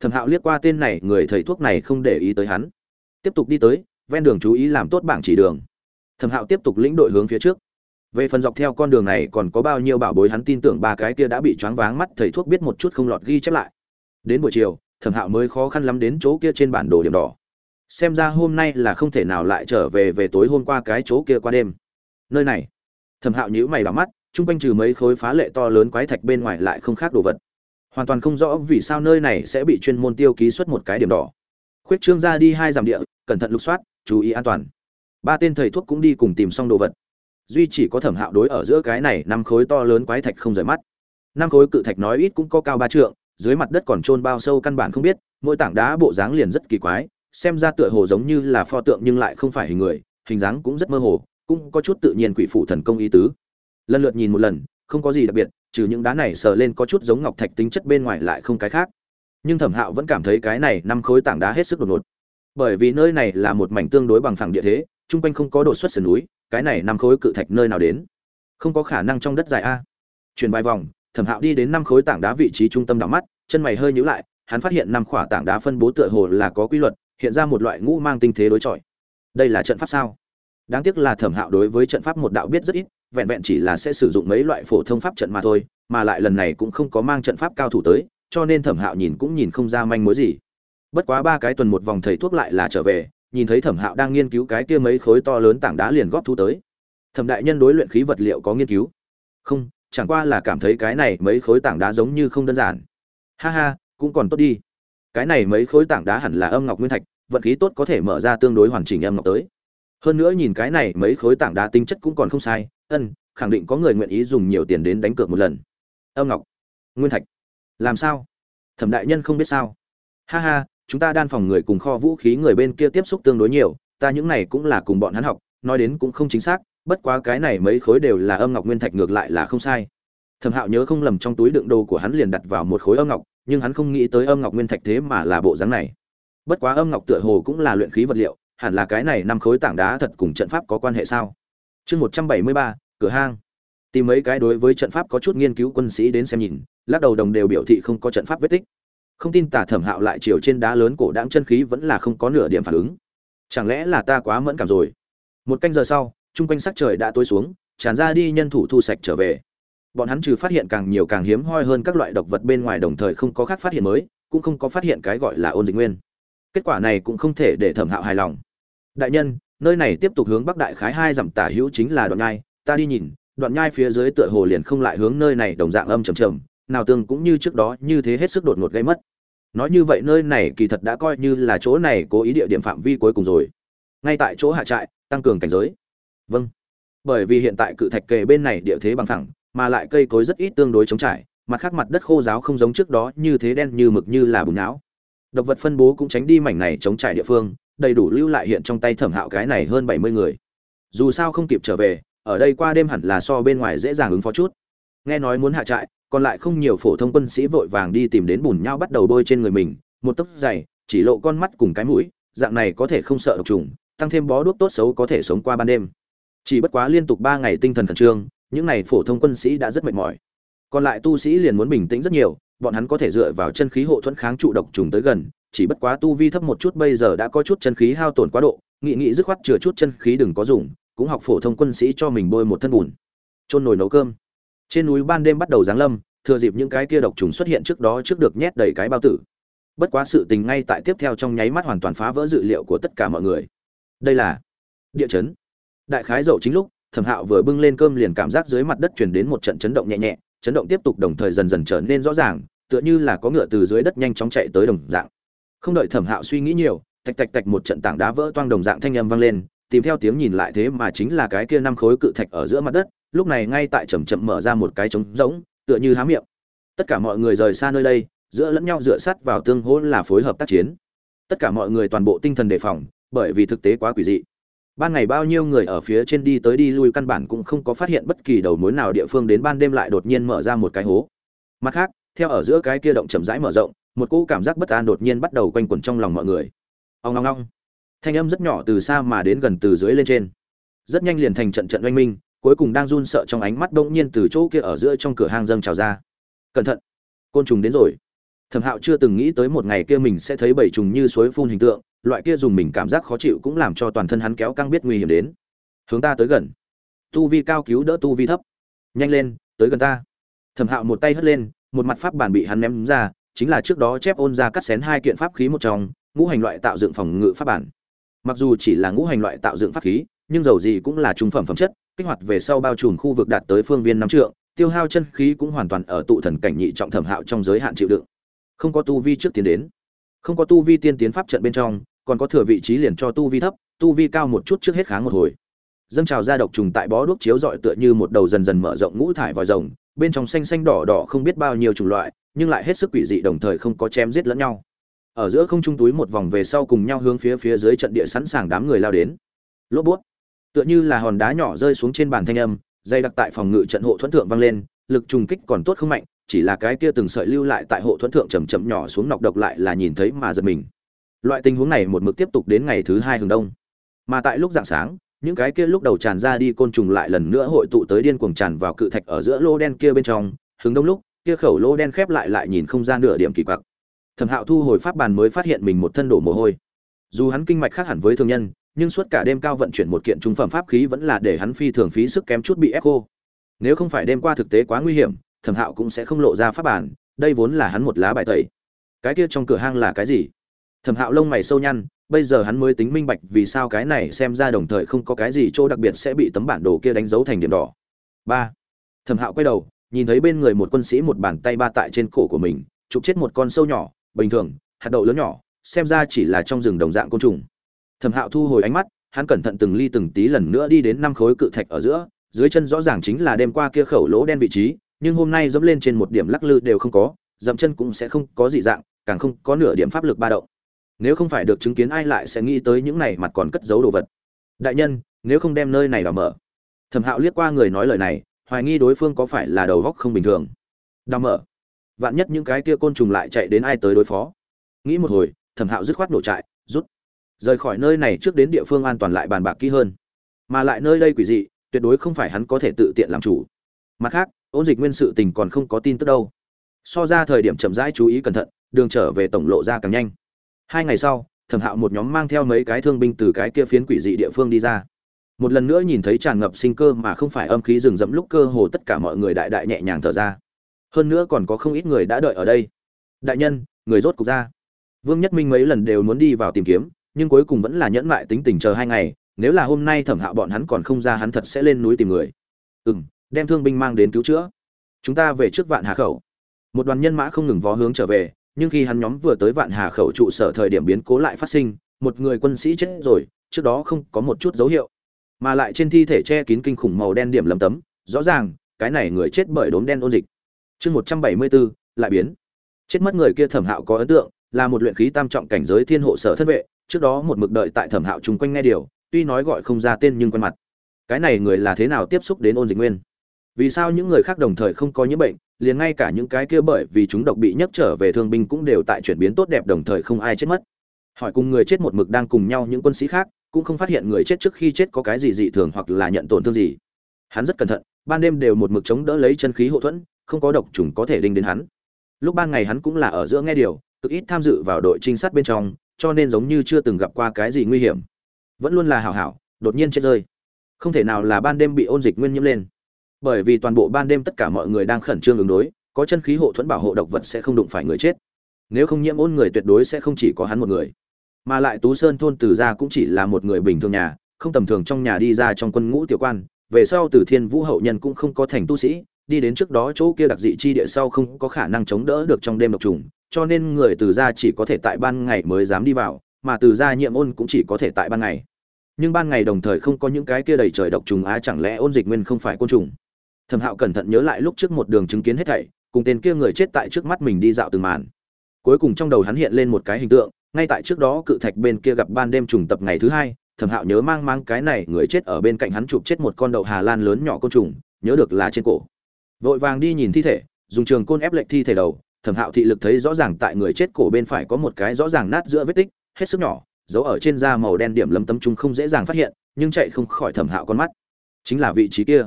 thẩm hạo liếc qua tên này, người thầy thuốc này không để ý tới hắn. Tiếp tục đi tới, ven đường chú ý làm tốt bảng chỉ đường. Thẩm hạo tiếp tục lĩnh đội hướng phía trước. Về phần dọc theo con đường này còn có bao nhiêu bảo bối hắn tin tưởng ba cái kia đã bị choáng váng mắt thầy thuốc biết một chút không lọt ghi chép lại. Đến buổi chiều, thẩm hạo mới khó khăn lắm đến chỗ kia trên bản đồ điểm đỏ. Xem ra hôm nay là không thể nào lại trở về về tối hôm qua cái chỗ kia qua đêm. Nơi này, thẩm hạo nhíu mày đỏ mắt, chung quanh trừ mấy khối phá lệ to lớn quái thạch bên ngoài lại không khác đồ vật hoàn toàn không rõ vì sao nơi này sẽ bị chuyên môn tiêu ký xuất một cái điểm đỏ. Khuyết trương ra đi hai dặm địa, cẩn thận lục soát, chú ý an toàn. Ba tên thầy thuốc cũng đi cùng tìm xong đồ vật. Duy chỉ có thẩm hạo đối ở giữa cái này năm khối to lớn quái thạch không rời mắt. Năm khối cự thạch nói ít cũng có cao ba trượng, dưới mặt đất còn trôn bao sâu căn bản không biết, mỗi tảng đá bộ dáng liền rất kỳ quái, xem ra tựa hồ giống như là pho tượng nhưng lại không phải hình người, hình dáng cũng rất mơ hồ, cũng có chút tự nhiên quỷ phụ thần công ý tứ. Lần lượt nhìn một lần, không có gì đặc biệt trừ những đá này sờ lên có chút giống ngọc thạch tính chất bên ngoài lại không cái khác. Nhưng thẩm hạo vẫn cảm thấy cái này năm khối tảng đá hết sức đột ngột. Bởi vì nơi này là một mảnh tương đối bằng phẳng địa thế, chung quanh không có đột xuất sườn núi, cái này năm khối cự thạch nơi nào đến? Không có khả năng trong đất dài a. Chuyển vài vòng, thẩm hạo đi đến năm khối tảng đá vị trí trung tâm đảo mắt, chân mày hơi nhíu lại, hắn phát hiện năm khỏa tảng đá phân bố tựa hồ là có quy luật, hiện ra một loại ngũ mang tinh thế đối chọi. Đây là trận pháp sao? Đáng tiếc là thẩm hạo đối với trận pháp một đạo biết rất ít vẹn vẹn chỉ là sẽ sử dụng mấy loại phổ thông pháp trận mà thôi, mà lại lần này cũng không có mang trận pháp cao thủ tới, cho nên thẩm hạo nhìn cũng nhìn không ra manh mối gì. Bất quá ba cái tuần một vòng thầy thuốc lại là trở về, nhìn thấy thẩm hạo đang nghiên cứu cái kia mấy khối to lớn tảng đá liền góp thu tới. Thẩm đại nhân đối luyện khí vật liệu có nghiên cứu? Không, chẳng qua là cảm thấy cái này mấy khối tảng đá giống như không đơn giản. Ha ha, cũng còn tốt đi. Cái này mấy khối tảng đá hẳn là âm ngọc nguyên thạch, vận khí tốt có thể mở ra tương đối hoàn chỉnh âm ngọc tới hơn nữa nhìn cái này, mấy khối tảng đá tinh chất cũng còn không sai. Ân, khẳng định có người nguyện ý dùng nhiều tiền đến đánh cược một lần. Âm ngọc, nguyên thạch, làm sao? Thẩm đại nhân không biết sao. Ha ha, chúng ta đan phòng người cùng kho vũ khí người bên kia tiếp xúc tương đối nhiều, ta những này cũng là cùng bọn hắn học, nói đến cũng không chính xác, bất quá cái này mấy khối đều là âm ngọc nguyên thạch ngược lại là không sai. Thẩm hạo nhớ không lầm trong túi đựng đồ của hắn liền đặt vào một khối âm ngọc, nhưng hắn không nghĩ tới âm ngọc nguyên thạch thế mà là bộ dáng này. Bất quá âm ngọc tựa hồ cũng là luyện khí vật liệu hẳn là cái này năm khối tảng đá thật cùng trận pháp có quan hệ sao? Chương một trăm bảy mươi ba, cửa hang. Tìm mấy cái đối với trận pháp có chút nghiên cứu quân sĩ đến xem nhìn, lắc đầu đồng đều biểu thị không có trận pháp vết tích. Không tin tả thẩm hạo lại chiều trên đá lớn cổ đãng chân khí vẫn là không có nửa điểm phản ứng. Chẳng lẽ là ta quá mẫn cảm rồi? Một canh giờ sau trung quanh sắc trời đã tối xuống, tràn ra đi nhân thủ thu sạch trở về. Bọn hắn trừ phát hiện càng nhiều càng hiếm hoi hơn các loại độc vật bên ngoài đồng thời không có khác phát hiện mới, cũng không có phát hiện cái gọi là ôn dịch nguyên. Kết quả này cũng không thể để thẩm hạo hài lòng đại nhân, nơi này tiếp tục hướng bắc đại khái hai dặm tả hữu chính là đoạn nhai, ta đi nhìn, đoạn nhai phía dưới tựa hồ liền không lại hướng nơi này đồng dạng âm trầm trầm, nào tương cũng như trước đó như thế hết sức đột ngột gây mất. Nói như vậy nơi này kỳ thật đã coi như là chỗ này cố ý địa điểm phạm vi cuối cùng rồi. Ngay tại chỗ hạ trại, tăng cường cảnh giới. Vâng. Bởi vì hiện tại cự thạch kề bên này địa thế bằng thẳng mà lại cây cối rất ít tương đối chống trải, mặt khác mặt đất khô giáo không giống trước đó như thế đen như mực như là bùn não. Độc vật phân bố cũng tránh đi mảnh này chống trải địa phương đầy đủ lưu lại hiện trong tay thẩm hạo cái này hơn bảy mươi người. Dù sao không kịp trở về, ở đây qua đêm hẳn là so bên ngoài dễ dàng ứng phó chút. Nghe nói muốn hạ trại, còn lại không nhiều phổ thông quân sĩ vội vàng đi tìm đến bùn nhau bắt đầu bôi trên người mình, một tấc dày chỉ lộ con mắt cùng cái mũi, dạng này có thể không sợ độc trùng, tăng thêm bó đuốc tốt xấu có thể sống qua ban đêm. Chỉ bất quá liên tục ba ngày tinh thần khẩn trương, những này phổ thông quân sĩ đã rất mệt mỏi. Còn lại tu sĩ liền muốn bình tĩnh rất nhiều, bọn hắn có thể dựa vào chân khí hộ thuẫn kháng trụ độc trùng tới gần chỉ bất quá tu vi thấp một chút bây giờ đã có chút chân khí hao tổn quá độ, nghị nghị dứt khoát chừa chút chân khí đừng có dùng, cũng học phổ thông quân sĩ cho mình bôi một thân bùn. Trôn nồi nấu cơm. Trên núi ban đêm bắt đầu giáng lâm, thừa dịp những cái kia độc trùng xuất hiện trước đó trước được nhét đầy cái bao tử. Bất quá sự tình ngay tại tiếp theo trong nháy mắt hoàn toàn phá vỡ dự liệu của tất cả mọi người. Đây là địa chấn. Đại khái dậu chính lúc, thẩm hạo vừa bưng lên cơm liền cảm giác dưới mặt đất truyền đến một trận chấn động nhẹ nhẹ, chấn động tiếp tục đồng thời dần dần trở nên rõ ràng, tựa như là có ngựa từ dưới đất nhanh chóng chạy tới đồng dạng không đợi thẩm hạo suy nghĩ nhiều, tạch tạch tạch một trận tảng đá vỡ toang đồng dạng thanh âm vang lên, tìm theo tiếng nhìn lại thế mà chính là cái kia năm khối cự thạch ở giữa mặt đất, lúc này ngay tại chầm chậm mở ra một cái trống rỗng, tựa như há miệng. Tất cả mọi người rời xa nơi đây, giữa lẫn nhau dựa sát vào tương hỗ là phối hợp tác chiến. Tất cả mọi người toàn bộ tinh thần đề phòng, bởi vì thực tế quá quỷ dị. Ban ngày bao nhiêu người ở phía trên đi tới đi lui căn bản cũng không có phát hiện bất kỳ đầu mối nào địa phương đến ban đêm lại đột nhiên mở ra một cái hố. Mặt khác, theo ở giữa cái kia động chậm rãi mở rộng một cỗ cảm giác bất an đột nhiên bắt đầu quanh quẩn trong lòng mọi người. Ông ngong ngong thanh âm rất nhỏ từ xa mà đến gần từ dưới lên trên. Rất nhanh liền thành trận trận oanh minh, cuối cùng đang run sợ trong ánh mắt bỗng nhiên từ chỗ kia ở giữa trong cửa hang dâng trào ra. Cẩn thận, côn trùng đến rồi. Thẩm hạo chưa từng nghĩ tới một ngày kia mình sẽ thấy bảy trùng như suối phun hình tượng, loại kia dùng mình cảm giác khó chịu cũng làm cho toàn thân hắn kéo căng biết nguy hiểm đến. Hướng ta tới gần. Tu vi cao cứu đỡ tu vi thấp. Nhanh lên, tới gần ta. Thẩm hạo một tay hất lên, một mặt pháp bản bị hắn ném ra chính là trước đó chép ôn ra cắt xén hai kiện pháp khí một trong, ngũ hành loại tạo dựng phòng ngự pháp bản. Mặc dù chỉ là ngũ hành loại tạo dựng pháp khí, nhưng dầu gì cũng là trung phẩm phẩm chất, kích hoạt về sau bao trùm khu vực đạt tới phương viên năm trượng, tiêu hao chân khí cũng hoàn toàn ở tụ thần cảnh nhị trọng thẩm hạo trong giới hạn chịu đựng. Không có tu vi trước tiến đến, không có tu vi tiên tiến pháp trận bên trong, còn có thừa vị trí liền cho tu vi thấp, tu vi cao một chút trước hết kháng một hồi. Dâng trào ra độc trùng tại bó đuốc chiếu dọi tựa như một đầu dần dần mở rộng ngũ thải vòi rồng, bên trong xanh xanh đỏ đỏ không biết bao nhiêu chủng loại nhưng lại hết sức quỷ dị đồng thời không có chém giết lẫn nhau. Ở giữa không trung túi một vòng về sau cùng nhau hướng phía phía dưới trận địa sẵn sàng đám người lao đến. Lốp bút. Tựa như là hòn đá nhỏ rơi xuống trên bàn thanh âm, dây đặc tại phòng ngự trận hộ thuẫn thượng vang lên, lực trùng kích còn tốt không mạnh, chỉ là cái kia từng sợi lưu lại tại hộ thuẫn thượng chầm chậm nhỏ xuống nọc độc lại là nhìn thấy mà giật mình. Loại tình huống này một mực tiếp tục đến ngày thứ hai hướng đông. Mà tại lúc dạng sáng, những cái kia lúc đầu tràn ra đi côn trùng lại lần nữa hội tụ tới điên cuồng tràn vào cự thạch ở giữa lô đen kia bên trong hướng đông lúc kia khẩu lô đen khép lại lại nhìn không ra nửa điểm kỳ quặc. Thẩm hạo thu hồi pháp bàn mới phát hiện mình một thân đổ mồ hôi. Dù hắn kinh mạch khác hẳn với thường nhân, nhưng suốt cả đêm cao vận chuyển một kiện trung phẩm pháp khí vẫn là để hắn phi thường phí sức kém chút bị ép cô nếu không phải đêm qua thực tế quá nguy hiểm, thẩm hạo cũng sẽ không lộ ra pháp bản đây vốn là hắn một lá bài tẩy. Cái kia trong cửa hang là cái gì? Thẩm hạo lông mày sâu nhăn, bây giờ hắn mới tính minh bạch vì sao cái này xem ra đồng thời không có cái gì chỗ đặc biệt sẽ bị tấm bản đồ kia đánh dấu thành điểm đỏ. Ba. Thẩm hạo quay đầu nhìn thấy bên người một quân sĩ một bàn tay ba tại trên cổ của mình, chụp chết một con sâu nhỏ, bình thường, hạt đậu lớn nhỏ, xem ra chỉ là trong rừng đồng dạng côn trùng. Thẩm hạo thu hồi ánh mắt, hắn cẩn thận từng ly từng tí lần nữa đi đến năm khối cự thạch ở giữa, dưới chân rõ ràng chính là đêm qua kia khẩu lỗ đen vị trí, nhưng hôm nay dẫm lên trên một điểm lắc lư đều không có dẫm chân cũng sẽ không có dị dạng, càng không có nửa điểm pháp lực ba động. Nếu không phải được chứng kiến ai lại sẽ nghĩ tới những này mặt còn cất giấu đồ vật. Đại nhân, nếu không đem nơi này vào mở. Thẩm hạo liếc qua người nói lời này hoài nghi đối phương có phải là đầu góc không bình thường. Đào mở. Vạn nhất những cái kia côn trùng lại chạy đến ai tới đối phó. Nghĩ một hồi, thẩm hạo dứt khoát nổ trại, rút. Rời khỏi nơi này trước đến địa phương an toàn lại bàn bạc kỹ hơn. Mà lại nơi đây quỷ dị, tuyệt đối không phải hắn có thể tự tiện làm chủ. Mặt khác, ôn dịch nguyên sự tình còn không có tin tức đâu. So ra thời điểm chậm rãi chú ý cẩn thận, đường trở về tổng lộ ra càng nhanh. Hai ngày sau, thẩm hạo một nhóm mang theo mấy cái thương binh từ cái kia phiến quỷ dị địa phương đi ra một lần nữa nhìn thấy tràn ngập sinh cơ mà không phải âm khí rừng rậm lúc cơ hồ tất cả mọi người đại đại nhẹ nhàng thở ra. Hơn nữa còn có không ít người đã đợi ở đây. Đại nhân, người rốt cục ra. Vương nhất minh mấy lần đều muốn đi vào tìm kiếm, nhưng cuối cùng vẫn là nhẫn mại tính tình chờ hai ngày, nếu là hôm nay thẩm hạo bọn hắn còn không ra hắn thật sẽ lên núi tìm người. Ừ m đem thương binh mang đến cứu chữa. Chúng ta về trước vạn hà khẩu. Một đoàn nhân mã không ngừng vó hướng trở về, nhưng khi hắn nhóm vừa tới vạn hà khẩu trụ sở thời điểm biến cố lại phát sinh, một người quân sĩ chết rồi, trước đó không có một chút dấu hiệu mà lại trên thi thể che kín kinh khủng màu đen điểm lấm tấm, rõ ràng, cái này người chết bởi đốm đen ôn dịch. Chương một trăm bảy mươi bốn lại biến. Chết mất người kia thẩm hạo có ấn tượng, là một luyện khí tam trọng cảnh giới thiên hộ sở thân vệ, trước đó một mực đợi tại thẩm hạo chung quanh nghe điều, tuy nói gọi không ra tên nhưng quen mặt. Cái này người là thế nào tiếp xúc đến ôn dịch nguyên? Vì sao những người khác đồng thời không có những bệnh, liền ngay cả những cái kia bởi vì chúng độc bị nhấc trở về thương binh cũng đều tại chuyển biến tốt đẹp đồng thời không ai chết mất. Hỏi cùng người chết một mực đang cùng nhau những quân sĩ khác cũng không phát hiện người chết trước khi chết có cái gì dị thường hoặc là nhận tổn thương gì. Hắn rất cẩn thận, ban đêm đều một mực chống đỡ lấy chân khí hậu thuẫn, không có độc trùng có thể đinh đến hắn. Lúc ban ngày hắn cũng là ở giữa nghe điều, cực ít tham dự vào đội trinh sát bên trong, cho nên giống như chưa từng gặp qua cái gì nguy hiểm. Vẫn luôn là hảo hảo, đột nhiên chết rơi. Không thể nào là ban đêm bị ôn dịch nguyên nhiễm lên. Bởi vì toàn bộ ban đêm tất cả mọi người đang khẩn trương ứng đối, có chân khí hộ thuẫn bảo hộ độc vật sẽ không đụng phải người chết. Nếu không nhiễm ôn người tuyệt đối sẽ không chỉ có hắn một người mà lại tú sơn thôn từ ra cũng chỉ là một người bình thường nhà, không tầm thường trong nhà đi ra trong quân ngũ tiểu quan, về sau từ thiên vũ hậu nhân cũng không có thành tu sĩ, đi đến trước đó chỗ kia đặc dị chi địa sau không có khả năng chống đỡ được trong đêm độc trùng, cho nên người từ ra chỉ có thể tại ban ngày mới dám đi vào, mà từ ra nhiệm ôn cũng chỉ có thể tại ban ngày. Nhưng ban ngày đồng thời không có những cái kia đầy trời độc trùng á, chẳng lẽ ôn dịch nguyên không phải côn trùng? Thẩm hạo cẩn thận nhớ lại lúc trước một đường chứng kiến hết thảy, cùng tên kia người chết tại trước mắt mình đi dạo từng màn. Cuối cùng trong đầu hắn hiện lên một cái hình tượng ngay tại trước đó cự thạch bên kia gặp ban đêm trùng tập ngày thứ hai, thẩm hạo nhớ mang mang cái này người chết ở bên cạnh hắn chụp chết một con đậu hà lan lớn nhỏ côn trùng, nhớ được là trên cổ. Vội vàng đi nhìn thi thể, dùng trường côn ép lệnh thi thể đầu, thẩm hạo thị lực thấy rõ ràng tại người chết cổ bên phải có một cái rõ ràng nát giữa vết tích, hết sức nhỏ giấu ở trên da màu đen điểm lấm tấm trung không dễ dàng phát hiện, nhưng chạy không khỏi thẩm hạo con mắt. Chính là vị trí kia.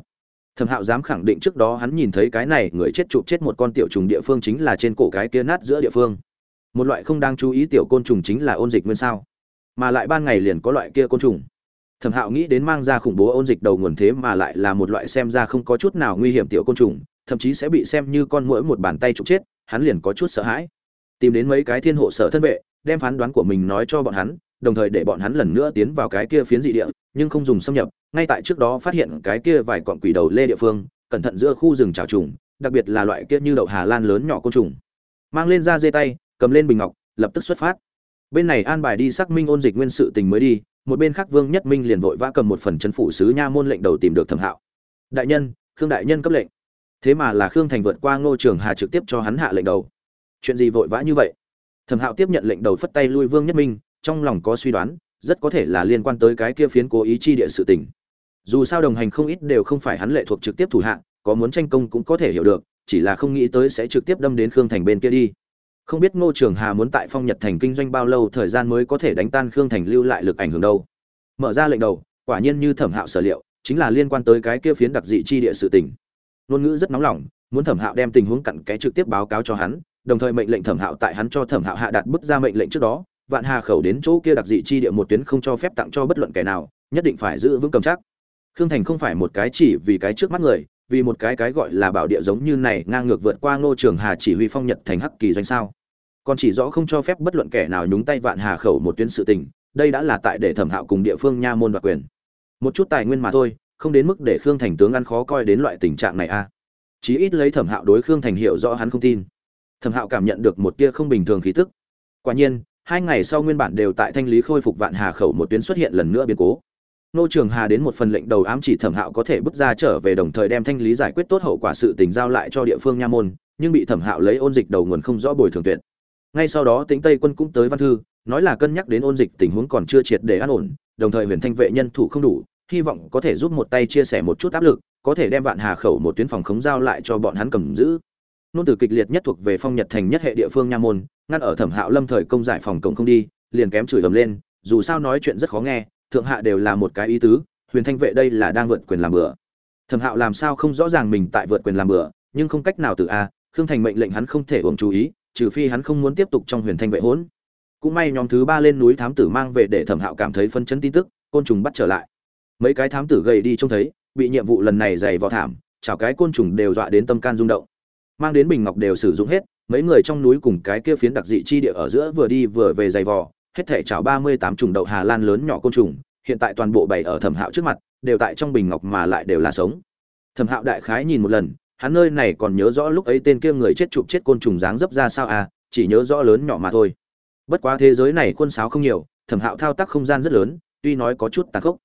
Thẩm hạo dám khẳng định trước đó hắn nhìn thấy cái này người chết chụp chết một con tiểu trùng địa phương chính là trên cổ cái kia nát giữa địa phương một loại không đang chú ý tiểu côn trùng chính là ôn dịch nguyên sao. Mà lại ban ngày liền có loại kia côn trùng. Thẩm hạo nghĩ đến mang ra khủng bố ôn dịch đầu nguồn thế mà lại là một loại xem ra không có chút nào nguy hiểm tiểu côn trùng, thậm chí sẽ bị xem như con mũi một bàn tay trục chết, hắn liền có chút sợ hãi. Tìm đến mấy cái thiên hộ sở thân vệ, đem phán đoán của mình nói cho bọn hắn, đồng thời để bọn hắn lần nữa tiến vào cái kia phiến dị địa, nhưng không dùng xâm nhập, ngay tại trước đó phát hiện cái kia vài cọn quỷ đầu lê địa phương, cẩn thận giữa khu rừng trào trùng, đặc biệt là loại kia như đậu hà lan lớn nhỏ côn trùng. Mang lên ra dê tay cầm lên bình ngọc, lập tức xuất phát. Bên này an bài đi xác minh ôn dịch nguyên sự tình mới đi, một bên khác vương nhất minh liền vội vã cầm một phần chân phủ sứ nha môn lệnh đầu tìm được thẩm hạo. Đại nhân, khương đại nhân cấp lệnh. Thế mà là khương thành vượt qua ngô trường hà trực tiếp cho hắn hạ lệnh đầu. Chuyện gì vội vã như vậy? Thẩm hạo tiếp nhận lệnh đầu phất tay lui vương nhất minh, trong lòng có suy đoán, rất có thể là liên quan tới cái kia phiến cố ý chi địa sự tình. Dù sao đồng hành không ít đều không phải hắn lệ thuộc trực tiếp thủ hạ, có muốn tranh công cũng có thể hiểu được, chỉ là không nghĩ tới sẽ trực tiếp đâm đến khương thành bên kia đi không biết ngô trường hà muốn tại phong nhật thành kinh doanh bao lâu, thời gian mới có thể đánh tan khương thành lưu lại lực ảnh hưởng đâu. Mở ra lệnh đầu, quả nhiên như thẩm hạo sở liệu, chính là liên quan tới cái kia phiến đặc dị chi địa sự tình. Ngôn ngữ rất nóng lòng, muốn thẩm hạo đem tình huống cặn kẽ trực tiếp báo cáo cho hắn, đồng thời mệnh lệnh thẩm hạo tại hắn cho thẩm hạo hạ đặt bức ra mệnh lệnh trước đó, vạn hà khẩu đến chỗ kia đặc dị chi địa một tuyến không cho phép tặng cho bất luận kẻ nào, nhất định phải giữ vững cầm chắc. Khương thành không phải một cái chỉ vì cái trước mắt người vì một cái cái gọi là bảo địa giống như này ngang ngược vượt qua ngô trường hà chỉ huy phong nhật thành hắc kỳ doanh sao. Còn chỉ rõ không cho phép bất luận kẻ nào nhúng tay vạn hà khẩu một tuyến sự tình, đây đã là tại để thẩm hạo cùng địa phương nha môn đoạt quyền. Một chút tài nguyên mà thôi, không đến mức để khương thành tướng ăn khó coi đến loại tình trạng này a chí ít lấy thẩm hạo đối khương thành hiểu rõ hắn không tin. Thẩm hạo cảm nhận được một tia không bình thường khí tức. Quả nhiên, hai ngày sau nguyên bản đều tại thanh lý khôi phục vạn hà khẩu một tuyến xuất hiện lần nữa biến cố nô trường hà đến một phần lệnh đầu ám chỉ thẩm hạo có thể bước ra trở về đồng thời đem thanh lý giải quyết tốt hậu quả sự tình giao lại cho địa phương nha môn, nhưng bị thẩm hạo lấy ôn dịch đầu nguồn không rõ bồi thường tuyệt. Ngay sau đó tính tây quân cũng tới văn thư, nói là cân nhắc đến ôn dịch tình huống còn chưa triệt để an ổn, đồng thời huyền thanh vệ nhân thủ không đủ, hy vọng có thể giúp một tay chia sẻ một chút áp lực, có thể đem vạn hà khẩu một tuyến phòng khống giao lại cho bọn hắn cầm giữ. Nôn từ kịch liệt nhất thuộc về phong nhật thành nhất hệ địa phương nha môn, ngăn ở thẩm hạo lâm thời công giải phòng cổng không đi, liền kém chửi ầm lên, dù sao nói chuyện rất khó nghe thượng hạ đều là một cái ý tứ, huyền thanh vệ đây là đang vượt quyền làm bừa. Thẩm hạo làm sao không rõ ràng mình tại vượt quyền làm bừa, nhưng không cách nào từ a, khương thành mệnh lệnh hắn không thể uống chú ý, trừ phi hắn không muốn tiếp tục trong huyền thanh vệ hỗn. Cũng may nhóm thứ ba lên núi thám tử mang về để thẩm hạo cảm thấy phân chấn tin tức, côn trùng bắt trở lại. Mấy cái thám tử gầy đi trông thấy, bị nhiệm vụ lần này dày vào thảm, chảo cái côn trùng đều dọa đến tâm can rung động. Mang đến bình ngọc đều sử dụng hết, mấy người trong núi cùng cái kia phiến đặc dị chi địa ở giữa vừa đi vừa về dày vò hết thể chảo ba mươi tám trùng đậu hà lan lớn nhỏ côn trùng, hiện tại toàn bộ bày ở thẩm hạo trước mặt, đều tại trong bình ngọc mà lại đều là sống. Thẩm hạo đại khái nhìn một lần, hắn nơi này còn nhớ rõ lúc ấy tên kia người chết chụp chết côn trùng dáng dấp ra sao à chỉ nhớ rõ lớn nhỏ mà thôi. Bất quá thế giới này quân sáo không nhiều, thẩm hạo thao tác không gian rất lớn, tuy nói có chút tàn khốc.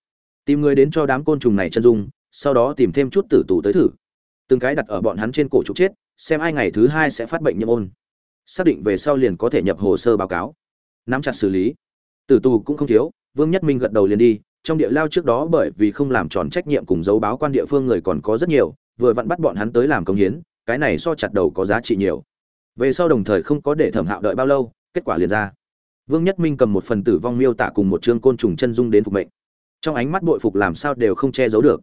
Tìm người đến cho đám côn trùng này chân dung, sau đó tìm thêm chút tử tù tới thử. Từng cái đặt ở bọn hắn trên cổ trục chết, xem ai ngày thứ hai sẽ phát bệnh nhiễm ôn. Xác định về sau liền có thể nhập hồ sơ báo cáo nắm chặt xử lý. Tử tù cũng không thiếu, vương nhất minh gật đầu liền đi, trong địa lao trước đó bởi vì không làm tròn trách nhiệm cùng dấu báo quan địa phương người còn có rất nhiều, vừa vặn bắt bọn hắn tới làm công hiến, cái này so chặt đầu có giá trị nhiều. Về sau đồng thời không có để thẩm hạo đợi bao lâu, kết quả liền ra. Vương nhất minh cầm một phần tử vong miêu tả cùng một chương côn trùng chân dung đến phục mệnh. Trong ánh mắt bội phục làm sao đều không che giấu được.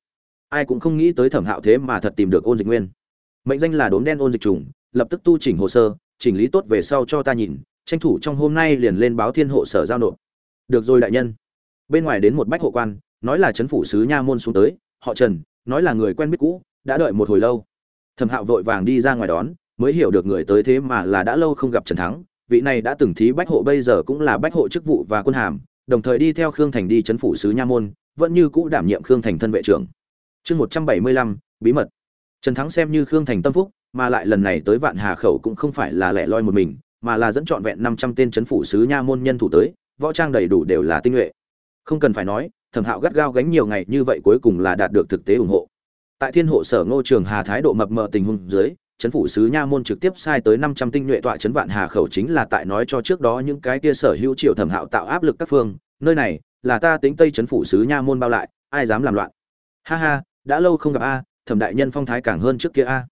Ai cũng không nghĩ tới thẩm hạo thế mà thật tìm được ôn dịch nguyên. Mệnh danh là đốm đen ôn dịch trùng, lập tức tu chỉnh hồ sơ, chỉnh lý tốt về sau cho ta nhìn tranh thủ trong hôm nay liền lên báo thiên hộ sở giao nộp. Được rồi đại nhân. Bên ngoài đến một bách hộ quan, nói là Trấn phủ sứ nha môn xuống tới, họ trần, nói là người quen biết cũ, đã đợi một hồi lâu. Thẩm hạo vội vàng đi ra ngoài đón, mới hiểu được người tới thế mà là đã lâu không gặp trần thắng, vị này đã từng thí bách hộ bây giờ cũng là bách hộ chức vụ và quân hàm, đồng thời đi theo khương thành đi Trấn phủ sứ nha môn, vẫn như cũ đảm nhiệm khương thành thân vệ trưởng. Chương một trăm bảy mươi lăm, bí mật. Trần thắng xem như khương thành tâm phúc, mà lại lần này tới vạn hà khẩu cũng không phải là lẻ loi một mình mà là dẫn trọn vẹn năm trăm tên chấn phủ sứ nha môn nhân thủ tới, võ trang đầy đủ đều là tinh nhuệ. Không cần phải nói, thẩm hạo gắt gao gánh nhiều ngày như vậy cuối cùng là đạt được thực tế ủng hộ. Tại thiên hộ sở ngô trường hà thái độ mập mờ tình huống dưới, chấn phủ sứ nha môn trực tiếp sai tới năm trăm tinh nhuệ tọa chấn vạn hà khẩu chính là tại nói cho trước đó những cái kia sở hữu triều thẩm hạo tạo áp lực các phương, nơi này là ta tính tây chấn phủ sứ nha môn bao lại, ai dám làm loạn? Ha ha, đã lâu không gặp a, thẩm đại nhân phong thái càng hơn trước kia a.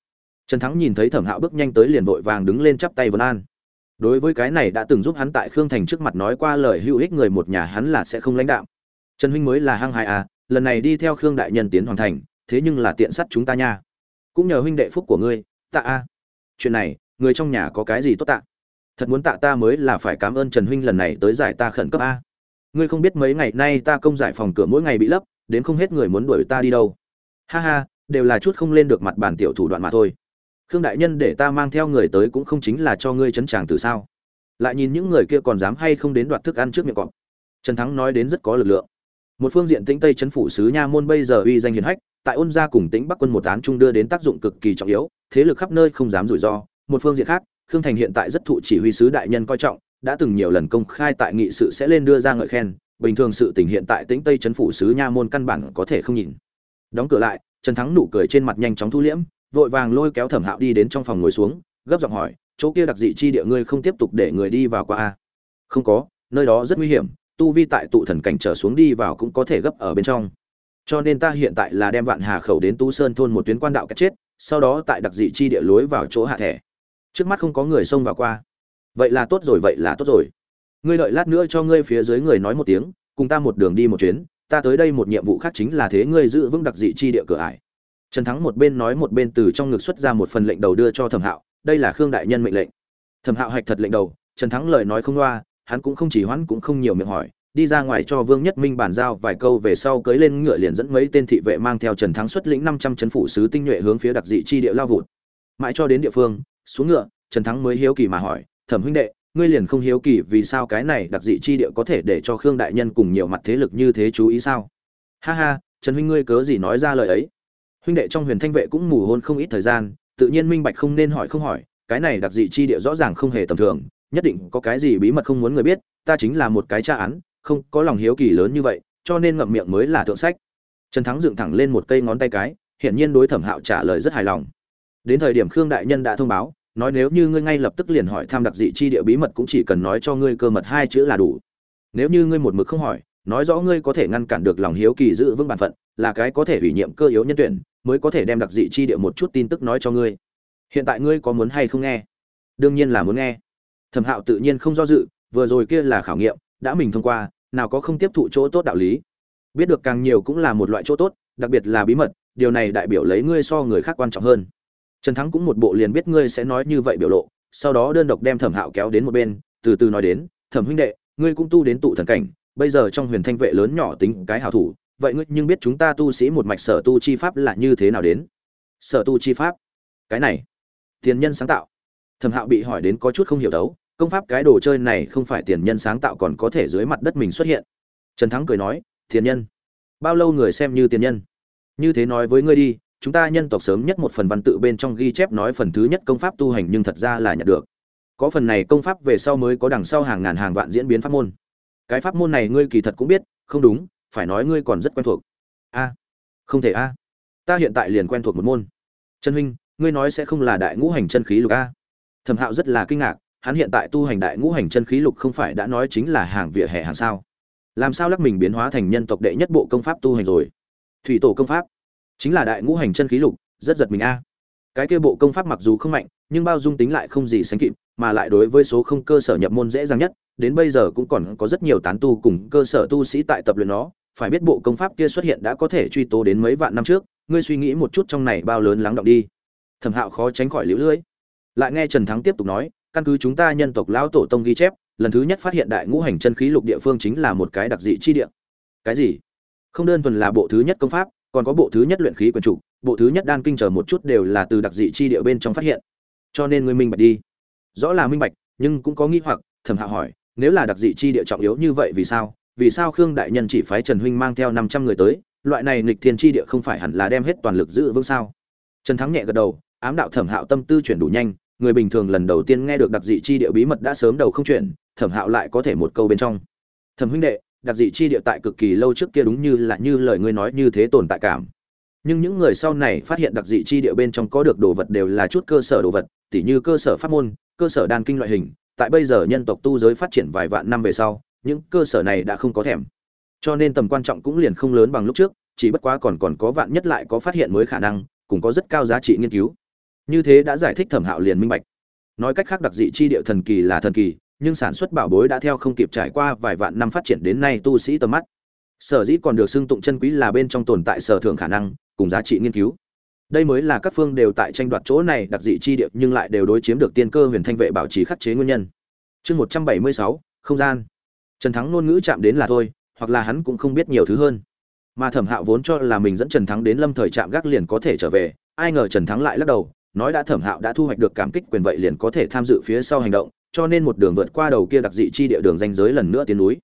Trần thắng nhìn thấy thẩm hạo bước nhanh tới liền vội vàng đứng lên chắp tay vân an đối với cái này đã từng giúp hắn tại khương thành trước mặt nói qua lời hữu ích người một nhà hắn là sẽ không lãnh đạo trần huynh mới là hăng hại à lần này đi theo khương đại nhân tiến hoàn thành, thế nhưng là tiện sắt chúng ta nha. Cũng nhờ huynh đệ phúc của ngươi, tạ a. Chuyện này, người trong nhà có cái gì tốt tạ? Thật muốn tạ ta mới là phải cảm ơn trần huynh lần này tới giải ta khẩn cấp a. Ngươi không biết mấy ngày nay ta công giải phòng cửa mỗi ngày bị lấp, đến không hết người muốn đuổi ta đi đâu. Ha ha, đều là chút không lên được mặt bản tiểu thủ đoạn mà thôi khương đại nhân để ta mang theo người tới cũng không chính là cho ngươi chấn tràng từ sao. Lại nhìn những người kia còn dám hay không đến đoạt thức ăn trước miệng cọp. Trần thắng nói đến rất có lực lượng. Một phương diện tĩnh tây chấn phủ sứ nha môn bây giờ uy danh hiền hách, tại ôn gia cùng tĩnh bắc quân một án trung đưa đến tác dụng cực kỳ trọng yếu, thế lực khắp nơi không dám rủi ro. Một phương diện khác, khương thành hiện tại rất thụ chỉ huy sứ đại nhân coi trọng, đã từng nhiều lần công khai tại nghị sự sẽ lên đưa ra ngợi khen, bình thường sự tình hiện tại tĩnh tây chấn phủ sứ nha môn căn bản có thể không nhìn. Đóng cửa lại, trần thắng nụ cười trên mặt nhanh chóng thu liễm vội vàng lôi kéo thẩm hạo đi đến trong phòng ngồi xuống, gấp giọng hỏi, chỗ kia đặc dị chi địa ngươi không tiếp tục để người đi vào qua a không có, nơi đó rất nguy hiểm, tu vi tại tụ thần cảnh trở xuống đi vào cũng có thể gấp ở bên trong. Cho nên ta hiện tại là đem vạn hà khẩu đến tu sơn thôn một tuyến quan đạo cách chết, sau đó tại đặc dị chi địa lối vào chỗ hạ thẻ. Trước mắt không có người xông vào qua. Vậy là tốt rồi, vậy là tốt rồi. Ngươi đợi lát nữa cho ngươi phía dưới người nói một tiếng, cùng ta một đường đi một chuyến, ta tới đây một nhiệm vụ khác chính là thế ngươi giữ vững đặc dị chi địa cửa ải trần thắng một bên nói một bên từ trong ngực xuất ra một phần lệnh đầu đưa cho thẩm hạo, đây là khương đại nhân mệnh lệnh. Thẩm hạo hạch thật lệnh đầu, trần thắng lời nói không loa, hắn cũng không chỉ hoãn cũng không nhiều miệng hỏi, đi ra ngoài cho vương nhất minh bàn giao vài câu về sau cưới lên ngựa liền dẫn mấy tên thị vệ mang theo trần thắng xuất lĩnh năm trăm trấn phủ sứ tinh nhuệ hướng phía đặc dị chi địa lao vụt. Mãi cho đến địa phương, xuống ngựa, trần thắng mới hiếu kỳ mà hỏi, thẩm huynh đệ, ngươi liền không hiếu kỳ vì sao cái này đặc dị chi địa có thể để cho khương đại nhân cùng nhiều mặt thế lực như thế chú ý sao? Ha ha, trần huynh ngươi cớ gì nói ra lời ấy? Huynh đệ trong huyền thanh vệ cũng mù hôn không ít thời gian, tự nhiên minh bạch không nên hỏi không hỏi, cái này đặc dị chi địa rõ ràng không hề tầm thường, nhất định có cái gì bí mật không muốn người biết, ta chính là một cái tra án, không có lòng hiếu kỳ lớn như vậy, cho nên ngậm miệng mới là thượng sách. Trần thắng dựng thẳng lên một cây ngón tay cái, hiển nhiên đối thẩm hạo trả lời rất hài lòng. Đến thời điểm khương đại nhân đã thông báo, nói nếu như ngươi ngay lập tức liền hỏi tham đặc dị chi địa bí mật cũng chỉ cần nói cho ngươi cơ mật hai chữ là đủ. Nếu như ngươi một mực không hỏi nói rõ ngươi có thể ngăn cản được lòng hiếu kỳ giữ vững bản phận, là cái có thể ủy nhiệm cơ yếu nhân tuyển, mới có thể đem đặc dị chi địa một chút tin tức nói cho ngươi. Hiện tại ngươi có muốn hay không nghe? Đương nhiên là muốn nghe. Thẩm hạo tự nhiên không do dự, vừa rồi kia là khảo nghiệm, đã mình thông qua, nào có không tiếp thụ chỗ tốt đạo lý. Biết được càng nhiều cũng là một loại chỗ tốt, đặc biệt là bí mật, điều này đại biểu lấy ngươi so người khác quan trọng hơn. Trần thắng cũng một bộ liền biết ngươi sẽ nói như vậy biểu lộ, sau đó đơn độc đem thẩm hạo kéo đến một bên, từ từ nói đến, thẩm huynh đệ, ngươi cũng tu đến tụ thần cảnh bây giờ trong huyền thanh vệ lớn nhỏ tính cái hảo thủ, vậy ngươi nhưng biết chúng ta tu sĩ một mạch sở tu chi pháp là như thế nào đến? Sở tu chi pháp? Cái này, tiền nhân sáng tạo. Thẩm hạo bị hỏi đến có chút không hiểu đấu, công pháp cái đồ chơi này không phải tiền nhân sáng tạo còn có thể dưới mặt đất mình xuất hiện. Trần thắng cười nói, tiền nhân? Bao lâu người xem như tiền nhân? Như thế nói với ngươi đi, chúng ta nhân tộc sớm nhất một phần văn tự bên trong ghi chép nói phần thứ nhất công pháp tu hành nhưng thật ra là nhận được. Có phần này công pháp về sau mới có đằng sau hàng ngàn hàng vạn diễn biến pháp môn cái pháp môn này ngươi kỳ thật cũng biết, không đúng, phải nói ngươi còn rất quen thuộc. A, không thể a. Ta hiện tại liền quen thuộc một môn. Trần huynh, ngươi nói sẽ không là đại ngũ hành chân khí lục a? Thẩm hạo rất là kinh ngạc, hắn hiện tại tu hành đại ngũ hành chân khí lục không phải đã nói chính là hàng vỉa hè hàng sao? Làm sao lắc mình biến hóa thành nhân tộc đệ nhất bộ công pháp tu hành rồi? Thủy tổ công pháp, chính là đại ngũ hành chân khí lục, rất giật mình a. Cái kia bộ công pháp mặc dù không mạnh, nhưng bao dung tính lại không gì sánh kịp, mà lại đối với số không cơ sở nhập môn dễ dàng nhất đến bây giờ cũng còn có rất nhiều tán tu cùng cơ sở tu sĩ tại tập luyện nó. Phải biết bộ công pháp kia xuất hiện đã có thể truy tố đến mấy vạn năm trước. Ngươi suy nghĩ một chút trong này bao lớn lắng động đi. Thẩm hạo khó tránh khỏi liễu lưỡi lại nghe trần thắng tiếp tục nói, căn cứ chúng ta nhân tộc lão tổ tông ghi chép, lần thứ nhất phát hiện đại ngũ hành chân khí lục địa phương chính là một cái đặc dị chi địa. Cái gì? Không đơn thuần là bộ thứ nhất công pháp, còn có bộ thứ nhất luyện khí quyền chủ, bộ thứ nhất đan kinh chờ một chút đều là từ đặc dị chi địa bên trong phát hiện. Cho nên ngươi minh bạch đi. Rõ là minh bạch, nhưng cũng có nghi hoặc, thẩm hạ hỏi nếu là đặc dị chi địa trọng yếu như vậy vì sao? Vì sao khương đại nhân chỉ phái trần huynh mang theo năm trăm người tới? Loại này nghịch thiên chi địa không phải hẳn là đem hết toàn lực giữ vững sao? Trần thắng nhẹ gật đầu, ám đạo thẩm hạo tâm tư chuyển đủ nhanh, người bình thường lần đầu tiên nghe được đặc dị chi địa bí mật đã sớm đầu không chuyển, thẩm hạo lại có thể một câu bên trong. Thẩm huynh đệ, đặc dị chi địa tại cực kỳ lâu trước kia đúng như là như lời ngươi nói như thế tồn tại cảm. Nhưng những người sau này phát hiện đặc dị chi địa bên trong có được đồ vật đều là chút cơ sở đồ vật, tỉ như cơ sở pháp môn, cơ sở đan kinh loại hình tại bây giờ nhân tộc tu giới phát triển vài vạn năm về sau, những cơ sở này đã không có thèm. Cho nên tầm quan trọng cũng liền không lớn bằng lúc trước, chỉ bất quá còn còn có vạn nhất lại có phát hiện mới khả năng cũng có rất cao giá trị nghiên cứu. Như thế đã giải thích thẩm hạo liền minh bạch. Nói cách khác đặc dị chi địa thần kỳ là thần kỳ, nhưng sản xuất bảo bối đã theo không kịp trải qua vài vạn năm phát triển đến nay tu sĩ tầm mắt. Sở dĩ còn được xưng tụng chân quý là bên trong tồn tại sở thượng khả năng, cùng giá trị nghiên cứu đây mới là các phương đều tại tranh đoạt chỗ này, đặc dị chi địa, nhưng lại đều đối chiếm được tiên cơ huyền thanh vệ bảo trì khắc chế nguyên nhân. Chương một trăm bảy mươi sáu, không gian. Trần thắng ngôn ngữ chạm đến là thôi, hoặc là hắn cũng không biết nhiều thứ hơn. Mà thẩm hạo vốn cho là mình dẫn trần thắng đến lâm thời trạm gác liền có thể trở về, ai ngờ trần thắng lại lắc đầu, nói đã thẩm hạo đã thu hoạch được cảm kích quyền vậy liền có thể tham dự phía sau hành động, cho nên một đường vượt qua đầu kia đặc dị chi địa đường danh giới lần nữa tiến núi.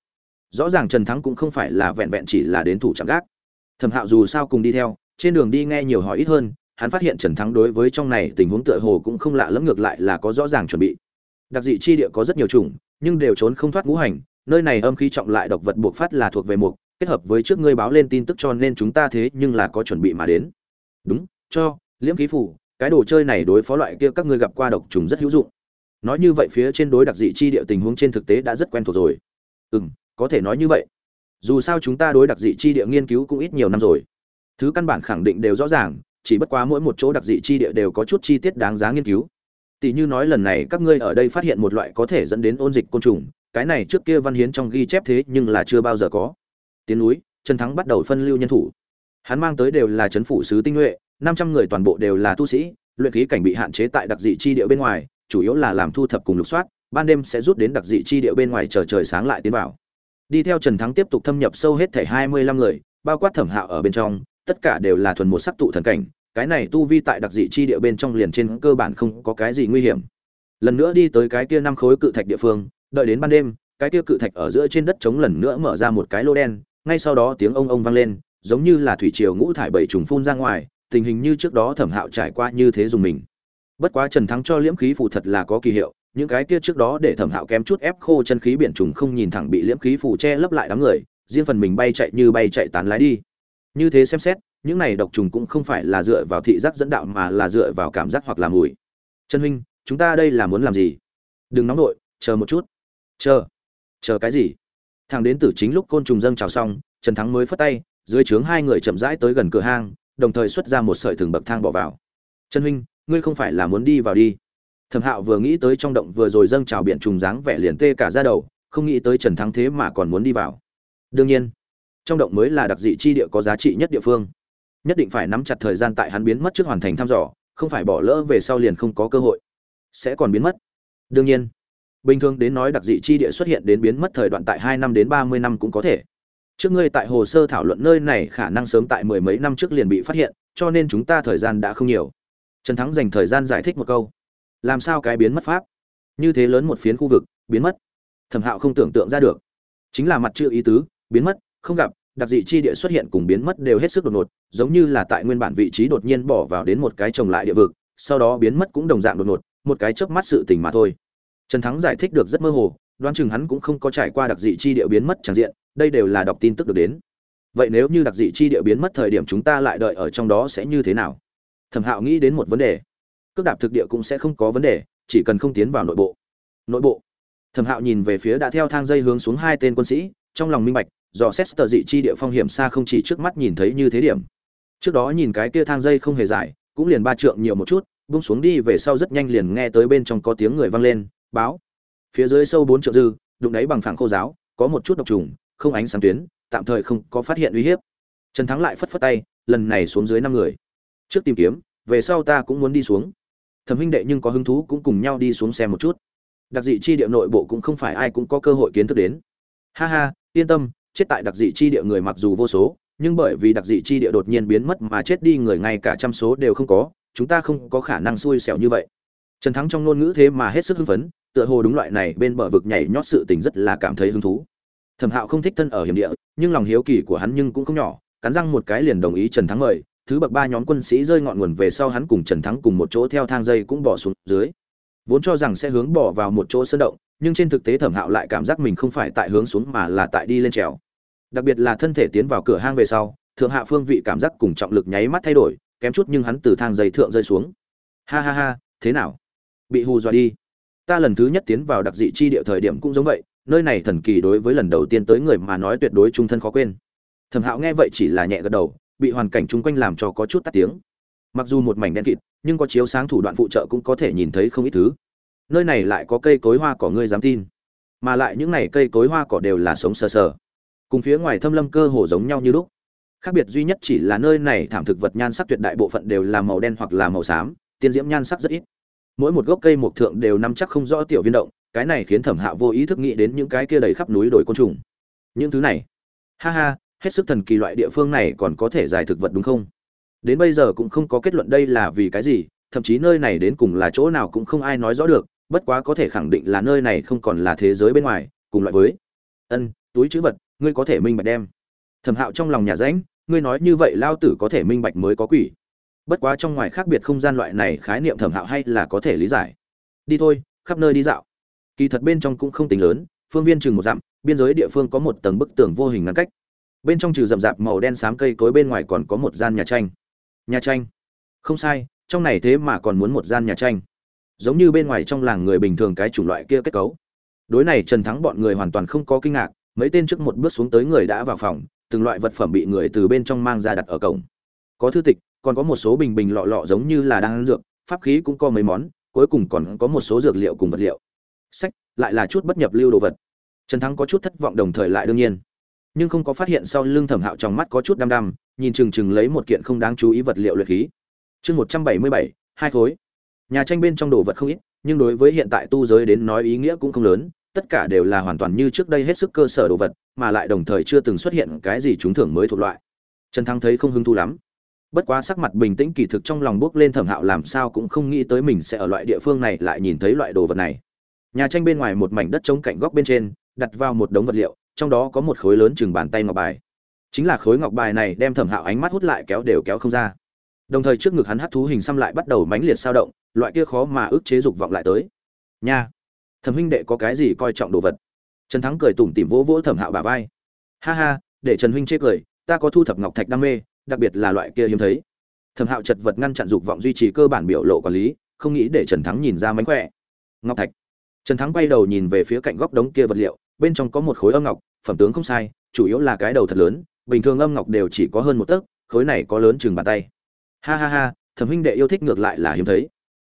Rõ ràng trần thắng cũng không phải là vẹn vẹn chỉ là đến thủ trạm gác. Thẩm hạo dù sao cùng đi theo, trên đường đi nghe nhiều hỏi ít hơn hắn phát hiện trần thắng đối với trong này tình huống tựa hồ cũng không lạ lẫm ngược lại là có rõ ràng chuẩn bị. Đặc dị chi địa có rất nhiều chủng, nhưng đều trốn không thoát ngũ hành, nơi này âm khí trọng lại độc vật buộc phát là thuộc về mục, kết hợp với trước ngươi báo lên tin tức cho nên chúng ta thế nhưng là có chuẩn bị mà đến. Đúng, cho, liễm khí phủ, cái đồ chơi này đối phó loại kia các ngươi gặp qua độc trùng rất hữu dụng. Nói như vậy phía trên đối đặc dị chi địa tình huống trên thực tế đã rất quen thuộc rồi. Ừ có thể nói như vậy. Dù sao chúng ta đối đặc dị chi địa nghiên cứu cũng ít nhiều năm rồi. Thứ căn bản khẳng định đều rõ ràng chỉ bất quá mỗi một chỗ đặc dị chi địa đều có chút chi tiết đáng giá nghiên cứu. Tỷ như nói lần này các ngươi ở đây phát hiện một loại có thể dẫn đến ôn dịch côn trùng, cái này trước kia văn hiến trong ghi chép thế nhưng là chưa bao giờ có. Tiến núi, trần thắng bắt đầu phân lưu nhân thủ. Hắn mang tới đều là c h ấ n phủ sứ tinh nhuệ, năm trăm người toàn bộ đều là tu sĩ, luyện khí cảnh bị hạn chế tại đặc dị chi địa bên ngoài, chủ yếu là làm thu thập cùng lục soát, ban đêm sẽ rút đến đặc dị chi địa bên ngoài chờ trời sáng lại tiến vào. Đi theo trần thắng tiếp tục thâm nhập sâu hết thể hai mươi lăm người, bao quát thẩm hạo ở bên trong tất cả đều là thuần một sắc tụ thần cảnh, cái này tu vi tại đặc dị chi địa bên trong liền trên cơ bản không có cái gì nguy hiểm. Lần nữa đi tới cái kia năm khối cự thạch địa phương, đợi đến ban đêm, cái kia cự thạch ở giữa trên đất trống lần nữa mở ra một cái lô đen, ngay sau đó tiếng ông ông vang lên, giống như là thủy triều ngũ thải bảy trùng phun ra ngoài, tình hình như trước đó thẩm hạo trải qua như thế dùng mình. Bất quá trần thắng cho liễm khí phù thật là có kỳ hiệu, những cái kia trước đó để thẩm hạo kém chút ép khô chân khí biển trùng không nhìn thẳng bị liễm khí phù che lấp lại đám người, riêng phần mình bay chạy như bay chạy tán lái đi như thế xem xét, những này độc trùng cũng không phải là dựa vào thị giác dẫn đạo mà là dựa vào cảm giác hoặc là mùi. Trần huynh, chúng ta đây là muốn làm gì? Đừng nóng nội, chờ một chút. Chờ. Chờ cái gì? Thằng đến tử chính lúc côn trùng dâng trào xong, trần thắng mới phất tay, dưới trướng hai người chậm rãi tới gần cửa hang, đồng thời xuất ra một sợi thừng bậc thang bỏ vào. Trần huynh, ngươi không phải là muốn đi vào đi. Thẩm hạo vừa nghĩ tới trong động vừa rồi dâng trào biển trùng dáng vẻ liền tê cả ra đầu, không nghĩ tới trần thắng thế mà còn muốn đi vào. Đương nhiên trong động mới là đặc dị chi địa có giá trị nhất địa phương. Nhất định phải nắm chặt thời gian tại hắn biến mất trước hoàn thành thăm dò, không phải bỏ lỡ về sau liền không có cơ hội. Sẽ còn biến mất. Đương nhiên, bình thường đến nói đặc dị chi địa xuất hiện đến biến mất thời đoạn tại hai năm đến ba mươi năm cũng có thể. Trước ngươi tại hồ sơ thảo luận nơi này khả năng sớm tại mười mấy năm trước liền bị phát hiện, cho nên chúng ta thời gian đã không nhiều. Trần thắng dành thời gian giải thích một câu. Làm sao cái biến mất pháp? Như thế lớn một phiến khu vực, biến mất. Thẩm hạo không tưởng tượng ra được. Chính là mặt chữ ý tứ, biến mất không gặp, đặc dị chi địa xuất hiện cùng biến mất đều hết sức đột ngột, giống như là tại nguyên bản vị trí đột nhiên bỏ vào đến một cái trồng lại địa vực, sau đó biến mất cũng đồng dạng đột ngột, một cái chớp mắt sự tình mà thôi. Trần thắng giải thích được rất mơ hồ, đoán chừng hắn cũng không có trải qua đặc dị chi địa biến mất tràn diện, đây đều là đọc tin tức được đến. Vậy nếu như đặc dị chi địa biến mất thời điểm chúng ta lại đợi ở trong đó sẽ như thế nào? Thẩm hạo nghĩ đến một vấn đề. Cước đạp thực địa cũng sẽ không có vấn đề, chỉ cần không tiến vào nội bộ. Nội bộ. Thẩm hạo nhìn về phía đã theo thang dây hướng xuống hai tên quân sĩ, trong lòng minh bạch dò xét tờ dị chi địa phong hiểm xa không chỉ trước mắt nhìn thấy như thế điểm. Trước đó nhìn cái kia thang dây không hề dài, cũng liền ba trượng nhiều một chút, bung xuống đi về sau rất nhanh liền nghe tới bên trong có tiếng người vang lên, báo. Phía dưới sâu bốn trượng dư, đụng đáy bằng phẳng khô giáo, có một chút độc trùng, không ánh sáng tuyến, tạm thời không có phát hiện uy hiếp. Trần thắng lại phất phất tay, lần này xuống dưới năm người. Trước tìm kiếm, về sau ta cũng muốn đi xuống. Thẩm huynh đệ nhưng có hứng thú cũng cùng nhau đi xuống xem một chút. Đặc dị chi địa nội bộ cũng không phải ai cũng có cơ hội kiến thức đến. Ha ha, yên tâm chết tại đặc dị chi địa người mặc dù vô số, nhưng bởi vì đặc dị chi địa đột nhiên biến mất mà chết đi người ngay cả trăm số đều không có, chúng ta không có khả năng xui xẻo như vậy. Trần thắng trong ngôn ngữ thế mà hết sức hưng phấn, tựa hồ đúng loại này bên bờ vực nhảy nhót sự tình rất là cảm thấy hứng thú. Thẩm hạo không thích thân ở hiểm địa, nhưng lòng hiếu kỳ của hắn nhưng cũng không nhỏ, cắn răng một cái liền đồng ý trần thắng mời, thứ bậc ba nhóm quân sĩ rơi ngọn nguồn về sau hắn cùng trần thắng cùng một chỗ theo thang dây cũng bỏ xuống dưới. Vốn cho rằng sẽ hướng bỏ vào một chỗ sơn động nhưng trên thực tế thẩm hạo lại cảm giác mình không phải tại hướng xuống mà là tại đi lên trèo. Đặc biệt là thân thể tiến vào cửa hang về sau, thượng hạ phương vị cảm giác cùng trọng lực nháy mắt thay đổi, kém chút nhưng hắn từ thang dây thượng rơi xuống. Ha ha ha, thế nào? Bị hù dọa đi. Ta lần thứ nhất tiến vào đặc dị chi địa thời điểm cũng giống vậy, nơi này thần kỳ đối với lần đầu tiên tới người mà nói tuyệt đối trung thân khó quên. Thẩm hạo nghe vậy chỉ là nhẹ gật đầu, bị hoàn cảnh chung quanh làm cho có chút tắt tiếng. Mặc dù một mảnh đen kịt, nhưng có chiếu sáng thủ đoạn phụ trợ cũng có thể nhìn thấy không ít thứ nơi này lại có cây cối hoa cỏ ngươi dám tin. Mà lại những này cây cối hoa cỏ đều là sống sờ sờ. Cùng phía ngoài thâm lâm cơ hồ giống nhau như lúc. Khác biệt duy nhất chỉ là nơi này thảm thực vật nhan sắc tuyệt đại bộ phận đều là màu đen hoặc là màu xám, tiên diễm nhan sắc rất ít. Mỗi một gốc cây mộc thượng đều nắm chắc không rõ tiểu viên động, cái này khiến thẩm hạ vô ý thức nghĩ đến những cái kia đầy khắp núi đồi côn trùng. Những thứ này, ha ha, hết sức thần kỳ loại địa phương này còn có thể giải thực vật đúng không? Đến bây giờ cũng không có kết luận đây là vì cái gì, thậm chí nơi này đến cùng là chỗ nào cũng không ai nói rõ được bất quá có thể khẳng định là nơi này không còn là thế giới bên ngoài, cùng loại với. Ân, túi chữ vật, ngươi có thể minh bạch đem. Thẩm hạo trong lòng nhà rãnh, ngươi nói như vậy lao tử có thể minh bạch mới có quỷ. Bất quá trong ngoài khác biệt không gian loại này khái niệm thẩm hạo hay là có thể lý giải. Đi thôi, khắp nơi đi dạo. Kỳ thật bên trong cũng không tính lớn, phương viên chừng một dặm, biên giới địa phương có một tầng bức tường vô hình ngăn cách. Bên trong trừ rậm rạp màu đen xám cây cối bên ngoài còn có một gian nhà tranh. Nhà tranh. Không sai, trong này thế mà còn muốn một gian nhà tranh giống như bên ngoài trong làng người bình thường cái chủng loại kia kết cấu. Đối này trần thắng bọn người hoàn toàn không có kinh ngạc, mấy tên trước một bước xuống tới người đã vào phòng, từng loại vật phẩm bị người từ bên trong mang ra đặt ở cổng. Có thư tịch, còn có một số bình bình lọ lọ giống như là đang ăn dược, pháp khí cũng có mấy món, cuối cùng còn có một số dược liệu cùng vật liệu. Sách, lại là chút bất nhập lưu đồ vật. Trần thắng có chút thất vọng đồng thời lại đương nhiên. Nhưng không có phát hiện sau lưng thẩm hạo trong mắt có chút đăm đăm, nhìn chừng chừng lấy một kiện không đáng chú ý vật liệu luyện khí. Chương một trăm bảy mươi bảy, hai khối nhà tranh bên trong đồ vật không ít, nhưng đối với hiện tại tu giới đến nói ý nghĩa cũng không lớn, tất cả đều là hoàn toàn như trước đây hết sức cơ sở đồ vật, mà lại đồng thời chưa từng xuất hiện cái gì trúng thưởng mới thuộc loại. Trần Thăng thấy không hứng thú lắm. Bất quá sắc mặt bình tĩnh kỳ thực trong lòng bước lên thẩm hạo làm sao cũng không nghĩ tới mình sẽ ở loại địa phương này lại nhìn thấy loại đồ vật này. Nhà tranh bên ngoài một mảnh đất trống cạnh góc bên trên, đặt vào một đống vật liệu, trong đó có một khối lớn chừng bàn tay ngọc bài. Chính là khối ngọc bài này đem thẩm hạo ánh mắt hút lại kéo đều kéo không ra. Đồng thời trước ngực hắn hắt thú hình xăm lại bắt đầu mãnh liệt sao động loại kia khó mà ức chế dục vọng lại tới. Nha, thẩm huynh đệ có cái gì coi trọng đồ vật? Trần thắng cười tủm tỉm vỗ vỗ thẩm hạo bà vai. Ha ha, để trần huynh chê cười, ta có thu thập ngọc thạch đam mê, đặc biệt là loại kia hiếm thấy. Thẩm hạo chật vật ngăn chặn dục vọng duy trì cơ bản biểu lộ quản lý, không nghĩ để trần thắng nhìn ra mánh khỏe. Ngọc thạch. Trần thắng bay đầu nhìn về phía cạnh góc đống kia vật liệu, bên trong có một khối âm ngọc, phẩm tướng không sai, chủ yếu là cái đầu thật lớn, bình thường âm ngọc đều chỉ có hơn một tấc, khối này có lớn chừng bàn tay. Ha ha ha, thẩm huynh đệ yêu thích ngược lại là hiếm thấy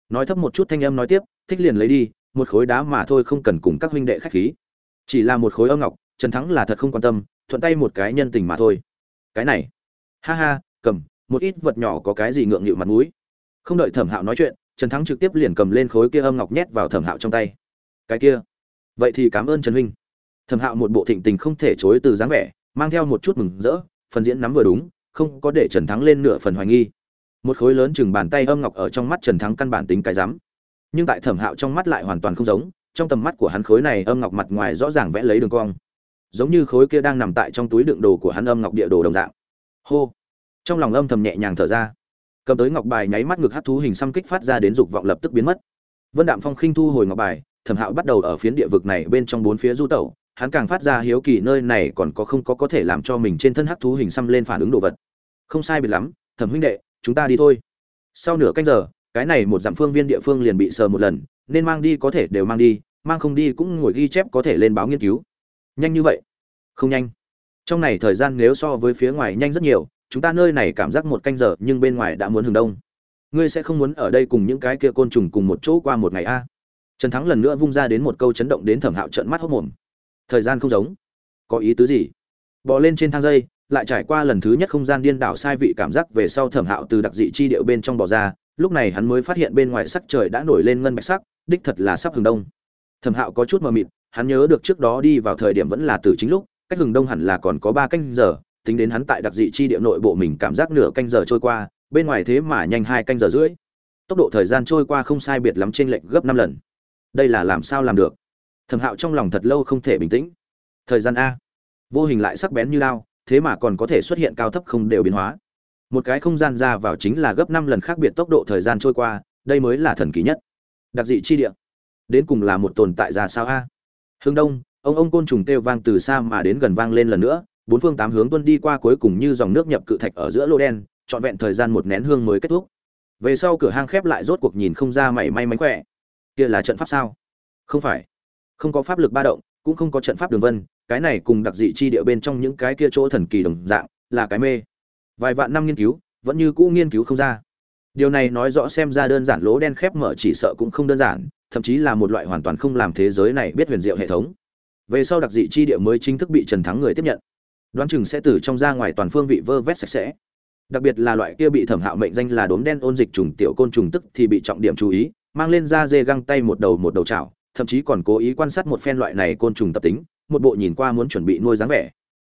nói thấp một chút thanh âm nói tiếp, thích liền lấy đi, một khối đá mà thôi không cần cùng các huynh đệ khách khí. Chỉ là một khối âm ngọc, trần thắng là thật không quan tâm, thuận tay một cái nhân tình mà thôi. Cái này, ha ha, cầm, một ít vật nhỏ có cái gì ngượng nghịu mặt mũi. Không đợi thẩm hạo nói chuyện, trần thắng trực tiếp liền cầm lên khối kia âm ngọc nhét vào thẩm hạo trong tay. Cái kia, vậy thì cảm ơn trần huynh. Thẩm hạo một bộ thịnh tình không thể chối từ dáng vẻ, mang theo một chút mừng rỡ, phần diễn nắm vừa đúng, không có để trần thắng lên nửa phần hoài nghi một khối lớn chừng bàn tay âm ngọc ở trong mắt trần thắng căn bản tính cái rắm. Nhưng tại thẩm hạo trong mắt lại hoàn toàn không giống, trong tầm mắt của hắn khối này âm ngọc mặt ngoài rõ ràng vẽ lấy đường cong. Giống như khối kia đang nằm tại trong túi đựng đồ của hắn âm ngọc địa đồ đồng dạng. Hô! Trong lòng âm thầm nhẹ nhàng thở ra. Cầm tới ngọc bài nháy mắt ngực hát thú hình xăm kích phát ra đến dục vọng lập tức biến mất. Vân đạm phong khinh thu hồi ngọc bài, thẩm hạo bắt đầu ở phiến địa vực này bên trong bốn phía du tẩu, hắn càng phát ra hiếu kỳ nơi này còn có không có có thể làm cho mình trên thân hắc thú hình xăm lên phản ứng đồ vật. Không sai biệt lắm, thẩm huynh đệ chúng ta đi thôi. Sau nửa canh giờ, cái này một dặm phương viên địa phương liền bị sờ một lần, nên mang đi có thể đều mang đi, mang không đi cũng ngồi ghi chép có thể lên báo nghiên cứu. Nhanh như vậy? Không nhanh. Trong này thời gian nếu so với phía ngoài nhanh rất nhiều, chúng ta nơi này cảm giác một canh giờ nhưng bên ngoài đã muốn hừng đông. Ngươi sẽ không muốn ở đây cùng những cái kia côn trùng cùng một chỗ qua một ngày a? Trần thắng lần nữa vung ra đến một câu chấn động đến thẩm hạo trợn mắt hốc mồm. Thời gian không giống. Có ý tứ gì? Bò lên trên thang dây lại trải qua lần thứ nhất không gian điên đảo sai vị cảm giác về sau thẩm hạo từ đặc dị chi điệu bên trong bò ra, lúc này hắn mới phát hiện bên ngoài sắc trời đã nổi lên ngân bạch sắc, đích thật là sắp hừng đông. Thẩm hạo có chút mờ mịt, hắn nhớ được trước đó đi vào thời điểm vẫn là từ chính lúc, cách hừng đông hẳn là còn có ba canh giờ, tính đến hắn tại đặc dị chi địa nội bộ mình cảm giác nửa canh giờ trôi qua, bên ngoài thế mà nhanh hai canh giờ rưỡi. Tốc độ thời gian trôi qua không sai biệt lắm trên lệnh gấp năm lần. Đây là làm sao làm được? Thẩm hạo trong lòng thật lâu không thể bình tĩnh. Thời gian a. Vô hình lại sắc bén như lao thế mà còn có thể xuất hiện cao thấp không đều biến hóa. Một cái không gian ra vào chính là gấp năm lần khác biệt tốc độ thời gian trôi qua, đây mới là thần kỳ nhất. Đặc dị chi địa. Đến cùng là một tồn tại ra sao a? Hướng đông, ông ông côn trùng kêu vang từ xa mà đến gần vang lên lần nữa, bốn phương tám hướng tuân đi qua cuối cùng như dòng nước nhập cự thạch ở giữa lô đen, trọn vẹn thời gian một nén hương mới kết thúc. Về sau cửa hang khép lại rốt cuộc nhìn không ra mảy may mánh khỏe. Kia là trận pháp sao? Không phải. Không có pháp lực ba động, cũng không có trận pháp đường vân cái này cùng đặc dị chi địa bên trong những cái kia chỗ thần kỳ đồng dạng, là cái mê. Vài vạn năm nghiên cứu, vẫn như cũ nghiên cứu không ra. Điều này nói rõ xem ra đơn giản lỗ đen khép mở chỉ sợ cũng không đơn giản, thậm chí là một loại hoàn toàn không làm thế giới này biết huyền diệu hệ thống. Về sau đặc dị chi địa mới chính thức bị trần thắng người tiếp nhận. Đoán chừng sẽ từ trong ra ngoài toàn phương vị vơ vét sạch sẽ. Đặc biệt là loại kia bị thẩm hạo mệnh danh là đốm đen ôn dịch trùng tiểu côn trùng tức thì bị trọng điểm chú ý, mang lên da dê găng tay một đầu một đầu chảo, thậm chí còn cố ý quan sát một phen loại này côn trùng tập tính một bộ nhìn qua muốn chuẩn bị nuôi dáng vẻ.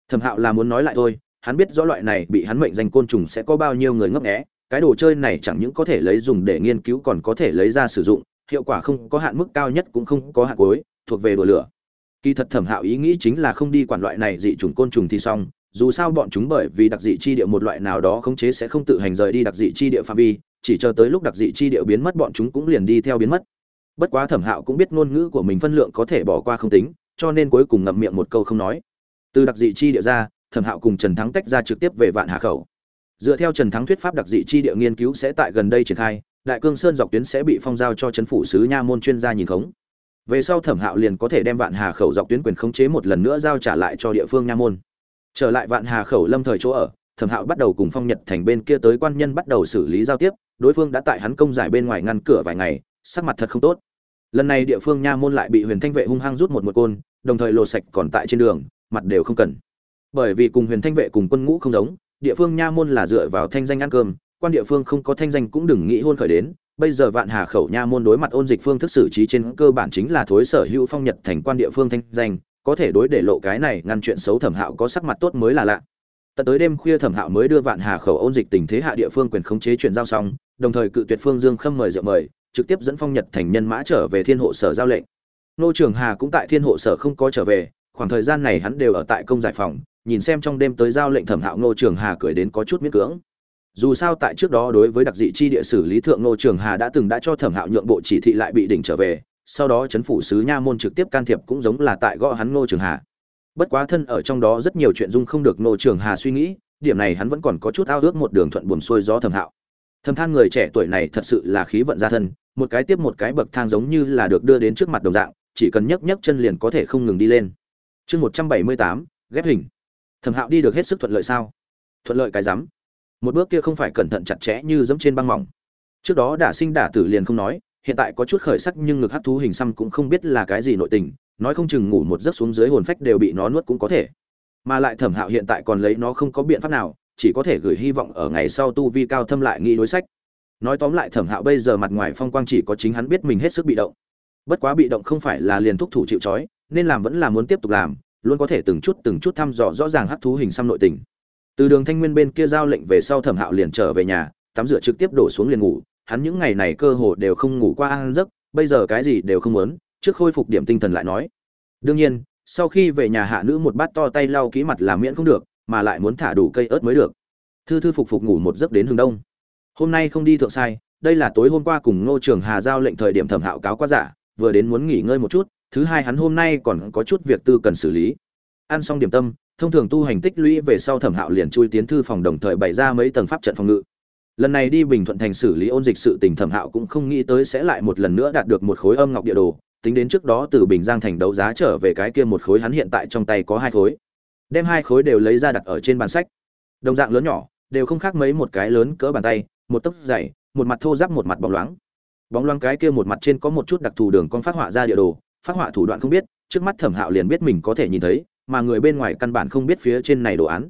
Thẩm hạo là muốn nói lại thôi, hắn biết rõ loại này bị hắn mệnh danh côn trùng sẽ có bao nhiêu người ngấp nghé, cái đồ chơi này chẳng những có thể lấy dùng để nghiên cứu còn có thể lấy ra sử dụng, hiệu quả không có hạn mức cao nhất cũng không có hạn cuối, thuộc về đồ lửa. Kỳ thật thẩm hạo ý nghĩ chính là không đi quản loại này dị chủng côn trùng thì xong, dù sao bọn chúng bởi vì đặc dị chi địa một loại nào đó khống chế sẽ không tự hành rời đi đặc dị chi địa phạm vi, chỉ chờ tới lúc đặc dị chi địa biến mất bọn chúng cũng liền đi theo biến mất. Bất quá thẩm hạo cũng biết ngôn ngữ của mình phân lượng có thể bỏ qua không tính cho nên cuối cùng ngậm miệng một câu không nói. Từ đặc dị chi địa ra, thẩm hạo cùng trần thắng tách ra trực tiếp về vạn hà khẩu. Dựa theo trần thắng thuyết pháp đặc dị chi địa nghiên cứu sẽ tại gần đây triển khai, đại cương sơn dọc tuyến sẽ bị phong giao cho chấn phủ sứ nha môn chuyên gia nhìn khống. Về sau thẩm hạo liền có thể đem vạn hà khẩu dọc tuyến quyền khống chế một lần nữa giao trả lại cho địa phương nha môn. Trở lại vạn hà khẩu lâm thời chỗ ở, thẩm hạo bắt đầu cùng phong nhật thành bên kia tới quan nhân bắt đầu xử lý giao tiếp, đối phương đã tại hắn công giải bên ngoài ngăn cửa vài ngày, sắc mặt thật không tốt lần này địa phương nha môn lại bị huyền thanh vệ hung hăng rút một một côn, đồng thời lột sạch còn tại trên đường, mặt đều không cần. Bởi vì cùng huyền thanh vệ cùng quân ngũ không giống, địa phương nha môn là dựa vào thanh danh ăn cơm, quan địa phương không có thanh danh cũng đừng nghĩ hôn khởi đến. Bây giờ vạn hà khẩu nha môn đối mặt ôn dịch phương thức xử trí trên cơ bản chính là thối sở hữu phong nhật thành quan địa phương thanh danh, có thể đối để lộ cái này ngăn chuyện xấu thẩm hạo có sắc mặt tốt mới là lạ. Tận tới đêm khuya thẩm hạo mới đưa vạn hà khẩu ôn dịch tình thế hạ địa phương quyền khống chế chuyển giao xong, đồng thời cự tuyệt phương dương khâm mời rượu mời trực tiếp dẫn phong nhật thành nhân mã trở về thiên hộ sở giao lệnh. Nô trường hà cũng tại thiên hộ sở không có trở về, khoảng thời gian này hắn đều ở tại công giải phòng, nhìn xem trong đêm tới giao lệnh thẩm hạo nô trường hà cười đến có chút miễn cưỡng. Dù sao tại trước đó đối với đặc dị chi địa sử lý thượng nô trường hà đã từng đã cho thẩm hạo nhượng bộ chỉ thị lại bị đỉnh trở về, sau đó chấn phủ sứ nha môn trực tiếp can thiệp cũng giống là tại gõ hắn nô trường hà. Bất quá thân ở trong đó rất nhiều chuyện dung không được nô trường hà suy nghĩ, điểm này hắn vẫn còn có chút ao ước một đường thuận buồm xuôi gió thẩm hạo thầm than người trẻ tuổi này thật sự là khí vận gia thân, một cái tiếp một cái bậc thang giống như là được đưa đến trước mặt đồng dạng, chỉ cần nhấc nhấc chân liền có thể không ngừng đi lên. Chương một trăm bảy mươi tám, ghép hình. Thẩm hạo đi được hết sức thuận lợi sao? Thuận lợi cái rắm. Một bước kia không phải cẩn thận chặt chẽ như dẫm trên băng mỏng. Trước đó đả sinh đả tử liền không nói, hiện tại có chút khởi sắc nhưng ngực hắc thú hình xăm cũng không biết là cái gì nội tình, nói không chừng ngủ một giấc xuống dưới hồn phách đều bị nó nuốt cũng có thể. Mà lại thẩm hạo hiện tại còn lấy nó không có biện pháp nào chỉ có thể gửi hy vọng ở ngày sau tu vi cao thâm lại nghĩ đối sách. Nói tóm lại thẩm hạo bây giờ mặt ngoài phong quang chỉ có chính hắn biết mình hết sức bị động. Bất quá bị động không phải là liền thúc thủ chịu trói, nên làm vẫn là muốn tiếp tục làm, luôn có thể từng chút từng chút thăm dò rõ ràng hắc thú hình xăm nội tình. Từ đường thanh nguyên bên kia giao lệnh về sau thẩm hạo liền trở về nhà, tắm rửa trực tiếp đổ xuống liền ngủ. Hắn những ngày này cơ hồ đều không ngủ qua ăn giấc, bây giờ cái gì đều không muốn, trước khôi phục điểm tinh thần lại nói. Đương nhiên, sau khi về nhà hạ nữ một bát to tay lau kỹ mặt làm miễn không được mà lại muốn thả đủ cây ớt mới được. Thư thư phục phục ngủ một giấc đến hướng đông. Hôm nay không đi thượng sai, đây là tối hôm qua cùng ngô trường hà giao lệnh thời điểm thẩm hạo cáo quá giả, vừa đến muốn nghỉ ngơi một chút, thứ hai hắn hôm nay còn có chút việc tư cần xử lý. Ăn xong điểm tâm, thông thường tu hành tích lũy về sau thẩm hạo liền chui tiến thư phòng đồng thời bày ra mấy tầng pháp trận phòng ngự. Lần này đi bình thuận thành xử lý ôn dịch sự tình thẩm hạo cũng không nghĩ tới sẽ lại một lần nữa đạt được một khối âm ngọc địa đồ, tính đến trước đó từ bình giang thành đấu giá trở về cái kia một khối hắn hiện tại trong tay có hai khối đem hai khối đều lấy ra đặt ở trên bàn sách. Đồng dạng lớn nhỏ, đều không khác mấy một cái lớn cỡ bàn tay, một tấc dày một mặt thô ráp một mặt bóng loáng. Bóng loáng cái kia một mặt trên có một chút đặc thù đường con phát họa ra địa đồ, phát họa thủ đoạn không biết, trước mắt thẩm hạo liền biết mình có thể nhìn thấy, mà người bên ngoài căn bản không biết phía trên này đồ án.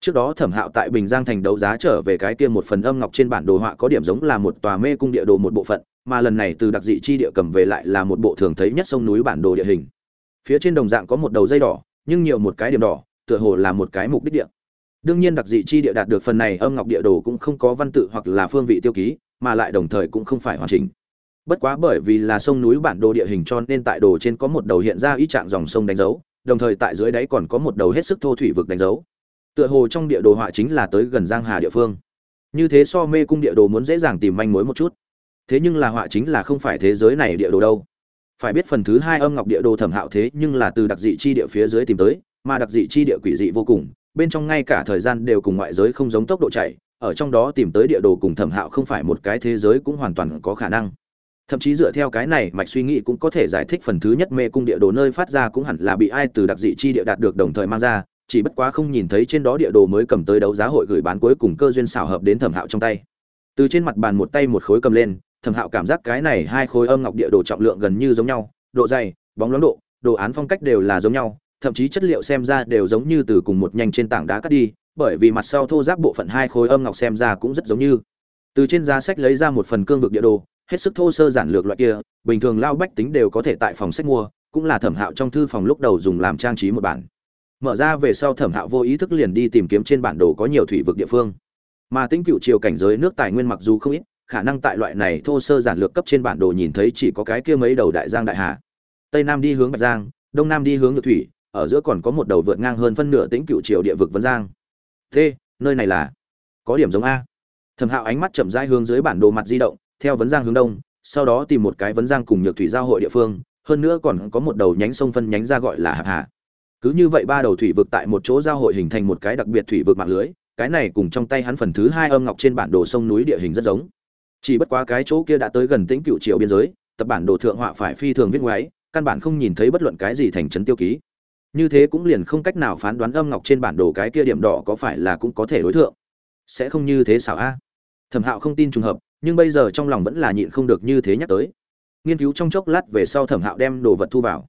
Trước đó thẩm hạo tại bình giang thành đấu giá trở về cái kia một phần âm ngọc trên bản đồ họa có điểm giống là một tòa mê cung địa đồ một bộ phận, mà lần này từ đặc dị chi địa cầm về lại là một bộ thường thấy nhất sông núi bản đồ địa hình. Phía trên đồng dạng có một đầu dây đỏ, nhưng nhiều một cái điểm đỏ tựa hồ là một cái mục đích địa. Đương nhiên đặc dị chi địa đạt được phần này âm ngọc địa đồ cũng không có văn tự hoặc là phương vị tiêu ký, mà lại đồng thời cũng không phải hoàn chỉnh. Bất quá bởi vì là sông núi bản đồ địa hình cho nên tại đồ trên có một đầu hiện ra ý trạng dòng sông đánh dấu, đồng thời tại dưới đáy còn có một đầu hết sức thô thủy vực đánh dấu. Tựa hồ trong địa đồ họa chính là tới gần giang hà địa phương. Như thế so mê cung địa đồ muốn dễ dàng tìm manh mối một chút. Thế nhưng là họa chính là không phải thế giới này địa đồ đâu. Phải biết phần thứ hai âm ngọc địa đồ thẩm hạo thế nhưng là từ đặc dị chi địa phía dưới tìm tới mà đặc dị chi địa quỷ dị vô cùng, bên trong ngay cả thời gian đều cùng ngoại giới không giống tốc độ chạy, ở trong đó tìm tới địa đồ cùng thẩm hạo không phải một cái thế giới cũng hoàn toàn có khả năng. Thậm chí dựa theo cái này, mạch suy nghĩ cũng có thể giải thích phần thứ nhất mê cung địa đồ nơi phát ra cũng hẳn là bị ai từ đặc dị chi địa đạt được đồng thời mang ra, chỉ bất quá không nhìn thấy trên đó địa đồ mới cầm tới đấu giá hội gửi bán cuối cùng cơ duyên xảo hợp đến thẩm hạo trong tay. Từ trên mặt bàn một tay một khối cầm lên, thẩm hạo cảm giác cái này hai khối âm ngọc địa đồ trọng lượng gần như giống nhau, độ dày, bóng loáng độ, đồ án phong cách đều là giống nhau thậm chí chất liệu xem ra đều giống như từ cùng một nhanh trên tảng đá cắt đi, bởi vì mặt sau thô giáp bộ phận hai khối âm ngọc xem ra cũng rất giống như. Từ trên giá sách lấy ra một phần cương vực địa đồ, hết sức thô sơ giản lược loại kia, bình thường lao bách tính đều có thể tại phòng sách mua, cũng là thẩm hạo trong thư phòng lúc đầu dùng làm trang trí một bản. Mở ra về sau thẩm hạo vô ý thức liền đi tìm kiếm trên bản đồ có nhiều thủy vực địa phương. Mà tính cựu chiều cảnh giới nước tài nguyên mặc dù không ít, khả năng tại loại này thô sơ giản lược cấp trên bản đồ nhìn thấy chỉ có cái kia mấy đầu đại giang đại hà. Tây nam đi hướng bạch giang, đông nam đi hướng ngự thủy ở giữa còn có một đầu vượt ngang hơn phân nửa tĩnh cựu triều địa vực vân giang. T, nơi này là có điểm giống a. Thẩm hạo ánh mắt chậm rãi hướng dưới bản đồ mặt di động, theo vấn giang hướng đông, sau đó tìm một cái vấn giang cùng nhược thủy giao hội địa phương, hơn nữa còn có một đầu nhánh sông phân nhánh ra gọi là hạp hà cứ như vậy ba đầu thủy vực tại một chỗ giao hội hình thành một cái đặc biệt thủy vực mạng lưới, cái này cùng trong tay hắn phần thứ hai âm ngọc trên bản đồ sông núi địa hình rất giống. Chỉ bất quá cái chỗ kia đã tới gần tĩnh cựu triều biên giới, tập bản đồ thượng họa phải phi thường viết ngoáy, căn bản không nhìn thấy bất luận cái gì thành trấn tiêu ký như thế cũng liền không cách nào phán đoán âm ngọc trên bản đồ cái kia điểm đỏ có phải là cũng có thể đối tượng sẽ không như thế xảo a. Thẩm hạo không tin trùng hợp, nhưng bây giờ trong lòng vẫn là nhịn không được như thế nhắc tới. Nghiên cứu trong chốc lát về sau thẩm hạo đem đồ vật thu vào.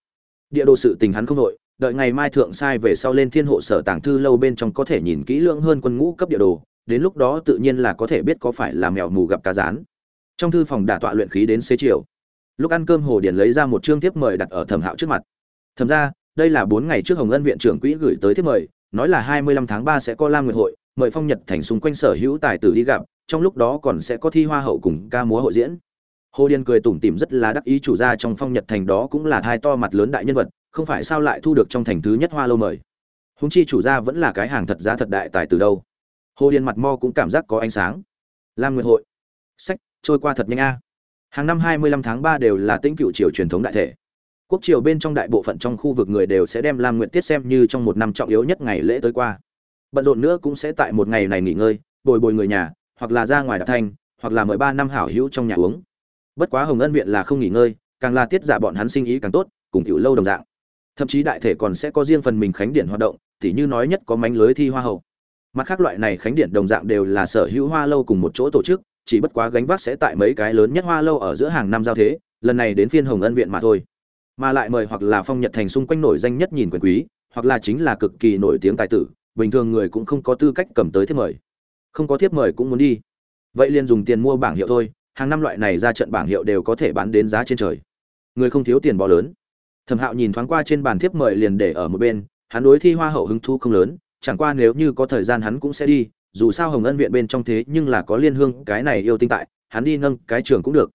Địa đồ sự tình hắn không đội đợi ngày mai thượng sai về sau lên thiên hộ sở tàng thư lâu bên trong có thể nhìn kỹ lưỡng hơn quân ngũ cấp địa đồ, đến lúc đó tự nhiên là có thể biết có phải là mèo mù gặp cá rán. Trong thư phòng đả tọa luyện khí đến xế chiều. Lúc ăn cơm hồ điển lấy ra một chương thiếp mời đặt ở thẩm hạo trước mặt. Thẩm ra đây là bốn ngày trước hồng ân viện trưởng quỹ gửi tới thiệp mời, nói là hai mươi lăm tháng ba sẽ có lam nguyệt hội, mời phong nhật thành xung quanh sở hữu tài tử đi gặp, trong lúc đó còn sẽ có thi hoa hậu cùng ca múa hội diễn. Hồ điền cười tủm tỉm rất là đắc ý chủ gia trong phong nhật thành đó cũng là thai to mặt lớn đại nhân vật, không phải sao lại thu được trong thành thứ nhất hoa lâu mời. Húng chi chủ gia vẫn là cái hàng thật giá thật đại tài từ đâu. Hồ điền mặt mo cũng cảm giác có ánh sáng. Lam nguyệt hội. Sách, trôi qua thật nhanh a. Hàng năm hai mươi lăm tháng ba đều là tĩnh cựu triều truyền thống đại thể quốc triều bên trong đại bộ phận trong khu vực người đều sẽ đem lam nguyện tiết xem như trong một năm trọng yếu nhất ngày lễ tới qua. Bận rộn nữa cũng sẽ tại một ngày này nghỉ ngơi, bồi bồi người nhà, hoặc là ra ngoài đạp thanh, hoặc là mười ba năm hảo hữu trong nhà uống. Bất quá hồng ân viện là không nghỉ ngơi, càng là tiết giả bọn hắn sinh ý càng tốt, cùng cựu lâu đồng dạng. Thậm chí đại thể còn sẽ có riêng phần mình khánh điển hoạt động, tỉ như nói nhất có mánh lưới thi hoa hậu. Mặt khác loại này khánh điển đồng dạng đều là sở hữu hoa lâu cùng một chỗ tổ chức, chỉ bất quá gánh vác sẽ tại mấy cái lớn nhất hoa lâu ở giữa hàng năm giao thế, lần này đến phiên hồng ân viện mà thôi mà lại mời hoặc là phong nhật thành xung quanh nổi danh nhất nhìn quyền quý, hoặc là chính là cực kỳ nổi tiếng tài tử, bình thường người cũng không có tư cách cầm tới thiếp mời. Không có thiếp mời cũng muốn đi. Vậy liền dùng tiền mua bảng hiệu thôi, hàng năm loại này ra trận bảng hiệu đều có thể bán đến giá trên trời. Người không thiếu tiền bò lớn. Thẩm hạo nhìn thoáng qua trên bàn thiếp mời liền để ở một bên, hắn đối thi hoa hậu hứng thu không lớn, chẳng qua nếu như có thời gian hắn cũng sẽ đi, dù sao hồng ân viện bên trong thế nhưng là có liên hương, cái này yêu tinh tại, hắn đi nâng cái trường cũng được.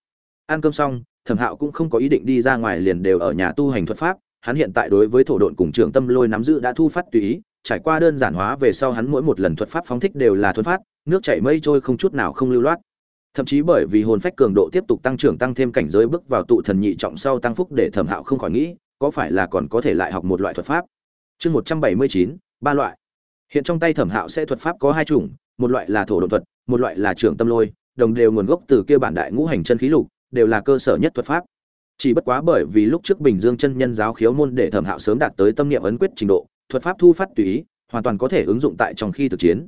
Ăn cơm xong thẩm hạo cũng không có ý định đi ra ngoài liền đều ở nhà tu hành thuật pháp, hắn hiện tại đối với thổ độn cùng trường tâm lôi nắm giữ đã thu phát tùy ý, trải qua đơn giản hóa về sau hắn mỗi một lần thuật pháp phóng thích đều là thuần phát, nước chảy mây trôi không chút nào không lưu loát. Thậm chí bởi vì hồn phách cường độ tiếp tục tăng trưởng tăng thêm cảnh giới bước vào tụ thần nhị trọng sau tăng phúc để thẩm hạo không khỏi nghĩ, có phải là còn có thể lại học một loại thuật pháp? Chương một trăm bảy mươi chín, ba loại. Hiện trong tay thẩm hạo sẽ thuật pháp có hai chủng, một loại là thổ độn thuật, một loại là trưởng tâm lôi, đồng đều nguồn gốc từ kia bản đại ngũ hành chân khí lục đều là cơ sở nhất thuật pháp. Chỉ bất quá bởi vì lúc trước bình dương chân nhân giáo khiếu môn để thẩm hạo sớm đạt tới tâm niệm ấn quyết trình độ, thuật pháp thu phát tùy ý, hoàn toàn có thể ứng dụng tại trong khi thực chiến.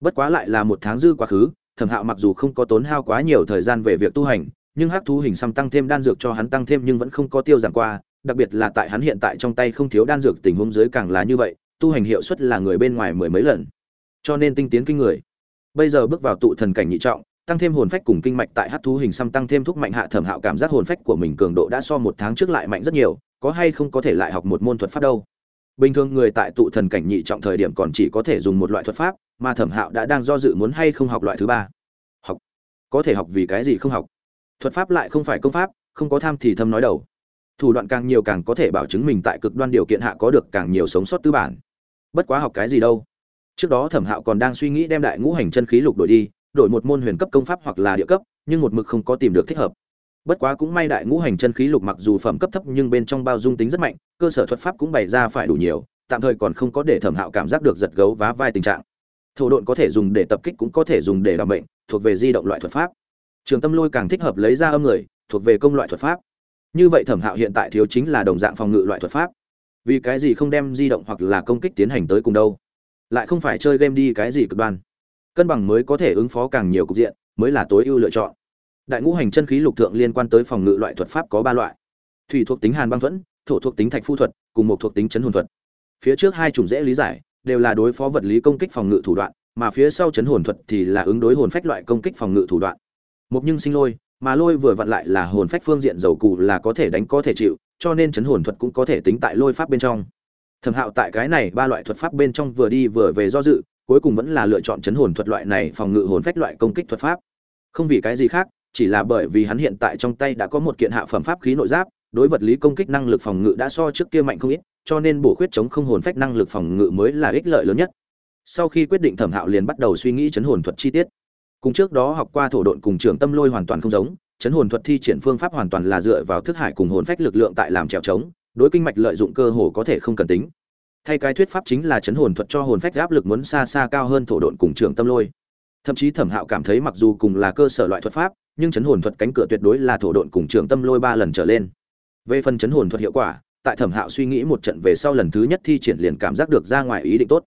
Bất quá lại là một tháng dư quá khứ, thẩm hạo mặc dù không có tốn hao quá nhiều thời gian về việc tu hành, nhưng hắc thú hình xăm tăng thêm đan dược cho hắn tăng thêm nhưng vẫn không có tiêu giảm qua, đặc biệt là tại hắn hiện tại trong tay không thiếu đan dược tình huống dưới càng là như vậy, tu hành hiệu suất là người bên ngoài mười mấy lần. Cho nên tinh tiến kinh người. Bây giờ bước vào tụ thần cảnh nhị trọng tăng thêm hồn phách cùng kinh mạch tại hắc thú hình xăm tăng thêm thúc mạnh hạ thẩm hạo cảm giác hồn phách của mình cường độ đã so một tháng trước lại mạnh rất nhiều, có hay không có thể lại học một môn thuật pháp đâu. Bình thường người tại tụ thần cảnh nhị trọng thời điểm còn chỉ có thể dùng một loại thuật pháp, mà thẩm hạo đã đang do dự muốn hay không học loại thứ ba. Học. Có thể học vì cái gì không học? Thuật pháp lại không phải công pháp, không có tham thì thâm nói đầu. Thủ đoạn càng nhiều càng có thể bảo chứng mình tại cực đoan điều kiện hạ có được càng nhiều sống sót tư bản. Bất quá học cái gì đâu. Trước đó thẩm hạo còn đang suy nghĩ đem đại ngũ hành chân khí lục đổi đi đổi một môn huyền cấp công pháp hoặc là địa cấp, nhưng một mực không có tìm được thích hợp. Bất quá cũng may đại ngũ hành chân khí lục mặc dù phẩm cấp thấp nhưng bên trong bao dung tính rất mạnh, cơ sở thuật pháp cũng bày ra phải đủ nhiều, tạm thời còn không có để thẩm hạo cảm giác được giật gấu vá vai tình trạng. Thủ độn có thể dùng để tập kích cũng có thể dùng để đảm bệnh thuộc về di động loại thuật pháp. Trường tâm lôi càng thích hợp lấy ra âm người, thuộc về công loại thuật pháp. Như vậy thẩm hạo hiện tại thiếu chính là đồng dạng phòng ngự loại thuật pháp. Vì cái gì không đem di động hoặc là công kích tiến hành tới cùng đâu? Lại không phải chơi game đi cái gì cực đoan cân bằng mới có thể ứng phó càng nhiều cục diện, mới là tối ưu lựa chọn. Đại ngũ hành chân khí lục thượng liên quan tới phòng ngự loại thuật pháp có ba loại. Thủy thuộc tính hàn băng thuẫn, thổ thuộc tính thạch phu thuật, cùng một thuộc tính chấn hồn thuật. Phía trước hai chủng dễ lý giải, đều là đối phó vật lý công kích phòng ngự thủ đoạn, mà phía sau chấn hồn thuật thì là ứng đối hồn phách loại công kích phòng ngự thủ đoạn. Một nhưng sinh lôi, mà lôi vừa vặn lại là hồn phách phương diện dầu cụ là có thể đánh có thể chịu, cho nên chấn hồn thuật cũng có thể tính tại lôi pháp bên trong. Thẩm hạo tại cái này ba loại thuật pháp bên trong vừa đi vừa về do dự cuối cùng vẫn là lựa chọn chấn hồn thuật loại này phòng ngự hồn phách loại công kích thuật pháp. Không vì cái gì khác, chỉ là bởi vì hắn hiện tại trong tay đã có một kiện hạ phẩm pháp khí nội giáp, đối vật lý công kích năng lực phòng ngự đã so trước kia mạnh không ít, cho nên bổ khuyết chống không hồn phách năng lực phòng ngự mới là ích lợi lớn nhất. Sau khi quyết định thẩm hạo liền bắt đầu suy nghĩ chấn hồn thuật chi tiết. Cùng trước đó học qua thổ độn cùng trường tâm lôi hoàn toàn không giống, chấn hồn thuật thi triển phương pháp hoàn toàn là dựa vào thức hải cùng hồn phách lực lượng tại làm trèo trống, đối kinh mạch lợi dụng cơ hồ có thể không cần tính thay cái thuyết pháp chính là chấn hồn thuật cho hồn phách áp lực muốn xa xa cao hơn thổ độn cùng trường tâm lôi. Thậm chí thẩm hạo cảm thấy mặc dù cùng là cơ sở loại thuật pháp, nhưng chấn hồn thuật cánh cửa tuyệt đối là thổ độn cùng trường tâm lôi ba lần trở lên. Về phần chấn hồn thuật hiệu quả, tại thẩm hạo suy nghĩ một trận về sau lần thứ nhất thi triển liền cảm giác được ra ngoài ý định tốt.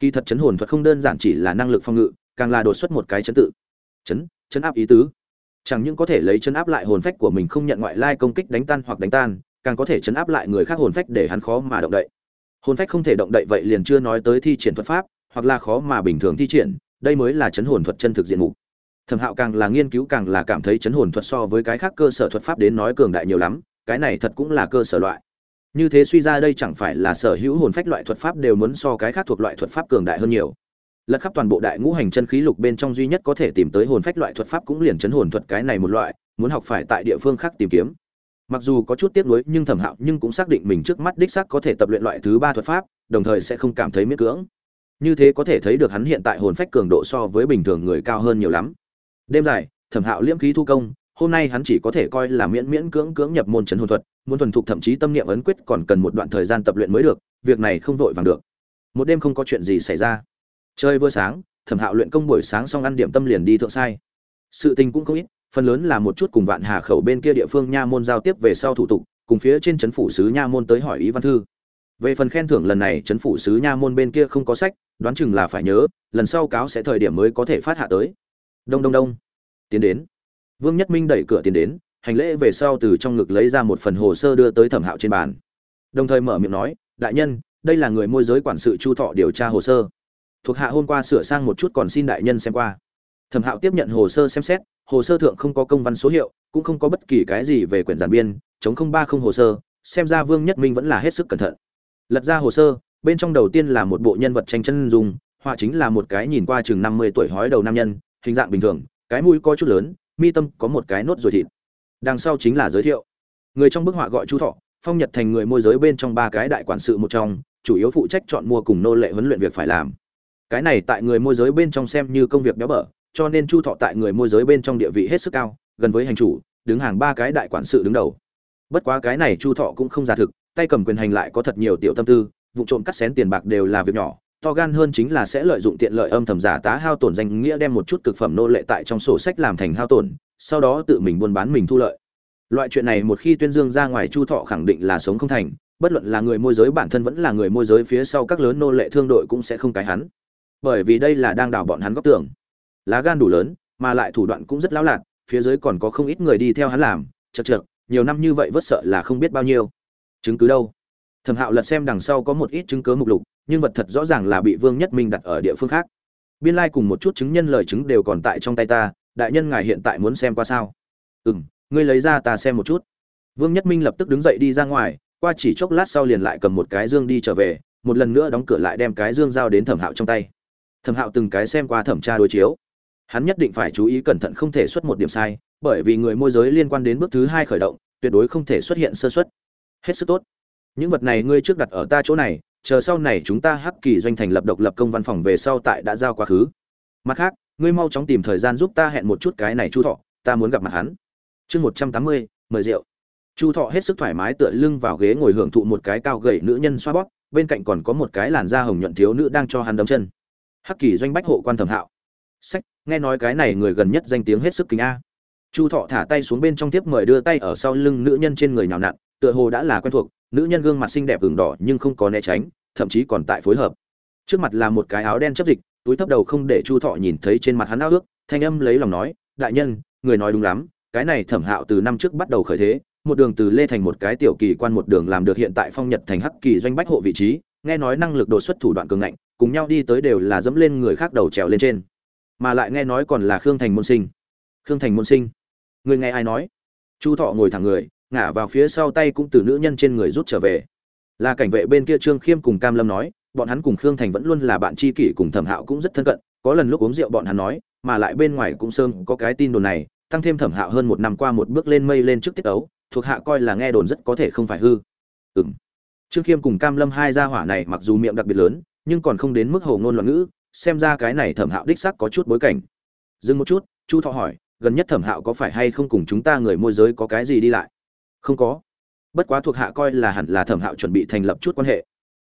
Kỳ thật chấn hồn thuật không đơn giản chỉ là năng lực phòng ngự, càng là đột xuất một cái chấn tự. Chấn chấn áp ý tứ. Chẳng những có thể lấy chấn áp lại hồn phách của mình không nhận ngoại lai công kích đánh tan hoặc đánh tan, càng có thể chấn áp lại người khác hồn phách để hắn khó mà động đậy hồn phách không thể động đậy vậy liền chưa nói tới thi triển thuật pháp, hoặc là khó mà bình thường thi triển, đây mới là chấn hồn thuật chân thực diện mục. Thẩm hạo càng là nghiên cứu càng là cảm thấy chấn hồn thuật so với cái khác cơ sở thuật pháp đến nói cường đại nhiều lắm, cái này thật cũng là cơ sở loại. Như thế suy ra đây chẳng phải là sở hữu hồn phách loại thuật pháp đều muốn so cái khác thuộc loại thuật pháp cường đại hơn nhiều. Lật khắp toàn bộ đại ngũ hành chân khí lục bên trong duy nhất có thể tìm tới hồn phách loại thuật pháp cũng liền chấn hồn thuật cái này một loại, muốn học phải tại địa phương khác tìm kiếm mặc dù có chút tiếc nuối nhưng thẩm hạo nhưng cũng xác định mình trước mắt đích xác có thể tập luyện loại thứ ba thuật pháp, đồng thời sẽ không cảm thấy miễn cưỡng. Như thế có thể thấy được hắn hiện tại hồn phách cường độ so với bình thường người cao hơn nhiều lắm. Đêm dài, thẩm hạo liễm khí thu công, hôm nay hắn chỉ có thể coi là miễn miễn cưỡng cưỡng nhập môn trấn hồn thuật, muốn thuần thục thậm chí tâm niệm ấn quyết còn cần một đoạn thời gian tập luyện mới được, việc này không vội vàng được. Một đêm không có chuyện gì xảy ra. Chơi vừa sáng, thẩm hạo luyện công buổi sáng xong ăn điểm tâm liền đi thượng sai. Sự tình cũng không ít phần lớn là một chút cùng vạn hà khẩu bên kia địa phương nha môn giao tiếp về sau thủ tục, cùng phía trên trấn phủ sứ nha môn tới hỏi ý văn thư. Về phần khen thưởng lần này trấn phủ sứ nha môn bên kia không có sách, đoán chừng là phải nhớ, lần sau cáo sẽ thời điểm mới có thể phát hạ tới. Đông đông đông. Tiến đến. Vương nhất minh đẩy cửa tiến đến, hành lễ về sau từ trong ngực lấy ra một phần hồ sơ đưa tới thẩm hạo trên bàn. Đồng thời mở miệng nói, đại nhân, đây là người môi giới quản sự chu thọ điều tra hồ sơ. Thuộc hạ hôm qua sửa sang một chút còn xin đại nhân xem qua. Thẩm hạo tiếp nhận hồ sơ xem xét hồ sơ thượng không có công văn số hiệu, cũng không có bất kỳ cái gì về quyển giản biên, chống không ba không hồ sơ, xem ra vương nhất minh vẫn là hết sức cẩn thận. Lật ra hồ sơ, bên trong đầu tiên là một bộ nhân vật tranh chân dung, họa chính là một cái nhìn qua chừng năm mươi tuổi hói đầu nam nhân, hình dạng bình thường, cái mũi có chút lớn, mi tâm có một cái nốt ruồi thịt. Đằng sau chính là giới thiệu. Người trong bức họa gọi chu thọ, phong nhật thành người môi giới bên trong ba cái đại quản sự một trong, chủ yếu phụ trách chọn mua cùng nô lệ huấn luyện việc phải làm. Cái này tại người môi giới bên trong xem như công việc béo bở cho nên chu thọ tại người môi giới bên trong địa vị hết sức cao, gần với hành chủ, đứng hàng ba cái đại quản sự đứng đầu. Bất quá cái này chu thọ cũng không giả thực, tay cầm quyền hành lại có thật nhiều tiểu tâm tư, vụ trộm cắt xén tiền bạc đều là việc nhỏ, to gan hơn chính là sẽ lợi dụng tiện lợi âm thầm giả tá hao tổn danh nghĩa đem một chút cực phẩm nô lệ tại trong sổ sách làm thành hao tổn, sau đó tự mình buôn bán mình thu lợi. Loại chuyện này một khi tuyên dương ra ngoài chu thọ khẳng định là sống không thành, bất luận là người môi giới bản thân vẫn là người môi giới phía sau các lớn nô lệ thương đội cũng sẽ không cái hắn. Bởi vì đây là đang đào bọn hắn góc tưởng lá gan đủ lớn, mà lại thủ đoạn cũng rất lão lạc phía dưới còn có không ít người đi theo hắn làm, chật chật nhiều năm như vậy vất sợ là không biết bao nhiêu. Chứng cứ đâu? Thẩm hạo lật xem đằng sau có một ít chứng cứ mục lục, nhưng vật thật rõ ràng là bị vương nhất minh đặt ở địa phương khác. Biên lai cùng một chút chứng nhân lời chứng đều còn tại trong tay ta, đại nhân ngài hiện tại muốn xem qua sao? Ừ m ngươi lấy ra ta xem một chút. Vương nhất minh lập tức đứng dậy đi ra ngoài, qua chỉ chốc lát sau liền lại cầm một cái dương đi trở về, một lần nữa đóng cửa lại đem cái dương giao đến thẩm hạo trong tay. Thẩm hạo từng cái xem qua thẩm tra đối chiếu hắn nhất định phải chú ý cẩn thận không thể xuất một điểm sai, bởi vì người môi giới liên quan đến bước thứ hai khởi động, tuyệt đối không thể xuất hiện sơ xuất hết sức tốt. Những vật này ngươi trước đặt ở ta chỗ này, chờ sau này chúng ta hắc kỳ doanh thành lập độc lập công văn phòng về sau tại đã giao quá khứ. Mặt khác, ngươi mau chóng tìm thời gian giúp ta hẹn một chút cái này chu thọ, ta muốn gặp mặt hắn. Chương một trăm tám mươi, mời rượu. Chu thọ hết sức thoải mái tựa lưng vào ghế ngồi hưởng thụ một cái cao gậy nữ nhân xoa bóp, bên cạnh còn có một cái làn da hồng nhuận thiếu nữ đang cho hắn đấm chân. Hắc kỳ doanh bách hộ quan thẩm hạo sách, nghe nói cái này người gần nhất danh tiếng hết sức kính a. Chu thọ thả tay xuống bên trong tiếp mời đưa tay ở sau lưng nữ nhân trên người nhào nặn, tựa hồ đã là quen thuộc, nữ nhân gương mặt xinh đẹp ửng đỏ nhưng không có né tránh, thậm chí còn tại phối hợp. Trước mặt là một cái áo đen chấp dịch, túi thấp đầu không để chu thọ nhìn thấy trên mặt hắn áo ước, thanh âm lấy lòng nói, đại nhân, người nói đúng lắm, cái này thẩm hạo từ năm trước bắt đầu khởi thế, một đường từ lê thành một cái tiểu kỳ quan một đường làm được hiện tại phong nhật thành hắc kỳ doanh bách hộ vị trí, nghe nói năng lực đột xuất thủ đoạn cường ngạnh, cùng nhau đi tới đều là dẫm lên người khác đầu trèo lên trên mà lại nghe nói còn là khương thành môn sinh. Khương thành môn sinh. Người nghe ai nói? Chu thọ ngồi thẳng người, ngả vào phía sau tay cũng từ nữ nhân trên người rút trở về. Là cảnh vệ bên kia trương khiêm cùng cam lâm nói, bọn hắn cùng khương thành vẫn luôn là bạn tri kỷ cùng thẩm hạo cũng rất thân cận, có lần lúc uống rượu bọn hắn nói, mà lại bên ngoài cũng sơn có cái tin đồn này, tăng thêm thẩm hạo hơn một năm qua một bước lên mây lên trước tiết ấu, thuộc hạ coi là nghe đồn rất có thể không phải hư. Ừng trương khiêm cùng cam lâm hai gia hỏa này mặc dù miệng đặc biệt lớn, nhưng còn không đến mức hồ ngôn loạn ngữ xem ra cái này thẩm hạo đích sắc có chút bối cảnh. Dừng một chút, chu thọ hỏi, gần nhất thẩm hạo có phải hay không cùng chúng ta người môi giới có cái gì đi lại? Không có. Bất quá thuộc hạ coi là hẳn là thẩm hạo chuẩn bị thành lập chút quan hệ.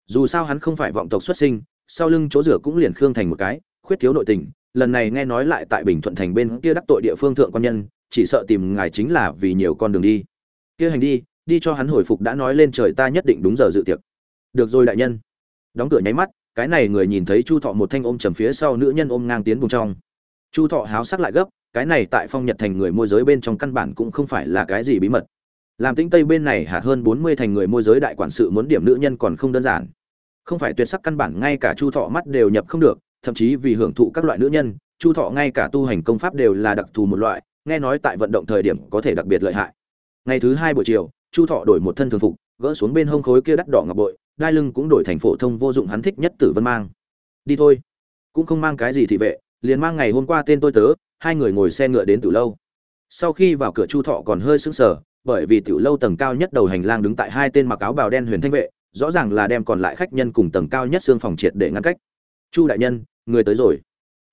Dù sao hắn không phải vọng tộc xuất sinh, sau lưng chỗ rửa cũng liền khương thành một cái, khuyết thiếu nội tình, lần này nghe nói lại tại bình thuận thành bên kia đắc tội địa phương thượng quan nhân, chỉ sợ tìm ngài chính là vì nhiều con đường đi. Kia hành đi đi cho hắn hồi phục đã nói lên trời ta nhất định đúng giờ dự tiệc. Được rồi đại nhân. Đóng cửa nháy mắt cái này người nhìn thấy chu thọ một thanh ôm trầm phía sau nữ nhân ôm ngang tiến vùng trong. Chu thọ háo sắc lại gấp, cái này tại phong nhật thành người môi giới bên trong căn bản cũng không phải là cái gì bí mật. Làm tính tây bên này hạt hơn bốn mươi thành người môi giới đại quản sự muốn điểm nữ nhân còn không đơn giản. Không phải tuyệt sắc căn bản ngay cả chu thọ mắt đều nhập không được, thậm chí vì hưởng thụ các loại nữ nhân, chu thọ ngay cả tu hành công pháp đều là đặc thù một loại, nghe nói tại vận động thời điểm có thể đặc biệt lợi hại. Ngày thứ hai buổi chiều, chu thọ đổi một thân thường phục, gỡ xuống bên hông khối kia đắt đỏ ngọc bội đai lưng cũng đổi thành phổ thông vô dụng hắn thích nhất tử vân mang. Đi thôi. Cũng không mang cái gì thị vệ, liền mang ngày hôm qua tên tôi tớ, hai người ngồi xe ngựa đến từ lâu. Sau khi vào cửa chu thọ còn hơi sững sờ, bởi vì tiểu lâu tầng cao nhất đầu hành lang đứng tại hai tên mặc áo bào đen huyền thanh vệ, rõ ràng là đem còn lại khách nhân cùng tầng cao nhất xương phòng triệt để ngăn cách. Chu đại nhân, người tới rồi.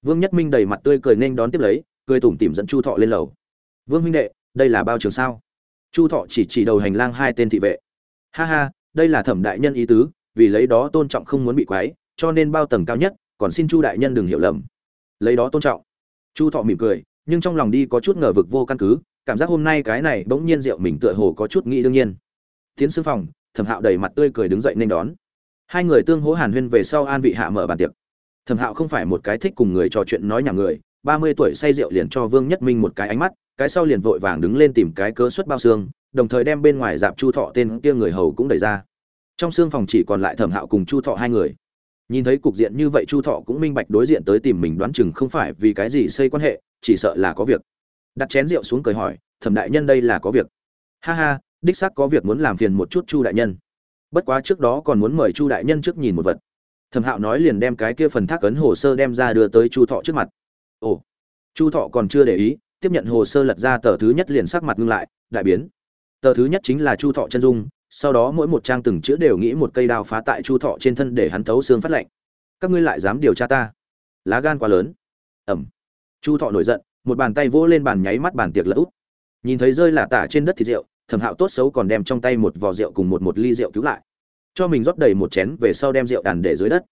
Vương nhất minh đầy mặt tươi cười nên đón tiếp lấy, cười tủm tỉm dẫn chu thọ lên lầu. Vương huynh đệ, đây là bao trường sao? Chu thọ chỉ chỉ đầu hành lang hai tên thị vệ. Ha ha đây là thẩm đại nhân ý tứ, vì lấy đó tôn trọng không muốn bị quái cho nên bao tầng cao nhất, còn xin chu đại nhân đừng hiểu lầm. Lấy đó tôn trọng. Chu thọ mỉm cười, nhưng trong lòng đi có chút ngờ vực vô căn cứ, cảm giác hôm nay cái này bỗng nhiên rượu mình tựa hồ có chút nghĩ đương nhiên. Tiến sư phòng, thẩm hạo đầy mặt tươi cười đứng dậy nên đón. Hai người tương hố hàn huyên về sau an vị hạ mở bàn tiệc. Thẩm hạo không phải một cái thích cùng người trò chuyện nói nhảm người, ba mươi tuổi say rượu liền cho vương nhất minh một cái ánh mắt, cái sau liền vội vàng đứng lên tìm cái cớ xuất bao xương đồng thời đem bên ngoài dạp chu thọ tên kia người hầu cũng đẩy ra. Trong xương phòng chỉ còn lại thẩm hạo cùng chu thọ hai người. Nhìn thấy cục diện như vậy chu thọ cũng minh bạch đối diện tới tìm mình đoán chừng không phải vì cái gì xây quan hệ, chỉ sợ là có việc. Đặt chén rượu xuống cười hỏi, thẩm đại nhân đây là có việc. Ha ha, đích xác có việc muốn làm phiền một chút chu đại nhân. Bất quá trước đó còn muốn mời chu đại nhân trước nhìn một vật. Thẩm hạo nói liền đem cái kia phần thác ấn hồ sơ đem ra đưa tới chu thọ trước mặt. Ồ. Chu thọ còn chưa để ý, tiếp nhận hồ sơ lật ra tờ thứ nhất liền sắc mặt ngưng lại, đại biến tờ thứ nhất chính là chu thọ chân dung, sau đó mỗi một trang từng chữ đều nghĩ một cây đao phá tại chu thọ trên thân để hắn thấu xương phát lệnh các ngươi lại dám điều tra ta? Lá gan quá lớn. Ẩm. Chu thọ nổi giận, một bàn tay vỗ lên bàn nháy mắt bàn tiệc lỡ út nhìn thấy rơi là tả trên đất thịt rượu, thẩm hạo tốt xấu còn đem trong tay một vò rượu cùng một một ly rượu cứu lại. Cho mình rót đầy một chén về sau đem rượu đàn để dưới đất.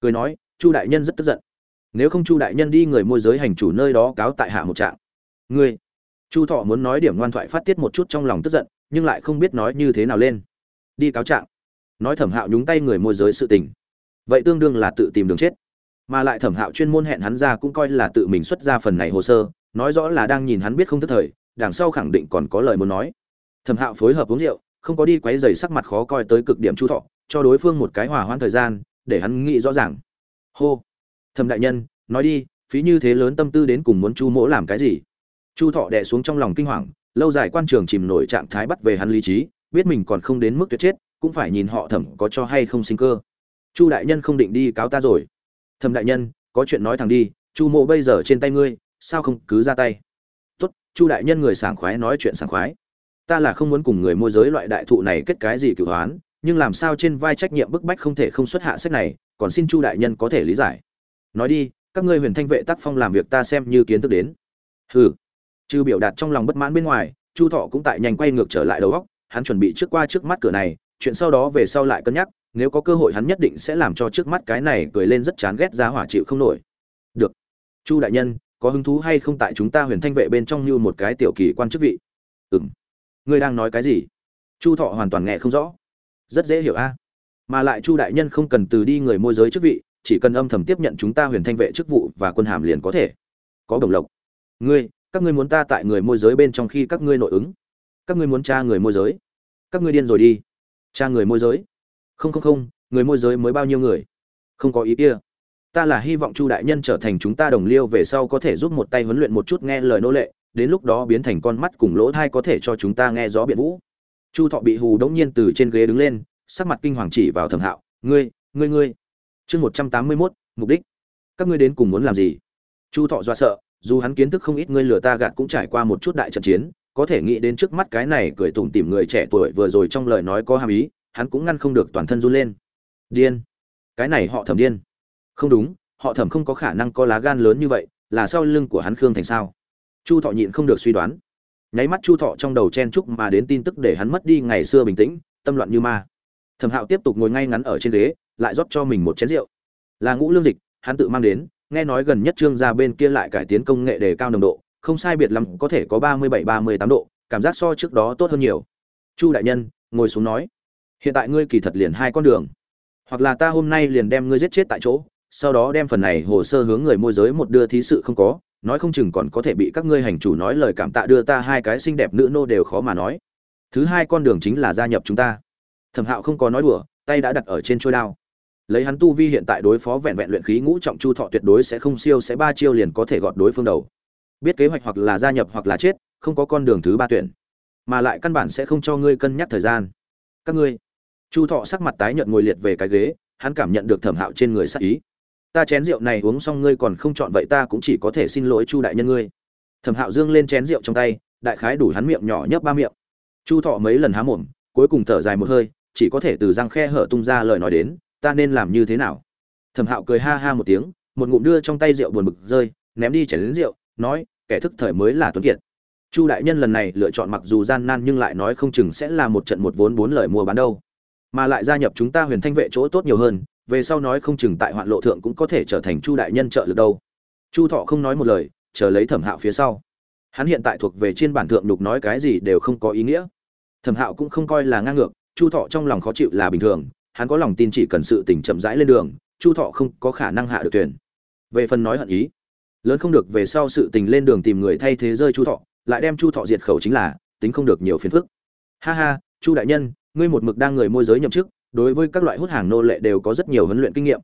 Cười nói, chu đại nhân rất tức giận. Nếu không chu đại nhân đi người môi giới hành chủ nơi đó cáo tại hạ một trạng. Ngươi. Chu thọ muốn nói điểm ngoan thoại phát tiết một chút trong lòng tức giận nhưng lại không biết nói như thế nào lên. Đi cáo trạng. Nói thẩm hạo nhúng tay người môi giới sự tình. Vậy tương đương là tự tìm đường chết. Mà lại thẩm hạo chuyên môn hẹn hắn ra cũng coi là tự mình xuất ra phần này hồ sơ, nói rõ là đang nhìn hắn biết không thất thời, đằng sau khẳng định còn có lời muốn nói. Thẩm hạo phối hợp uống rượu, không có đi quấy dày sắc mặt khó coi tới cực điểm chu thọ, cho đối phương một cái hòa hoãn thời gian, để hắn nghĩ rõ ràng. Hô. Thẩm đại nhân, nói đi, phí như thế lớn tâm tư đến cùng muốn chu mỗ làm cái gì? Chu thọ đẻ xuống trong lòng kinh hoàng lâu dài quan trường chìm nổi trạng thái bắt về hắn lý trí, biết mình còn không đến mức tuyệt chết, cũng phải nhìn họ thẩm có cho hay không sinh cơ. Chu đại nhân không định đi cáo ta rồi. Thẩm đại nhân, có chuyện nói thẳng đi, chu mộ bây giờ trên tay ngươi, sao không cứ ra tay? Tốt, chu đại nhân người sảng khoái nói chuyện sảng khoái. Ta là không muốn cùng người môi giới loại đại thụ này kết cái gì cửu hoán, nhưng làm sao trên vai trách nhiệm bức bách không thể không xuất hạ sách này, còn xin chu đại nhân có thể lý giải. Nói đi, các ngươi huyền thanh vệ tác phong làm việc ta xem như kiến thức đến. Hừ trừ biểu đạt trong lòng bất mãn bên ngoài, chu thọ cũng tại nhanh quay ngược trở lại đầu góc hắn chuẩn bị trước qua trước mắt cửa này, chuyện sau đó về sau lại cân nhắc, nếu có cơ hội hắn nhất định sẽ làm cho trước mắt cái này cười lên rất chán ghét ra hỏa chịu không nổi. Được. Chu đại nhân, có hứng thú hay không tại chúng ta huyền thanh vệ bên trong như một cái tiểu kỳ quan chức vị? Ừ m ngươi đang nói cái gì? Chu thọ hoàn toàn nghe không rõ. Rất dễ hiểu a. Mà lại chu đại nhân không cần từ đi người môi giới chức vị, chỉ cần âm thầm tiếp nhận chúng ta huyền thanh vệ chức vụ và quân hàm liền có thể. Có đồng lộc. Ngươi các ngươi muốn ta tại người môi giới bên trong khi các ngươi nội ứng. Các ngươi muốn tra người môi giới. Các ngươi điên rồi đi. Tra người môi giới. Không không không, người môi giới mới bao nhiêu người? Không có ý kia. Ta là hy vọng chu đại nhân trở thành chúng ta đồng liêu về sau có thể giúp một tay huấn luyện một chút nghe lời nô lệ, đến lúc đó biến thành con mắt cùng lỗ thai có thể cho chúng ta nghe gió biện vũ. Chu thọ bị hù đống nhiên từ trên ghế đứng lên, sắc mặt kinh hoàng chỉ vào thẩm hạo. Ngươi ngươi ngươi. Chương một trăm tám mươi mốt, mục đích. Các ngươi đến cùng muốn làm gì? Chu thọ do sợ dù hắn kiến thức không ít ngươi lừa ta gạt cũng trải qua một chút đại trận chiến, có thể nghĩ đến trước mắt cái này cười tủm tỉm người trẻ tuổi vừa rồi trong lời nói có hàm ý, hắn cũng ngăn không được toàn thân run lên. Điên. Cái này họ thẩm điên. Không đúng, họ thẩm không có khả năng có lá gan lớn như vậy, là sau lưng của hắn khương thành sao? Chu thọ nhịn không được suy đoán. Nháy mắt chu thọ trong đầu chen chúc mà đến tin tức để hắn mất đi ngày xưa bình tĩnh, tâm loạn như ma. Thẩm hạo tiếp tục ngồi ngay ngắn ở trên ghế, lại rót cho mình một chén rượu. Là ngũ lương dịch, hắn tự mang đến nghe nói gần nhất trương gia bên kia lại cải tiến công nghệ đề cao nồng độ, không sai biệt lắm có thể có ba mươi bảy, ba mươi tám độ, cảm giác so trước đó tốt hơn nhiều. Chu đại nhân, ngồi xuống nói. Hiện tại ngươi kỳ thật liền hai con đường. Hoặc là ta hôm nay liền đem ngươi giết chết tại chỗ, sau đó đem phần này hồ sơ hướng người môi giới một đưa thí sự không có, nói không chừng còn có thể bị các ngươi hành chủ nói lời cảm tạ đưa ta hai cái xinh đẹp nữ nô đều khó mà nói. Thứ hai con đường chính là gia nhập chúng ta. Thẩm hạo không có nói đùa, tay đã đặt ở trên trôi đao lấy hắn tu vi hiện tại đối phó vẹn vẹn luyện khí ngũ trọng chu thọ tuyệt đối sẽ không siêu, sẽ ba chiêu liền có thể gọt đối phương đầu. Biết kế hoạch hoặc là gia nhập hoặc là chết, không có con đường thứ ba tuyển. Mà lại căn bản sẽ không cho ngươi cân nhắc thời gian. Các ngươi. Chu thọ sắc mặt tái nhợt ngồi liệt về cái ghế, hắn cảm nhận được thẩm hạo trên người sắc ý. Ta chén rượu này uống xong ngươi còn không chọn vậy ta cũng chỉ có thể xin lỗi chu đại nhân ngươi. Thẩm hạo dương lên chén rượu trong tay, đại khái đủ hắn miệng nhỏ nhấp ba miệng. Chu thọ mấy lần há mồm, cuối cùng thở dài một hơi, chỉ có thể từ răng khe hở tung ra lời nói đến ta nên làm như thế nào? Thẩm hạo cười ha ha một tiếng, một ngụm đưa trong tay rượu buồn bực rơi, ném đi chảy đến rượu, nói, kẻ thức thời mới là tuấn kiệt. Chu đại nhân lần này lựa chọn mặc dù gian nan nhưng lại nói không chừng sẽ là một trận một vốn bốn lời mua bán đâu. Mà lại gia nhập chúng ta huyền thanh vệ chỗ tốt nhiều hơn, về sau nói không chừng tại hoạn lộ thượng cũng có thể trở thành chu đại nhân trợ lực đâu. Chu thọ không nói một lời, chờ lấy thẩm hạo phía sau. Hắn hiện tại thuộc về trên bản thượng đục nói cái gì đều không có ý nghĩa. Thẩm hạo cũng không coi là ngang ngược, chu thọ trong lòng khó chịu là bình thường hắn có lòng tin chỉ cần sự tình chậm rãi lên đường, chu thọ không có khả năng hạ được tuyển về phần nói hận ý, lớn không được về sau sự tình lên đường tìm người thay thế rơi chu thọ, lại đem chu thọ diệt khẩu chính là, tính không được nhiều phiền phức. Ha ha, chu đại nhân, ngươi một mực đang người môi giới nhậm chức, đối với các loại hút hàng nô lệ đều có rất nhiều huấn luyện kinh nghiệm.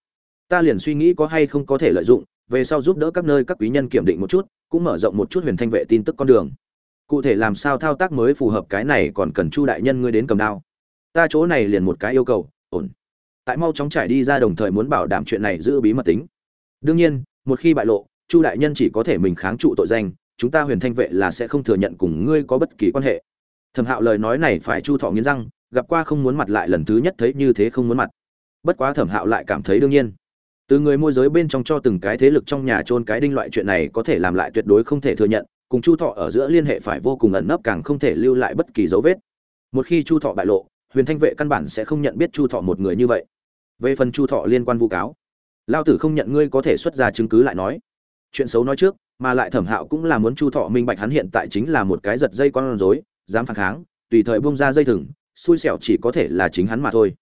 Ta liền suy nghĩ có hay không có thể lợi dụng, về sau giúp đỡ các nơi các quý nhân kiểm định một chút, cũng mở rộng một chút huyền thanh vệ tin tức con đường. Cụ thể làm sao thao tác mới phù hợp cái này còn cần chu đại nhân ngươi đến cầm đao. Ta chỗ này liền một cái yêu cầu ổn. Tại mau chóng trải đi ra đồng thời muốn bảo đảm chuyện này giữ bí mật tính. Đương nhiên, một khi bại lộ, chu đại nhân chỉ có thể mình kháng trụ tội danh, chúng ta huyền thanh vệ là sẽ không thừa nhận cùng ngươi có bất kỳ quan hệ. Thẩm hạo lời nói này phải chu thọ nghiến răng, gặp qua không muốn mặt lại lần thứ nhất thấy như thế không muốn mặt. Bất quá thẩm hạo lại cảm thấy đương nhiên. Từ người môi giới bên trong cho từng cái thế lực trong nhà trôn cái đinh loại chuyện này có thể làm lại tuyệt đối không thể thừa nhận, cùng chu thọ ở giữa liên hệ phải vô cùng ẩn nấp càng không thể lưu lại bất kỳ dấu vết. Một khi chu thọ bại lộ huyền thanh vệ căn bản sẽ không nhận biết chu thọ một người như vậy. Về phần chu thọ liên quan vu cáo, lao tử không nhận ngươi có thể xuất ra chứng cứ lại nói. Chuyện xấu nói trước, mà lại thẩm hạo cũng là muốn chu thọ minh bạch hắn hiện tại chính là một cái giật dây con rối, dám phản kháng, tùy thời bung ra dây thừng, xui xẻo chỉ có thể là chính hắn mà thôi.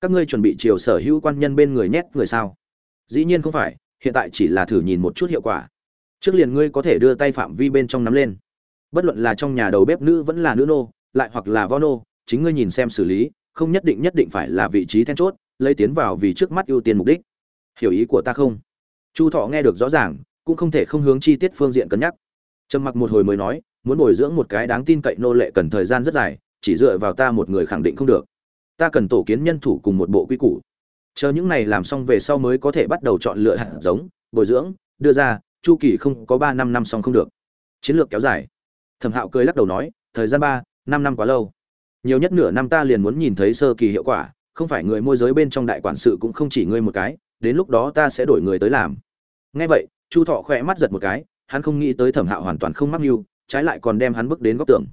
Các ngươi chuẩn bị chiều sở hữu quan nhân bên người nhét người sao? Dĩ nhiên không phải, hiện tại chỉ là thử nhìn một chút hiệu quả. Trước liền ngươi có thể đưa tay phạm vi bên trong nắm lên. Bất luận là trong nhà đầu bếp nữ vẫn là nữ nô, lại hoặc là vo nô chính ngươi nhìn xem xử lý, không nhất định nhất định phải là vị trí then chốt, lấy tiến vào vì trước mắt ưu tiên mục đích. Hiểu ý của ta không? Chu thọ nghe được rõ ràng, cũng không thể không hướng chi tiết phương diện cân nhắc. Trầm mặc một hồi mới nói, muốn bồi dưỡng một cái đáng tin cậy nô lệ cần thời gian rất dài, chỉ dựa vào ta một người khẳng định không được. Ta cần tổ kiến nhân thủ cùng một bộ quy củ. Chờ những này làm xong về sau mới có thể bắt đầu chọn lựa hạt giống, bồi dưỡng, đưa ra, chu kỳ không có ba năm năm xong không được. Chiến lược kéo dài. Thẩm hạo cười lắc đầu nói, thời gian ba, năm năm quá lâu nhiều nhất nửa năm ta liền muốn nhìn thấy sơ kỳ hiệu quả, không phải người môi giới bên trong đại quản sự cũng không chỉ ngươi một cái, đến lúc đó ta sẽ đổi người tới làm. Ngay vậy, chu thọ khỏe mắt giật một cái, hắn không nghĩ tới thẩm hạo hoàn toàn không mắc mưu, trái lại còn đem hắn bước đến góc tường.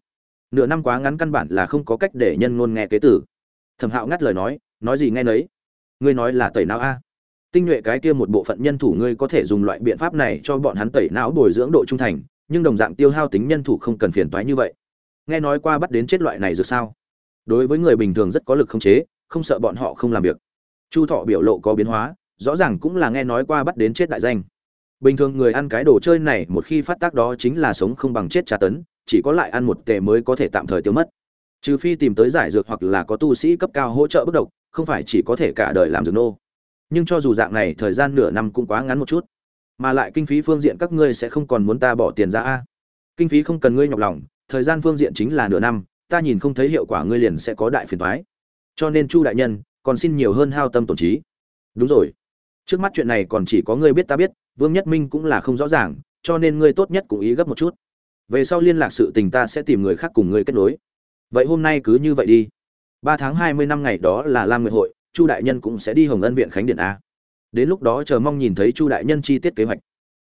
Nửa năm quá ngắn căn bản là không có cách để nhân ngôn nghe kế tử. Thẩm hạo ngắt lời nói nói gì nghe nấy? Ngươi nói là tẩy não a. Tinh nhuệ cái kia một bộ phận nhân thủ ngươi có thể dùng loại biện pháp này cho bọn hắn tẩy não bồi dưỡng độ trung thành, nhưng đồng dạng tiêu hao tính nhân thủ không cần phiền toái như vậy. Nghe nói qua bắt đến chết loại này rồi sao? Đối với người bình thường rất có lực khống chế, không sợ bọn họ không làm việc. Chu thọ biểu lộ có biến hóa, rõ ràng cũng là nghe nói qua bắt đến chết đại danh. Bình thường người ăn cái đồ chơi này một khi phát tác đó chính là sống không bằng chết tra tấn, chỉ có lại ăn một tề mới có thể tạm thời tiêu mất. Trừ phi tìm tới giải dược hoặc là có tu sĩ cấp cao hỗ trợ bất độc không phải chỉ có thể cả đời làm dược nô. Nhưng cho dù dạng này, thời gian nửa năm cũng quá ngắn một chút. Mà lại kinh phí phương diện các ngươi sẽ không còn muốn ta bỏ tiền ra a. Kinh phí không cần ngươi nhọc lòng, thời gian phương diện chính là nửa năm ta nhìn không thấy hiệu quả ngươi liền sẽ có đại phiền toái. Cho nên chu đại nhân, còn xin nhiều hơn hao tâm tổn trí. Đúng rồi. Trước mắt chuyện này còn chỉ có ngươi biết ta biết, vương nhất minh cũng là không rõ ràng, cho nên ngươi tốt nhất cũng ý gấp một chút. Về sau liên lạc sự tình ta sẽ tìm người khác cùng ngươi kết nối. Vậy hôm nay cứ như vậy đi. Ba tháng hai mươi năm ngày đó là lam Nguyệt hội, chu đại nhân cũng sẽ đi hồng ân viện khánh điện a. Đến lúc đó chờ mong nhìn thấy chu đại nhân chi tiết kế hoạch.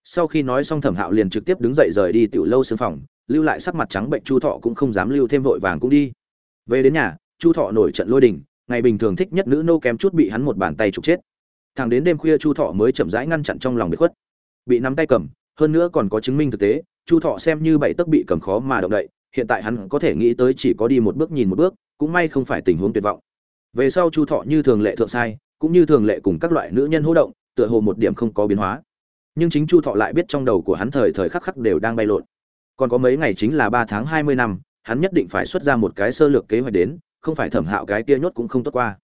Sau khi nói xong thẩm hạo liền trực tiếp đứng dậy rời đi tiểu lâu sương phòng lưu lại sắc mặt trắng bệnh chu thọ cũng không dám lưu thêm vội vàng cũng đi. Về đến nhà, chu thọ nổi trận lôi đình, ngày bình thường thích nhất nữ nô kém chút bị hắn một bàn tay trục chết. Thẳng đến đêm khuya chu thọ mới chậm rãi ngăn chặn trong lòng bị khuất. Bị nắm tay cầm, hơn nữa còn có chứng minh thực tế, chu thọ xem như bảy tấc bị cầm khó mà động đậy, hiện tại hắn có thể nghĩ tới chỉ có đi một bước nhìn một bước, cũng may không phải tình huống tuyệt vọng. Về sau chu thọ như thường lệ thượng sai, cũng như thường lệ cùng các loại nữ nhân hỗ động, tựa hồ một điểm không có biến hóa. Nhưng chính chu thọ lại biết trong đầu của hắn thời thời khắc khắc đều đang bay lộn còn có mấy ngày chính là ba tháng hai mươi năm, hắn nhất định phải xuất ra một cái sơ lược kế hoạch đến, không phải thẩm hạo cái kia nhốt cũng không tốt qua.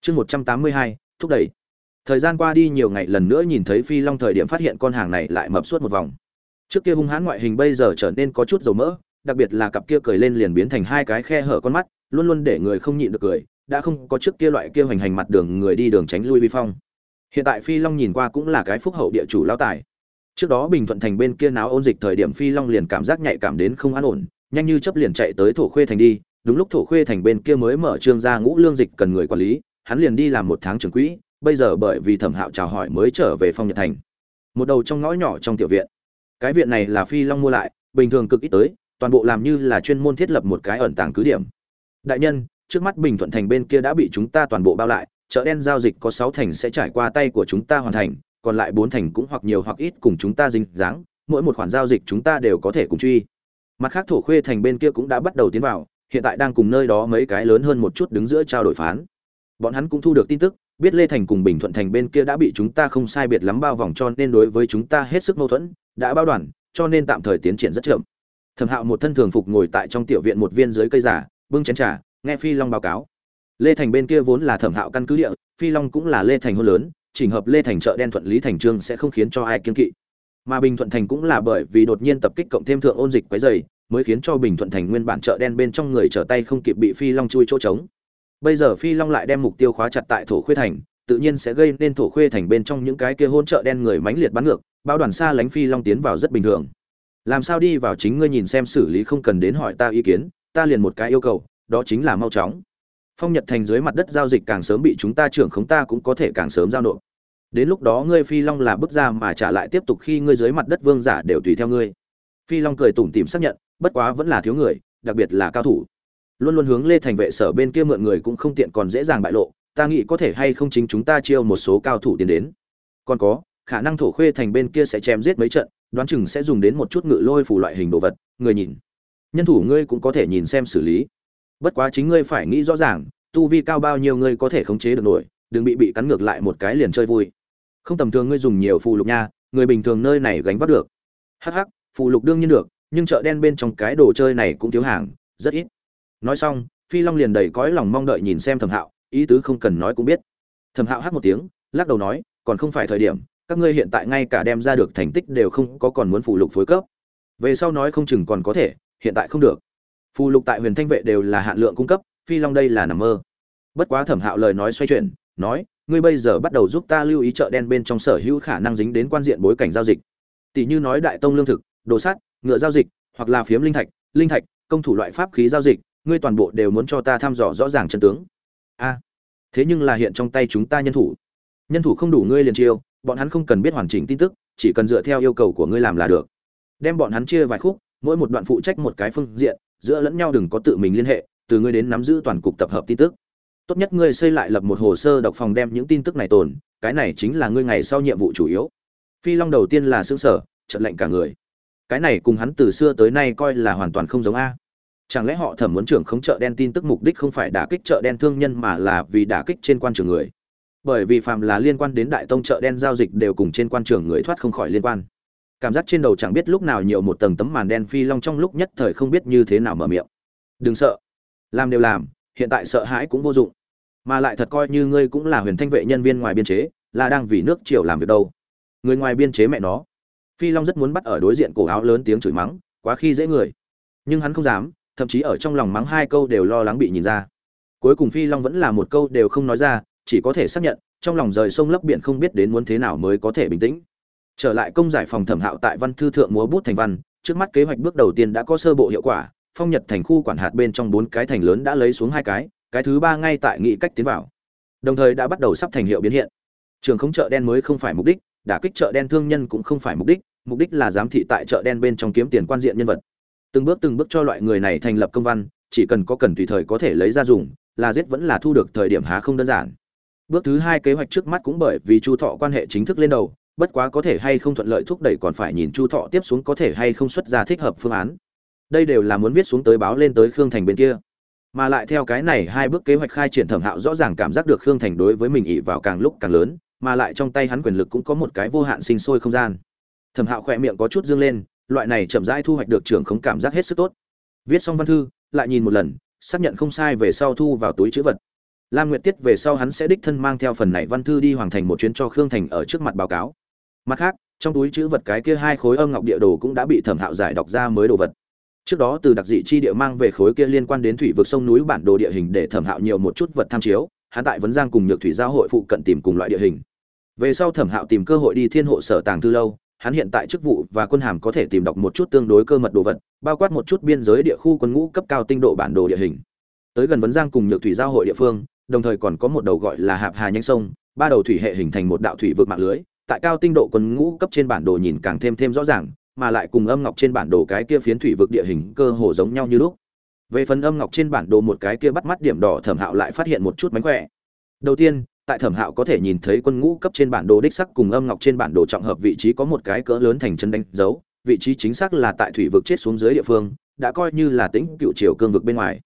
Chương một trăm tám mươi hai, thúc đẩy. Thời gian qua đi nhiều ngày lần nữa nhìn thấy phi long thời điểm phát hiện con hàng này lại mập suốt một vòng. Trước kia hung hãn ngoại hình bây giờ trở nên có chút dầu mỡ, đặc biệt là cặp kia cười lên liền biến thành hai cái khe hở con mắt, luôn luôn để người không nhịn được cười, đã không có trước kia loại kia hoành hành mặt đường người đi đường tránh lui vi phong. Hiện tại phi long nhìn qua cũng là cái phúc hậu địa chủ lao tài trước đó bình thuận thành bên kia náo ôn dịch thời điểm phi long liền cảm giác nhạy cảm đến không an ổn, nhanh như chấp liền chạy tới thổ khuê thành đi. Đúng lúc thổ khuê thành bên kia mới mở trương ra ngũ lương dịch cần người quản lý, hắn liền đi làm một tháng trưởng quỹ, bây giờ bởi vì thẩm hạo chào hỏi mới trở về phong nhật thành. Một đầu trong ngõ nhỏ trong tiểu viện. Cái viện này là phi long mua lại, bình thường cực ít tới, toàn bộ làm như là chuyên môn thiết lập một cái ẩn tàng cứ điểm. Đại nhân, trước mắt bình thuận thành bên kia đã bị chúng ta toàn bộ bao lại, chợ đen giao dịch có sáu thành sẽ trải qua tay của chúng ta hoàn thành còn lại bốn thành cũng hoặc nhiều hoặc ít cùng chúng ta dính dáng, mỗi một khoản giao dịch chúng ta đều có thể cùng truy. Mặt khác thổ khuê thành bên kia cũng đã bắt đầu tiến vào, hiện tại đang cùng nơi đó mấy cái lớn hơn một chút đứng giữa trao đổi phán. Bọn hắn cũng thu được tin tức, biết lê thành cùng bình thuận thành bên kia đã bị chúng ta không sai biệt lắm bao vòng cho nên đối với chúng ta hết sức mâu thuẫn, đã bao đoàn, cho nên tạm thời tiến triển rất chậm. Thẩm hạo một thân thường phục ngồi tại trong tiểu viện một viên dưới cây giả, bưng chén trà, nghe phi long báo cáo. Lê thành bên kia vốn là thẩm hạo căn cứ địa, phi long cũng là lê thành hôn lớn chỉnh hợp lê thành chợ đen thuận lý thành trương sẽ không khiến cho ai kiên kỵ. Mà bình thuận thành cũng là bởi vì đột nhiên tập kích cộng thêm thượng ôn dịch quấy dày mới khiến cho bình thuận thành nguyên bản chợ đen bên trong người trở tay không kịp bị phi long chui chỗ trống. Bây giờ phi long lại đem mục tiêu khóa chặt tại thổ khuê thành, tự nhiên sẽ gây nên thổ khuê thành bên trong những cái kia hôn chợ đen người mãnh liệt bắn ngược bao đoàn xa lánh phi long tiến vào rất bình thường. Làm sao đi vào chính ngươi nhìn xem xử lý không cần đến hỏi ta ý kiến, ta liền một cái yêu cầu, đó chính là mau chóng phong nhật thành dưới mặt đất giao dịch càng sớm bị chúng ta trưởng khống ta cũng có thể càng sớm giao nộp. Đến lúc đó ngươi phi long là bước ra mà trả lại tiếp tục khi ngươi dưới mặt đất vương giả đều tùy theo ngươi. Phi long cười tủm tìm xác nhận, bất quá vẫn là thiếu người, đặc biệt là cao thủ. Luôn luôn hướng lê thành vệ sở bên kia mượn người cũng không tiện còn dễ dàng bại lộ, ta nghĩ có thể hay không chính chúng ta chiêu một số cao thủ tiến đến. Còn có, khả năng thổ khuê thành bên kia sẽ chém giết mấy trận, đoán chừng sẽ dùng đến một chút ngự lôi phủ loại hình đồ vật, người nhìn. Nhân thủ ngươi cũng có thể nhìn xem xử lý bất quá chính ngươi phải nghĩ rõ ràng, tu vi cao bao nhiêu ngươi có thể khống chế được nổi, đừng bị bị cắn ngược lại một cái liền chơi vui. Không tầm thường ngươi dùng nhiều phù lục nha, người bình thường nơi này gánh vác được. Hh phù lục đương nhiên được, nhưng chợ đen bên trong cái đồ chơi này cũng thiếu hàng, rất ít. Nói xong, phi long liền đầy cõi lòng mong đợi nhìn xem thẩm hạo, ý tứ không cần nói cũng biết. Thẩm hạo hát một tiếng, lắc đầu nói, còn không phải thời điểm, các ngươi hiện tại ngay cả đem ra được thành tích đều không có còn muốn phụ lục phối cấp. Về sau nói không chừng còn có thể, hiện tại không được phù lục tại huyền thanh vệ đều là hạn lượng cung cấp phi long đây là nằm mơ. Bất quá thẩm hạo lời nói xoay chuyển nói ngươi bây giờ bắt đầu giúp ta lưu ý chợ đen bên trong sở hữu khả năng dính đến quan diện bối cảnh giao dịch. Tỷ như nói đại tông lương thực đồ sát, ngựa giao dịch hoặc là phiếm linh thạch linh thạch công thủ loại pháp khí giao dịch ngươi toàn bộ đều muốn cho ta thăm dò rõ ràng chân tướng. A thế nhưng là hiện trong tay chúng ta nhân thủ. Nhân thủ không đủ ngươi liền chiêu bọn hắn không cần biết hoàn chỉnh tin tức chỉ cần dựa theo yêu cầu của ngươi làm là được. Đem bọn hắn chia vài khúc mỗi một đoạn phụ trách một cái phương diện giữa lẫn nhau đừng có tự mình liên hệ, từ ngươi đến nắm giữ toàn cục tập hợp tin tức. Tốt nhất ngươi xây lại lập một hồ sơ độc phòng đem những tin tức này tồn, cái này chính là ngươi ngày sau nhiệm vụ chủ yếu. Phi long đầu tiên là xương sở, trận lệnh cả người. Cái này cùng hắn từ xưa tới nay coi là hoàn toàn không giống a. Chẳng lẽ họ thẩm muốn trưởng khống chợ đen tin tức mục đích không phải đả kích chợ đen thương nhân mà là vì đả kích trên quan trường người? Bởi vì phạm là liên quan đến đại tông chợ đen giao dịch đều cùng trên quan trường người thoát không khỏi liên quan cảm giác trên đầu chẳng biết lúc nào nhiều một tầng tấm màn đen phi long trong lúc nhất thời không biết như thế nào mở miệng. Đừng sợ. Làm đều làm, hiện tại sợ hãi cũng vô dụng. Mà lại thật coi như ngươi cũng là huyền thanh vệ nhân viên ngoài biên chế, là đang vì nước triều làm việc đâu. Người ngoài biên chế mẹ nó. Phi long rất muốn bắt ở đối diện cổ áo lớn tiếng chửi mắng, quá khi dễ người. Nhưng hắn không dám, thậm chí ở trong lòng mắng hai câu đều lo lắng bị nhìn ra. Cuối cùng phi long vẫn là một câu đều không nói ra, chỉ có thể xác nhận, trong lòng rời sông lấp biển không biết đến muốn thế nào mới có thể bình tĩnh trở lại công giải phòng thẩm hạo tại văn thư thượng múa bút thành văn, trước mắt kế hoạch bước đầu tiên đã có sơ bộ hiệu quả, phong nhật thành khu quản hạt bên trong bốn cái thành lớn đã lấy xuống hai cái cái thứ ba ngay tại nghị cách tiến vào. Đồng thời đã bắt đầu sắp thành hiệu biến hiện. Trường không chợ đen mới không phải mục đích, đả kích chợ đen thương nhân cũng không phải mục đích mục đích là giám thị tại chợ đen bên trong kiếm tiền quan diện nhân vật. Từng bước từng bước cho loại người này thành lập công văn, chỉ cần có cần tùy thời có thể lấy ra dùng, là giết vẫn là thu được thời điểm há không đơn giản. Bước thứ hai kế hoạch trước mắt cũng bởi vì chu thọ quan hệ chính thức lên đầu bất quá có thể hay không thuận lợi thúc đẩy còn phải nhìn chu thọ tiếp xuống có thể hay không xuất ra thích hợp phương án. Đây đều là muốn viết xuống tới báo lên tới khương thành bên kia. Mà lại theo cái này hai bước kế hoạch khai triển thẩm hạo rõ ràng cảm giác được khương thành đối với mình ỉ vào càng lúc càng lớn, mà lại trong tay hắn quyền lực cũng có một cái vô hạn sinh sôi không gian. Thẩm hạo khỏe miệng có chút dương lên, loại này chậm rãi thu hoạch được trưởng không cảm giác hết sức tốt. Viết xong văn thư, lại nhìn một lần, xác nhận không sai về sau thu vào túi chữ vật. Lam nguyệt tiết về sau hắn sẽ đích thân mang theo phần này văn thư đi hoàn thành một chuyến cho khương thành ở trước mặt báo cáo mặt khác, trong túi chữ vật cái kia hai khối âm ngọc địa đồ cũng đã bị thẩm hạo giải đọc ra mới đồ vật. Trước đó từ đặc dị chi địa mang về khối kia liên quan đến thủy vực sông núi bản đồ địa hình để thẩm hạo nhiều một chút vật tham chiếu, hắn tại vấn giang cùng nhược thủy giao hội phụ cận tìm cùng loại địa hình. Về sau thẩm hạo tìm cơ hội đi thiên hộ sở tàng thư lâu, hắn hiện tại chức vụ và quân hàm có thể tìm đọc một chút tương đối cơ mật đồ vật, bao quát một chút biên giới địa khu quân ngũ cấp cao tinh độ bản đồ địa hình. Tới gần vấn giang cùng nhược thủy giao hội địa phương, đồng thời còn có một đầu gọi là hạp hà nhanh sông, ba đầu thủy hệ hình thành một đạo thủy vực mạng lưới tại cao tinh độ quân ngũ cấp trên bản đồ nhìn càng thêm thêm rõ ràng, mà lại cùng âm ngọc trên bản đồ cái kia phiến thủy vực địa hình cơ hồ giống nhau như lúc. Về phần âm ngọc trên bản đồ một cái kia bắt mắt điểm đỏ thẩm hạo lại phát hiện một chút mánh khỏe. Đầu tiên, tại thẩm hạo có thể nhìn thấy quân ngũ cấp trên bản đồ đích sắc cùng âm ngọc trên bản đồ trọng hợp vị trí có một cái cỡ lớn thành chân đánh dấu, vị trí chính xác là tại thủy vực chết xuống dưới địa phương, đã coi như là tĩnh cựu triều cương vực bên ngoài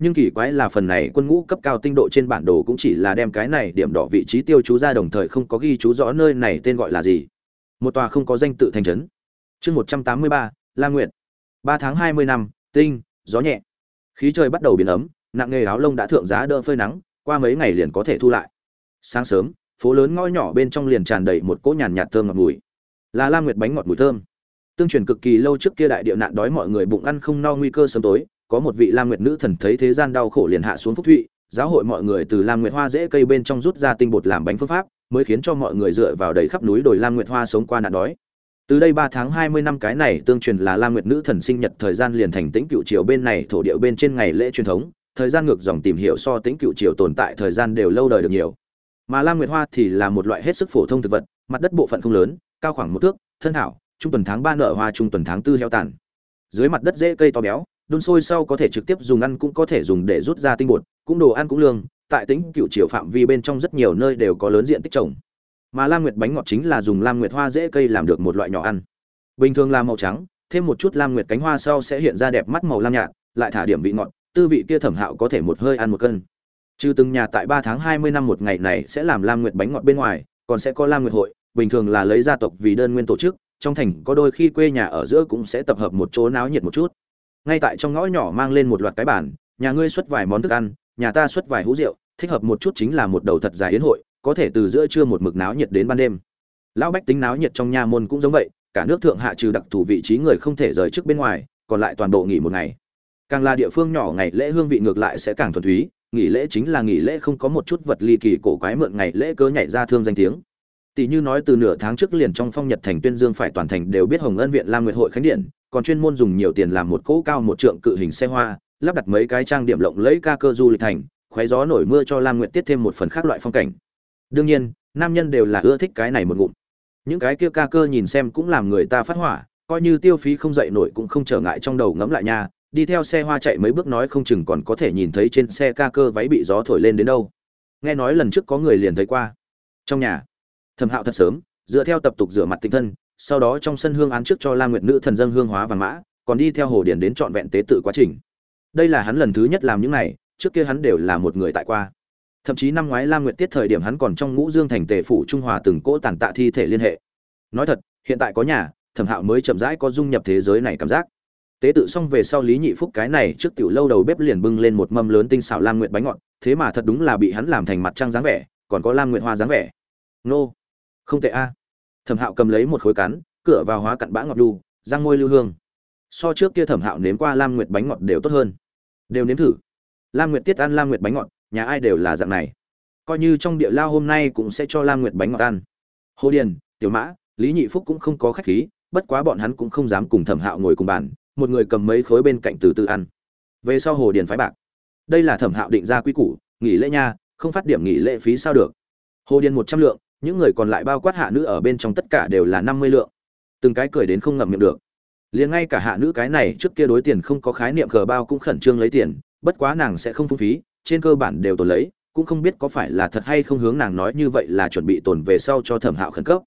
nhưng kỳ quái là phần này quân ngũ cấp cao tinh độ trên bản đồ cũng chỉ là đem cái này điểm đỏ vị trí tiêu chú ra đồng thời không có ghi chú rõ nơi này tên gọi là gì. Một tòa không có danh tự thành trấn. Chương một trăm tám mươi ba, la nguyện ba tháng hai mươi năm, tinh, gió nhẹ. Khí trời bắt đầu biến ấm, nặng nghề áo lông đã thượng giá đỡ phơi nắng, qua mấy ngày liền có thể thu lại. Sáng sớm, phố lớn ngõ nhỏ bên trong liền tràn đầy một cỗ nhàn nhạt thơm ngọt mùi. Là la nguyệt bánh ngọt mùi thơm. Tương truyền cực kỳ lâu trước kia đại địa nạn đói mọi người bụng ăn không no nguy cơ sớm tối có một vị lam nguyệt nữ thần thấy thế gian đau khổ liền hạ xuống phúc thụy, giáo hội mọi người từ lam nguyệt hoa dễ cây bên trong rút ra tinh bột làm bánh phương pháp, mới khiến cho mọi người dựa vào đầy khắp núi đồi lam nguyệt hoa sống qua nạn đói. Từ đây ba tháng hai mươi năm cái này tương truyền là lam nguyệt nữ thần sinh nhật thời gian liền thành tĩnh cựu triều bên này thổ địa bên trên ngày lễ truyền thống, thời gian ngược dòng tìm hiểu so tĩnh cựu triều tồn tại thời gian đều lâu đời được nhiều. Mà lam nguyệt hoa thì là một loại hết sức phổ thông thực vật, mặt đất bộ phận không lớn, cao khoảng một thước, thân thảo, trung tuần tháng ba nở hoa trung tuần tháng tư heo tàn. Dưới mặt đất dễ cây to béo đun sôi sau có thể trực tiếp dùng ăn cũng có thể dùng để rút ra tinh bột, cũng đồ ăn cũng lương. Tại tính cựu triều phạm vi bên trong rất nhiều nơi đều có lớn diện tích trồng. Mà lam nguyệt bánh ngọt chính là dùng lam nguyệt hoa dễ cây làm được một loại nhỏ ăn. Bình thường là màu trắng, thêm một chút lam nguyệt cánh hoa sau sẽ hiện ra đẹp mắt màu lam nhạt, lại thả điểm vị ngọt, tư vị kia thẩm hạo có thể một hơi ăn một cân. Trừ từng nhà tại ba tháng hai mươi năm một ngày này sẽ làm lam nguyệt bánh ngọt bên ngoài, còn sẽ có lam nguyệt hội, bình thường là lấy gia tộc vì đơn nguyên tổ chức, trong thành có đôi khi quê nhà ở giữa cũng sẽ tập hợp một chỗ náo nhiệt một chút ngay tại trong ngõ nhỏ mang lên một loạt cái bản nhà ngươi xuất vài món thức ăn, nhà ta xuất vài hũ rượu, thích hợp một chút chính là một đầu thật dài yến hội, có thể từ giữa trưa một mực náo nhiệt đến ban đêm. Lão bách tính náo nhiệt trong nha môn cũng giống vậy, cả nước thượng hạ trừ đặc thù vị trí người không thể rời trước bên ngoài, còn lại toàn bộ nghỉ một ngày. Càng là địa phương nhỏ, ngày lễ hương vị ngược lại sẽ càng thuần túy, nghỉ lễ chính là nghỉ lễ không có một chút vật ly kỳ cổ quái mượn ngày lễ cớ nhảy ra thương danh tiếng. Tỷ như nói từ nửa tháng trước liền trong phong nhật thành tuyên dương phải toàn thành đều biết hồng ân viện lam nguyệt hội khánh điện còn chuyên môn dùng nhiều tiền làm một cỗ cao một trượng cự hình xe hoa, lắp đặt mấy cái trang điểm lộng lẫy ca cơ du lịch thành khoé gió nổi mưa cho lam nguyệt tiết thêm một phần khác loại phong cảnh. Đương nhiên, nam nhân đều là ưa thích cái này một ngụm. Những cái kia ca cơ nhìn xem cũng làm người ta phát hỏa, coi như tiêu phí không dậy nổi cũng không trở ngại trong đầu ngẫm lại nha, đi theo xe hoa chạy mấy bước nói không chừng còn có thể nhìn thấy trên xe ca cơ váy bị gió thổi lên đến đâu. Nghe nói lần trước có người liền thấy qua. Trong nhà, thẩm hạo thật sớm, dựa theo tập tục rửa mặt tinh thân sau đó trong sân hương án trước cho lam nguyệt nữ thần dân hương hóa vàng mã, còn đi theo hồ điển đến trọn vẹn tế tự quá trình. Đây là hắn lần thứ nhất làm những này, trước kia hắn đều là một người tại qua. Thậm chí năm ngoái lam nguyệt tiết thời điểm hắn còn trong ngũ dương thành tề phủ trung hòa từng cỗ tàn tạ thi thể liên hệ. Nói thật, hiện tại có nhà, thẩm hạo mới chậm rãi có dung nhập thế giới này cảm giác. Tế tự xong về sau lý nhị phúc cái này trước tiểu lâu đầu bếp liền bưng lên một mâm lớn tinh xảo lam nguyệt bánh ngọt, thế mà thật đúng là bị hắn làm thành mặt trăng dáng vẻ, còn có lam nguyệt hoa dáng vẻ. Nô, không tệ a thẩm hạo cầm lấy một khối cắn, cửa vào hóa cặn bã ngọt đu, răng môi lưu hương. So trước kia thẩm hạo nếm qua lam nguyệt bánh ngọt đều tốt hơn. Đều nếm thử. Lam nguyệt tiết ăn lam nguyệt bánh ngọt, nhà ai đều là dạng này. Coi như trong địa lao hôm nay cũng sẽ cho lam nguyệt bánh ngọt ăn. Hồ điền, tiểu mã, lý nhị phúc cũng không có khách khí, bất quá bọn hắn cũng không dám cùng thẩm hạo ngồi cùng bàn, một người cầm mấy khối bên cạnh từ từ ăn. Về sau hồ điền phái bạc. Đây là thẩm hạo định ra quy củ, nghỉ lễ nha, không phát điểm nghỉ lễ phí sao được. Hồ điền một trăm lượng những người còn lại bao quát hạ nữ ở bên trong tất cả đều là năm mươi lượng. Từng cái cười đến không ngậm miệng được. Liền ngay cả hạ nữ cái này trước kia đối tiền không có khái niệm cờ bao cũng khẩn trương lấy tiền, bất quá nàng sẽ không phung phí, trên cơ bản đều tồn lấy, cũng không biết có phải là thật hay không hướng nàng nói như vậy là chuẩn bị tồn về sau cho thẩm hạo khẩn cấp.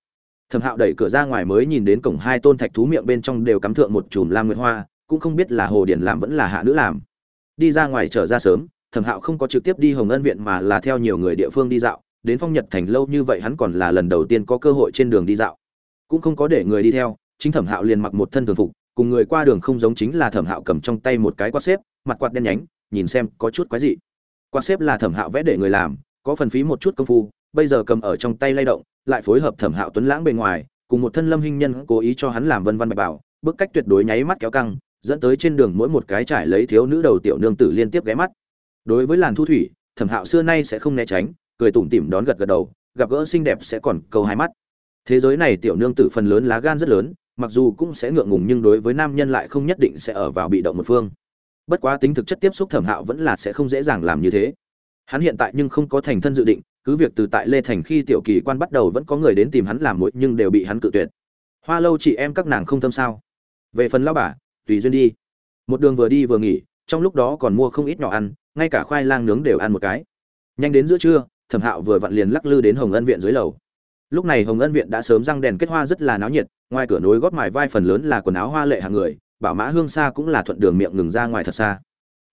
Thẩm hạo đẩy cửa ra ngoài mới nhìn đến cổng hai tôn thạch thú miệng bên trong đều cắm thượng một chùm lam nguyệt hoa, cũng không biết là hồ điển làm vẫn là hạ nữ làm. Đi ra ngoài trở ra sớm, thẩm hạo không có trực tiếp đi hồng ân viện mà là theo nhiều người địa phương đi dạo đến phong nhật thành lâu như vậy hắn còn là lần đầu tiên có cơ hội trên đường đi dạo. Cũng không có để người đi theo, chính thẩm hạo liền mặc một thân thường phục, cùng người qua đường không giống chính là thẩm hạo cầm trong tay một cái quạt xếp, mặt quạt đen nhánh, nhìn xem có chút quái dị. Quạt xếp là thẩm hạo vẽ để người làm, có phần phí một chút công phu, bây giờ cầm ở trong tay lay động, lại phối hợp thẩm hạo tuấn lãng bề ngoài, cùng một thân lâm hình nhân cố ý cho hắn làm vân văn bạch bảo, bức cách tuyệt đối nháy mắt kéo căng, dẫn tới trên đường mỗi một cái trải lấy thiếu nữ đầu tiểu nương tử liên tiếp ghé mắt. Đối với làn thu thủy, thẩm hạo xưa nay sẽ không né tránh cười tủm tỉm đón gật gật đầu, gặp gỡ xinh đẹp sẽ còn câu hai mắt. Thế giới này tiểu nương tử phần lớn lá gan rất lớn, mặc dù cũng sẽ ngượng ngùng nhưng đối với nam nhân lại không nhất định sẽ ở vào bị động một phương. Bất quá tính thực chất tiếp xúc thẩm hạo vẫn là sẽ không dễ dàng làm như thế. Hắn hiện tại nhưng không có thành thân dự định, cứ việc từ tại lê thành khi tiểu kỳ quan bắt đầu vẫn có người đến tìm hắn làm mối nhưng đều bị hắn cự tuyệt. Hoa lâu chị em các nàng không tâm sao? Về phần lao bà, tùy duyên đi. Một đường vừa đi vừa nghỉ, trong lúc đó còn mua không ít nhỏ ăn, ngay cả khoai lang nướng đều ăn một cái. Nhanh đến giữa trưa thẩm hạo vừa vặn liền lắc lư đến hồng ân viện dưới lầu. Lúc này hồng ân viện đã sớm răng đèn kết hoa rất là náo nhiệt, ngoài cửa nối góp mài vai phần lớn là quần áo hoa lệ hàng người, bảo mã hương xa cũng là thuận đường miệng ngừng ra ngoài thật xa.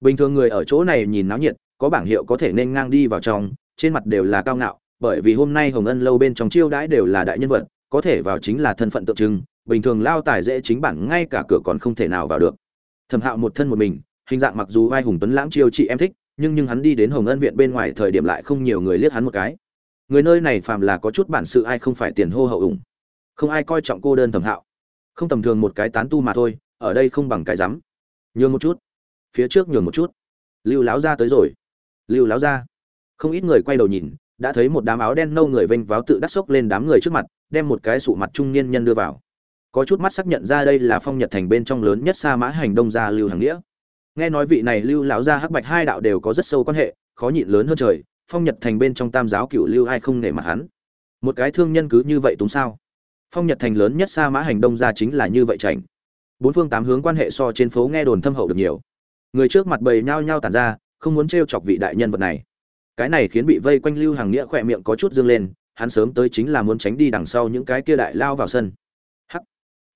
Bình thường người ở chỗ này nhìn náo nhiệt, có bảng hiệu có thể nên ngang đi vào trong, trên mặt đều là cao ngạo, bởi vì hôm nay hồng ân lâu bên trong chiêu đãi đều là đại nhân vật, có thể vào chính là thân phận tượng trưng, bình thường lao tài dễ chính bản ngay cả cửa còn không thể nào vào được. Thẩm hạo một thân một mình, hình dạng mặc dù vai hùng tuấn lãng chiêu chị em thích nhưng nhưng hắn đi đến hồng ân viện bên ngoài thời điểm lại không nhiều người liếc hắn một cái. Người nơi này phàm là có chút bản sự ai không phải tiền hô hậu ủng. Không ai coi trọng cô đơn thẩm hạo. Không tầm thường một cái tán tu mà thôi, ở đây không bằng cái rắm. Nhường một chút. Phía trước nhường một chút. Lưu láo ra tới rồi. Lưu láo ra không ít người quay đầu nhìn, đã thấy một đám áo đen nâu người vênh váo tự đắc sốc lên đám người trước mặt, đem một cái sụ mặt trung niên nhân đưa vào. Có chút mắt xác nhận ra đây là phong nhật thành bên trong lớn nhất sa mã hành đông gia lưu hàng nghĩa nghe nói vị này lưu lão gia hắc bạch hai đạo đều có rất sâu quan hệ, khó nhịn lớn hơn trời, phong nhật thành bên trong tam giáo cựu lưu ai không nể mặt hắn? Một cái thương nhân cứ như vậy túng sao? Phong nhật thành lớn nhất sa mã hành đông gia chính là như vậy chảnh. Bốn phương tám hướng quan hệ so trên phố nghe đồn thâm hậu được nhiều. Người trước mặt bầy nhao nhao tản ra, không muốn trêu chọc vị đại nhân vật này. Cái này khiến bị vây quanh lưu hàng nghĩa khỏe miệng có chút dương lên, hắn sớm tới chính là muốn tránh đi đằng sau những cái kia đại lao vào sân. Hắc!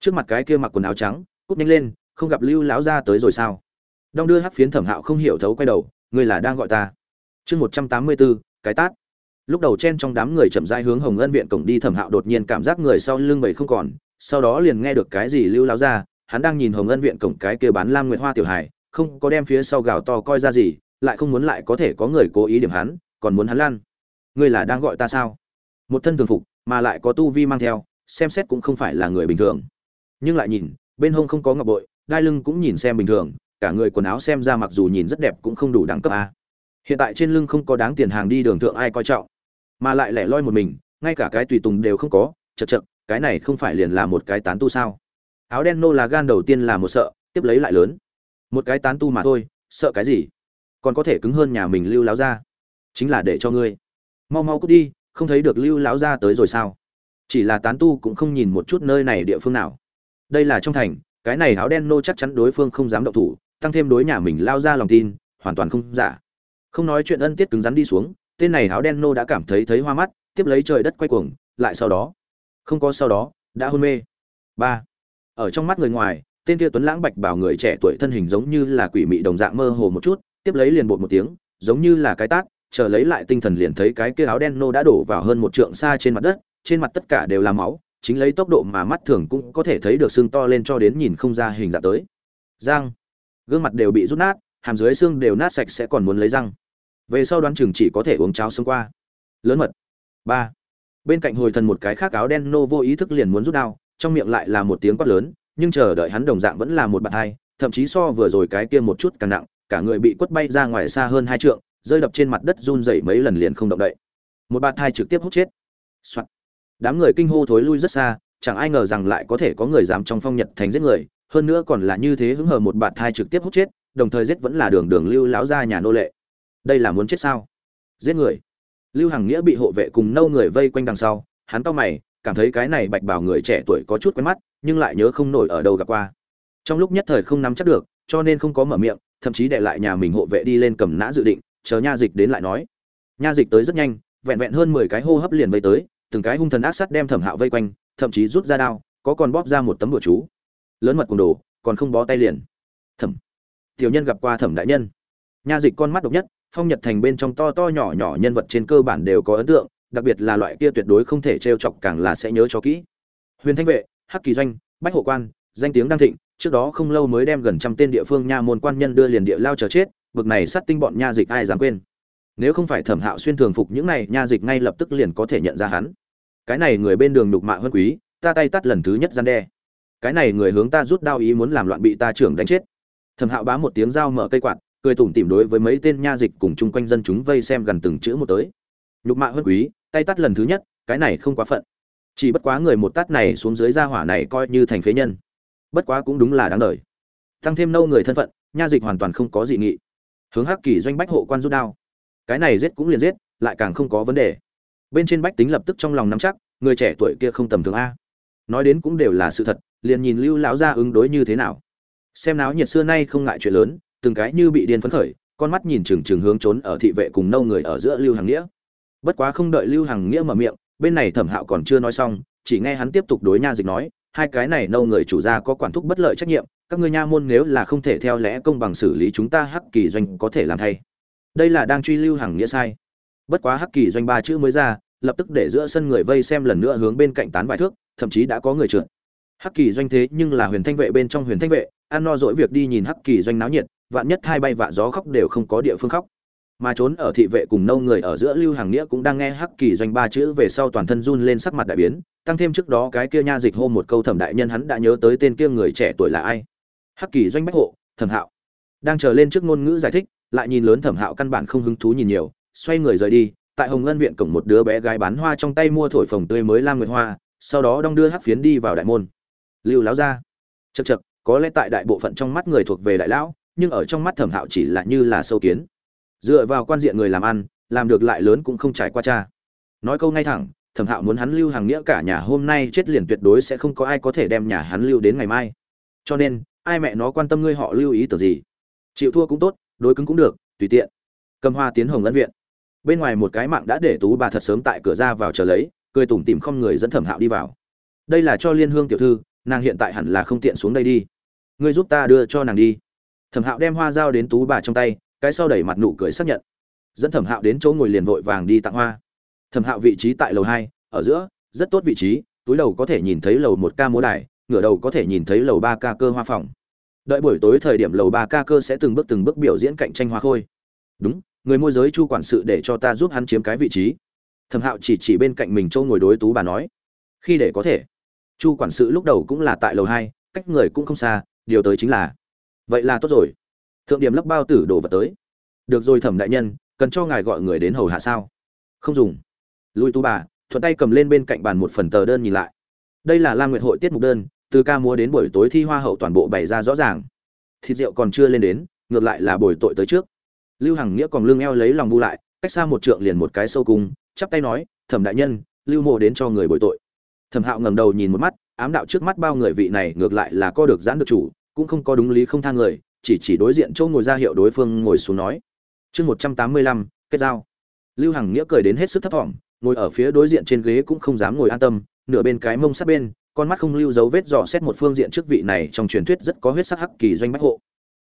Trước mặt cái kia mặc quần áo trắng cút nhanh lên, không gặp lưu lão ra tới rồi sao? Đong đưa hắc phiến thẩm hạo không hiểu thấu quay đầu người là đang gọi ta? Chương một trăm tám mươi bốn cái tát. Lúc đầu chen trong đám người chậm rãi hướng hồng ân viện cổng đi, thẩm hạo đột nhiên cảm giác người sau lưng bầy không còn, sau đó liền nghe được cái gì lưu lão ra, hắn đang nhìn hồng ân viện cổng cái kia bán lam nguyệt hoa tiểu hài, không có đem phía sau gào to coi ra gì, lại không muốn lại có thể có người cố ý điểm hắn, còn muốn hắn lan ngươi là đang gọi ta sao? Một thân thường phục, mà lại có tu vi mang theo, xem xét cũng không phải là người bình thường. Nhưng lại nhìn, bên hông không có ngọc bội, đai lưng cũng nhìn xem bình thường cả người quần áo xem ra mặc dù nhìn rất đẹp cũng không đủ đẳng cấp a. Hiện tại trên lưng không có đáng tiền hàng đi đường thượng ai coi trọng. Mà lại lẻ loi một mình, ngay cả cái tùy tùng đều không có, chật chật, cái này không phải liền là một cái tán tu sao? Áo đen nô là gan đầu tiên là một sợ, tiếp lấy lại lớn. Một cái tán tu mà thôi, sợ cái gì? Còn có thể cứng hơn nhà mình lưu láo ra chính là để cho ngươi. Mau mau cút đi, không thấy được lưu lão ra tới rồi sao? Chỉ là tán tu cũng không nhìn một chút nơi này địa phương nào. Đây là trong thành, cái này áo đen nô chắc chắn đối phương không dám động thủ tăng thêm đối nhà mình lao ra lòng tin, hoàn toàn không giả. Không nói chuyện ân tiết cứng rắn đi xuống, tên này áo đen nô đã cảm thấy thấy hoa mắt, tiếp lấy trời đất quay cuồng, lại sau đó. Không có sau đó, đã hôn mê. Ba. Ở trong mắt người ngoài, tên kia tuấn lãng bạch bảo người trẻ tuổi thân hình giống như là quỷ mị đồng dạng mơ hồ một chút, tiếp lấy liền bột một tiếng, giống như là cái tát, chờ lấy lại tinh thần liền thấy cái kia áo đen nô đã đổ vào hơn một trượng xa trên mặt đất, trên mặt tất cả đều là máu, chính lấy tốc độ mà mắt thường cũng có thể thấy được xương to lên cho đến nhìn không ra hình dạng tới. Giang gương mặt đều bị rút nát, hàm dưới xương đều nát sạch sẽ còn muốn lấy răng. Về sau đoán chừng chỉ có thể uống cháo xương qua. Lớn mật. Ba. Bên cạnh hồi thần một cái khác áo đen nô vô ý thức liền muốn rút đao, trong miệng lại là một tiếng quát lớn, nhưng chờ đợi hắn đồng dạng vẫn là một bạn hai, thậm chí so vừa rồi cái kia một chút càng nặng, cả người bị quất bay ra ngoài xa hơn hai trượng, rơi đập trên mặt đất run rẩy mấy lần liền không động đậy. Một bạt hai trực tiếp hút chết、Soạn. đám người kinh hô thối lui rất xa, chẳng ai ngờ rằng lại có thể có người dám trong phong nhật thành giết người hơn nữa còn là như thế hứng hờ một bạt thai trực tiếp hút chết, đồng thời giết vẫn là đường đường lưu láo ra nhà nô lệ. Đây là muốn chết sao? Giết người. Lưu hằng nghĩa bị hộ vệ cùng nâu người vây quanh đằng sau, hắn to mày, cảm thấy cái này bạch bảo người trẻ tuổi có chút quen mắt, nhưng lại nhớ không nổi ở đâu gặp qua. Trong lúc nhất thời không nắm chắc được, cho nên không có mở miệng, thậm chí để lại nhà mình hộ vệ đi lên cầm nã dự định, chờ nha dịch đến lại nói. Nha dịch tới rất nhanh, vẹn vẹn hơn mười cái hô hấp liền vây tới, từng cái hung thần ác sát đem thẩm hạo vây quanh, thậm chí rút ra đao, có còn bóp ra một tấm bùa chú lớn mật cùng đồ, còn không bó tay liền. Thẩm. Tiểu nhân gặp qua thẩm đại nhân. Nha dịch con mắt độc nhất, phong nhật thành bên trong to to nhỏ nhỏ nhân vật trên cơ bản đều có ấn tượng, đặc biệt là loại kia tuyệt đối không thể trêu chọc càng là sẽ nhớ cho kỹ. Huyền thanh vệ, hắc kỳ doanh, bách hộ quan, danh tiếng đang thịnh, trước đó không lâu mới đem gần trăm tên địa phương nha môn quan nhân đưa liền địa lao chờ chết, bực này sát tinh bọn nha dịch ai dám quên. Nếu không phải thẩm hạo xuyên thường phục những này, nha dịch ngay lập tức liền có thể nhận ra hắn. Cái này người bên đường nhục mạ hơn quý, ta tay tắt lần thứ nhất gian đe cái này người hướng ta rút đao ý muốn làm loạn bị ta trưởng đánh chết. Thẩm hạo bá một tiếng dao mở cây quạt, cười tủm tỉm đối với mấy tên nha dịch cùng chung quanh dân chúng vây xem gần từng chữ một tới. Nhục mạ hơn quý, tay tắt lần thứ nhất, cái này không quá phận. Chỉ bất quá người một tát này xuống dưới gia hỏa này coi như thành phế nhân. Bất quá cũng đúng là đáng đời. Tăng thêm nâu người thân phận, nha dịch hoàn toàn không có dị nghị. Hướng hắc kỳ doanh bách hộ quan rút đao. Cái này giết cũng liền giết, lại càng không có vấn đề. Bên trên bách tính lập tức trong lòng nắm chắc, người trẻ tuổi kia không tầm thường a. Nói đến cũng đều là sự thật liền nhìn lưu lão gia ứng đối như thế nào. Xem náo nhiệt xưa nay không ngại chuyện lớn, từng cái như bị điên phấn khởi, con mắt nhìn chừng chừng hướng trốn ở thị vệ cùng nâu người ở giữa lưu hàng nghĩa. Bất quá không đợi lưu hàng nghĩa mở miệng, bên này thẩm hạo còn chưa nói xong, chỉ nghe hắn tiếp tục đối nha dịch nói, hai cái này nâu người chủ gia có quản thúc bất lợi trách nhiệm, các ngươi nha môn nếu là không thể theo lẽ công bằng xử lý chúng ta hắc kỳ doanh có thể làm thay. Đây là đang truy lưu hàng nghĩa sai. Bất quá hắc kỳ doanh ba chữ mới ra, lập tức để giữa sân người vây xem lần nữa hướng bên cạnh tán vài thước, thậm chí đã có người trượt hắc kỳ doanh thế nhưng là huyền thanh vệ bên trong huyền thanh vệ, ăn no dỗi việc đi nhìn hắc kỳ doanh náo nhiệt, vạn nhất hai bay vạ gió khóc đều không có địa phương khóc. Mà trốn ở thị vệ cùng nâu người ở giữa lưu hàng nghĩa cũng đang nghe hắc kỳ doanh ba chữ về sau toàn thân run lên sắc mặt đại biến, tăng thêm trước đó cái kia nha dịch hô một câu thẩm đại nhân hắn đã nhớ tới tên kia người trẻ tuổi là ai. Hắc kỳ doanh bách hộ, thẩm hạo. Đang chờ lên trước ngôn ngữ giải thích, lại nhìn lớn thẩm hạo căn bản không hứng thú nhìn nhiều, xoay người rời đi, tại hồng ngân viện cổng một đứa bé gái bán hoa trong tay mua thổi phồng tươi mới lam nguyệt hoa, sau đó đong đưa hắc phiến đi vào đại môn lưu láo ra. Chật chật có lẽ tại đại bộ phận trong mắt người thuộc về đại lão, nhưng ở trong mắt thẩm hạo chỉ là như là sâu kiến. Dựa vào quan diện người làm ăn, làm được lại lớn cũng không trải qua cha. Nói câu ngay thẳng, thẩm hạo muốn hắn lưu hàng nghĩa cả nhà hôm nay chết liền tuyệt đối sẽ không có ai có thể đem nhà hắn lưu đến ngày mai. Cho nên, ai mẹ nó quan tâm ngươi họ lưu ý tờ gì? Chịu thua cũng tốt, đối cứng cũng được, tùy tiện. Cầm hoa tiến hồng lân viện. Bên ngoài một cái mạng đã để tú bà thật sớm tại cửa ra vào chờ lấy, cười tủm tìm không người dẫn thẩm hạo đi vào. Đây là cho liên hương tiểu thư nàng hiện tại hẳn là không tiện xuống đây đi. Ngươi giúp ta đưa cho nàng đi. Thẩm hạo đem hoa giao đến tú bà trong tay, cái sau đẩy mặt nụ cười xác nhận. Dẫn thẩm hạo đến chỗ ngồi liền vội vàng đi tặng hoa. Thẩm hạo vị trí tại lầu hai, ở giữa, rất tốt vị trí, túi đầu có thể nhìn thấy lầu một ca múa đài, ngửa đầu có thể nhìn thấy lầu ba ca cơ hoa phòng. Đợi buổi tối thời điểm lầu ba ca cơ sẽ từng bước từng bước biểu diễn cạnh tranh hoa khôi. Đúng, người môi giới chu quản sự để cho ta giúp hắn chiếm cái vị trí. Thẩm hạo chỉ chỉ bên cạnh mình châu ngồi đối tú bà nói. Khi để có thể chu quản sự lúc đầu cũng là tại lầu hai, cách người cũng không xa, điều tới chính là, vậy là tốt rồi. Thượng điểm lấp bao tử đổ vật tới. Được rồi thẩm đại nhân, cần cho ngài gọi người đến hầu hạ sao? Không dùng. Lui tu bà. Thuận tay cầm lên bên cạnh bàn một phần tờ đơn nhìn lại. Đây là lam nguyệt hội tiết mục đơn, từ ca múa đến buổi tối thi hoa hậu toàn bộ bày ra rõ ràng. Thịt rượu còn chưa lên đến, ngược lại là buổi tội tới trước. Lưu hằng nghĩa còn lưng eo lấy lòng bu lại, cách xa một trượng liền một cái sâu cung, chắp tay nói, thẩm đại nhân, lưu mộ đến cho người bồi tội thẩm hạo ngẩng đầu nhìn một mắt, ám đạo trước mắt bao người vị này ngược lại là co được giãn được chủ, cũng không có đúng lý không thang người, chỉ chỉ đối diện chỗ ngồi ra hiệu đối phương ngồi xuống nói. Chương một trăm tám mươi lăm, kết giao. Lưu hằng nghĩa cười đến hết sức thấp thỏm, ngồi ở phía đối diện trên ghế cũng không dám ngồi an tâm, nửa bên cái mông sát bên, con mắt không lưu dấu vết dò xét một phương diện trước vị này trong truyền thuyết rất có huyết sắc hắc kỳ doanh bách hộ.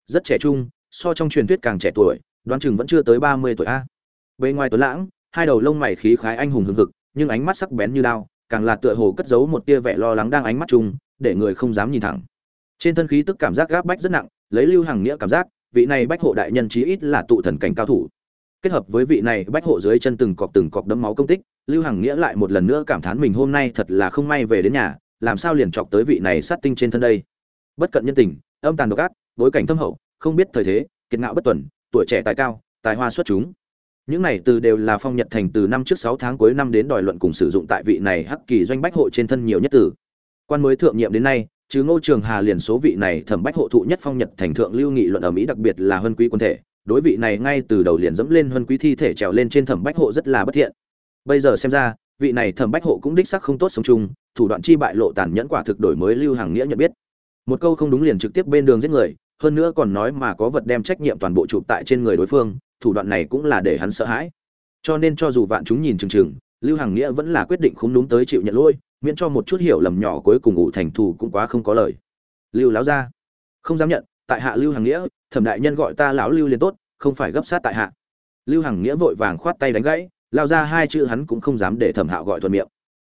Rất trẻ trung, so trong truyền thuyết càng trẻ tuổi, đoán chừng vẫn chưa tới ba mươi tuổi a. Bề ngoài tuấn lãng, hai đầu lông mày khí khái anh hùng hừng hực, nhưng ánh mắt sắc bén như đao càng là tựa hồ cất giấu một tia vẻ lo lắng đang ánh mắt chung, để người không dám nhìn thẳng. Trên thân khí tức cảm giác gáp bách rất nặng, lấy lưu hàng nghĩa cảm giác, vị này bách hộ đại nhân chí ít là tụ thần cảnh cao thủ. Kết hợp với vị này bách hộ dưới chân từng cọp từng cọp đấm máu công tích, lưu hằng nghĩa lại một lần nữa cảm thán mình hôm nay thật là không may về đến nhà, làm sao liền chọc tới vị này sát tinh trên thân đây. Bất cận nhân tình, âm tàn độc ác, bối cảnh thâm hậu, không biết thời thế, kiệt ngạo bất tuần, tuổi trẻ tài cao, tài hoa xuất chúng những này từ đều là phong nhật thành từ năm trước sáu tháng cuối năm đến đòi luận cùng sử dụng tại vị này hắc kỳ doanh bách hộ trên thân nhiều nhất từ. Quan mới thượng nhiệm đến nay chứ ngô trường hà liền số vị này thẩm bách hộ thụ nhất phong nhật thành thượng lưu nghị luận ở mỹ đặc biệt là huân quý quân thể, đối vị này ngay từ đầu liền dẫm lên huân quý thi thể trèo lên trên thẩm bách hộ rất là bất thiện. Bây giờ xem ra, vị này thẩm bách hộ cũng đích sắc không tốt sống chung, thủ đoạn chi bại lộ tàn nhẫn quả thực đổi mới lưu hàng nghĩa nhận biết. Một câu không đúng liền trực tiếp bên đường giết người, hơn nữa còn nói mà có vật đem trách nhiệm toàn bộ chụp tại trên người đối phương thủ đoạn này cũng là để hắn sợ hãi. Cho nên cho dù vạn chúng nhìn chừng chừng, lưu Hằng nghĩa vẫn là quyết định không đúng tới chịu nhận lỗi, miễn cho một chút hiểu lầm nhỏ cuối cùng ủ thành thù cũng quá không có lời. Lưu láo ra không dám nhận, tại hạ lưu Hằng nghĩa, thẩm đại nhân gọi ta lão lưu liền tốt, không phải gấp sát tại hạ. Lưu Hằng nghĩa vội vàng khoát tay đánh gãy lao ra hai chữ hắn cũng không dám để thẩm hạo gọi thuận miệng.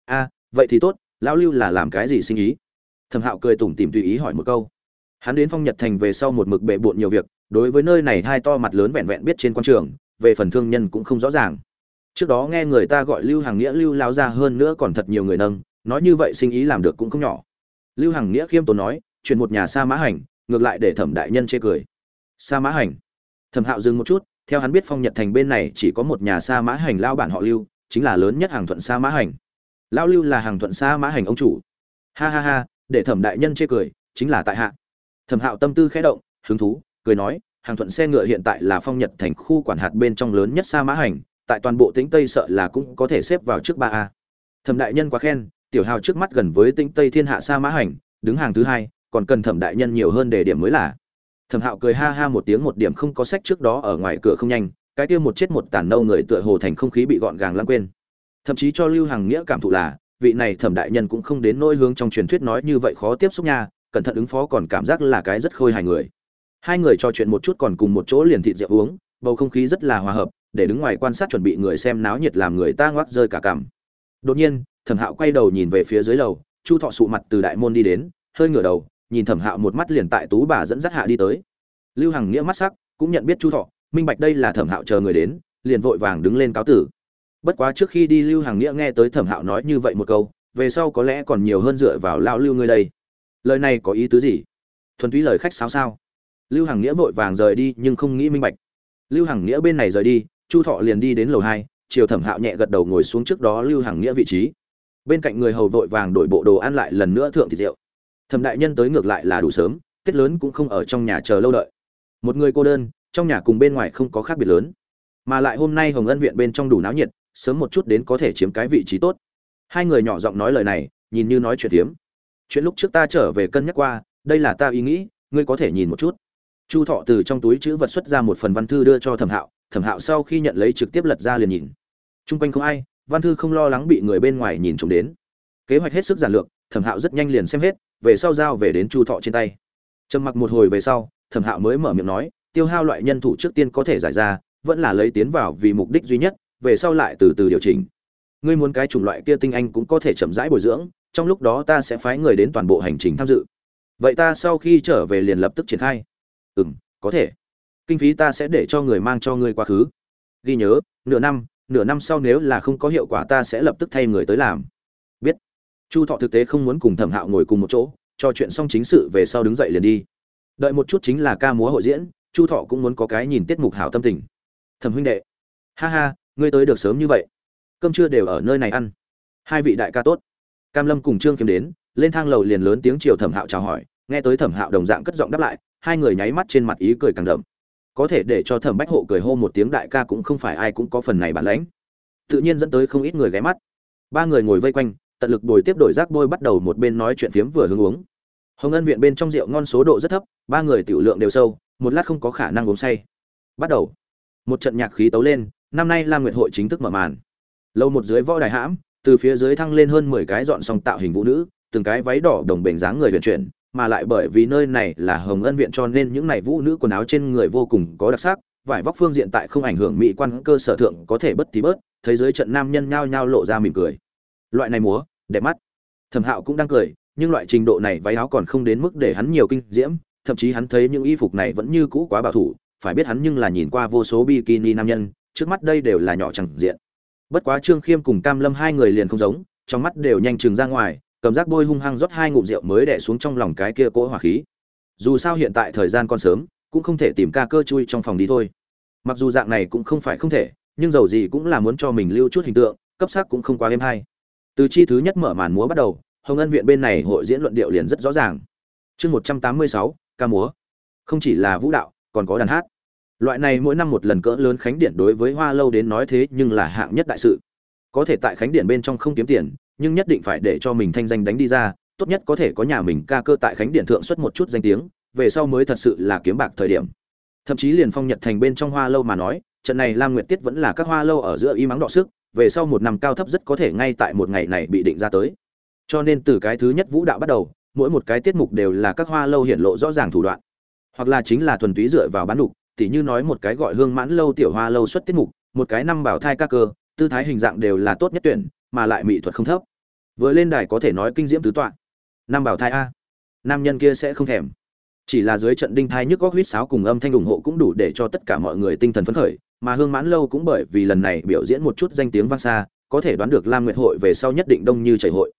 A, vậy thì tốt, lão lưu là làm cái gì sinh ý? Thẩm hạo cười tủm tìm tùy ý hỏi một câu hắn đến phong nhật thành về sau một mực bệ bộn nhiều việc, đối với nơi này hai to mặt lớn vẹn vẹn biết trên quan trường, về phần thương nhân cũng không rõ ràng. Trước đó nghe người ta gọi lưu hàng nghĩa lưu lao ra hơn nữa còn thật nhiều người nâng, nói như vậy sinh ý làm được cũng không nhỏ. Lưu hàng nghĩa khiêm tốn nói, chuyển một nhà xa mã hành, ngược lại để thẩm đại nhân chê cười. Xa mã hành. Thẩm hạo dừng một chút, theo hắn biết phong nhật thành bên này chỉ có một nhà xa mã hành lao bản họ lưu, chính là lớn nhất hàng thuận xa mã hành. Lao lưu là hàng thuận xa mã hành ông chủ. Ha ha ha, để thẩm đại nhân chê cười, chính là tại hạ thẩm hạo tâm tư khẽ động, hứng thú, cười nói, hàng thuận xe ngựa hiện tại là phong nhật thành khu quản hạt bên trong lớn nhất sa mã hành, tại toàn bộ tĩnh tây sợ là cũng có thể xếp vào trước ba a. Thẩm đại nhân quá khen, tiểu hào trước mắt gần với tĩnh tây thiên hạ sa mã hành, đứng hàng thứ hai, còn cần thẩm đại nhân nhiều hơn để điểm mới là. Thẩm hạo cười ha ha một tiếng một điểm không có sách trước đó ở ngoài cửa không nhanh, cái tiêu một chết một tàn nâu người tựa hồ thành không khí bị gọn gàng lãng quên. Thậm chí cho lưu hàng nghĩa cảm thụ là, vị này thẩm đại nhân cũng không đến nỗi hướng trong truyền thuyết nói như vậy khó tiếp xúc nha cẩn thận ứng phó còn cảm giác là cái rất khôi hài người. Hai người trò chuyện một chút còn cùng một chỗ liền thịt rượu uống, bầu không khí rất là hòa hợp, để đứng ngoài quan sát chuẩn bị người xem náo nhiệt làm người ta ngoác rơi cả cảm đột nhiên, thẩm hạo quay đầu nhìn về phía dưới lầu, chu thọ sụ mặt từ đại môn đi đến, hơi ngửa đầu, nhìn thẩm hạo một mắt liền tại tú bà dẫn dắt hạ đi tới. Lưu hằng nghĩa mắt sắc, cũng nhận biết chu thọ, minh bạch đây là thẩm hạo chờ người đến, liền vội vàng đứng lên cáo tử. Bất quá trước khi đi lưu hằng nghĩa nghe tới thẩm hạo nói như vậy một câu, về sau có lẽ còn nhiều hơn dựa vào lao lưu ngươi đây lời này có ý tứ gì? Thuần túy lời khách sao sao? Lưu hằng nghĩa vội vàng rời đi nhưng không nghĩ minh bạch. Lưu hằng nghĩa bên này rời đi, chu thọ liền đi đến lầu hai chiều thẩm hạo nhẹ gật đầu ngồi xuống trước đó lưu hằng nghĩa vị trí. Bên cạnh người hầu vội vàng đổi bộ đồ ăn lại lần nữa thượng thịt rượu. Thẩm đại nhân tới ngược lại là đủ sớm tết lớn cũng không ở trong nhà chờ lâu đợi. Một người cô đơn, trong nhà cùng bên ngoài không có khác biệt lớn. Mà lại hôm nay hồng ân viện bên trong đủ náo nhiệt, sớm một chút đến có thể chiếm cái vị trí tốt. Hai người nhỏ giọng nói lời này, nhìn như nói chuyện tiếm chuyện lúc trước ta trở về cân nhắc qua, đây là ta ý nghĩ, ngươi có thể nhìn một chút. Chu thọ từ trong túi chữ vật xuất ra một phần văn thư đưa cho thẩm hạo thẩm hạo sau khi nhận lấy trực tiếp lật ra liền nhìn. T r u n g quanh không ai, văn thư không lo lắng bị người bên ngoài nhìn trộm đến. Kế hoạch hết sức giản lược, thẩm hạo rất nhanh liền xem hết, về sau giao về đến chu thọ trên tay. Trầm mặc một hồi về sau, thẩm hạo mới mở miệng nói, tiêu hao loại nhân thủ trước tiên có thể giải ra, vẫn là lấy tiến vào vì mục đích duy nhất, về sau lại từ từ điều chỉnh. Ngươi muốn cái chủng loại kia tinh anh cũng có thể chậm rãi bồi dưỡng trong lúc đó ta sẽ phái người đến toàn bộ hành trình tham dự. Vậy ta sau khi trở về liền lập tức triển khai. Ừ m có thể. Kinh phí ta sẽ để cho người mang cho ngươi quá khứ. Ghi nhớ, nửa năm nửa năm sau nếu là không có hiệu quả ta sẽ lập tức thay người tới làm. Biết. Chu thọ thực tế không muốn cùng thẩm hạo ngồi cùng một chỗ, cho chuyện xong chính sự về sau đứng dậy liền đi. Đợi một chút chính là ca múa hội diễn, chu thọ cũng muốn có cái nhìn tiết mục hảo tâm tình. Thẩm huynh đệ. Ha ha, ngươi tới được sớm như vậy. Cơm trưa đều ở nơi này ăn. Hai vị đại ca tốt cam lâm cùng trương kiếm đến, lên thang lầu liền lớn tiếng chiều thẩm hạo chào hỏi, nghe tới thẩm hạo đồng dạng cất giọng đáp lại, hai người nháy mắt trên mặt ý cười càng đậm. Có thể để cho thẩm bách hộ cười hô một tiếng đại ca cũng không phải ai cũng có phần này bản lãnh. Tự nhiên dẫn tới không ít người ghé mắt. Ba người ngồi vây quanh, tận lực đổi tiếp đổi rác bôi bắt đầu một bên nói chuyện phiếm vừa hướng uống. Hồng ân viện bên trong rượu ngon số độ rất thấp, ba người tiểu lượng đều sâu, một lát không có khả năng uống say. Bắt đầu. Một trận nhạc khí tấu lên, năm nay lam nguyệt hội chính thức mở màn. Lâu một dưới võ đài hãm từ phía dưới thăng lên hơn mười cái dọn xong tạo hình vũ nữ, từng cái váy đỏ đồng bền dáng người huyền chuyển, mà lại bởi vì nơi này là hồng ân viện cho nên những này vũ nữ quần áo trên người vô cùng có đặc sắc, vải vóc phương diện tại không ảnh hưởng mỹ quan cơ sở thượng có thể bất tí bớt Thế giới trận nam nhân nhao nhao lộ ra mỉm cười. Loại này múa, đẹp mắt. Thẩm hạo cũng đang cười, nhưng loại trình độ này váy áo còn không đến mức để hắn nhiều kinh diễm, thậm chí hắn thấy những y phục này vẫn như cũ quá bảo thủ, phải biết hắn nhưng là nhìn qua vô số bikini nam nhân, trước mắt đây đều là nhỏ chẳng diện bất quá trương khiêm cùng cam lâm hai người liền không giống, trong mắt đều nhanh chừng ra ngoài, cầm rác bôi hung hăng rót hai ngụm rượu mới đẻ xuống trong lòng cái kia cỗ hỏa khí. Dù sao hiện tại thời gian còn sớm, cũng không thể tìm ca cơ chui trong phòng đi thôi. Mặc dù dạng này cũng không phải không thể, nhưng dầu gì cũng là muốn cho mình lưu chút hình tượng, cấp sắc cũng không quá êm hay. Từ chi thứ nhất mở màn múa bắt đầu, hồng ân viện bên này hội diễn luận điệu liền rất rõ ràng. Chương một trăm tám mươi sáu, ca múa. Không chỉ là vũ đạo, còn có đàn hát loại này mỗi năm một lần cỡ lớn khánh điện đối với hoa lâu đến nói thế nhưng là hạng nhất đại sự. Có thể tại khánh điện bên trong không kiếm tiền, nhưng nhất định phải để cho mình thanh danh đánh đi ra, tốt nhất có thể có nhà mình ca cơ tại khánh điện thượng xuất một chút danh tiếng, về sau mới thật sự là kiếm bạc thời điểm. Thậm chí liền phong nhật thành bên trong hoa lâu mà nói, trận này lam nguyệt tiết vẫn là các hoa lâu ở giữa y mắng đọ sức, về sau một năm cao thấp rất có thể ngay tại một ngày này bị định ra tới. Cho nên từ cái thứ nhất vũ đạo bắt đầu, mỗi một cái tiết mục đều là các hoa lâu hiện lộ rõ ràng thủ đoạn. Hoặc là chính là thuần túy dựa vào bán đục tỉ như nói một cái gọi hương mãn lâu tiểu hoa lâu xuất tiết mục, một cái năm bảo thai ca cơ, tư thái hình dạng đều là tốt nhất tuyển, mà lại mỹ thuật không thấp. Vừa lên đài có thể nói kinh diễm tứ tọa. Năm bảo thai a. Nam nhân kia sẽ không thèm. Chỉ là dưới trận đinh thai nhức góc huýt sáo cùng âm thanh ủng hộ cũng đủ để cho tất cả mọi người tinh thần phấn khởi, mà hương mãn lâu cũng bởi vì lần này biểu diễn một chút danh tiếng vang xa, có thể đoán được lam nguyệt hội về sau nhất định đông như chảy hội.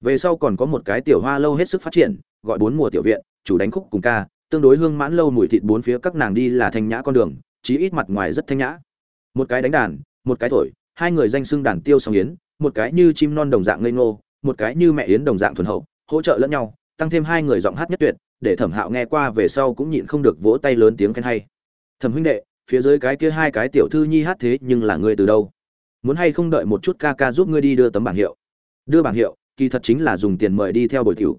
Về sau còn có một cái tiểu hoa lâu hết sức phát triển, gọi bốn mùa tiểu viện, chủ đánh khúc cùng ca tương đối hương mãn lâu mùi thịt bốn phía các nàng đi là thanh nhã con đường, chí ít mặt ngoài rất thanh nhã. Một cái đánh đàn, một cái thổi, hai người danh xưng đàn tiêu song yến, một cái như chim non đồng dạng ngây ngô, một cái như mẹ yến đồng dạng thuần hậu, hỗ trợ lẫn nhau, tăng thêm hai người giọng hát nhất tuyệt, để thẩm hạo nghe qua về sau cũng nhịn không được vỗ tay lớn tiếng khen hay. Thẩm huynh đệ, phía dưới cái kia hai cái tiểu thư nhi hát thế nhưng là ngươi từ đâu? Muốn hay không đợi một chút ca ca giúp ngươi đi đưa tấm bảng hiệu? Đưa bảng hiệu, kỳ thật chính là dùng tiền mời đi theo buổi tiểu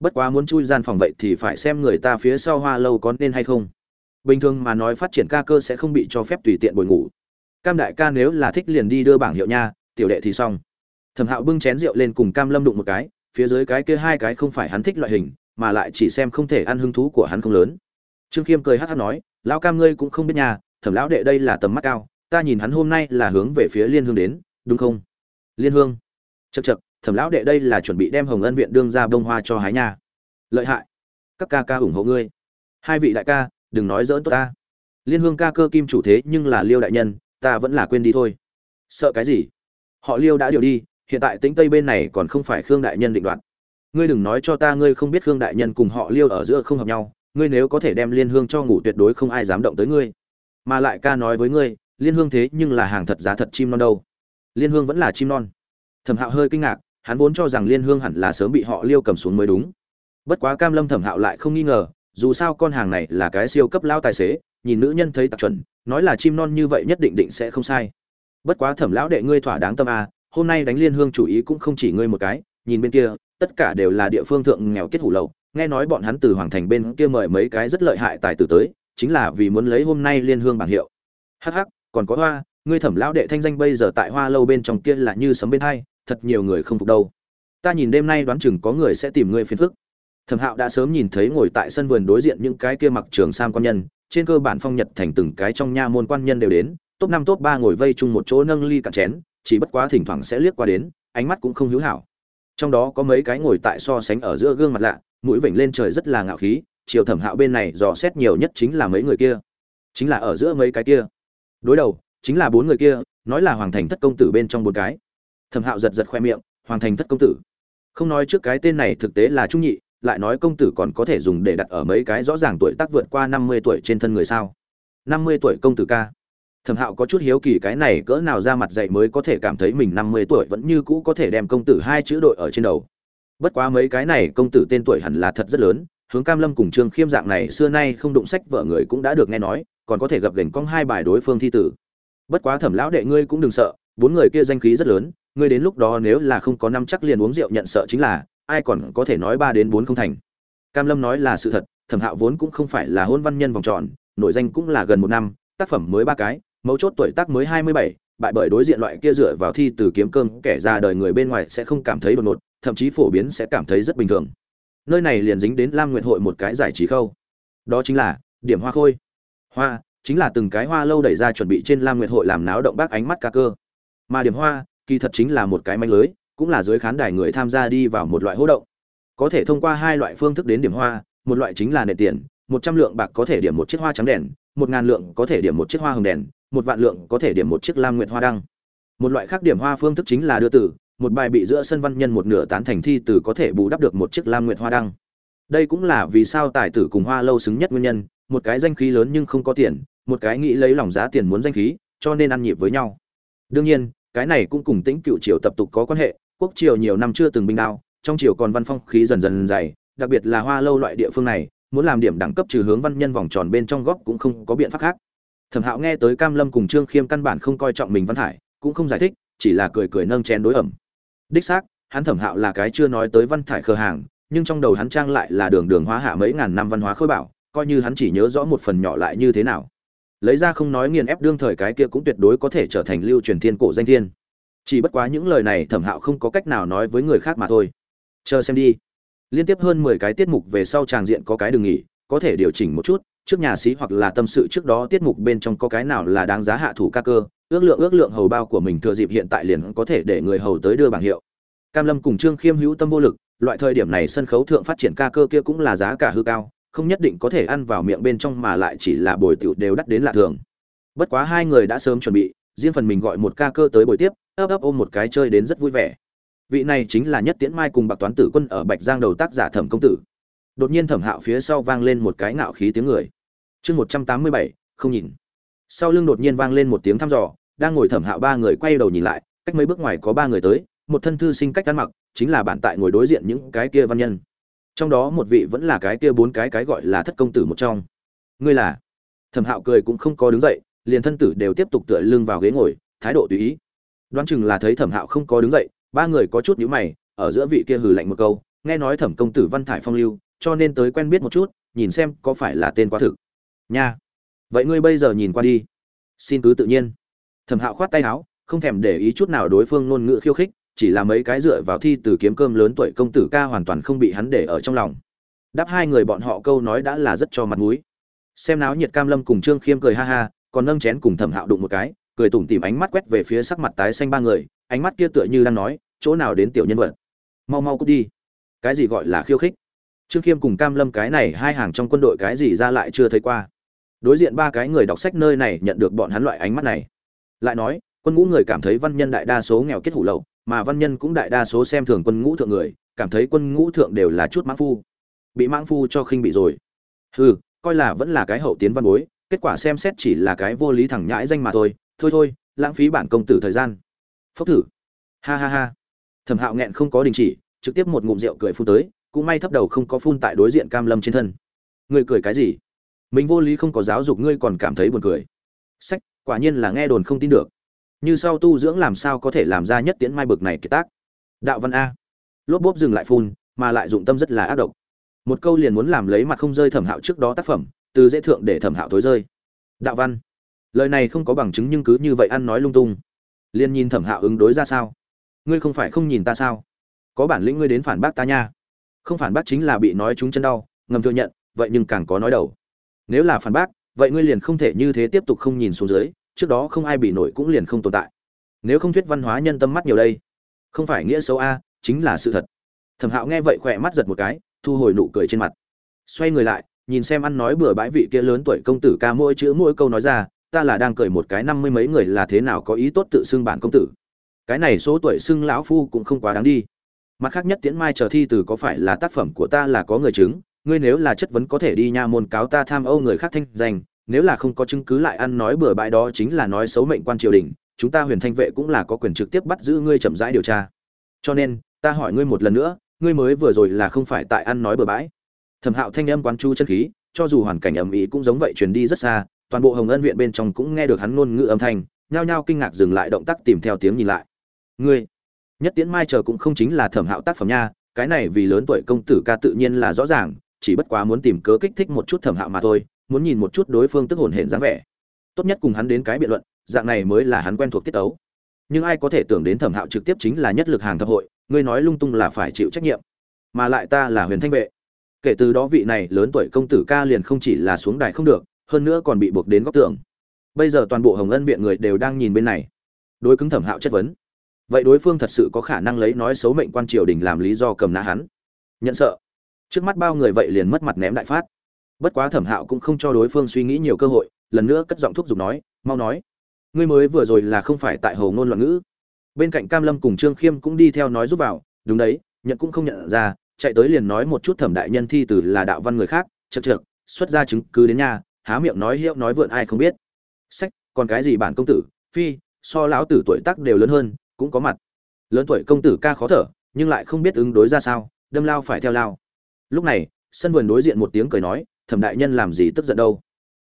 bất quá muốn chui gian phòng vậy thì phải xem người ta phía sau hoa lâu có nên hay không. Bình thường mà nói phát triển ca cơ sẽ không bị cho phép tùy tiện bồi ngủ. Cam đại ca nếu là thích liền đi đưa bảng hiệu nha, tiểu đệ thì xong. Thẩm hạo bưng chén rượu lên cùng cam lâm đụng một cái, phía dưới cái kia hai cái không phải hắn thích loại hình, mà lại chỉ xem không thể ăn hứng thú của hắn không lớn. Trương khiêm cười hát hát nói, lão cam ngươi cũng không biết nhà thẩm lão đệ đây là tầm mắt cao, ta nhìn hắn hôm nay là hướng về phía liên hương đến, đúng không? Liên hương. Chật chật thẩm lão đệ đây là chuẩn bị đem hồng ân viện đương ra bông hoa cho hái nha. Lợi hại. Các ca ca ủng hộ ngươi. Hai vị đại ca, đừng nói dỡn tốt ta. Liên hương ca cơ kim chủ thế nhưng là liêu đại nhân, ta vẫn là quên đi thôi. Sợ cái gì? Họ liêu đã điều đi, hiện tại tính tây bên này còn không phải khương đại nhân định đoạt. Ngươi đừng nói cho ta ngươi không biết khương đại nhân cùng họ liêu ở giữa không hợp nhau, ngươi nếu có thể đem liên hương cho ngủ tuyệt đối không ai dám động tới ngươi. Mà lại ca nói với ngươi, liên hương thế nhưng là hàng thật giá thật chim non đâu. Liên hương vẫn là chim non. Thẩm hạo hơi kinh ngạc hắn vốn cho rằng liên hương hẳn là sớm bị họ liêu cầm xuống mới đúng. Bất quá cam lâm thẩm hạo lại không nghi ngờ, dù sao con hàng này là cái siêu cấp lao tài xế, nhìn nữ nhân thấy tặc chuẩn, nói là chim non như vậy nhất định định sẽ không sai. Bất quá thẩm lão đệ ngươi thỏa đáng tâm a, hôm nay đánh liên hương chủ ý cũng không chỉ ngươi một cái, nhìn bên kia, tất cả đều là địa phương thượng nghèo kết hủ lậu, nghe nói bọn hắn từ hoàng thành bên kia mời mấy cái rất lợi hại tài tử tới, chính là vì muốn lấy hôm nay liên hương bảng hiệu. Hắc hắc, còn có hoa, ngươi thẩm lão đệ thanh danh bây giờ tại hoa lâu bên trong kia là như sấm bên hai thật nhiều người không phục đâu. Ta nhìn đêm nay đoán chừng có người sẽ tìm ngươi phiền phức. Thẩm hạo đã sớm nhìn thấy ngồi tại sân vườn đối diện những cái kia mặc trường sam quan nhân, trên cơ bản phong nhật thành từng cái trong nha môn quan nhân đều đến, top năm, top ba ngồi vây chung một chỗ nâng ly cạn chén, chỉ bất quá thỉnh thoảng sẽ liếc qua đến, ánh mắt cũng không hữu hảo. Trong đó có mấy cái ngồi tại so sánh ở giữa gương mặt lạ, mũi vểnh lên trời rất là ngạo khí, chiều thẩm hạo bên này dò xét nhiều nhất chính là mấy người kia. Chính là ở giữa mấy cái kia. Đối đầu, chính là bốn người kia, nói là hoàng thành thất công tử bên trong bốn cái thẩm hạo giật giật khoe miệng, hoàng thành thất công tử. Không nói trước cái tên này thực tế là trung nhị, lại nói công tử còn có thể dùng để đặt ở mấy cái rõ ràng tuổi tác vượt qua năm mươi tuổi trên thân người sao? năm mươi tuổi công tử ca. Thẩm hạo có chút hiếu kỳ cái này cỡ nào ra mặt dạy mới có thể cảm thấy mình năm mươi tuổi vẫn như cũ có thể đem công tử hai chữ đội ở trên đầu. Bất quá mấy cái này công tử tên tuổi hẳn là thật rất lớn, hướng cam lâm cùng trương khiêm dạng này xưa nay không đụng sách vợ người cũng đã được nghe nói, còn có thể gặp gành cong hai bài đối phương thi tử. Bất quá thẩm lão đệ ngươi cũng đừng sợ, bốn người kia danh khí rất lớn ngươi đến lúc đó nếu là không có năm chắc liền uống rượu nhận sợ chính là, ai còn có thể nói ba đến bốn không thành. Cam lâm nói là sự thật, thẩm hạo vốn cũng không phải là hôn văn nhân vòng tròn, nội danh cũng là gần một năm, tác phẩm mới ba cái, mấu chốt tuổi tác mới hai mươi bảy, bại bởi đối diện loại kia dựa vào thi từ kiếm cơm kẻ ra đời người bên ngoài sẽ không cảm thấy đột ngột, thậm chí phổ biến sẽ cảm thấy rất bình thường. Nơi này liền dính đến lam nguyệt hội một cái giải trí khâu. Đó chính là, điểm hoa khôi. Hoa, chính là từng cái hoa lâu đẩy ra chuẩn bị trên lam nguyệt hội làm náo động bác ánh mắt ca cơ. Mà điểm hoa kỳ thật chính là một cái manh lưới, cũng là dưới khán đài người tham gia đi vào một loại hỗ động. Có thể thông qua hai loại phương thức đến điểm hoa, một loại chính là nệ tiền, một trăm lượng bạc có thể điểm một chiếc hoa trắng đèn, một ngàn lượng có thể điểm một chiếc hoa hồng đèn, một vạn lượng có thể điểm một chiếc lam nguyện hoa đăng. Một loại khác điểm hoa phương thức chính là đưa tử một bài bị giữa sân văn nhân một nửa tán thành thi từ có thể bù đắp được một chiếc lam nguyện hoa đăng. Đây cũng là vì sao tài tử cùng hoa lâu xứng nhất nguyên nhân, một cái danh khí lớn nhưng không có tiền, một cái nghĩ lấy lòng giá tiền muốn danh khí, cho nên ăn nhịp với nhau. Đương nhiên cái này cũng cùng tĩnh cựu triều tập tục có quan hệ, quốc triều nhiều năm chưa từng binh đao, trong triều còn văn phong khí dần dần dày, đặc biệt là hoa lâu loại địa phương này, muốn làm điểm đẳng cấp trừ hướng văn nhân vòng tròn bên trong góc cũng không có biện pháp khác. Thẩm hạo nghe tới cam lâm cùng trương khiêm căn bản không coi trọng mình văn hải, cũng không giải thích, chỉ là cười cười nâng chén đối ẩm. Đích xác, hắn thẩm hạo là cái chưa nói tới văn thải khờ hàng, nhưng trong đầu hắn trang lại là đường đường hóa hạ mấy ngàn năm văn hóa khôi bảo, coi như hắn chỉ nhớ rõ một phần nhỏ lại như thế nào lấy ra không nói nghiền ép đương thời cái kia cũng tuyệt đối có thể trở thành lưu truyền thiên cổ danh thiên. Chỉ bất quá những lời này thẩm hạo không có cách nào nói với người khác mà thôi. Chờ xem đi. Liên tiếp hơn mười cái tiết mục về sau tràng diện có cái đừng nghỉ, có thể điều chỉnh một chút, trước nhà sĩ hoặc là tâm sự trước đó tiết mục bên trong có cái nào là đáng giá hạ thủ ca cơ, ước lượng ước lượng hầu bao của mình thừa dịp hiện tại liền có thể để người hầu tới đưa bảng hiệu. Cam lâm cùng trương khiêm hữu tâm vô lực, loại thời điểm này sân khấu thượng phát triển ca cơ kia cũng là giá cả hư cao không nhất định có thể ăn vào miệng bên trong mà lại chỉ là bồi tiểu đều đắt đến lạ thường. Bất quá hai người đã sớm chuẩn bị, riêng phần mình gọi một ca cơ tới buổi tiếp, ấp ấp ôm một cái chơi đến rất vui vẻ. Vị này chính là nhất tiễn mai cùng bạc toán tử quân ở bạch giang đầu tác giả thẩm công tử. Đột nhiên thẩm hạo phía sau vang lên một cái ngạo khí tiếng người. Chương một trăm tám mươi bảy, không nhìn. Sau lưng đột nhiên vang lên một tiếng thăm dò, đang ngồi thẩm hạo ba người quay đầu nhìn lại, cách mấy bước ngoài có ba người tới, một thân thư sinh cách ăn mặc, chính là bạn tại ngồi đối diện những cái kia văn nhân trong đó một vị vẫn là cái kia bốn cái cái gọi là thất công tử một trong. Ngươi là? Thẩm hạo cười cũng không có đứng dậy, liền thân tử đều tiếp tục tựa lưng vào ghế ngồi, thái độ tùy ý. Đoán chừng là thấy thẩm hạo không có đứng dậy, ba người có chút nhíu mày, ở giữa vị kia hừ lạnh một câu, nghe nói thẩm công tử văn thải phong lưu, cho nên tới quen biết một chút, nhìn xem có phải là tên quá thực. Nha. Vậy ngươi bây giờ nhìn qua đi. Xin cứ tự nhiên. Thẩm hạo khoát tay áo, không thèm để ý chút nào đối phương ngôn ngữ khiêu khích chỉ là mấy cái dựa vào thi từ kiếm cơm lớn tuổi công tử ca hoàn toàn không bị hắn để ở trong lòng. Đáp hai người bọn họ câu nói đã là rất cho mặt mũi. Xem náo nhiệt cam lâm cùng trương khiêm cười ha ha, còn nâng chén cùng thẩm hạo đụng một cái, cười tủm tìm ánh mắt quét về phía sắc mặt tái xanh ba người, ánh mắt kia tựa như đang nói, chỗ nào đến tiểu nhân vật? Mau mau cút đi. Cái gì gọi là khiêu khích? Trương khiêm cùng cam lâm cái này hai hàng trong quân đội cái gì ra lại chưa thấy qua. Đối diện ba cái người đọc sách nơi này nhận được bọn hắn loại ánh mắt này. Lại nói, quân ngũ người cảm thấy văn nhân đại đa số nghèo kết hủ lậu mà văn nhân cũng đại đa số xem thường quân ngũ thượng người, cảm thấy quân ngũ thượng đều là chút mãng phu. Bị mãng phu cho khinh bị rồi. Hừ, coi là vẫn là cái hậu tiến văn bối, kết quả xem xét chỉ là cái vô lý thẳng nhãi danh mà thôi. Thôi thôi, lãng phí bản công tử thời gian. Phốc thử. Ha ha ha. Thẩm hạo nghẹn không có đình chỉ, trực tiếp một ngụm rượu cười phun tới, cũng may thấp đầu không có phun tại đối diện cam lâm trên thân. Ngươi cười cái gì? Mình vô lý không có giáo dục ngươi còn cảm thấy buồn cười. Sách, quả nhiên là nghe đồn không tin được như sau tu dưỡng làm sao có thể làm ra nhất tiễn mai bực này kiệt tác? Đạo văn a. Lốp bốp dừng lại phun, mà lại dụng tâm rất là ác độc. Một câu liền muốn làm lấy mặt không rơi thẩm hạo trước đó tác phẩm, từ dễ thượng để thẩm hạo thối rơi. Đạo văn. Lời này không có bằng chứng nhưng cứ như vậy ăn nói lung tung. Liền nhìn thẩm hạo ứng đối ra sao? Ngươi không phải không nhìn ta sao? Có bản lĩnh ngươi đến phản bác ta nha. Không phản bác chính là bị nói trúng chân đau, ngầm thừa nhận, vậy nhưng càng có nói đầu. Nếu là phản bác, vậy ngươi liền không thể như thế tiếp tục không nhìn xuống dưới trước đó không ai bị nổi cũng liền không tồn tại. Nếu không thuyết văn hóa nhân tâm mắt nhiều đây, không phải nghĩa xấu a, chính là sự thật. Thẩm hạo nghe vậy khỏe mắt giật một cái, thu hồi nụ cười trên mặt. Xoay người lại, nhìn xem ăn nói bừa bãi vị kia lớn tuổi công tử ca mỗi chữ mỗi câu nói ra, ta là đang cười một cái năm mươi mấy người là thế nào có ý tốt tự xưng bản công tử. Cái này số tuổi xưng lão phu cũng không quá đáng đi. Mặt khác nhất tiễn mai chờ thi từ có phải là tác phẩm của ta là có người chứng, ngươi nếu là chất vấn có thể đi nha môn cáo ta tham âu người khác thanh danh nếu là không có chứng cứ lại ăn nói bừa bãi đó chính là nói xấu mệnh quan triều đình, chúng ta huyền thanh vệ cũng là có quyền trực tiếp bắt giữ ngươi chậm rãi điều tra. Cho nên, ta hỏi ngươi một lần nữa, ngươi mới vừa rồi là không phải tại ăn nói bừa bãi. Thẩm hạo thanh âm quán chu chân khí, cho dù hoàn cảnh ầm ĩ cũng giống vậy truyền đi rất xa, toàn bộ hồng ân viện bên trong cũng nghe được hắn ngôn ngữ âm thanh, nhao nhao kinh ngạc dừng lại động tác tìm theo tiếng nhìn lại. Ngươi, nhất tiễn mai chờ cũng không chính là thẩm hạo tác phẩm nha, cái này vì lớn tuổi công tử ca tự nhiên là rõ ràng, chỉ bất quá muốn tìm cớ kích thích một chút thẩm hạo mà thôi muốn nhìn một chút đối phương tức hồn hển dáng vẻ. Tốt nhất cùng hắn đến cái biện luận, dạng này mới là hắn quen thuộc tiết tấu. Nhưng ai có thể tưởng đến thẩm hạo trực tiếp chính là nhất lực hàng thập hội, ngươi nói lung tung là phải chịu trách nhiệm. Mà lại ta là huyền thanh vệ. Kể từ đó vị này lớn tuổi công tử ca liền không chỉ là xuống đài không được, hơn nữa còn bị buộc đến góc tường. Bây giờ toàn bộ hồng ân viện người đều đang nhìn bên này. Đối cứng thẩm hạo chất vấn. Vậy đối phương thật sự có khả năng lấy nói xấu mệnh quan triều đình làm lý do cầm nã hắn? Nhận sợ. Trước mắt bao người vậy liền mất mặt ném đại phát bất quá thẩm hạo cũng không cho đối phương suy nghĩ nhiều cơ hội, lần nữa cất giọng thúc giục nói, mau nói, ngươi mới vừa rồi là không phải tại hầu ngôn loạn ngữ. Bên cạnh cam lâm cùng trương khiêm cũng đi theo nói giúp vào, đúng đấy, nhận cũng không nhận ra, chạy tới liền nói một chút thẩm đại nhân thi từ là đạo văn người khác chật trượt xuất ra chứng cứ đến nhà, há miệng nói hiệu nói vượn ai không biết. Sách, còn cái gì bản công tử, phi, so lão tử tuổi tác đều lớn hơn, cũng có mặt. Lớn tuổi công tử ca khó thở, nhưng lại không biết ứng đối ra sao, đâm lao phải theo lao. Lúc này, sân vườn đối diện một tiếng cười nói thẩm đại nhân làm gì tức giận đâu.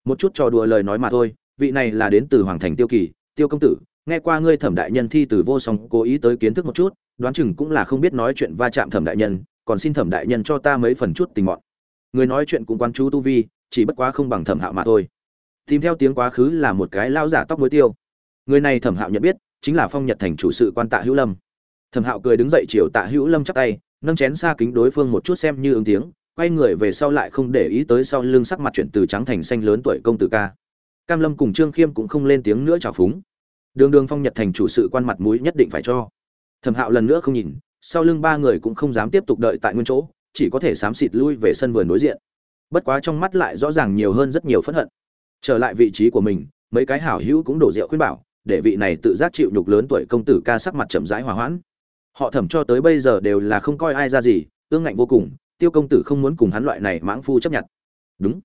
Một chút trò đùa lời nói mà thôi, vị này là đến từ hoàng thành tiêu kỳ, tiêu công tử, nghe qua ngươi thẩm đại nhân thi từ vô song, cố ý tới kiến thức một chút, đoán chừng cũng là không biết nói chuyện va chạm thẩm đại nhân, còn xin thẩm đại nhân cho ta mấy phần chút tình mọn. Người nói chuyện cũng quan chú tu vi, chỉ bất quá không bằng thẩm hạo mà thôi. Tìm theo tiếng quá khứ là một cái lao giả tóc muối tiêu. Người này thẩm hạo nhận biết, chính là phong nhật thành chủ sự quan tạ hữu lâm. Thẩm hạo cười đứng dậy chiều tạ hữu lâm chắp tay, nâng chén xa kính đối phương một chút xem như ứng tiếng quay người về sau lại không để ý tới sau lưng sắc mặt chuyển từ trắng thành xanh lớn tuổi công tử ca. Cam lâm cùng trương khiêm cũng không lên tiếng nữa chào phúng. Đường đường phong nhật thành chủ sự quan mặt mũi nhất định phải cho. Thẩm hạo lần nữa không nhìn, sau lưng ba người cũng không dám tiếp tục đợi tại nguyên chỗ, chỉ có thể xám xịt lui về sân vườn đối diện. Bất quá trong mắt lại rõ ràng nhiều hơn rất nhiều phẫn hận. Trở lại vị trí của mình, mấy cái hảo hữu cũng đổ rượu khuyên bảo, để vị này tự giác chịu nhục lớn tuổi công tử ca sắc mặt chậm rãi hòa hoãn. Họ thẩm cho tới bây giờ đều là không coi ai ra gì, ương ngạnh vô cùng tiêu công tử không muốn cùng hắn loại này mãng phu chấp nhận. Đúng.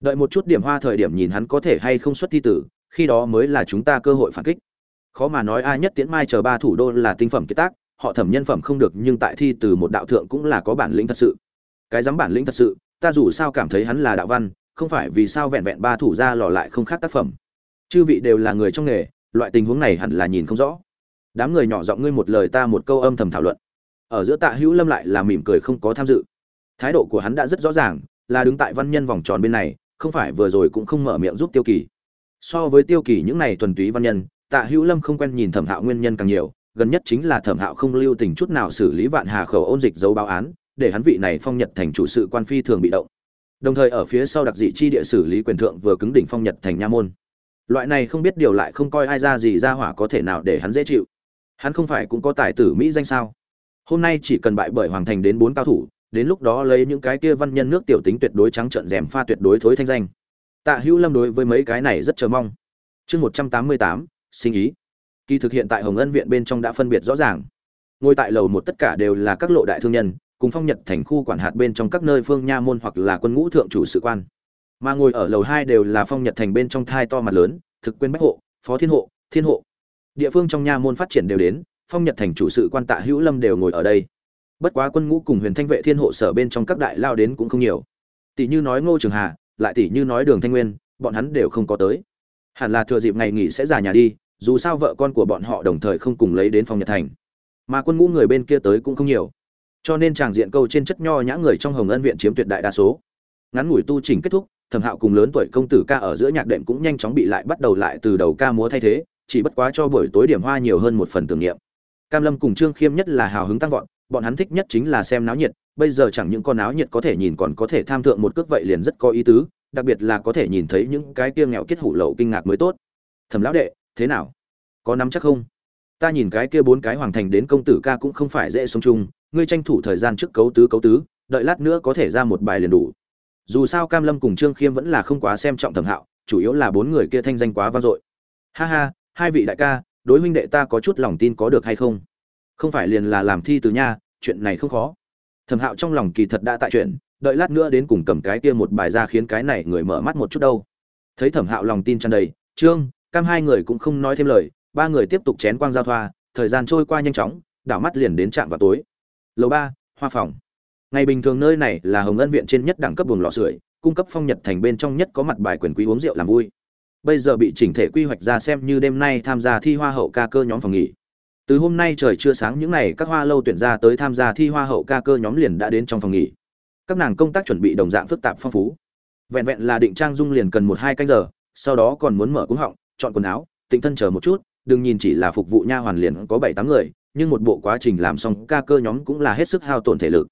Đợi một chút điểm hoa thời điểm nhìn hắn có thể hay không xuất thi tử, khi đó mới là chúng ta cơ hội phản kích. Khó mà nói ai nhất tiễn mai chờ ba thủ đô là tinh phẩm kiệt tác, họ thẩm nhân phẩm không được, nhưng tại thi từ một đạo thượng cũng là có bản lĩnh thật sự. Cái dám bản lĩnh thật sự, ta dù sao cảm thấy hắn là đạo văn, không phải vì sao vẹn vẹn ba thủ ra lò lại không khác tác phẩm. Chư vị đều là người trong nghề, loại tình huống này hẳn là nhìn không rõ. Đám người nhỏ giọng ngươi một lời ta một câu âm thầm thảo luận. Ở giữa tạ hữu lâm lại là mỉm cười không có tham dự thái độ của hắn đã rất rõ ràng, là đứng tại văn nhân vòng tròn bên này, không phải vừa rồi cũng không mở miệng giúp tiêu kỳ. So với tiêu kỳ những này thuần túy văn nhân, tạ hữu lâm không quen nhìn thẩm hạo nguyên nhân càng nhiều, gần nhất chính là thẩm hạo không lưu tình chút nào xử lý vạn hà khẩu ôn dịch dấu báo án, để hắn vị này phong nhật thành chủ sự quan phi thường bị động. Đồng thời ở phía sau đặc dị chi địa xử lý quyền thượng vừa cứng đỉnh phong nhật thành nha môn. Loại này không biết điều lại không coi ai ra gì ra hỏa có thể nào để hắn dễ chịu. Hắn không phải cũng có tài tử mỹ danh sao? Hôm nay chỉ cần bại bởi hoàng thành đến bốn cao thủ đến lúc đó lấy những cái kia văn nhân nước tiểu tính tuyệt đối trắng trợn rèm pha tuyệt đối thối thanh danh. Tạ hữu lâm đối với mấy cái này rất chờ mong. Chương một trăm tám mươi tám, sinh ý. Kỳ thực hiện tại hồng ân viện bên trong đã phân biệt rõ ràng. Ngồi tại lầu một tất cả đều là các lộ đại thương nhân, cùng phong nhật thành khu quản hạt bên trong các nơi phương nha môn hoặc là quân ngũ thượng chủ sự quan. Mà ngồi ở lầu hai đều là phong nhật thành bên trong thai to mặt lớn, thực quyền bách hộ, phó thiên hộ thiên hộ. Địa phương trong nha môn phát triển đều đến, phong nhật thành chủ sự quan tạ hữu lâm đều ngồi ở đây bất quá quân ngũ cùng huyền thanh vệ thiên hộ sở bên trong các đại lao đến cũng không nhiều. Tỷ như nói ngô trường hà, lại tỷ như nói đường thanh nguyên, bọn hắn đều không có tới. Hẳn là thừa dịp ngày nghỉ sẽ giả nhà đi, dù sao vợ con của bọn họ đồng thời không cùng lấy đến phòng nhật thành. Mà quân ngũ người bên kia tới cũng không nhiều. Cho nên tràng diện câu trên chất nho nhã người trong hồng ân viện chiếm tuyệt đại đa số. Ngắn ngủi tu trình kết thúc, thẩm hạo cùng lớn tuổi công tử ca ở giữa nhạc đệm cũng nhanh chóng bị lại bắt đầu lại từ đầu ca múa thay thế, chỉ bất quá cho buổi tối điểm hoa nhiều hơn một phần tưởng niệm. Cam lâm cùng trương khiêm nhất là hào hứng tăng vọt bọn hắn thích nhất chính là xem náo nhiệt, bây giờ chẳng những con náo nhiệt có thể nhìn còn có thể tham thượng một cước vậy liền rất có ý tứ, đặc biệt là có thể nhìn thấy những cái kia nghèo kết hủ lậu kinh ngạc mới tốt. Thẩm lão đệ, thế nào? Có nắm chắc không? Ta nhìn cái kia bốn cái hoàng thành đến công tử ca cũng không phải dễ sống chung, ngươi tranh thủ thời gian trước cấu tứ cấu tứ, đợi lát nữa có thể ra một bài liền đủ. Dù sao cam lâm cùng trương khiêm vẫn là không quá xem trọng thẩm hạo, chủ yếu là bốn người kia thanh danh quá vang dội. Ha ha, hai vị đại ca, đối huynh đệ ta có chút lòng tin có được hay không? Không phải liền là làm thi từ nha, chuyện này không khó. Thẩm hạo trong lòng kỳ thật đã tại chuyện, đợi lát nữa đến cùng cầm cái kia một bài ra khiến cái này người mở mắt một chút đâu. Thấy thẩm hạo lòng tin tràn đầy, trương, cam hai người cũng không nói thêm lời, ba người tiếp tục chén quang giao thoa, thời gian trôi qua nhanh chóng, đảo mắt liền đến trạm vào tối. Lầu ba, hoa phòng. Ngày bình thường nơi này là hồng ân viện trên nhất đẳng cấp buồng lò sưởi, cung cấp phong nhật thành bên trong nhất có mặt bài quyền quý uống rượu làm vui. Bây giờ bị chỉnh thể quy hoạch ra xem như đêm nay tham gia thi hoa hậu ca cơ nhóm phòng nghỉ từ hôm nay trời chưa sáng những ngày các hoa lâu tuyển ra tới tham gia thi hoa hậu ca cơ nhóm liền đã đến trong phòng nghỉ. Các nàng công tác chuẩn bị đồng dạng phức tạp phong phú. Vẹn vẹn là định trang dung liền cần một hai canh giờ, sau đó còn muốn mở cúng họng, chọn quần áo, tịnh thân chờ một chút, đừng nhìn chỉ là phục vụ nha hoàn liền có bảy tám người, nhưng một bộ quá trình làm xong ca cơ nhóm cũng là hết sức hao tổn thể lực.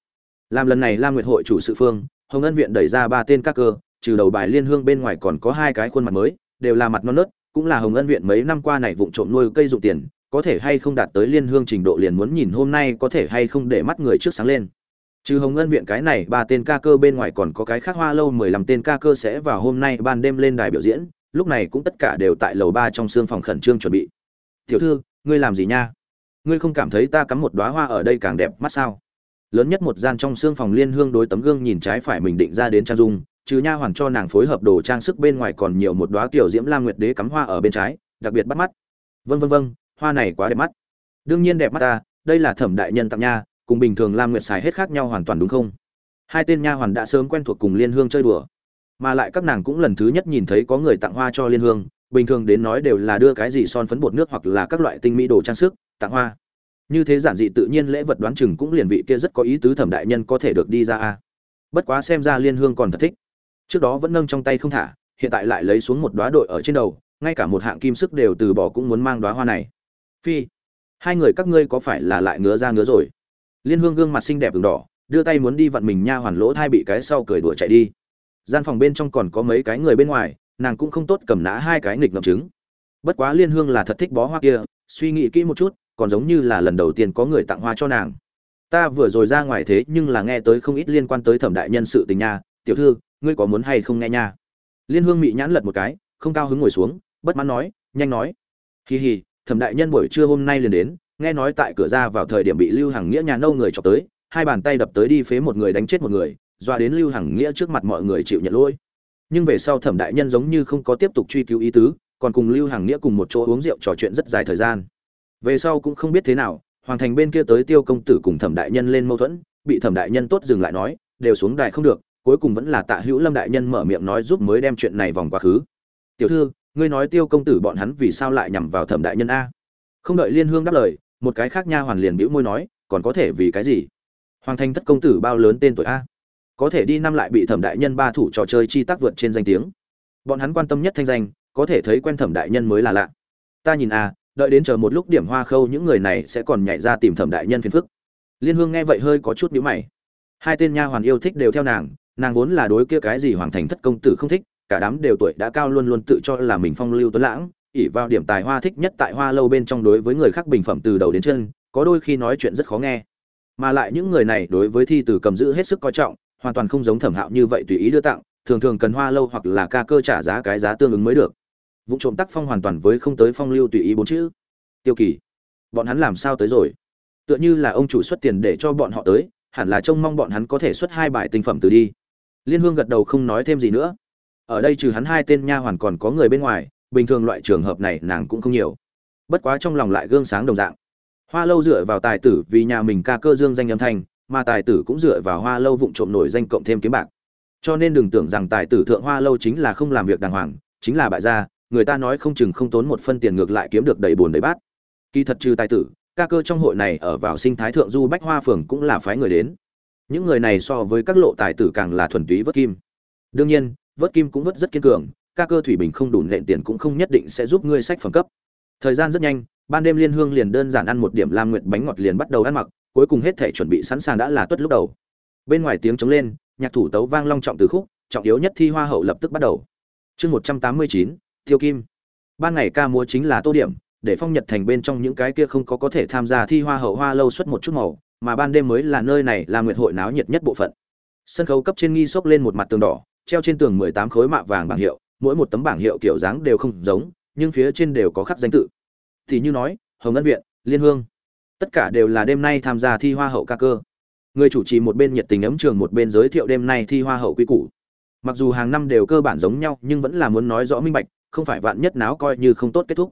Làm lần này lam nguyệt hội chủ sự phương, hồng ân viện đẩy ra ba tên ca cơ, trừ đầu bài liên hương bên ngoài còn có hai cái khuôn mặt mới, đều là mặt non nớt, cũng là hồng ân viện mấy năm qua này vụng trộm nuôi cây dụng tiền có thể hay không đạt tới liên hương trình độ liền muốn nhìn hôm nay có thể hay không để mắt người trước sáng lên. Trừ hồng ân viện cái này, ba tên ca cơ bên ngoài còn có cái khác hoa lâu, mười lăm tên ca cơ sẽ vào hôm nay ban đêm lên đài biểu diễn, lúc này cũng tất cả đều tại lầu ba trong xương phòng khẩn trương chuẩn bị. Tiểu thư, ngươi làm gì nha? Ngươi không cảm thấy ta cắm một đóa hoa ở đây càng đẹp mắt sao? Lớn nhất một gian trong xương phòng liên hương đối tấm gương nhìn trái phải mình định ra đến trang dung, trừ nha hoàn cho nàng phối hợp đồ trang sức bên ngoài còn nhiều một đóa tiểu diễm la nguyệt đế cắm hoa ở bên trái, đặc biệt bắt mắt. Vân vân vân hoa này quá đẹp mắt. Đương nhiên đẹp mắt ta, đây là thẩm đại nhân tặng nha, cùng bình thường lam nguyệt xài hết khác nhau hoàn toàn đúng không? Hai tên nha hoàn đã sớm quen thuộc cùng liên hương chơi đùa. Mà lại các nàng cũng lần thứ nhất nhìn thấy có người tặng hoa cho liên hương, bình thường đến nói đều là đưa cái gì son phấn bột nước hoặc là các loại tinh mỹ đồ trang sức, tặng hoa. Như thế giản dị tự nhiên lễ vật đoán chừng cũng liền vị kia rất có ý tứ thẩm đại nhân có thể được đi ra a. Bất quá xem ra liên hương còn thật thích. Trước đó vẫn nâng trong tay không thả, hiện tại lại lấy xuống một đoá đội ở trên đầu, ngay cả một hạng kim sức đều từ bỏ cũng muốn mang đoá hoa này phi, hai người các ngươi có phải là lại ngứa ra ngứa rồi? Liên hương gương mặt xinh đẹp v đỏ, đưa tay muốn đi vặn mình nha hoàn lỗ thai bị cái sau cười đùa chạy đi. Gian phòng bên trong còn có mấy cái người bên ngoài, nàng cũng không tốt cầm nã hai cái nghịch ngậm trứng. Bất quá liên hương là thật thích bó hoa kia, suy nghĩ kỹ một chút, còn giống như là lần đầu tiên có người tặng hoa cho nàng. Ta vừa rồi ra ngoài thế nhưng là nghe tới không ít liên quan tới thẩm đại nhân sự tình nha, tiểu thư, ngươi có muốn hay không nghe nha? Liên hương mị nhãn lật một cái, không cao hứng ngồi xuống, bất mãn nói, nhanh nói. Hì hì thẩm đại nhân buổi trưa hôm nay liền đến, nghe nói tại cửa ra vào thời điểm bị lưu hằng nghĩa nhà nâu người chọc tới, hai bàn tay đập tới đi phế một người đánh chết một người doa đến lưu hằng nghĩa trước mặt mọi người chịu nhận lỗi. Nhưng về sau thẩm đại nhân giống như không có tiếp tục truy cứu ý tứ, còn cùng lưu hằng nghĩa cùng một chỗ uống rượu trò chuyện rất dài thời gian. Về sau cũng không biết thế nào, hoàng thành bên kia tới tiêu công tử cùng thẩm đại nhân lên mâu thuẫn, bị thẩm đại nhân tốt dừng lại nói, đều xuống đài không được, cuối cùng vẫn là tạ hữu lâm đại nhân mở miệng nói giúp mới đem chuyện này vòng quá khứ. Tiểu thư ngươi nói tiêu công tử bọn hắn vì sao lại nhằm vào thẩm đại nhân a? Không đợi liên hương đáp lời, một cái khác nha hoàn liền bĩu môi nói, còn có thể vì cái gì? Hoàng thành thất công tử bao lớn tên tuổi a? Có thể đi năm lại bị thẩm đại nhân ba thủ trò chơi chi tác vượt trên danh tiếng. Bọn hắn quan tâm nhất thanh danh, có thể thấy quen thẩm đại nhân mới là lạ. Ta nhìn a, đợi đến chờ một lúc điểm hoa khâu những người này sẽ còn nhảy ra tìm thẩm đại nhân phiền phức. Liên hương nghe vậy hơi có chút nhíu mày. Hai tên nha hoàn yêu thích đều theo nàng nàng vốn là đối kia cái gì hoàng thành thất công tử không thích cả đám đều tuổi đã cao luôn luôn tự cho là mình phong lưu tuấn lãng ỉ vào điểm tài hoa thích nhất tại hoa lâu bên trong đối với người khác bình phẩm từ đầu đến chân, có đôi khi nói chuyện rất khó nghe. Mà lại những người này đối với thi từ cầm giữ hết sức coi trọng, hoàn toàn không giống thẩm hạo như vậy tùy ý đưa tặng, thường thường cần hoa lâu hoặc là ca cơ trả giá cái giá tương ứng mới được. Vụ trộm tác phong hoàn toàn với không tới phong lưu tùy ý bốn chữ. Tiêu kỳ, bọn hắn làm sao tới rồi? Tựa như là ông chủ xuất tiền để cho bọn họ tới, hẳn là trông mong bọn hắn có thể xuất hai bài tinh phẩm từ đi. Liên hương gật đầu không nói thêm gì nữa ở đây trừ hắn hai tên nha hoàn còn có người bên ngoài, bình thường loại trường hợp này nàng cũng không nhiều. Bất quá trong lòng lại gương sáng đồng dạng. Hoa lâu dựa vào tài tử vì nhà mình ca cơ dương danh âm thanh, mà tài tử cũng dựa vào hoa lâu vụng trộm nổi danh cộng thêm kiếm bạc. Cho nên đừng tưởng rằng tài tử thượng hoa lâu chính là không làm việc đàng hoàng, chính là bại gia, người ta nói không chừng không tốn một phân tiền ngược lại kiếm được đầy bồn đầy bát. Kỳ thật trừ tài tử, ca cơ trong hội này ở vào sinh thái thượng du bách hoa phường cũng là phái người đến. Những người này so với các lộ tài tử càng là thuần túy vớt kim. Đương nhiên vớt kim cũng vớt rất kiên cường, ca cơ thủy bình không đủ nện tiền cũng không nhất định sẽ giúp ngươi sách phẩm cấp. Thời gian rất nhanh, ban đêm liên hương liền đơn giản ăn một điểm lam nguyệt bánh ngọt liền bắt đầu ăn mặc, cuối cùng hết thể chuẩn bị sẵn sàng đã là tuất lúc đầu. Bên ngoài tiếng trống lên, nhạc thủ tấu vang long trọng từ khúc, trọng yếu nhất thi hoa hậu lập tức bắt đầu. Chương một trăm tám mươi chín, tiêu kim. Ban ngày ca múa chính là tô điểm, để phong nhật thành bên trong những cái kia không có có thể tham gia thi hoa hậu hoa lâu suốt một chút màu, mà ban đêm mới là nơi này là nguyệt hội náo nhiệt nhất bộ phận. Sân khấu cấp trên nghi xốc lên một mặt tường đỏ treo trên tường mười tám khối mạ vàng bảng hiệu, mỗi một tấm bảng hiệu kiểu dáng đều không giống, nhưng phía trên đều có khắc danh tự. Thì như nói, hồng ân viện, liên hương. Tất cả đều là đêm nay tham gia thi hoa hậu ca cơ. Người chủ trì một bên nhiệt tình ấm trường một bên giới thiệu đêm nay thi hoa hậu quy củ. Mặc dù hàng năm đều cơ bản giống nhau, nhưng vẫn là muốn nói rõ minh bạch, không phải vạn nhất náo coi như không tốt kết thúc.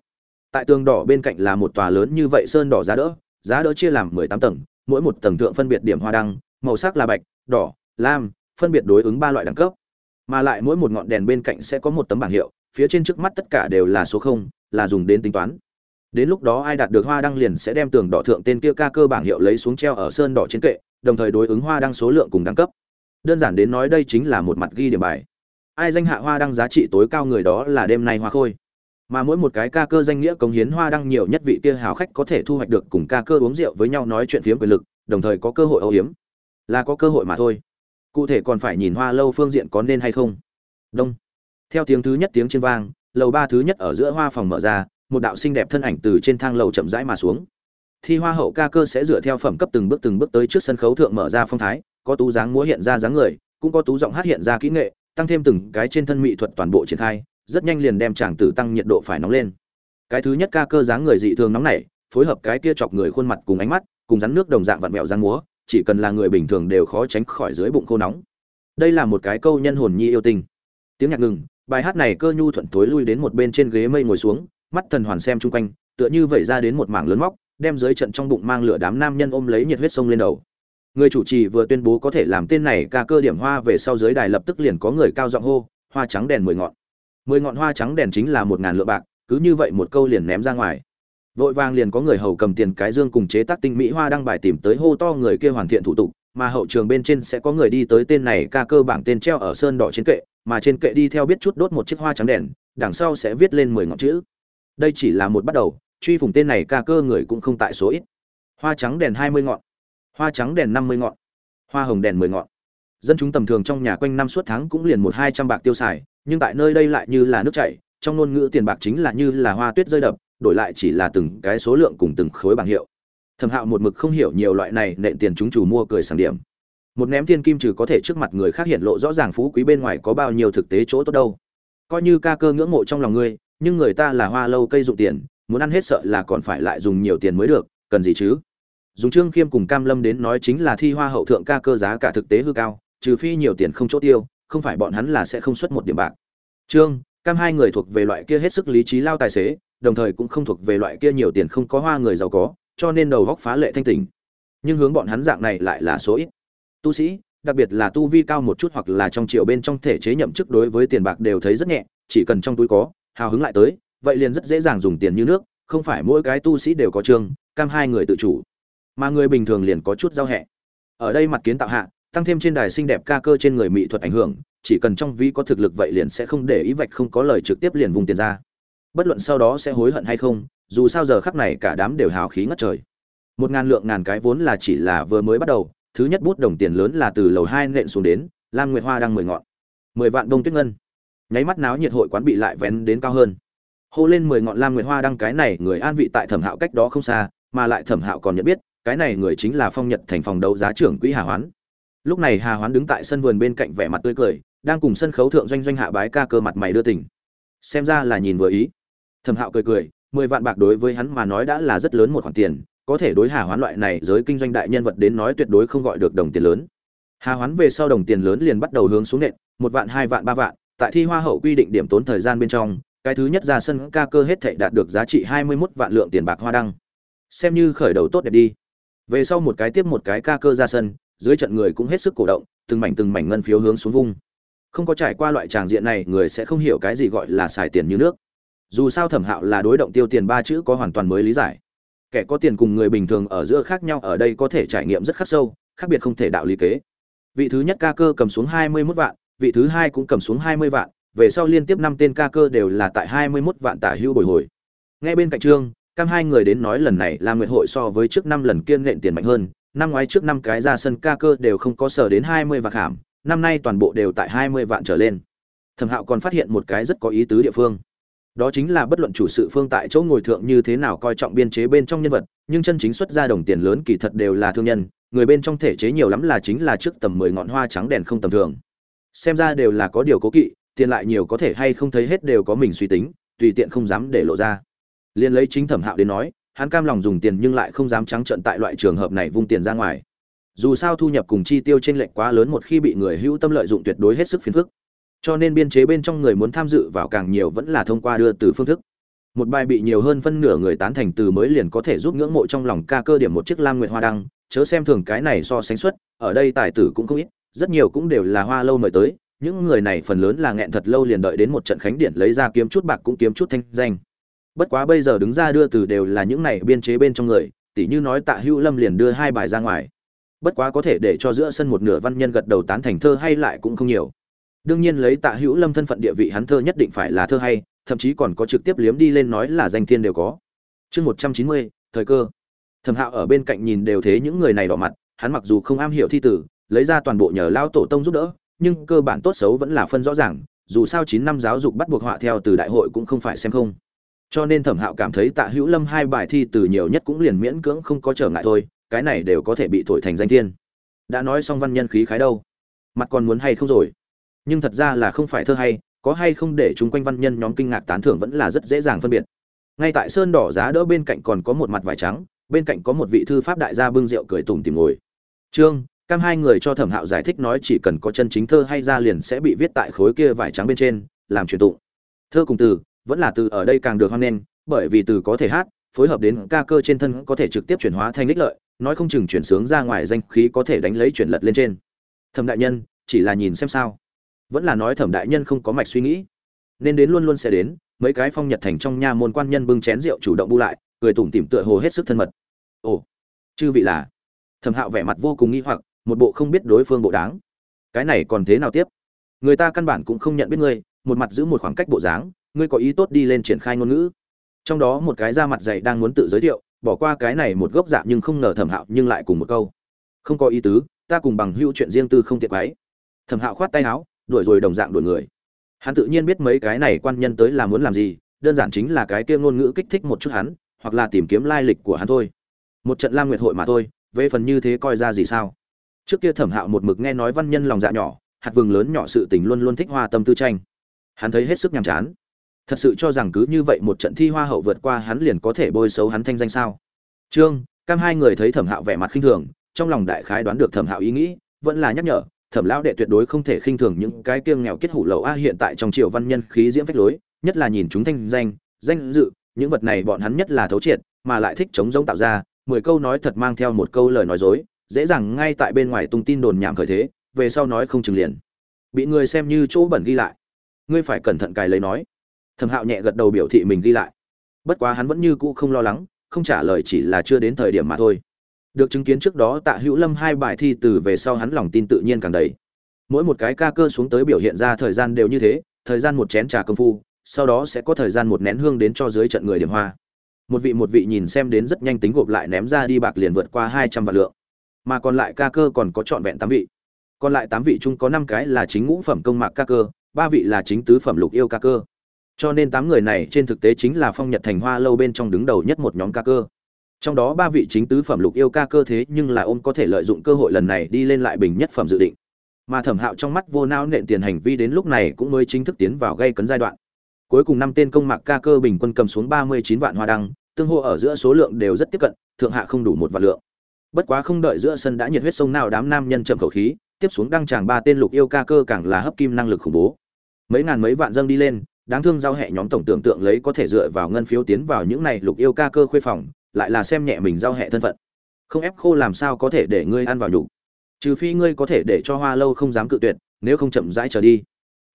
Tại tường đỏ bên cạnh là một tòa lớn như vậy sơn đỏ giá đỡ giá đỡ chia làm mười tám tầng, mỗi một tầng thượng phân biệt điểm hoa đăng, màu sắc là bạch, đỏ, lam, phân biệt đối ứng ba loại đẳng cấp mà lại mỗi một ngọn đèn bên cạnh sẽ có một tấm bảng hiệu, phía trên trước mắt tất cả đều là số không, là dùng đến tính toán. Đến lúc đó ai đạt được hoa đăng liền sẽ đem tường đỏ thượng tên kia ca cơ bảng hiệu lấy xuống treo ở sơn đỏ trên kệ, đồng thời đối ứng hoa đăng số lượng cùng đẳng cấp. Đơn giản đến nói đây chính là một mặt ghi điểm bài. Ai danh hạ hoa đăng giá trị tối cao người đó là đêm nay hoa khôi. Mà mỗi một cái ca cơ danh nghĩa cống hiến hoa đăng nhiều nhất vị kia hào khách có thể thu hoạch được cùng ca cơ uống rượu với nhau nói chuyện phiếm quyền lực, đồng thời có cơ hội âu hiếm là có cơ hội mà thôi cụ thể còn phải nhìn hoa lâu phương diện có nên hay không. Đông. Theo tiếng thứ nhất tiếng trên vang, lầu ba thứ nhất ở giữa hoa phòng mở ra, một đạo xinh đẹp thân ảnh từ trên thang lầu chậm rãi mà xuống. Thi hoa hậu ca cơ sẽ dựa theo phẩm cấp từng bước từng bước tới trước sân khấu thượng mở ra phong thái, có tú dáng múa hiện ra dáng người, cũng có tú giọng hát hiện ra kỹ nghệ, tăng thêm từng cái trên thân mỹ thuật toàn bộ triển khai, rất nhanh liền đem chàng tử tăng nhiệt độ phải nóng lên. Cái thứ nhất ca cơ dáng người dị thường nóng nảy, phối hợp cái kia chọc người khuôn mặt cùng ánh mắt, cùng rắn nước đồng dạng vặn vẹo dáng múa chỉ cần là người bình thường đều khó tránh khỏi dưới bụng khô nóng. Đây là một cái câu nhân hồn nhi yêu tình tiếng nhạc ngừng, bài hát này cơ nhu thuận tối lui đến một bên trên ghế mây ngồi xuống, mắt thần hoàn xem chung quanh, tựa như vẩy ra đến một mảng lớn móc, đem dưới trận trong bụng mang lửa đám nam nhân ôm lấy nhiệt huyết sông lên đầu. Người chủ trì vừa tuyên bố có thể làm tên này ca cơ điểm hoa về sau dưới đài lập tức liền có người cao giọng hô, hoa trắng đèn mười ngọn. Mười ngọn hoa trắng đèn chính là một ngàn lượng bạc, cứ như vậy một câu liền ném ra ngoài vội vàng liền có người hầu cầm tiền cái dương cùng chế tác tinh mỹ hoa đăng bài tìm tới hô to người kia hoàn thiện thủ tục, mà hậu trường bên trên sẽ có người đi tới tên này ca cơ bảng tên treo ở sơn đỏ trên kệ, mà trên kệ đi theo biết chút đốt một chiếc hoa trắng đèn, đằng sau sẽ viết lên mười ngọn chữ. Đây chỉ là một bắt đầu, truy phủng tên này ca cơ người cũng không tại số ít. Hoa trắng đèn hai mươi ngọn, hoa trắng đèn năm mươi ngọn, hoa hồng đèn mười ngọn. Dân chúng tầm thường trong nhà quanh năm suốt tháng cũng liền một hai trăm bạc tiêu xài, nhưng tại nơi đây lại như là nước chảy, trong ngôn ngữ tiền bạc chính là như là hoa tuyết rơi đập đổi lại chỉ là từng cái số lượng cùng từng khối bảng hiệu. Thẩm hạo một mực không hiểu nhiều loại này nện tiền chúng chủ mua cười sàng điểm. Một ném thiên kim trừ có thể trước mặt người khác hiện lộ rõ ràng phú quý bên ngoài có bao nhiêu thực tế chỗ tốt đâu. Coi như ca cơ ngưỡng mộ trong lòng ngươi, nhưng người ta là hoa lâu cây dụng tiền, muốn ăn hết sợ là còn phải lại dùng nhiều tiền mới được, cần gì chứ? Dùng trương khiêm cùng cam lâm đến nói chính là thi hoa hậu thượng ca cơ giá cả thực tế hư cao, trừ phi nhiều tiền không chỗ tiêu, không phải bọn hắn là sẽ không xuất một điểm bạc. Trương, cam hai người thuộc về loại kia hết sức lý trí lao tài xế đồng thời cũng không thuộc về loại kia nhiều tiền không có hoa người giàu có, cho nên đầu góc phá lệ thanh tịnh. nhưng hướng bọn hắn dạng này lại là số ít. Tu sĩ, đặc biệt là tu vi cao một chút hoặc là trong triều bên trong thể chế nhậm chức đối với tiền bạc đều thấy rất nhẹ, chỉ cần trong túi có, hào hứng lại tới, vậy liền rất dễ dàng dùng tiền như nước, không phải mỗi cái tu sĩ đều có trương cam hai người tự chủ. Mà người bình thường liền có chút giao hẹ. Ở đây mặt kiến tạo hạ, tăng thêm trên đài xinh đẹp ca cơ trên người mỹ thuật ảnh hưởng, chỉ cần trong ví có thực lực vậy liền sẽ không để ý vạch không có lời trực tiếp liền vùng tiền ra bất luận sau đó sẽ hối hận hay không, dù sao giờ khắc này cả đám đều hào khí ngất trời. Một ngàn lượng ngàn cái vốn là chỉ là vừa mới bắt đầu, thứ nhất bút đồng tiền lớn là từ lầu hai nện xuống đến, lam nguyệt hoa đang mười ngọn. Mười vạn đông tuyết ngân. Nháy mắt náo nhiệt hội quán bị lại vén đến cao hơn. Hô lên mười ngọn lam nguyệt hoa đăng cái này, người an vị tại thẩm hạo cách đó không xa, mà lại thẩm hạo còn nhận biết, cái này người chính là phong nhật thành phòng đấu giá trưởng quỹ hà hoán. Lúc này hà hoán đứng tại sân vườn bên cạnh vẻ mặt tươi cười, đang cùng sân khấu thượng doanh doanh hạ bái ca cơ mặt mày đưa tỉnh xem ra là nhìn vừa ý thẩm hạo cười cười, mười vạn bạc đối với hắn mà nói đã là rất lớn một khoản tiền, có thể đối hà hoán loại này giới kinh doanh đại nhân vật đến nói tuyệt đối không gọi được đồng tiền lớn. Hà hoán về sau đồng tiền lớn liền bắt đầu hướng xuống nện một vạn, hai vạn, ba vạn, tại thi hoa hậu quy định điểm tốn thời gian bên trong, cái thứ nhất ra sân ca cơ hết thảy đạt được giá trị 21 vạn lượng tiền bạc hoa đăng. Xem như khởi đầu tốt đẹp đi. Về sau một cái tiếp một cái ca cơ ra sân, dưới trận người cũng hết sức cổ động, từng mảnh từng mảnh ngân phiếu hướng xuống vung. Không có trải qua loại tràng diện này, người sẽ không hiểu cái gì gọi là xài tiền như nước dù sao thẩm hạo là đối động tiêu tiền ba chữ có hoàn toàn mới lý giải. Kẻ có tiền cùng người bình thường ở giữa khác nhau ở đây có thể trải nghiệm rất khắc sâu khác biệt không thể đạo lý kế. Vị thứ nhất ca cơ cầm xuống hai mươi mốt vạn vị thứ hai cũng cầm xuống hai mươi vạn về sau liên tiếp năm tên ca cơ đều là tại hai mươi mốt vạn tả hưu bồi hồi. Ngay bên cạnh trương cam hai người đến nói lần này là nguyệt hội so với trước năm lần kiên nện tiền mạnh hơn năm ngoái trước năm cái ra sân ca cơ đều không có sở đến hai mươi vạn khảm, năm nay toàn bộ đều tại hai mươi vạn trở lên. Thẩm hạo còn phát hiện một cái rất có ý tứ địa phương đó chính là bất luận chủ sự phương tại chỗ ngồi thượng như thế nào coi trọng biên chế bên trong nhân vật, nhưng chân chính xuất ra đồng tiền lớn kỳ thật đều là thương nhân, người bên trong thể chế nhiều lắm là chính là trước tầm mười ngọn hoa trắng đèn không tầm thường. Xem ra đều là có điều cố kỵ, tiền lại nhiều có thể hay không thấy hết đều có mình suy tính, tùy tiện không dám để lộ ra. Liền lấy chính thẩm hạo đến nói, hắn cam lòng dùng tiền nhưng lại không dám trắng trợn tại loại trường hợp này vung tiền ra ngoài. Dù sao thu nhập cùng chi tiêu trên lệch quá lớn một khi bị người hữu tâm lợi dụng tuyệt đối hết sức phiền phức cho nên biên chế bên trong người muốn tham dự vào càng nhiều vẫn là thông qua đưa từ phương thức. Một bài bị nhiều hơn phân nửa người tán thành từ mới liền có thể giúp ngưỡng mộ trong lòng ca cơ điểm một chiếc lam nguyệt hoa đăng, chớ xem thường cái này so sánh suất, ở đây tài tử cũng không ít, rất nhiều cũng đều là hoa lâu mời tới, những người này phần lớn là nghẹn thật lâu liền đợi đến một trận khánh điển lấy ra kiếm chút bạc cũng kiếm chút thanh danh. Bất quá bây giờ đứng ra đưa từ đều là những này biên chế bên trong người tỷ như nói tạ hữu lâm liền đưa hai bài ra ngoài. Bất quá có thể để cho giữa sân một nửa văn nhân gật đầu tán thành thơ hay lại cũng không nhiều đương nhiên lấy tạ hữu lâm thân phận địa vị hắn thơ nhất định phải là thơ hay, thậm chí còn có trực tiếp liếm đi lên nói là danh thiên đều có. Chương một trăm chín mươi, thời cơ. Thẩm hạo ở bên cạnh nhìn đều thế những người này đỏ mặt, hắn mặc dù không am hiểu thi tử, lấy ra toàn bộ nhờ lao tổ tông giúp đỡ, nhưng cơ bản tốt xấu vẫn là phân rõ ràng, dù sao chín năm giáo dục bắt buộc họa theo từ đại hội cũng không phải xem không. Cho nên thẩm hạo cảm thấy tạ hữu lâm hai bài thi từ nhiều nhất cũng liền miễn cưỡng không có trở ngại thôi, cái này đều có thể bị thổi thành danh thiên. Đã nói xong văn nhân khí khái đâu? Mặt còn muốn hay không rồi? Nhưng thật ra là không phải thơ hay, có hay không để chúng quanh văn nhân nhóm kinh ngạc tán thưởng vẫn là rất dễ dàng phân biệt. Ngay tại sơn đỏ giá đỡ bên cạnh còn có một mặt vải trắng, bên cạnh có một vị thư pháp đại gia bưng rượu cười tủm tìm ngồi. Trương, cam hai người cho thẩm hạo giải thích nói chỉ cần có chân chính thơ hay ra liền sẽ bị viết tại khối kia vải trắng bên trên, làm truyền tụng. Thơ cùng từ, vẫn là từ ở đây càng được hoan nghênh, bởi vì từ có thể hát, phối hợp đến ca cơ trên thân có thể trực tiếp chuyển hóa thành ích lợi, nói không chừng chuyển sướng ra ngoài danh khí có thể đánh lấy chuyển lật lên trên. Thẩm đại nhân, chỉ là nhìn xem sao vẫn là nói thẩm đại nhân không có mạch suy nghĩ. Nên đến luôn luôn sẽ đến, mấy cái phong nhật thành trong nha môn quan nhân bưng chén rượu chủ động bu lại, cười tủm tỉm tựa hồ hết sức thân mật. Ồ, chư vị là? Thẩm hạo vẻ mặt vô cùng nghi hoặc, một bộ không biết đối phương bộ đáng cái này còn thế nào tiếp? Người ta căn bản cũng không nhận biết ngươi, một mặt giữ một khoảng cách bộ dáng, ngươi có ý tốt đi lên triển khai ngôn ngữ. Trong đó một cái da mặt dày đang muốn tự giới thiệu, bỏ qua cái này một gốc dạng nhưng không ngờ thẩm hạo nhưng lại cùng một câu. Không có ý tứ, ta cùng bằng hữu chuyện riêng tư không tiện quái thẩm hạo khoát tay áo đuổi rồi đồng dạng đuổi người. Hắn tự nhiên biết mấy cái này quan nhân tới là muốn làm gì, đơn giản chính là cái kia ngôn ngữ kích thích một chút hắn, hoặc là tìm kiếm lai lịch của hắn thôi. Một trận lam nguyệt hội mà thôi, về phần như thế coi ra gì sao? Trước kia thẩm hạo một mực nghe nói văn nhân lòng dạ nhỏ, hạt vừng lớn nhỏ sự tình luôn luôn thích hoa tâm tư tranh. Hắn thấy hết sức nhàm chán. Thật sự cho rằng cứ như vậy một trận thi hoa hậu vượt qua hắn liền có thể bôi xấu hắn thanh danh sao? Trương, cam hai người thấy thẩm hạo vẻ mặt khinh thường, trong lòng đại khái đoán được thẩm hạo ý nghĩ, vẫn là nhắc nhở thẩm lão đệ tuyệt đối không thể khinh thường những cái kiêng nghèo kết hủ lậu a hiện tại trong triều văn nhân khí diễm phách lối, nhất là nhìn chúng thanh danh danh dự, những vật này bọn hắn nhất là thấu triệt, mà lại thích chống giống tạo ra, mười câu nói thật mang theo một câu lời nói dối, dễ dàng ngay tại bên ngoài tung tin đồn nhảm khởi thế, về sau nói không chừng liền. Bị người xem như chỗ bẩn ghi lại. Ngươi phải cẩn thận cài lấy nói. Thẩm hạo nhẹ gật đầu biểu thị mình ghi lại. Bất quá hắn vẫn như cũ không lo lắng, không trả lời chỉ là chưa đến thời điểm mà thôi được chứng kiến trước đó tạ hữu lâm hai bài thi từ về sau hắn lòng tin tự nhiên càng đầy. Mỗi một cái ca cơ xuống tới biểu hiện ra thời gian đều như thế, thời gian một chén trà công phu, sau đó sẽ có thời gian một nén hương đến cho dưới trận người điểm hoa. Một vị một vị nhìn xem đến rất nhanh tính gộp lại ném ra đi bạc liền vượt qua hai trăm vạn lượng. Mà còn lại ca cơ còn có trọn vẹn tám vị. Còn lại tám vị chung có năm cái là chính ngũ phẩm công mạc ca cơ, ba vị là chính tứ phẩm lục yêu ca cơ. Cho nên tám người này trên thực tế chính là phong nhật thành hoa lâu bên trong đứng đầu nhất một nhóm ca cơ trong đó ba vị chính tứ phẩm lục yêu ca cơ thế nhưng là ôm có thể lợi dụng cơ hội lần này đi lên lại bình nhất phẩm dự định. Mà thẩm hạo trong mắt vô não nện tiền hành vi đến lúc này cũng mới chính thức tiến vào gây cấn giai đoạn. Cuối cùng năm tên công mạc ca cơ bình quân cầm xuống ba mươi chín vạn hoa đăng, tương hô ở giữa số lượng đều rất tiếp cận, thượng hạ không đủ một vạn lượng. Bất quá không đợi giữa sân đã nhiệt huyết sông nào đám nam nhân chậm khẩu khí, tiếp xuống đăng tràng ba tên lục yêu ca cơ càng là hấp kim năng lực khủng bố. Mấy ngàn mấy vạn dâng đi lên, đáng thương giao hẹ nhóm tổng tưởng tượng lấy có thể dựa vào ngân phiếu tiến vào những này lục yêu ca cơ khuê phòng lại là xem nhẹ mình giao hệ thân phận. Không ép khô làm sao có thể để ngươi ăn vào nhục? Trừ phi ngươi có thể để cho hoa lâu không dám cự tuyệt, nếu không chậm rãi trở đi.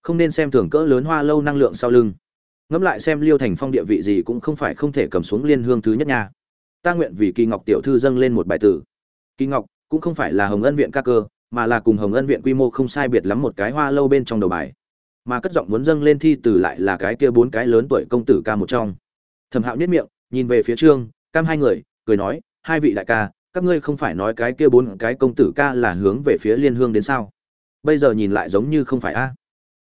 Không nên xem thường cỡ lớn hoa lâu năng lượng sau lưng. Ngẫm lại xem liêu thành phong địa vị gì cũng không phải không thể cầm xuống liên hương thứ nhất nha. Ta nguyện vì kỳ ngọc tiểu thư dâng lên một bài tử. Kỳ ngọc cũng không phải là hồng ân viện ca cơ, mà là cùng hồng ân viện quy mô không sai biệt lắm một cái hoa lâu bên trong đầu bài. Mà cất giọng muốn dâng lên thi từ lại là cái kia bốn cái lớn tuổi công tử ca một trong. Thẩm hạo nhất miệng, nhìn về phía trương cam hai người, cười nói, hai vị đại ca, các ngươi không phải nói cái kia bốn cái công tử ca là hướng về phía liên hương đến sao? Bây giờ nhìn lại giống như không phải a.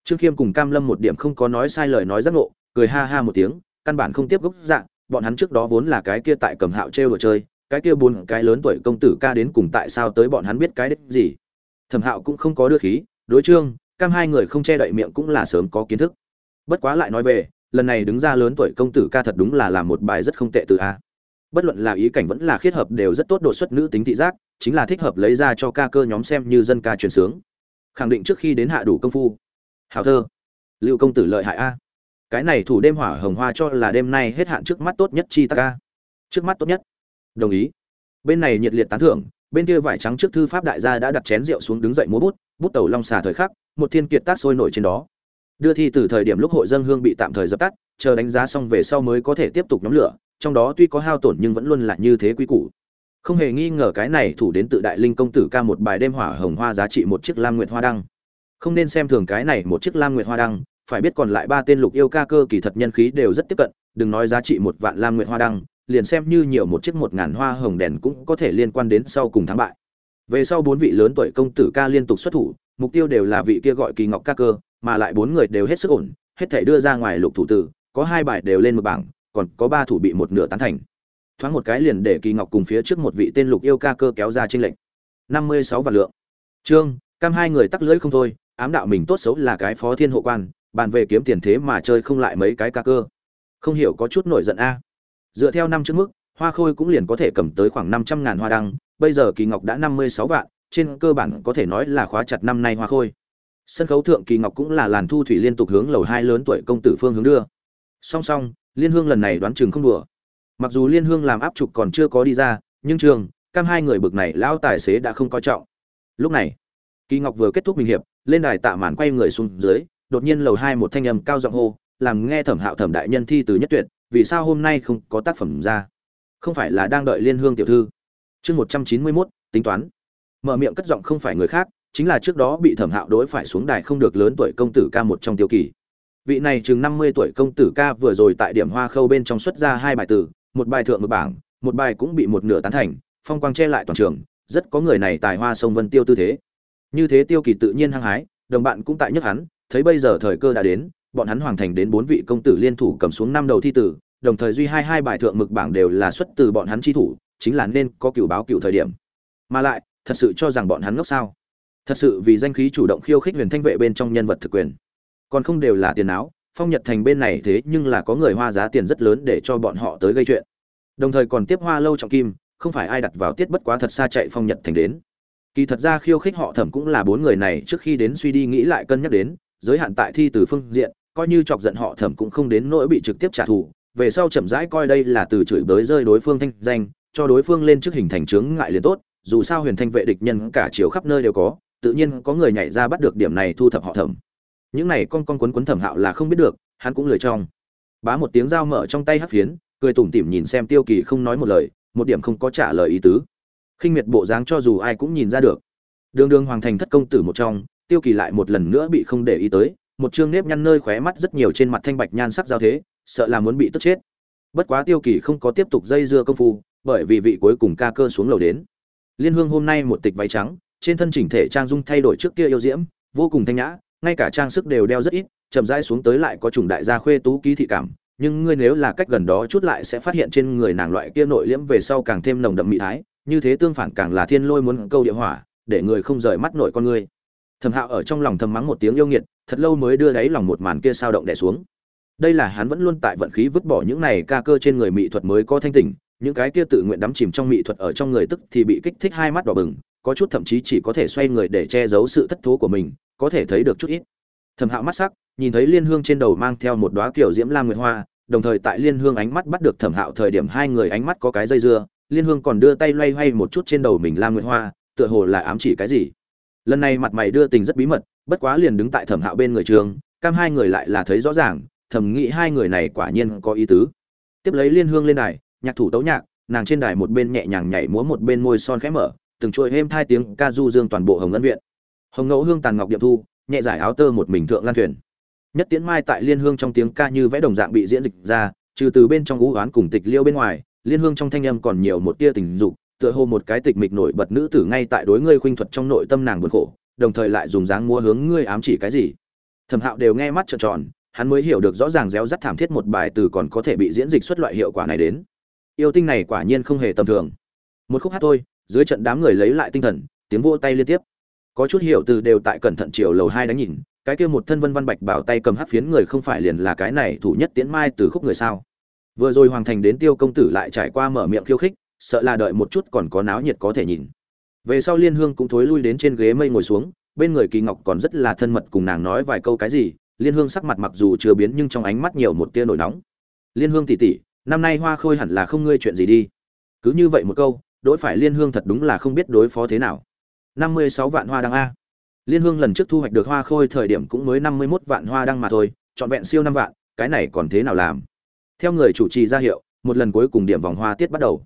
Trương khiêm cùng cam lâm một điểm không có nói sai lời nói giác ngộ, cười ha ha một tiếng, căn bản không tiếp gốc dạng, bọn hắn trước đó vốn là cái kia tại cầm hạo trêu đồ chơi, cái kia bốn cái lớn tuổi công tử ca đến cùng tại sao tới bọn hắn biết cái đích gì? Thẩm hạo cũng không có đưa khí, đối trương, cam hai người không che đậy miệng cũng là sớm có kiến thức. Bất quá lại nói về, lần này đứng ra lớn tuổi công tử ca thật đúng là làm một bài rất không tệ từ a bất luận là ý cảnh vẫn là khiết hợp đều rất tốt đột xuất nữ tính thị giác, chính là thích hợp lấy ra cho ca cơ nhóm xem như dân ca truyền sướng. Khẳng định trước khi đến hạ đủ công phu. Hào thơ. Lưu công tử lợi hại a. Cái này thủ đêm hỏa hồng hoa cho là đêm nay hết hạn trước mắt tốt nhất chi ta ca. Trước mắt tốt nhất. Đồng ý. Bên này nhiệt liệt tán thưởng, bên kia vải trắng trước thư pháp đại gia đã đặt chén rượu xuống đứng dậy múa bút bút tàu long xà thời khắc, một thiên kiệt tác sôi nổi trên đó. Đưa thi từ thời điểm lúc hội dân hương bị tạm thời dập tắt, chờ đánh giá xong về sau mới có thể tiếp tục nhóm lửa trong đó tuy có hao tổn nhưng vẫn luôn là như thế quý củ. Không hề nghi ngờ cái này thủ đến tự đại linh công tử ca một bài đêm hỏa hồng hoa giá trị một chiếc lam nguyệt hoa đăng. Không nên xem thường cái này một chiếc lam nguyệt hoa đăng, phải biết còn lại ba tên lục yêu ca cơ kỳ thật nhân khí đều rất tiếp cận, đừng nói giá trị một vạn lam nguyệt hoa đăng, liền xem như nhiều một chiếc một ngàn hoa hồng đèn cũng có thể liên quan đến sau cùng thắng bại. Về sau bốn vị lớn tuổi công tử ca liên tục xuất thủ, mục tiêu đều là vị kia gọi kỳ ngọc ca cơ, mà lại bốn người đều hết sức ổn, hết thể đưa ra ngoài lục thủ tử, có hai bài đều lên một bảng còn có ba thủ bị một nửa tán thành. Thoáng một cái liền để kỳ ngọc cùng phía trước một vị tên lục yêu ca cơ kéo ra trên lệnh năm mươi sáu vạn lượng. Trương, cam hai người tắc lưỡi không thôi, ám đạo mình tốt xấu là cái phó thiên hộ quan, bàn về kiếm tiền thế mà chơi không lại mấy cái ca cơ. Không hiểu có chút nổi giận a. Dựa theo năm trước mức, hoa khôi cũng liền có thể cầm tới khoảng năm trăm ngàn hoa đăng, bây giờ kỳ ngọc đã năm mươi sáu vạn, trên cơ bản có thể nói là khóa chặt năm nay hoa khôi. Sân khấu thượng kỳ ngọc cũng là làn thu thủy liên tục hướng lầu hai lớn tuổi công tử phương hướng đưa. Song song liên hương lần này đoán chừng không đùa. Mặc dù liên hương làm áp trục còn chưa có đi ra, nhưng trường, cam hai người bực này lão tài xế đã không coi trọng. Lúc này, kỳ ngọc vừa kết thúc bình hiệp, lên đài tạ màn quay người xuống dưới, đột nhiên lầu hai một thanh âm cao giọng hô, làm nghe thẩm hạo thẩm đại nhân thi từ nhất tuyệt, vì sao hôm nay không có tác phẩm ra? Không phải là đang đợi liên hương tiểu thư. Chương một trăm chín mươi mốt, tính toán. Mở miệng cất giọng không phải người khác, chính là trước đó bị thẩm hạo đối phải xuống đài không được lớn tuổi công tử ca một trong tiêu kỳ vị này chừng năm mươi tuổi công tử ca vừa rồi tại điểm hoa khâu bên trong xuất ra hai bài tử một bài thượng một bảng, một bài cũng bị một nửa tán thành, phong quang che lại toàn trường, rất có người này tài hoa sông vân tiêu tư thế. Như thế tiêu kỳ tự nhiên hăng hái, đồng bạn cũng tại nhất hắn, thấy bây giờ thời cơ đã đến, bọn hắn hoàn thành đến bốn vị công tử liên thủ cầm xuống năm đầu thi tử, đồng thời duy hai hai bài thượng mực bảng đều là xuất từ bọn hắn chi thủ, chính là nên có cựu báo cựu thời điểm. Mà lại, thật sự cho rằng bọn hắn ngốc sao? Thật sự vì danh khí chủ động khiêu khích huyền thanh vệ bên trong nhân vật thực quyền còn không đều là tiền áo, phong nhật thành bên này thế nhưng là có người hoa giá tiền rất lớn để cho bọn họ tới gây chuyện. Đồng thời còn tiếp hoa lâu trọng kim, không phải ai đặt vào tiết bất quá thật xa chạy phong nhật thành đến. Kỳ thật ra khiêu khích họ thẩm cũng là bốn người này trước khi đến suy đi nghĩ lại cân nhắc đến, giới hạn tại thi từ phương diện, coi như chọc giận họ thẩm cũng không đến nỗi bị trực tiếp trả thù, về sau chậm rãi coi đây là từ chửi bới rơi đối phương thanh danh, cho đối phương lên trước hình thành chướng ngại liền tốt, dù sao huyền thanh vệ địch nhân cả chiều khắp nơi đều có, tự nhiên có người nhảy ra bắt được điểm này thu thập họ thẩm những này con con quấn quấn thẩm hạo là không biết được, hắn cũng lười trong bá một tiếng dao mở trong tay hắc phiến, cười tủm tỉm nhìn xem tiêu kỳ không nói một lời, một điểm không có trả lời ý tứ. Khinh miệt bộ dáng cho dù ai cũng nhìn ra được. Đường đường hoàng thành thất công tử một trong, tiêu kỳ lại một lần nữa bị không để ý tới, một chương nếp nhăn nơi khóe mắt rất nhiều trên mặt thanh bạch nhan sắc giao thế, sợ là muốn bị tức chết. Bất quá tiêu kỳ không có tiếp tục dây dưa công phu, bởi vì vị cuối cùng ca cơ xuống lầu đến. Liên hương hôm nay một tịch váy trắng, trên thân chỉnh thể trang dung thay đổi trước kia yêu diễm, vô cùng thanh nhã ngay cả trang sức đều đeo rất ít, chậm rãi xuống tới lại có chủng đại gia khuê tú ký thị cảm, nhưng ngươi nếu là cách gần đó chút lại sẽ phát hiện trên người nàng loại kia nội liễm về sau càng thêm nồng đậm mỹ thái, như thế tương phản càng là thiên lôi muốn câu địa hỏa, để người không rời mắt nội con ngươi. Thẩm hạo ở trong lòng thầm mắng một tiếng yêu nghiệt, thật lâu mới đưa đáy lòng một màn kia sao động đẻ xuống. Đây là hắn vẫn luôn tại vận khí vứt bỏ những này ca cơ trên người mỹ thuật mới có thanh tỉnh, những cái kia tự nguyện đắm chìm trong mỹ thuật ở trong người tức thì bị kích thích hai mắt đỏ bừng, có chút thậm chí chỉ có thể xoay người để che giấu sự thất thố của mình có thể thấy được chút ít. Thẩm hạo mắt sắc, nhìn thấy liên hương trên đầu mang theo một đoá kiểu diễm lam nguyệt hoa, đồng thời tại liên hương ánh mắt bắt được thẩm hạo thời điểm hai người ánh mắt có cái dây dưa, liên hương còn đưa tay loay hoay một chút trên đầu mình lam nguyệt hoa, tựa hồ là ám chỉ cái gì. Lần này mặt mày đưa tình rất bí mật, bất quá liền đứng tại thẩm hạo bên người trường, cam hai người lại là thấy rõ ràng thẩm nghĩ hai người này quả nhiên có ý tứ. Tiếp lấy liên hương lên đài, nhạc thủ tấu nhạc, nàng trên đài một bên nhẹ nhàng nhảy múa một bên môi son khẽ mở, từng chuỗi êm thai tiếng ca du dương toàn bộ hồng ân viện hồng ngẫu hương tàn ngọc điệp thu, nhẹ giải áo tơ một mình thượng lan thuyền. Nhất tiễn mai tại liên hương trong tiếng ca như vẽ đồng dạng bị diễn dịch ra, trừ từ bên trong ngũ oán cùng tịch liêu bên ngoài, liên hương trong thanh âm còn nhiều một tia tình dục, tựa hồ một cái tịch mịch nổi bật nữ tử ngay tại đối ngươi khuynh thuật trong nội tâm nàng buồn khổ, đồng thời lại dùng dáng múa hướng ngươi ám chỉ cái gì. Thẩm hạo đều nghe mắt trợn tròn, hắn mới hiểu được rõ ràng réo rắt thảm thiết một bài từ còn có thể bị diễn dịch xuất loại hiệu quả này đến. Yêu tinh này quả nhiên không hề tầm thường. Một khúc hát thôi, dưới trận đám người lấy lại tinh thần, tiếng vỗ tay liên tiếp có chút hiểu từ đều tại cẩn thận chiều lầu hai đánh nhìn, cái kia một thân vân văn bạch bảo tay cầm hát phiến người không phải liền là cái này thủ nhất tiễn mai từ khúc người sao? Vừa rồi hoàng thành đến tiêu công tử lại trải qua mở miệng khiêu khích, sợ là đợi một chút còn có náo nhiệt có thể nhìn. Về sau liên hương cũng thối lui đến trên ghế mây ngồi xuống, bên người kỳ ngọc còn rất là thân mật cùng nàng nói vài câu cái gì, liên hương sắc mặt mặc dù chưa biến nhưng trong ánh mắt nhiều một tia nổi nóng. Liên hương tỉ tỉ năm nay hoa khôi hẳn là không ngươi chuyện gì đi. Cứ như vậy một câu, đối phải liên hương thật đúng là không biết đối phó thế nào năm mươi sáu vạn hoa đăng a. Liên hương lần trước thu hoạch được hoa khôi thời điểm cũng mới năm mươi mốt vạn hoa đăng mà thôi, trọn vẹn siêu năm vạn, cái này còn thế nào làm? Theo người chủ trì ra hiệu, một lần cuối cùng điểm vòng hoa tiết bắt đầu.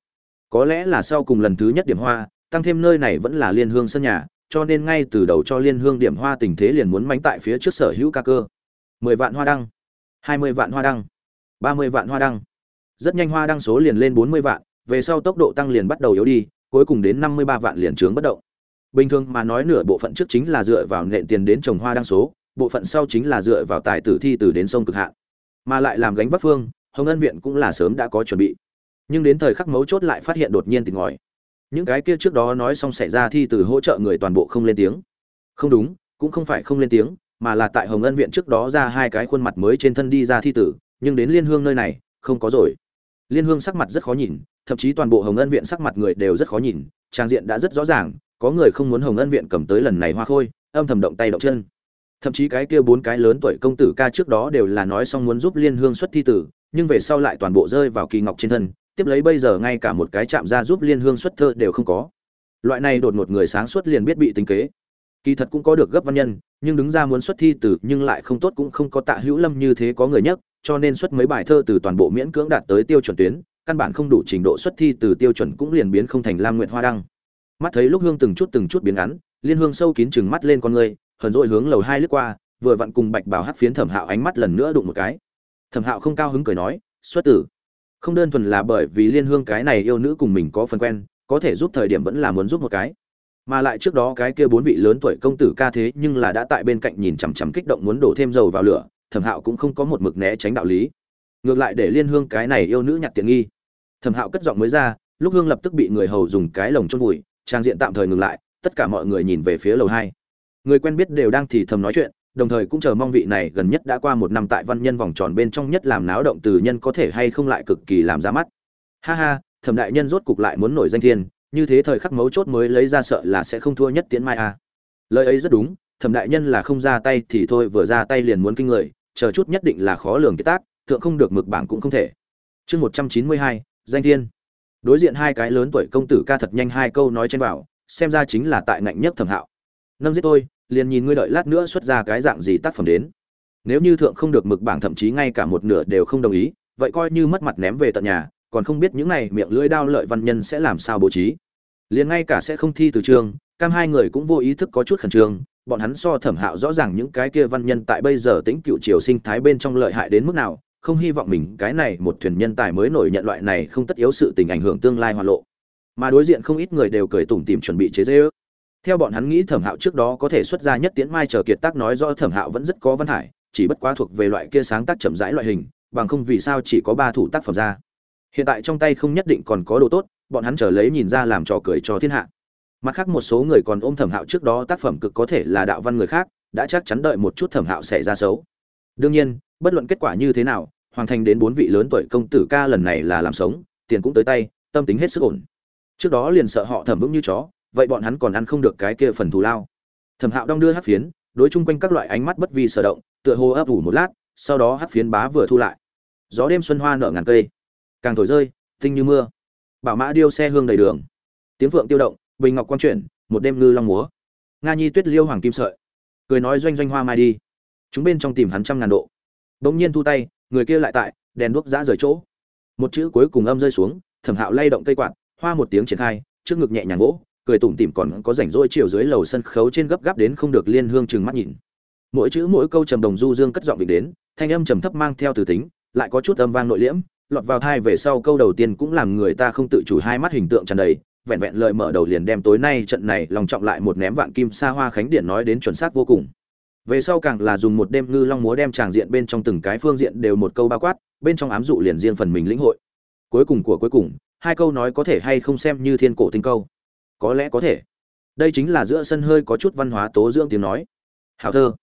Có lẽ là sau cùng lần thứ nhất điểm hoa, tăng thêm nơi này vẫn là liên hương sân nhà, cho nên ngay từ đầu cho liên hương điểm hoa tình thế liền muốn mánh tại phía trước sở hữu ca cơ. mười vạn hoa đăng, hai mươi vạn hoa đăng, ba mươi vạn hoa đăng. Rất nhanh hoa đăng số liền lên bốn mươi vạn, về sau tốc độ tăng liền bắt đầu yếu đi, cuối cùng đến năm mươi ba vạn liền trướng bất động bình thường mà nói nửa bộ phận trước chính là dựa vào nện tiền đến trồng hoa đăng số, bộ phận sau chính là dựa vào tài tử thi từ đến sông cực hạn. Mà lại làm gánh vác phương, hồng ân viện cũng là sớm đã có chuẩn bị. Nhưng đến thời khắc mấu chốt lại phát hiện đột nhiên tình ngòi những cái kia trước đó nói xong xảy ra thi từ hỗ trợ người toàn bộ không lên tiếng. Không đúng, cũng không phải không lên tiếng, mà là tại hồng ân viện trước đó ra hai cái khuôn mặt mới trên thân đi ra thi tử nhưng đến liên hương nơi này, không có rồi. Liên hương sắc mặt rất khó nhìn, thậm chí toàn bộ hồng ân viện sắc mặt người đều rất khó nhìn, trang diện đã rất rõ ràng có người không muốn hồng ân viện cầm tới lần này hoa khôi, âm thầm động tay động chân. Thậm chí cái kia bốn cái lớn tuổi công tử ca trước đó đều là nói xong muốn giúp liên hương xuất thi tử, nhưng về sau lại toàn bộ rơi vào kỳ ngọc trên thân, tiếp lấy bây giờ ngay cả một cái chạm ra giúp liên hương xuất thơ đều không có. Loại này đột ngột người sáng suốt liền biết bị tính kế. Kỳ thật cũng có được gấp văn nhân, nhưng đứng ra muốn xuất thi tử nhưng lại không tốt cũng không có tạ hữu lâm như thế có người nhất cho nên xuất mấy bài thơ từ toàn bộ miễn cưỡng đạt tới tiêu chuẩn tuyến, căn bản không đủ trình độ xuất thi từ tiêu chuẩn cũng liền biến không thành lam nguyện hoa đăng mắt thấy lúc hương từng chút từng chút biến ngắn, liên hương sâu kín chừng mắt lên con người, hờn dội hướng lầu hai lướt qua, vừa vặn cùng bạch bảo hát phiến thẩm hạo ánh mắt lần nữa đụng một cái. Thẩm hạo không cao hứng cười nói, xuất tử. Không đơn thuần là bởi vì liên hương cái này yêu nữ cùng mình có phần quen, có thể giúp thời điểm vẫn là muốn giúp một cái. Mà lại trước đó cái kia bốn vị lớn tuổi công tử ca thế nhưng là đã tại bên cạnh nhìn chằm chằm kích động muốn đổ thêm dầu vào lửa, thẩm hạo cũng không có một mực né tránh đạo lý. Ngược lại để liên hương cái này yêu nữ nhặt tiện nghi. Thẩm hạo cất giọng mới ra, lúc hương lập tức bị người hầu dùng cái lồng chôn vùi trang diện tạm thời ngừng lại, tất cả mọi người nhìn về phía lầu hai. Người quen biết đều đang thì thầm nói chuyện, đồng thời cũng chờ mong vị này gần nhất đã qua một năm tại văn nhân vòng tròn bên trong nhất làm náo động từ nhân có thể hay không lại cực kỳ làm ra mắt. Ha ha, thẩm đại nhân rốt cục lại muốn nổi danh thiên, như thế thời khắc mấu chốt mới lấy ra sợ là sẽ không thua nhất tiến mai a à. lời ấy rất đúng, thẩm đại nhân là không ra tay thì thôi, vừa ra tay liền muốn kinh người, chờ chút nhất định là khó lường cái tác, thượng không được mực bảng cũng không thể. Chương một trăm chín mươi hai, danh thiên đối diện hai cái lớn tuổi công tử ca thật nhanh hai câu nói trên vào, xem ra chính là tại ngạnh nhất thẩm hạo. Nâng giết tôi, liền nhìn ngươi đợi lát nữa xuất ra cái dạng gì tác phẩm đến. Nếu như thượng không được mực bảng thậm chí ngay cả một nửa đều không đồng ý, vậy coi như mất mặt ném về tận nhà, còn không biết những này miệng lưỡi đao lợi văn nhân sẽ làm sao bố trí. Liền ngay cả sẽ không thi từ trường, cam hai người cũng vô ý thức có chút khẩn trương, bọn hắn so thẩm hạo rõ ràng những cái kia văn nhân tại bây giờ tính cựu triều sinh thái bên trong lợi hại đến mức nào không hy vọng mình cái này một thuyền nhân tài mới nổi nhận loại này không tất yếu sự tình ảnh hưởng tương lai hoa lộ. Mà đối diện không ít người đều cười tủm tìm chuẩn bị chế dễ ước theo bọn hắn nghĩ thẩm hạo trước đó có thể xuất ra nhất tiễn mai chờ kiệt tác nói rõ thẩm hạo vẫn rất có văn hải, chỉ bất quá thuộc về loại kia sáng tác chậm rãi loại hình, bằng không vì sao chỉ có ba thủ tác phẩm ra. Hiện tại trong tay không nhất định còn có đồ tốt, bọn hắn chờ lấy nhìn ra làm trò cười cho thiên hạ. Mặt khác một số người còn ôm thẩm hạo trước đó tác phẩm cực có thể là đạo văn người khác, đã chắc chắn đợi một chút thẩm hạo sẽ ra xấu. Đương nhiên bất luận kết quả như thế nào hoàn thành đến bốn vị lớn tuổi công tử ca lần này là làm sống, tiền cũng tới tay, tâm tính hết sức ổn. Trước đó liền sợ họ thẩm vững như chó, vậy bọn hắn còn ăn không được cái kia phần thù lao. Thẩm hạo đong đưa hát phiến, đối chung quanh các loại ánh mắt bất vi sở động, tựa hồ ấp ủ một lát, sau đó hát phiến bá vừa thu lại. Gió đêm xuân hoa nở ngàn cây. Càng thổi rơi, tinh như mưa. Bảo mã điêu xe hương đầy đường. Tiếng phượng tiêu động, bình ngọc quang chuyển, một đêm ngư long múa. Nga nhi tuyết liêu hoàng kim sợi. Cười nói doanh doanh hoa mai đi. Chúng bên trong tìm hắn trăm ngàn độ bỗng nhiên thu tay người kia lại tại đèn đuốc giã rời chỗ. Một chữ cuối cùng âm rơi xuống thẩm hạo lay động cây quạt hoa một tiếng triển khai trước ngực nhẹ nhàng gỗ, cười tủm tỉm còn có rảnh rỗi chiều dưới lầu sân khấu trên gấp gáp đến không được liên hương chừng mắt nhìn. Mỗi chữ mỗi câu trầm đồng du dương cất giọng vịnh đến thanh âm trầm thấp mang theo từ tính lại có chút âm vang nội liễm lọt vào thai về sau câu đầu tiên cũng làm người ta không tự chủ hai mắt hình tượng tràn đầy vẹn vẹn lời mở đầu liền đem tối nay trận này lòng trọng lại một ném vạn kim sa hoa khánh điện nói đến chuẩn xác vô cùng về sau càng là dùng một đêm ngư long múa đem tràng diện bên trong từng cái phương diện đều một câu bao quát, bên trong ám dụ liền riêng phần mình lĩnh hội. Cuối cùng của cuối cùng, hai câu nói có thể hay không xem như thiên cổ tinh câu? Có lẽ có thể. Đây chính là giữa sân hơi có chút văn hóa tố dưỡng tiếng nói. Hào thơ.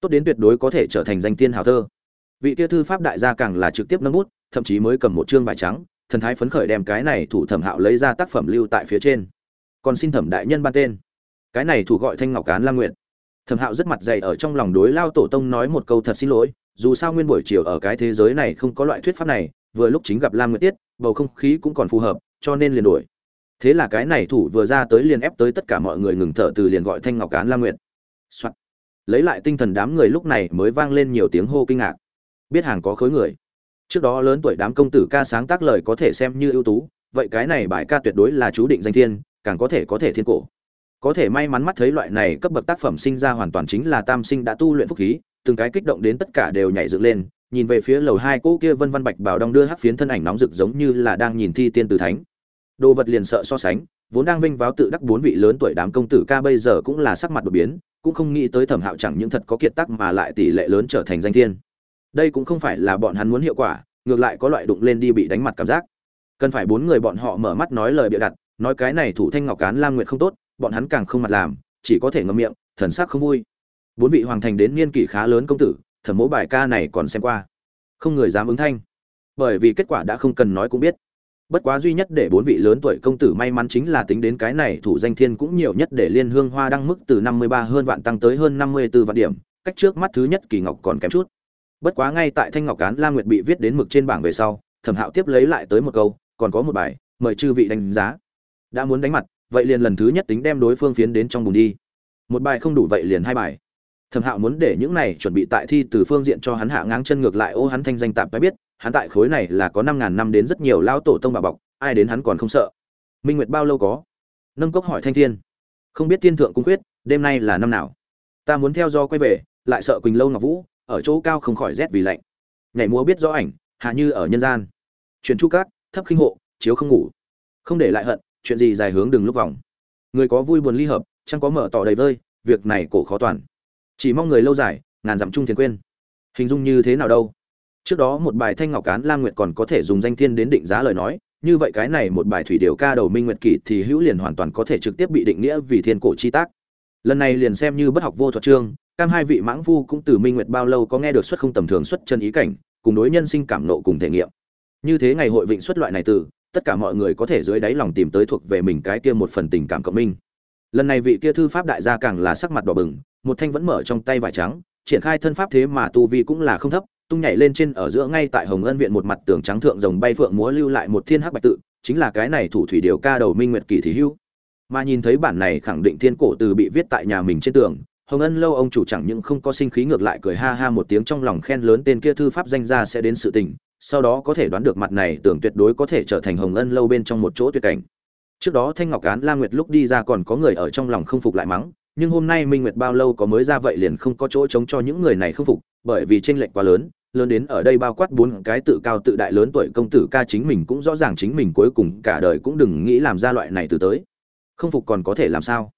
Tốt đến tuyệt đối có thể trở thành danh tiên hào thơ. Vị kia thư pháp đại gia càng là trực tiếp nâng bút, thậm chí mới cầm một chương vải trắng, thần thái phấn khởi đem cái này thủ thẩm hạo lấy ra tác phẩm lưu tại phía trên. Còn xin thẩm đại nhân ban tên. Cái này thủ gọi thanh ngọc cán la nguyện thẩm hạo rất mặt dày ở trong lòng đối lao tổ tông nói một câu thật xin lỗi, dù sao nguyên buổi chiều ở cái thế giới này không có loại thuyết pháp này, vừa lúc chính gặp lam nguyệt tiết, bầu không khí cũng còn phù hợp, cho nên liền đổi thế là cái này thủ vừa ra tới liền ép tới tất cả mọi người ngừng thở từ liền gọi thanh ngọc cán lam nguyệt、Soạn. lấy lại tinh thần đám người lúc này mới vang lên nhiều tiếng hô kinh ngạc. Biết hàng có khối người. Trước đó lớn tuổi đám công tử ca sáng tác lời có thể xem như ưu tú, vậy cái này bài ca tuyệt đối là chú định danh thiên, càng có thể có thể thiên cổ có thể may mắn mắt thấy loại này cấp bậc tác phẩm sinh ra hoàn toàn chính là tam sinh đã tu luyện phúc khí, từng cái kích động đến tất cả đều nhảy dựng lên, nhìn về phía lầu hai cỗ kia vân văn bạch bảo đong đưa hắc phiến thân ảnh nóng rực giống như là đang nhìn thi tiên từ thánh. Đồ vật liền sợ so sánh, vốn đang vinh váo tự đắc bốn vị lớn tuổi đám công tử ca bây giờ cũng là sắc mặt đột biến, cũng không nghĩ tới thẩm hạo chẳng những thật có kiệt tác mà lại tỷ lệ lớn trở thành danh thiên. Đây cũng không phải là bọn hắn muốn hiệu quả, ngược lại có loại đụng lên đi bị đánh mặt cảm giác. Cần phải bốn người bọn họ mở mắt nói lời bịa đặt, nói cái này thủ thanh ngọc cán lam nguyệt không tốt bọn hắn càng không mặt làm, chỉ có thể ngậm miệng, thần sắc không vui. Bốn vị hoàng thành đến niên kỷ khá lớn công tử, thẩm mẫu bài ca này còn xem qua. Không người dám ứng thanh. Bởi vì kết quả đã không cần nói cũng biết. Bất quá duy nhất để bốn vị lớn tuổi công tử may mắn chính là tính đến cái này thủ danh thiên cũng nhiều nhất để liên hương hoa đăng mức từ năm mươi ba hơn vạn tăng tới hơn năm mươi 54 vạn điểm, cách trước mắt thứ nhất kỳ ngọc còn kém chút. Bất quá ngay tại thanh ngọc cán la nguyệt bị viết đến mực trên bảng về sau, thẩm hạo tiếp lấy lại tới một câu, còn có một bài, mời chư vị đánh giá. Đã muốn đánh mặt vậy liền lần thứ nhất tính đem đối phương phiến đến trong bùn đi. Một bài không đủ vậy liền hai bài. Thẩm hạo muốn để những này chuẩn bị tại thi từ phương diện cho hắn hạ ngang chân ngược lại, ô hắn thanh danh tạm phải biết, hắn tại khối này là có năm ngàn năm đến rất nhiều lao tổ tông bà bọc, ai đến hắn còn không sợ. Minh nguyệt bao lâu có? Nâng cốc hỏi thanh thiên. Không biết thiên thượng cung quyết, đêm nay là năm nào? Ta muốn theo do quay về, lại sợ quỳnh lâu ngọc vũ, ở chỗ cao không khỏi rét vì lạnh. Nhảy múa biết rõ ảnh, hạ như ở nhân gian. Chuyển chu cát thấp khinh hộ, chiếu không ngủ. Không để lại hận chuyện gì dài hướng đừng lúc vòng. Người có vui buồn ly hợp, chẳng có mở tỏ đầy vơi, việc này cổ khó toàn. Chỉ mong người lâu dài, ngàn dặm chung thiền quên. Hình dung như thế nào đâu? Trước đó một bài thanh ngọc cán lam nguyệt còn có thể dùng danh thiên đến định giá lời nói, như vậy cái này một bài thủy điều ca đầu minh nguyệt kỷ thì hữu liền hoàn toàn có thể trực tiếp bị định nghĩa vì thiên cổ chi tác. Lần này liền xem như bất học vô thuật trương cam hai vị mãng phu cũng từ minh nguyệt bao lâu có nghe được xuất không tầm thường xuất chân ý cảnh, cùng đối nhân sinh cảm nộ cùng thể nghiệm. Như thế ngày hội vịnh xuất loại này từ tất cả mọi người có thể dưới đáy lòng tìm tới thuộc về mình cái kia một phần tình cảm cộng minh. Lần này vị kia thư pháp đại gia càng là sắc mặt đỏ bừng, một thanh vẫn mở trong tay vải trắng, triển khai thân pháp thế mà tu vi cũng là không thấp, tung nhảy lên trên ở giữa ngay tại hồng ân viện một mặt tường trắng thượng rồng bay phượng múa lưu lại một thiên hắc bạch tự, chính là cái này thủ thủy điều ca đầu minh nguyệt kỳ thí hưu. Mà nhìn thấy bản này khẳng định thiên cổ từ bị viết tại nhà mình trên tường, hồng ân lâu ông chủ chẳng những không có sinh khí ngược lại cười ha ha một tiếng trong lòng khen lớn tên kia thư pháp danh gia sẽ đến sự tình sau đó có thể đoán được mặt này tưởng tuyệt đối có thể trở thành hồng ân lâu bên trong một chỗ tuyệt cảnh. Trước đó thanh ngọc án la nguyệt lúc đi ra còn có người ở trong lòng không phục lại mắng, nhưng hôm nay minh nguyệt bao lâu có mới ra vậy liền không có chỗ chống cho những người này không phục, bởi vì tranh lệch quá lớn lớn đến ở đây bao quát bốn cái tự cao tự đại lớn tuổi công tử ca chính mình cũng rõ ràng chính mình cuối cùng cả đời cũng đừng nghĩ làm ra loại này từ tới. Không phục còn có thể làm sao?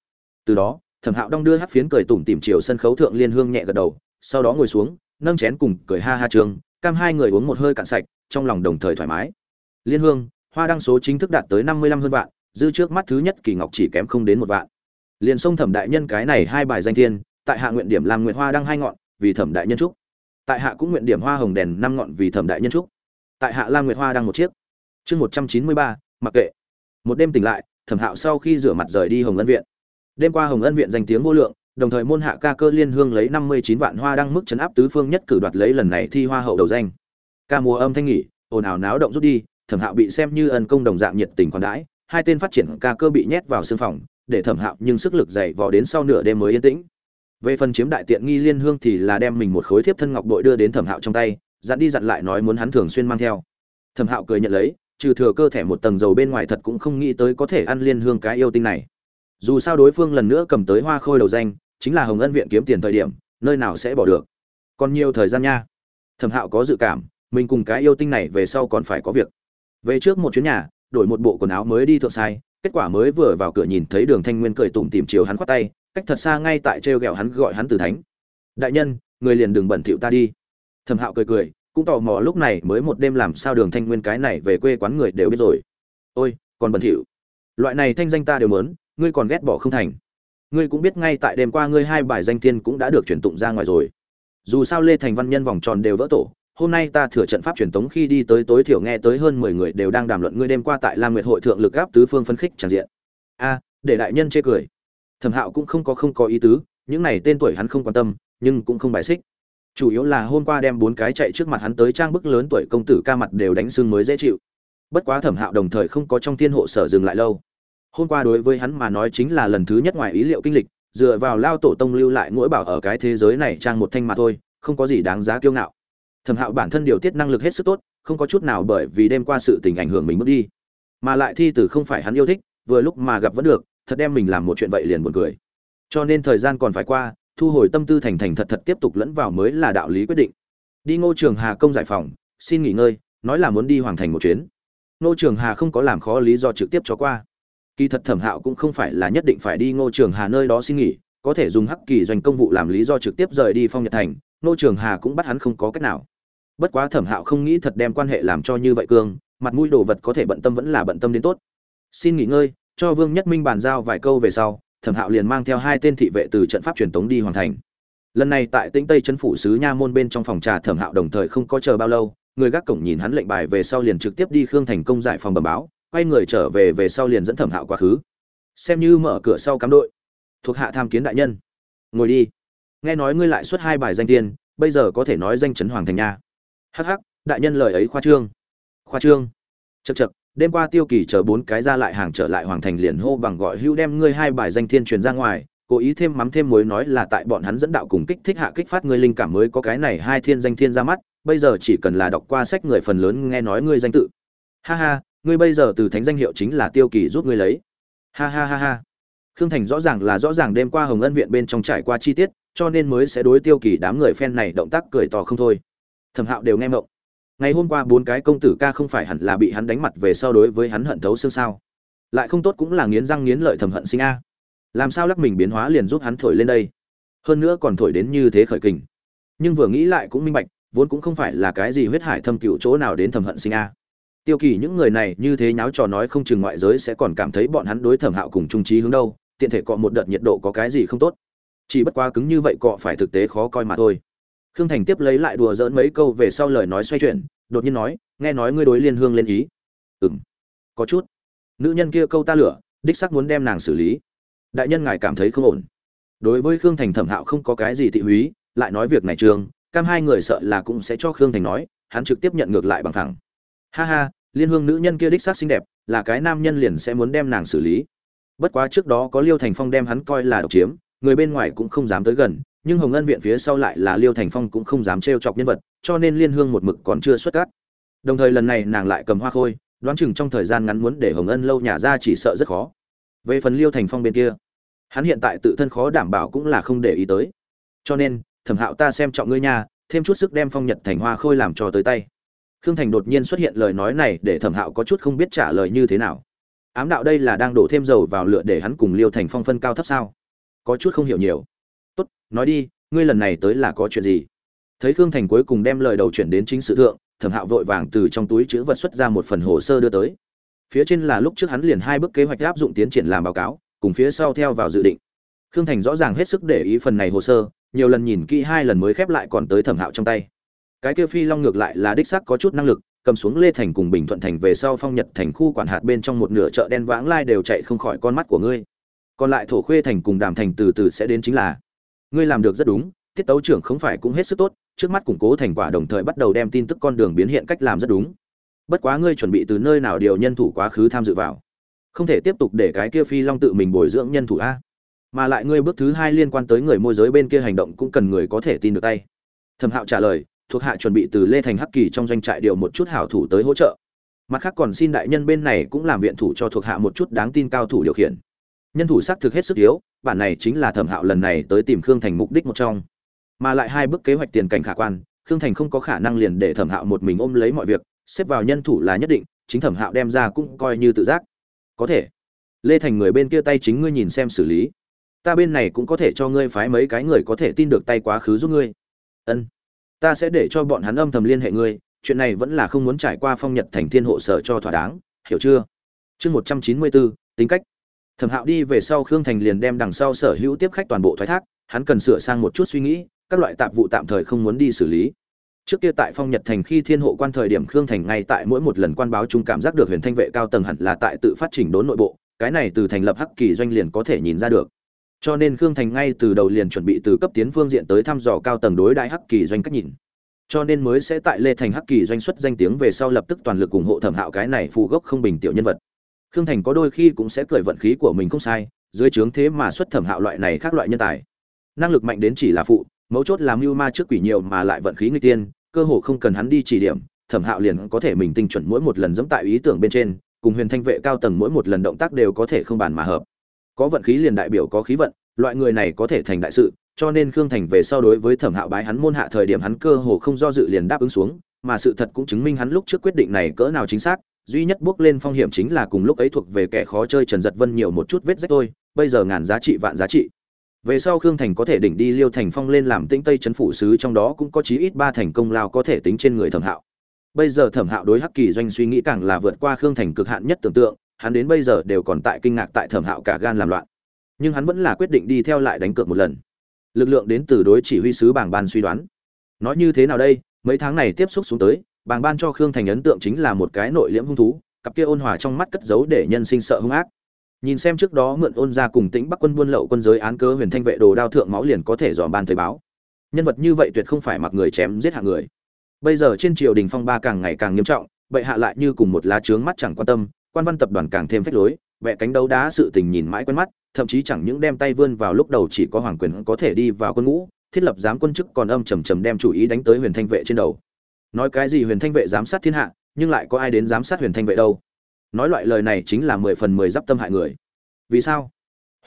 Từ đó, thẩm hạo đong đưa hát phiến cười tủm tìm chiều sân khấu thượng liên hương nhẹ gật đầu, sau đó ngồi xuống, nâng chén cùng cười ha ha trường cam hai người uống một hơi cạn sạch, trong lòng đồng thời thoải mái. Liên hương, hoa đăng số chính thức đạt tới năm mươi lăm hơn vạn dư trước mắt thứ nhất kỳ ngọc chỉ kém không đến một vạn. Liền sông thẩm đại nhân cái này hai bài danh thiên, tại hạ nguyện điểm làm nguyện hoa đăng hai ngọn, vì thẩm đại nhân trúc tại hạ cũng nguyện điểm hoa hồng đèn năm ngọn, vì thẩm đại nhân trúc tại hạ lam nguyệt hoa đăng một chiếc. Chương một trăm chín mươi ba, mặc kệ. Một đêm tỉnh lại, thẩm hạo sau khi rửa mặt rời đi hồng ân viện. Đêm qua hồng ân viện danh tiếng vô lượng đồng thời môn hạ ca cơ liên hương lấy năm mươi chín vạn hoa đăng mức chấn áp tứ phương nhất cử đoạt lấy lần này thi hoa hậu đầu danh. Ca mùa âm thanh nghỉ, ồn ào náo động rút đi, thẩm hạo bị xem như ân công đồng dạng nhiệt tình khoản đãi, hai tên phát triển ca cơ bị nhét vào xương phòng, để thẩm hạo nhưng sức lực dày vò đến sau nửa đêm mới yên tĩnh. Về phần chiếm đại tiện nghi liên hương thì là đem mình một khối thiếp thân ngọc bội đưa đến thẩm hạo trong tay, dặn đi dặn lại nói muốn hắn thường xuyên mang theo. Thẩm hạo cười nhận lấy, trừ thừa cơ thể một tầng dầu bên ngoài thật cũng không nghĩ tới có thể ăn liên hương cái yêu tinh này. Dù sao đối phương lần nữa cầm tới hoa khôi đầu danh chính là hồng ân viện kiếm tiền thời điểm, nơi nào sẽ bỏ được. Còn nhiều thời gian nha. Thẩm hạo có dự cảm, mình cùng cái yêu tinh này về sau còn phải có việc. Về trước một chuyến nhà, đổi một bộ quần áo mới đi thượng sai, kết quả mới vừa vào cửa nhìn thấy đường thanh nguyên cười tủm tìm chiều hắn khoát tay, cách thật xa ngay tại trêu ghẹo hắn gọi hắn từ thánh. Đại nhân, người liền đừng bẩn thỉu ta đi. Thẩm hạo cười cười, cũng tò mò lúc này mới một đêm làm sao đường thanh nguyên cái này về quê quán người đều biết rồi. Ôi, còn bẩn thỉu. Loại này thanh danh ta đều mớn ngươi còn ghét bỏ không thành ngươi cũng biết ngay tại đêm qua ngươi hai bài danh tiên cũng đã được truyền tụng ra ngoài rồi. Dù sao lê thành văn nhân vòng tròn đều vỡ tổ, hôm nay ta thừa trận pháp truyền tống khi đi tới tối thiểu nghe tới hơn mười người đều đang đàm luận ngươi đêm qua tại lam nguyệt hội thượng lực gáp tứ phương phân khích tràn diện. A, để đại nhân chê cười. Thẩm hạo cũng không có không có ý tứ, những này tên tuổi hắn không quan tâm, nhưng cũng không bài xích. Chủ yếu là hôm qua đem bốn cái chạy trước mặt hắn tới trang bức lớn tuổi công tử ca mặt đều đánh sưng mới dễ chịu. Bất quá thẩm hạo đồng thời không có trong thiên hộ sở dừng lại lâu hôm qua đối với hắn mà nói chính là lần thứ nhất ngoài ý liệu kinh lịch, dựa vào lao tổ tông lưu lại mỗi bảo ở cái thế giới này trang một thanh mà thôi, không có gì đáng giá kiêu ngạo. Thẩm hạo bản thân điều tiết năng lực hết sức tốt, không có chút nào bởi vì đêm qua sự tình ảnh hưởng mình bước đi. Mà lại thi từ không phải hắn yêu thích, vừa lúc mà gặp vẫn được, thật đem mình làm một chuyện vậy liền buồn cười. Cho nên thời gian còn phải qua, thu hồi tâm tư thành thành thật thật tiếp tục lẫn vào mới là đạo lý quyết định. Đi ngô trường hà công giải phòng, xin nghỉ ngơi, nói là muốn đi hoàng thành một chuyến. Ngô trường hà không có làm khó lý do trực tiếp cho qua kỳ thật thẩm hạo cũng không phải là nhất định phải đi ngô trường hà nơi đó xin nghỉ, có thể dùng hắc kỳ doanh công vụ làm lý do trực tiếp rời đi phong nhật thành, ngô trường hà cũng bắt hắn không có cách nào. Bất quá thẩm hạo không nghĩ thật đem quan hệ làm cho như vậy cương, mặt mũi đồ vật có thể bận tâm vẫn là bận tâm đến tốt. Xin nghỉ ngơi, cho vương nhất minh bàn giao vài câu về sau, thẩm hạo liền mang theo hai tên thị vệ từ trận pháp truyền tống đi hoàn thành. Lần này tại tĩnh tây chân phủ sứ nha môn bên trong phòng trà thẩm hạo đồng thời không có chờ bao lâu, người gác cổng nhìn hắn lệnh bài về sau liền trực tiếp đi khương thành công giải phòng bẩm báo quay người trở về về sau liền dẫn thẩm hạo quá khứ. Xem như mở cửa sau cắm đội. Thuộc hạ tham kiến đại nhân. Ngồi đi. Nghe nói ngươi lại xuất hai bài danh tiên, bây giờ có thể nói danh chấn hoàng thành nha. Hắc hắc, đại nhân lời ấy khoa trương. Khoa trương. Chật chật đêm qua tiêu kỳ chờ bốn cái ra lại hàng trở lại hoàng thành liền hô bằng gọi hưu đem ngươi hai bài danh thiên truyền ra ngoài, cố ý thêm mắm thêm muối nói là tại bọn hắn dẫn đạo cùng kích thích hạ kích phát ngươi linh cảm mới có cái này hai thiên danh thiên ra mắt, bây giờ chỉ cần là đọc qua sách người phần lớn nghe nói ngươi danh tự. Ha ha ngươi bây giờ từ thánh danh hiệu chính là tiêu kỳ giúp ngươi lấy. Ha ha ha ha. Khương thành rõ ràng là rõ ràng đêm qua hồng ân viện bên trong trải qua chi tiết, cho nên mới sẽ đối tiêu kỳ đám người phen này động tác cười to không thôi. Thẩm hạo đều nghe mộng. Ngày hôm qua bốn cái công tử ca không phải hẳn là bị hắn đánh mặt về sau đối với hắn hận thấu xương sao? Lại không tốt cũng là nghiến răng nghiến lợi thầm hận sinh a. Làm sao lắc mình biến hóa liền giúp hắn thổi lên đây? Hơn nữa còn thổi đến như thế khởi kình. Nhưng vừa nghĩ lại cũng minh bạch, vốn cũng không phải là cái gì huyết hải thâm cựu chỗ nào đến thầm hận sinh a tiêu kỳ những người này như thế nháo trò nói không chừng ngoại giới sẽ còn cảm thấy bọn hắn đối thẩm hạo cùng trung trí hướng đâu, tiện thể cọ một đợt nhiệt độ có cái gì không tốt. Chỉ bất quá cứng như vậy cọ phải thực tế khó coi mà thôi. Khương thành tiếp lấy lại đùa dỡn mấy câu về sau lời nói xoay chuyển, đột nhiên nói, nghe nói ngươi đối liên hương lên ý. Ừ m có chút. Nữ nhân kia câu ta lửa, đích sắc muốn đem nàng xử lý. Đại nhân ngài cảm thấy không ổn. Đối với khương thành thẩm hạo không có cái gì thị húy, lại nói việc này trường, cam hai người sợ là cũng sẽ cho khương thành nói, hắn trực tiếp nhận ngược lại bằng thẳng. Ha ha liên hương nữ nhân kia đích xác xinh đẹp, là cái nam nhân liền sẽ muốn đem nàng xử lý. Bất quá trước đó có liêu thành phong đem hắn coi là độc chiếm, người bên ngoài cũng không dám tới gần, nhưng hồng ân viện phía sau lại là liêu thành phong cũng không dám trêu chọc nhân vật, cho nên liên hương một mực còn chưa xuất cát đồng thời lần này nàng lại cầm hoa khôi, đoán chừng trong thời gian ngắn muốn để hồng ân lâu nhà ra chỉ sợ rất khó. Về phần liêu thành phong bên kia, hắn hiện tại tự thân khó đảm bảo cũng là không để ý tới. Cho nên, thẩm hạo ta xem trọng ngươi nha, thêm chút sức đem phong nhật thành hoa khôi làm cho tới tay khương thành đột nhiên xuất hiện lời nói này để thẩm hạo có chút không biết trả lời như thế nào. Ám đạo đây là đang đổ thêm dầu vào lửa để hắn cùng liêu thành phong phân cao thấp sao? Có chút không hiểu nhiều. Tốt, nói đi, ngươi lần này tới là có chuyện gì? Thấy khương thành cuối cùng đem lời đầu chuyển đến chính sự thượng, thẩm hạo vội vàng từ trong túi chữ vật xuất ra một phần hồ sơ đưa tới. Phía trên là lúc trước hắn liền hai bước kế hoạch áp dụng tiến triển làm báo cáo, cùng phía sau theo vào dự định. Khương thành rõ ràng hết sức để ý phần này hồ sơ, nhiều lần nhìn kỹ hai lần mới khép lại còn tới thẩm hạo trong tay cái kia phi long ngược lại là đích xác có chút năng lực, cầm xuống lê thành cùng bình thuận thành về sau phong nhật thành khu quản hạt bên trong một nửa chợ đen vãng lai đều chạy không khỏi con mắt của ngươi. Còn lại thổ khuê thành cùng đàm thành từ từ sẽ đến chính là, ngươi làm được rất đúng, tiết tấu trưởng không phải cũng hết sức tốt, trước mắt củng cố thành quả đồng thời bắt đầu đem tin tức con đường biến hiện cách làm rất đúng. Bất quá ngươi chuẩn bị từ nơi nào điều nhân thủ quá khứ tham dự vào? Không thể tiếp tục để cái kia phi long tự mình bồi dưỡng nhân thủ a. Mà lại ngươi bước thứ hai liên quan tới người môi giới bên kia hành động cũng cần người có thể tin được tay. Thẩm hạo trả lời thuộc hạ chuẩn bị từ lê thành hắc kỳ trong doanh trại điều một chút hảo thủ tới hỗ trợ. Mặt khác còn xin đại nhân bên này cũng làm viện thủ cho thuộc hạ một chút đáng tin cao thủ điều khiển. Nhân thủ xác thực hết sức yếu, bản này chính là thẩm hạo lần này tới tìm khương thành mục đích một trong. Mà lại hai bước kế hoạch tiền cảnh khả quan, khương thành không có khả năng liền để thẩm hạo một mình ôm lấy mọi việc, xếp vào nhân thủ là nhất định, chính thẩm hạo đem ra cũng coi như tự giác. Có thể. Lê thành người bên kia tay chính ngươi nhìn xem xử lý. Ta bên này cũng có thể cho ngươi phái mấy cái người có thể tin được tay quá khứ giúp ngươi. Ân ta sẽ để cho bọn hắn âm thầm liên hệ ngươi, chuyện này vẫn là không muốn trải qua phong nhật thành thiên hộ sở cho thỏa đáng, hiểu chưa? Chương một trăm chín mươi bốn, tính cách. Thẩm hạo đi về sau khương thành liền đem đằng sau sở hữu tiếp khách toàn bộ thoái thác, hắn cần sửa sang một chút suy nghĩ, các loại tạp vụ tạm thời không muốn đi xử lý. Trước kia tại phong nhật thành khi thiên hộ quan thời điểm khương thành ngay tại mỗi một lần quan báo chúng cảm giác được huyền thanh vệ cao tầng hẳn là tại tự phát trình đốn nội bộ, cái này từ thành lập hắc kỳ doanh liền có thể nhìn ra được cho nên khương thành ngay từ đầu liền chuẩn bị từ cấp tiến phương diện tới thăm dò cao tầng đối đại hắc kỳ doanh cách nhìn. Cho nên mới sẽ tại lê thành hắc kỳ doanh xuất danh tiếng về sau lập tức toàn lực ủng hộ thẩm hạo cái này phù gốc không bình tiểu nhân vật. Khương thành có đôi khi cũng sẽ cười vận khí của mình không sai, dưới trướng thế mà xuất thẩm hạo loại này khác loại nhân tài. Năng lực mạnh đến chỉ là phụ, mấu chốt làm mưu ma trước quỷ nhiều mà lại vận khí người tiên, cơ hồ không cần hắn đi chỉ điểm, thẩm hạo liền có thể mình tinh chuẩn mỗi một lần dẫm tại ý tưởng bên trên, cùng huyền thanh vệ cao tầng mỗi một lần động tác đều có thể không bàn mà hợp có vận khí liền đại biểu có khí vận, loại người này có thể thành đại sự, cho nên khương thành về sau đối với thẩm hạo bái hắn môn hạ thời điểm hắn cơ hồ không do dự liền đáp ứng xuống, mà sự thật cũng chứng minh hắn lúc trước quyết định này cỡ nào chính xác, duy nhất bước lên phong hiểm chính là cùng lúc ấy thuộc về kẻ khó chơi trần giật vân nhiều một chút vết rách thôi, bây giờ ngàn giá trị vạn giá trị. Về sau khương thành có thể đỉnh đi liêu thành phong lên làm tĩnh tây c h ấ n phủ sứ trong đó cũng có chí ít ba thành công lao có thể tính trên người thẩm hạo. Bây giờ thẩm hạo đối hắc kỳ doanh suy nghĩ càng là vượt qua khương thành cực hạn nhất tưởng tượng hắn đến bây giờ đều còn tại kinh ngạc tại thẩm hạo cả gan làm loạn. Nhưng hắn vẫn là quyết định đi theo lại đánh cược một lần. Lực lượng đến từ đối chỉ huy sứ bảng ban suy đoán. Nói như thế nào đây? Mấy tháng này tiếp xúc xuống tới, bảng ban cho khương thành ấn tượng chính là một cái nội liễm hung thú, cặp kia ôn hòa trong mắt cất giấu để nhân sinh sợ hung ác. Nhìn xem trước đó mượn ôn ra cùng tĩnh bắc quân buôn lậu quân giới án cớ huyền thanh vệ đồ đao thượng máu liền có thể dòm ban thời báo. Nhân vật như vậy tuyệt không phải mặc người chém giết hạng người. Bây giờ trên triều đình phong ba càng ngày càng nghiêm trọng, bệ hạ lại như cùng một lá trướng mắt chẳng quan tâm quan văn tập đoàn càng thêm phách lối, vẽ cánh đấu đá sự tình nhìn mãi quen mắt, thậm chí chẳng những đem tay vươn vào lúc đầu chỉ có hoàng quyền có thể đi vào quân ngũ, thiết lập giám quân chức còn âm trầm trầm đem chủ ý đánh tới huyền thanh vệ trên đầu. Nói cái gì huyền thanh vệ giám sát thiên hạ, nhưng lại có ai đến giám sát huyền thanh vệ đâu? Nói loại lời này chính là mười phần mười d tâm hại người. Vì sao?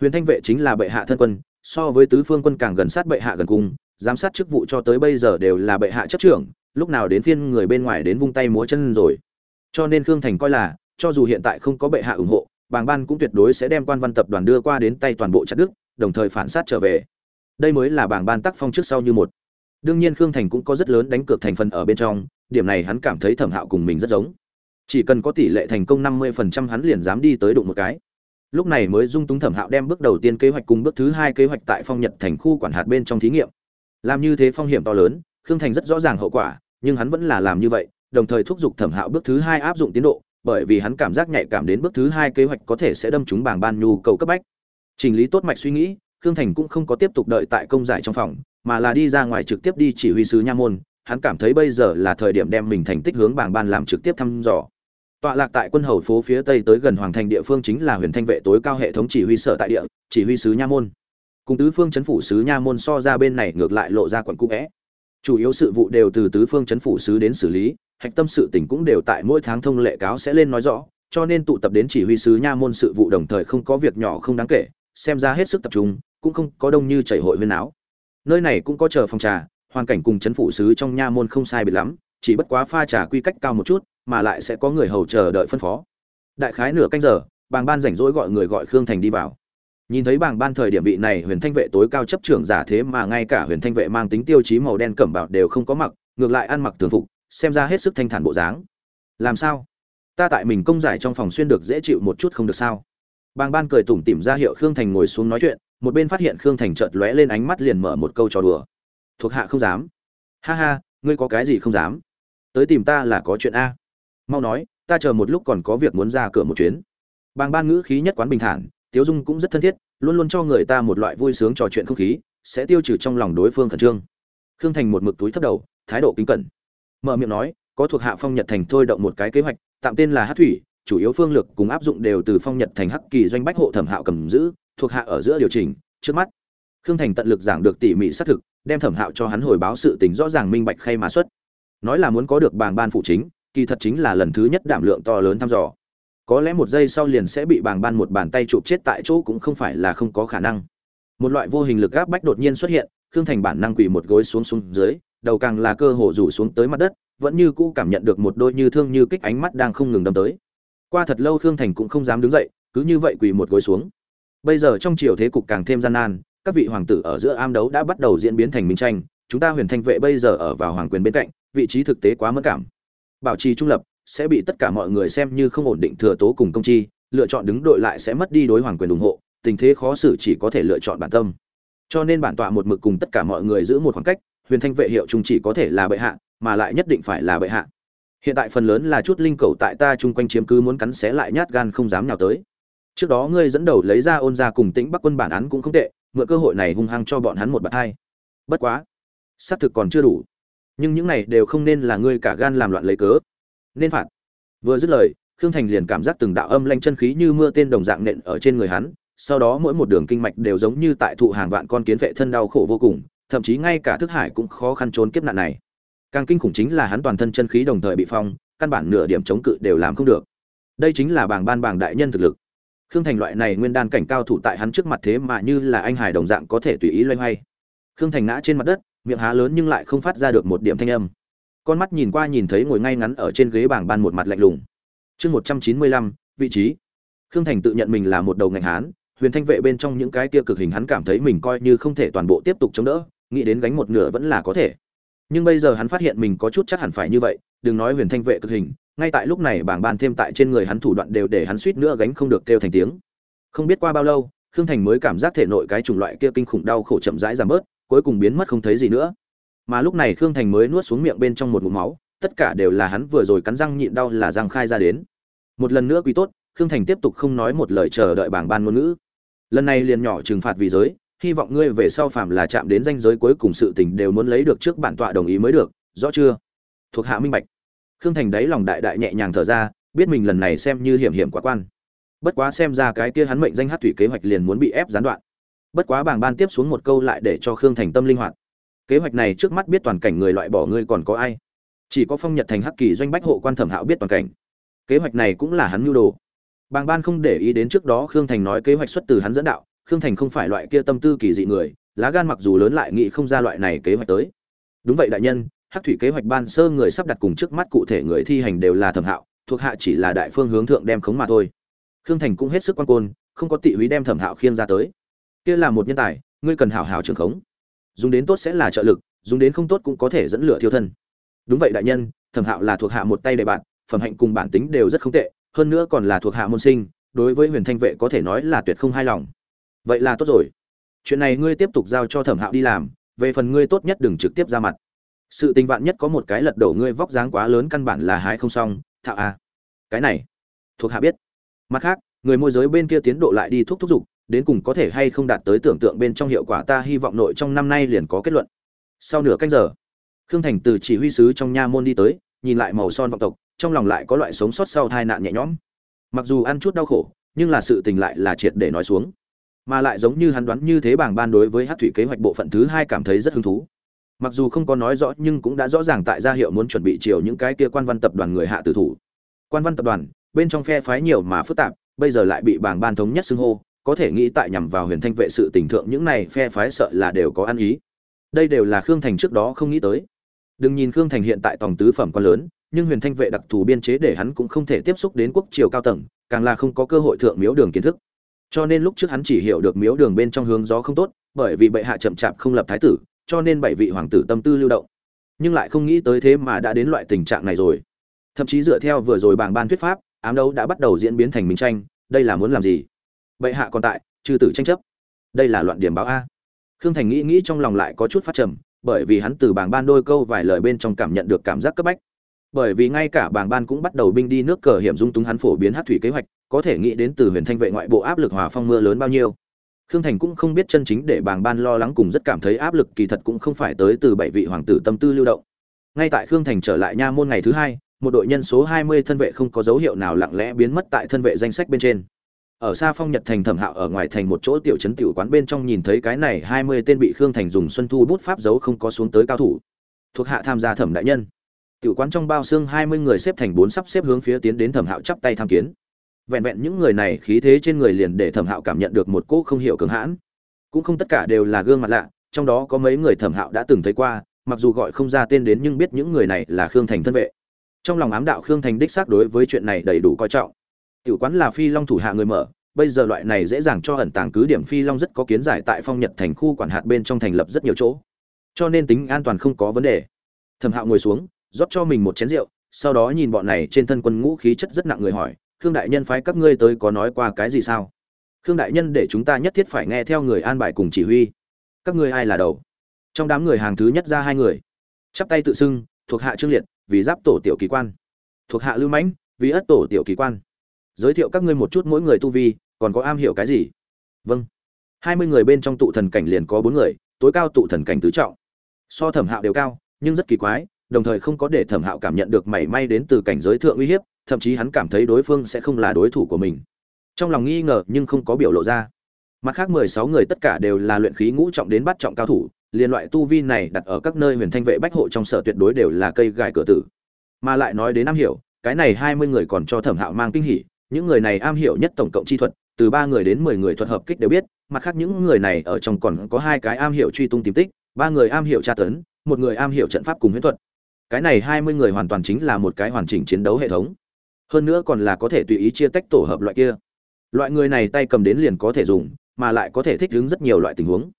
Huyền thanh vệ chính là bệ hạ thân quân, so với tứ phương quân càng gần sát bệ hạ gần cung giám sát chức vụ cho tới bây giờ đều là bệ hạ chấp trưởng, lúc nào đến phiên người bên ngoài đến vung tay múa chân rồi. Cho nên khương thành coi là cho dù hiện tại không có bệ hạ ủng hộ, bàng ban cũng tuyệt đối sẽ đem quan văn tập đoàn đưa qua đến tay toàn bộ chặt đức đồng thời phản sát trở về. Đây mới là bảng ban tác phong trước sau như một. Đương nhiên khương thành cũng có rất lớn đánh cược thành phần ở bên trong, điểm này hắn cảm thấy thẩm hạo cùng mình rất giống. Chỉ cần có tỷ lệ thành công năm mươi phần trăm hắn liền dám đi tới đụng một cái. Lúc này mới dung túng thẩm hạo đem bước đầu tiên kế hoạch cùng bước thứ hai kế hoạch tại phong nhật thành khu quản hạt bên trong thí nghiệm. Làm như thế phong hiểm to lớn, khương thành rất rõ ràng hậu quả, nhưng hắn vẫn là làm như vậy, đồng thời thúc giục thẩm hạo bước thứ hai áp dụng tiến độ bởi vì hắn cảm giác nhạy cảm đến bước thứ hai kế hoạch có thể sẽ đâm trúng bảng ban nhu cầu cấp bách. Chỉnh lý tốt mạch suy nghĩ, khương thành cũng không có tiếp tục đợi tại công giải trong phòng, mà là đi ra ngoài trực tiếp đi chỉ huy sứ nha môn. Hắn cảm thấy bây giờ là thời điểm đem mình thành tích hướng bảng ban làm trực tiếp thăm dò. Tọa lạc tại quân hầu phố phía tây tới gần hoàng thành địa phương chính là huyền thanh vệ tối cao hệ thống chỉ huy sở tại địa, chỉ huy sứ nha môn. Cùng tứ phương chấn phủ sứ nha môn so ra bên này ngược lại lộ ra quận cũ vẽ chủ yếu sự vụ đều từ tứ phương chấn phủ sứ đến xử lý hạch tâm sự tình cũng đều tại mỗi tháng thông lệ cáo sẽ lên nói rõ, cho nên tụ tập đến chỉ huy sứ nha môn sự vụ đồng thời không có việc nhỏ không đáng kể, xem ra hết sức tập trung, cũng không có đông như chảy hội huyên áo. Nơi này cũng có chờ phòng trà, hoàn cảnh cùng chấn phủ sứ trong nha môn không sai biệt lắm, chỉ bất quá pha trà quy cách cao một chút, mà lại sẽ có người hầu chờ đợi phân phó. Đại khái nửa canh giờ, bàng ban rảnh rỗi gọi người gọi khương thành đi vào. Nhìn thấy bàng ban thời điểm vị này huyền thanh vệ tối cao chấp trưởng giả thế mà ngay cả huyền thanh vệ mang tính tiêu chí màu đen cẩm bảo đều không có mặc, ngược lại ăn mặc thường phục xem ra hết sức thanh thản bộ dáng. Làm sao? Ta tại mình công giải trong phòng xuyên được dễ chịu một chút không được sao? Bàng ban cười tủm tỉm ra hiệu khương thành ngồi xuống nói chuyện, một bên phát hiện khương thành chợt lóe lên ánh mắt liền mở một câu trò đùa. Thuộc hạ không dám. Ha ha, ngươi có cái gì không dám? Tới tìm ta là có chuyện a. Mau nói, ta chờ một lúc còn có việc muốn ra cửa một chuyến. Bàng ban ngữ khí nhất quán bình thản, tiếu dung cũng rất thân thiết, luôn luôn cho người ta một loại vui sướng trò chuyện không khí, sẽ tiêu trừ trong lòng đối phương khẩn trương. Khương thành một mực túi thấp đầu, thái độ kính cẩn mở miệng nói, có thuộc hạ phong nhật thành thôi động một cái kế hoạch, tạm tên là hát thủy, chủ yếu phương lược cùng áp dụng đều từ phong nhật thành hắc kỳ doanh bách hộ thẩm hạo cầm giữ, thuộc hạ ở giữa điều chỉnh, trước mắt. Khương thành tận lực giảng được tỉ mỉ xác thực, đem thẩm hạo cho hắn hồi báo sự tình rõ ràng minh bạch khay mã xuất. Nói là muốn có được bảng ban phụ chính, kỳ thật chính là lần thứ nhất đảm lượng to lớn thăm dò. Có lẽ một giây sau liền sẽ bị bảng ban một bàn tay chụp chết tại chỗ cũng không phải là không có khả năng. Một loại vô hình lực áp bách đột nhiên xuất hiện, khương thành bản năng quỳ một gối xuống xuống dưới đầu càng là cơ hồ rủ xuống tới mặt đất, vẫn như cũ cảm nhận được một đôi như thương như kích ánh mắt đang không ngừng đâm tới. Qua thật lâu khương thành cũng không dám đứng dậy, cứ như vậy quỳ một gối xuống. Bây giờ trong triều thế cục càng thêm gian nan, các vị hoàng tử ở giữa am đấu đã bắt đầu diễn biến thành minh tranh, chúng ta huyền thanh vệ bây giờ ở vào hoàng quyền bên cạnh, vị trí thực tế quá mất cảm. Bảo trì trung lập sẽ bị tất cả mọi người xem như không ổn định thừa tố cùng công chi, lựa chọn đứng đội lại sẽ mất đi đối hoàng quyền ủng hộ, tình thế khó xử chỉ có thể lựa chọn bản tâm. Cho nên bản tọa một mực cùng tất cả mọi người giữ một khoảng cách huyền thanh vệ hiệu trung chỉ có thể là bệ hạ, mà lại nhất định phải là bệ hạ. Hiện tại phần lớn là chút linh cầu tại ta chung quanh chiếm cứ muốn cắn xé lại nhát gan không dám nào tới. Trước đó ngươi dẫn đầu lấy ra ôn ra cùng tĩnh bắc quân bản án cũng không tệ, mượn cơ hội này hung hăng cho bọn hắn một bậc hai. Bất quá, xác thực còn chưa đủ. Nhưng những này đều không nên là ngươi cả gan làm loạn lấy cớ. Nên phạt. Vừa dứt lời, khương thành liền cảm giác từng đạo âm lanh chân khí như mưa tên đồng dạng nện ở trên người hắn, sau đó mỗi một đường kinh mạch đều giống như tại thụ hàng vạn con kiến vệ thân đau khổ vô cùng thậm chí ngay cả thức hải cũng khó khăn trốn kiếp nạn này. Càng kinh khủng chính là hắn toàn thân chân khí đồng thời bị phong, căn bản nửa điểm chống cự đều làm không được. Đây chính là bảng ban bảng đại nhân thực lực. Khương thành loại này nguyên đan cảnh cao thủ tại hắn trước mặt thế mà như là anh hải đồng dạng có thể tùy ý loay hoay. Khương thành ngã trên mặt đất, miệng há lớn nhưng lại không phát ra được một điểm thanh âm. Con mắt nhìn qua nhìn thấy ngồi ngay ngắn ở trên ghế bảng ban một mặt lạnh lùng. Chương một trăm chín mươi lăm, vị trí. Khương thành tự nhận mình là một đầu ngành hán, huyền thanh vệ bên trong những cái tia cực hình hắn cảm thấy mình coi như không thể toàn bộ tiếp tục chống đỡ nghĩ đến gánh một nửa vẫn là có thể. Nhưng bây giờ hắn phát hiện mình có chút chắc hẳn phải như vậy, đừng nói huyền thanh vệ cực hình, ngay tại lúc này bảng ban thêm tại trên người hắn thủ đoạn đều để hắn suýt nữa gánh không được kêu thành tiếng. Không biết qua bao lâu, khương thành mới cảm giác thể nội cái chủng loại kia kinh khủng đau khổ chậm rãi giảm bớt, cuối cùng biến mất không thấy gì nữa. Mà lúc này khương thành mới nuốt xuống miệng bên trong một ngụm máu, tất cả đều là hắn vừa rồi cắn răng nhịn đau là răng khai ra đến. Một lần nữa quý tốt, khương thành tiếp tục không nói một lời chờ đợi bảng ban ngôn ngữ. Lần này liền nhỏ trừng phạt vì giới hy vọng ngươi về sau phạm là chạm đến danh giới cuối cùng sự tình đều muốn lấy được trước bản tọa đồng ý mới được, rõ chưa? Thuộc hạ minh bạch. Khương thành đáy lòng đại đại nhẹ nhàng thở ra, biết mình lần này xem như hiểm hiểm quá quan. Bất quá xem ra cái kia hắn mệnh danh hát thủy kế hoạch liền muốn bị ép gián đoạn. Bất quá bảng ban tiếp xuống một câu lại để cho khương thành tâm linh hoạt. Kế hoạch này trước mắt biết toàn cảnh người loại bỏ ngươi còn có ai? Chỉ có phong nhật thành hắc kỳ doanh bách hộ quan thẩm hạo biết toàn cảnh. Kế hoạch này cũng là hắn mưu đồ. Bàng ban không để ý đến trước đó khương thành nói kế hoạch xuất từ hắn dẫn đạo khương thành không phải loại kia tâm tư kỳ dị người, lá gan mặc dù lớn lại nghĩ không ra loại này kế hoạch tới. Đúng vậy đại nhân, hắc thủy kế hoạch ban sơ người sắp đặt cùng trước mắt cụ thể người thi hành đều là thẩm hạo, thuộc hạ chỉ là đại phương hướng thượng đem khống mà thôi. Khương thành cũng hết sức quan côn, không có tị húy đem thẩm hạo khiêng ra tới. Kia là một nhân tài, ngươi cần hảo hảo trường khống. Dùng đến tốt sẽ là trợ lực, dùng đến không tốt cũng có thể dẫn lửa thiêu thân. Đúng vậy đại nhân, thẩm hạo là thuộc hạ một tay đề bạn, phẩm hạnh cùng bản tính đều rất không tệ, hơn nữa còn là thuộc hạ môn sinh, đối với huyền thanh vệ có thể nói là tuyệt không hài lòng vậy là tốt rồi. Chuyện này ngươi tiếp tục giao cho thẩm hạo đi làm, về phần ngươi tốt nhất đừng trực tiếp ra mặt. Sự tình vạn nhất có một cái lật đổ ngươi vóc dáng quá lớn căn bản là hái không xong, thạo à. Cái này, thuộc hạ biết. Mặt khác, người môi giới bên kia tiến độ lại đi thúc thúc giục, đến cùng có thể hay không đạt tới tưởng tượng bên trong hiệu quả ta hy vọng nội trong năm nay liền có kết luận. Sau nửa canh giờ, khương thành từ chỉ huy sứ trong nha môn đi tới, nhìn lại màu son vọng tộc, trong lòng lại có loại sống sót sau tai nạn nhẹ nhõm. Mặc dù ăn chút đau khổ, nhưng là sự tình lại là triệt để nói xuống mà lại giống như hắn đoán như thế bảng ban đối với hát thủy kế hoạch bộ phận thứ hai cảm thấy rất hứng thú. Mặc dù không có nói rõ nhưng cũng đã rõ ràng tại gia hiệu muốn chuẩn bị chiều những cái kia quan văn tập đoàn người hạ tử thủ. Quan văn tập đoàn, bên trong phe phái nhiều mà phức tạp, bây giờ lại bị bảng ban thống nhất xưng hô, có thể nghĩ tại nhằm vào huyền thanh vệ sự tình thượng những này phe phái sợ là đều có ăn ý. Đây đều là khương thành trước đó không nghĩ tới. Đừng nhìn khương thành hiện tại tòng tứ phẩm quá lớn, nhưng huyền thanh vệ đặc thù biên chế để hắn cũng không thể tiếp xúc đến quốc triều cao tầng, càng là không có cơ hội thượng miếu đường kiến thức cho nên lúc trước hắn chỉ hiểu được miếu đường bên trong hướng gió không tốt, bởi vì bệ hạ chậm chạp không lập thái tử, cho nên bảy vị hoàng tử tâm tư lưu động. Nhưng lại không nghĩ tới thế mà đã đến loại tình trạng này rồi. Thậm chí dựa theo vừa rồi bảng ban thuyết pháp, ám đấu đã bắt đầu diễn biến thành minh tranh, đây là muốn làm gì? Bệ hạ còn tại, chư tử tranh chấp. Đây là loạn điểm báo a. Khương thành nghĩ nghĩ trong lòng lại có chút phát trầm, bởi vì hắn từ bảng ban đôi câu vài lời bên trong cảm nhận được cảm giác cấp bách. Bởi vì ngay cả bảng ban cũng bắt đầu binh đi nước cờ hiểm dung túng hắn phổ biến hát thủy kế hoạch có thể nghĩ đến từ huyền thanh vệ ngoại bộ áp lực hòa phong mưa lớn bao nhiêu. Khương thành cũng không biết chân chính để bàng ban lo lắng cùng rất cảm thấy áp lực kỳ thật cũng không phải tới từ bảy vị hoàng tử tâm tư lưu động. Ngay tại khương thành trở lại nha môn ngày thứ hai, một đội nhân số hai mươi thân vệ không có dấu hiệu nào lặng lẽ biến mất tại thân vệ danh sách bên trên. Ở xa phong nhật thành thẩm hạo ở ngoài thành một chỗ tiểu trấn tiểu quán bên trong nhìn thấy cái này hai mươi tên bị khương thành dùng xuân thu bút pháp dấu không có xuống tới cao thủ. Thuộc hạ tham gia thẩm đại nhân. Tiểu quán trong bao xương hai mươi người xếp thành bốn sắp xếp hướng phía tiến đến thẩm hạo chắp tay tham kiến vẹn vẹn những người này khí thế trên người liền để thẩm hạo cảm nhận được một cỗ không hiểu cường hãn. Cũng không tất cả đều là gương mặt lạ, trong đó có mấy người thẩm hạo đã từng thấy qua, mặc dù gọi không ra tên đến nhưng biết những người này là khương thành thân vệ. Trong lòng ám đạo khương thành đích xác đối với chuyện này đầy đủ coi trọng. Tiểu quán là phi long thủ hạ người mở, bây giờ loại này dễ dàng cho ẩn tàng cứ điểm phi long rất có kiến giải tại phong nhật thành khu quản hạt bên trong thành lập rất nhiều chỗ. Cho nên tính an toàn không có vấn đề. Thẩm hạo ngồi xuống, rót cho mình một chén rượu, sau đó nhìn bọn này trên thân quân ngũ khí chất rất nặng người hỏi khương đại nhân phái các ngươi tới có nói qua cái gì sao? Khương đại nhân để chúng ta nhất thiết phải nghe theo người an bài cùng chỉ huy. Các ngươi ai là đầu? Trong đám người hàng thứ nhất ra hai người. Chắp tay tự xưng, thuộc hạ trương liệt, vì giáp tổ tiểu kỳ quan. Thuộc hạ lưu mãnh, vì ất tổ tiểu kỳ quan. Giới thiệu các ngươi một chút mỗi người tu vi, còn có am hiểu cái gì? Vâng. Hai mươi người bên trong tụ thần cảnh liền có bốn người, tối cao tụ thần cảnh tứ trọng. So thẩm hạo đều cao, nhưng rất kỳ quái đồng thời không có để thẩm hạo cảm nhận được mảy may đến từ cảnh giới thượng uy hiếp, thậm chí hắn cảm thấy đối phương sẽ không là đối thủ của mình. Trong lòng nghi ngờ nhưng không có biểu lộ ra. Mặt khác mười sáu người tất cả đều là luyện khí ngũ trọng đến bắt trọng cao thủ liên loại tu vi này đặt ở các nơi huyền thanh vệ bách hộ trong sở tuyệt đối đều là cây gài cửa tử. Mà lại nói đến am hiểu, cái này hai mươi người còn cho thẩm hạo mang kinh hỉ, những người này am hiểu nhất tổng cộng chi thuật, từ ba người đến mười người thuật hợp kích đều biết, mặt khác những người này ở trong còn có hai cái am hiểu truy tung tìm tích, ba người am hiểu tra tấn, một người am hiểu trận pháp cùng huyễn thuật cái này hai mươi người hoàn toàn chính là một cái hoàn chỉnh chiến đấu hệ thống. Hơn nữa còn là có thể tùy ý chia tách tổ hợp loại kia. Loại người này tay cầm đến liền có thể dùng, mà lại có thể thích ứng rất nhiều loại tình huống.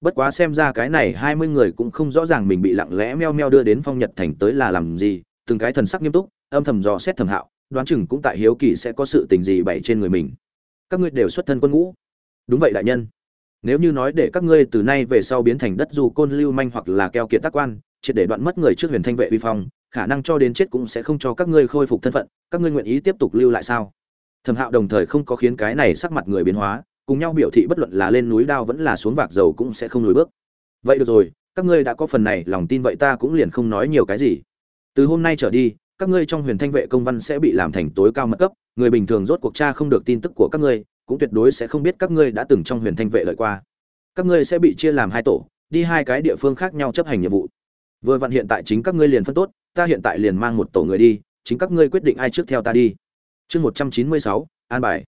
Bất quá xem ra cái này hai mươi người cũng không rõ ràng mình bị lặng lẽ meo meo đưa đến phong nhật thành tới là làm gì, từng cái thần sắc nghiêm túc, âm thầm dò xét thầm hạo, đoán chừng cũng tại hiếu kỳ sẽ có sự tình gì bày trên người mình. Các ngươi đều xuất thân quân ngũ. Đúng vậy đại nhân. Nếu như nói để các ngươi từ nay về sau biến thành đất dù côn lưu manh hoặc là keo kiệt tác quan triệt để đoạn mất người trước huyền thanh vệ uy phong, khả năng cho đến chết cũng sẽ không cho các ngươi khôi phục thân phận, các ngươi nguyện ý tiếp tục lưu lại sao? Thẩm hạo đồng thời không có khiến cái này sắc mặt người biến hóa, cùng nhau biểu thị bất luận là lên núi đao vẫn là xuống vạc dầu cũng sẽ không lùi bước. Vậy được rồi, các ngươi đã có phần này, lòng tin vậy ta cũng liền không nói nhiều cái gì. Từ hôm nay trở đi, các ngươi trong huyền thanh vệ công văn sẽ bị làm thành tối cao mật cấp, người bình thường rốt cuộc tra không được tin tức của các ngươi, cũng tuyệt đối sẽ không biết các ngươi đã từng trong huyền thanh vệ lợi qua. Các ngươi sẽ bị chia làm hai tổ, đi hai cái địa phương khác nhau chấp hành nhiệm vụ vừa vặn hiện tại chính các ngươi liền phân tốt, ta hiện tại liền mang một tổ người đi, chính các ngươi quyết định ai trước theo ta đi. Chương một trăm chín mươi sáu, an bài.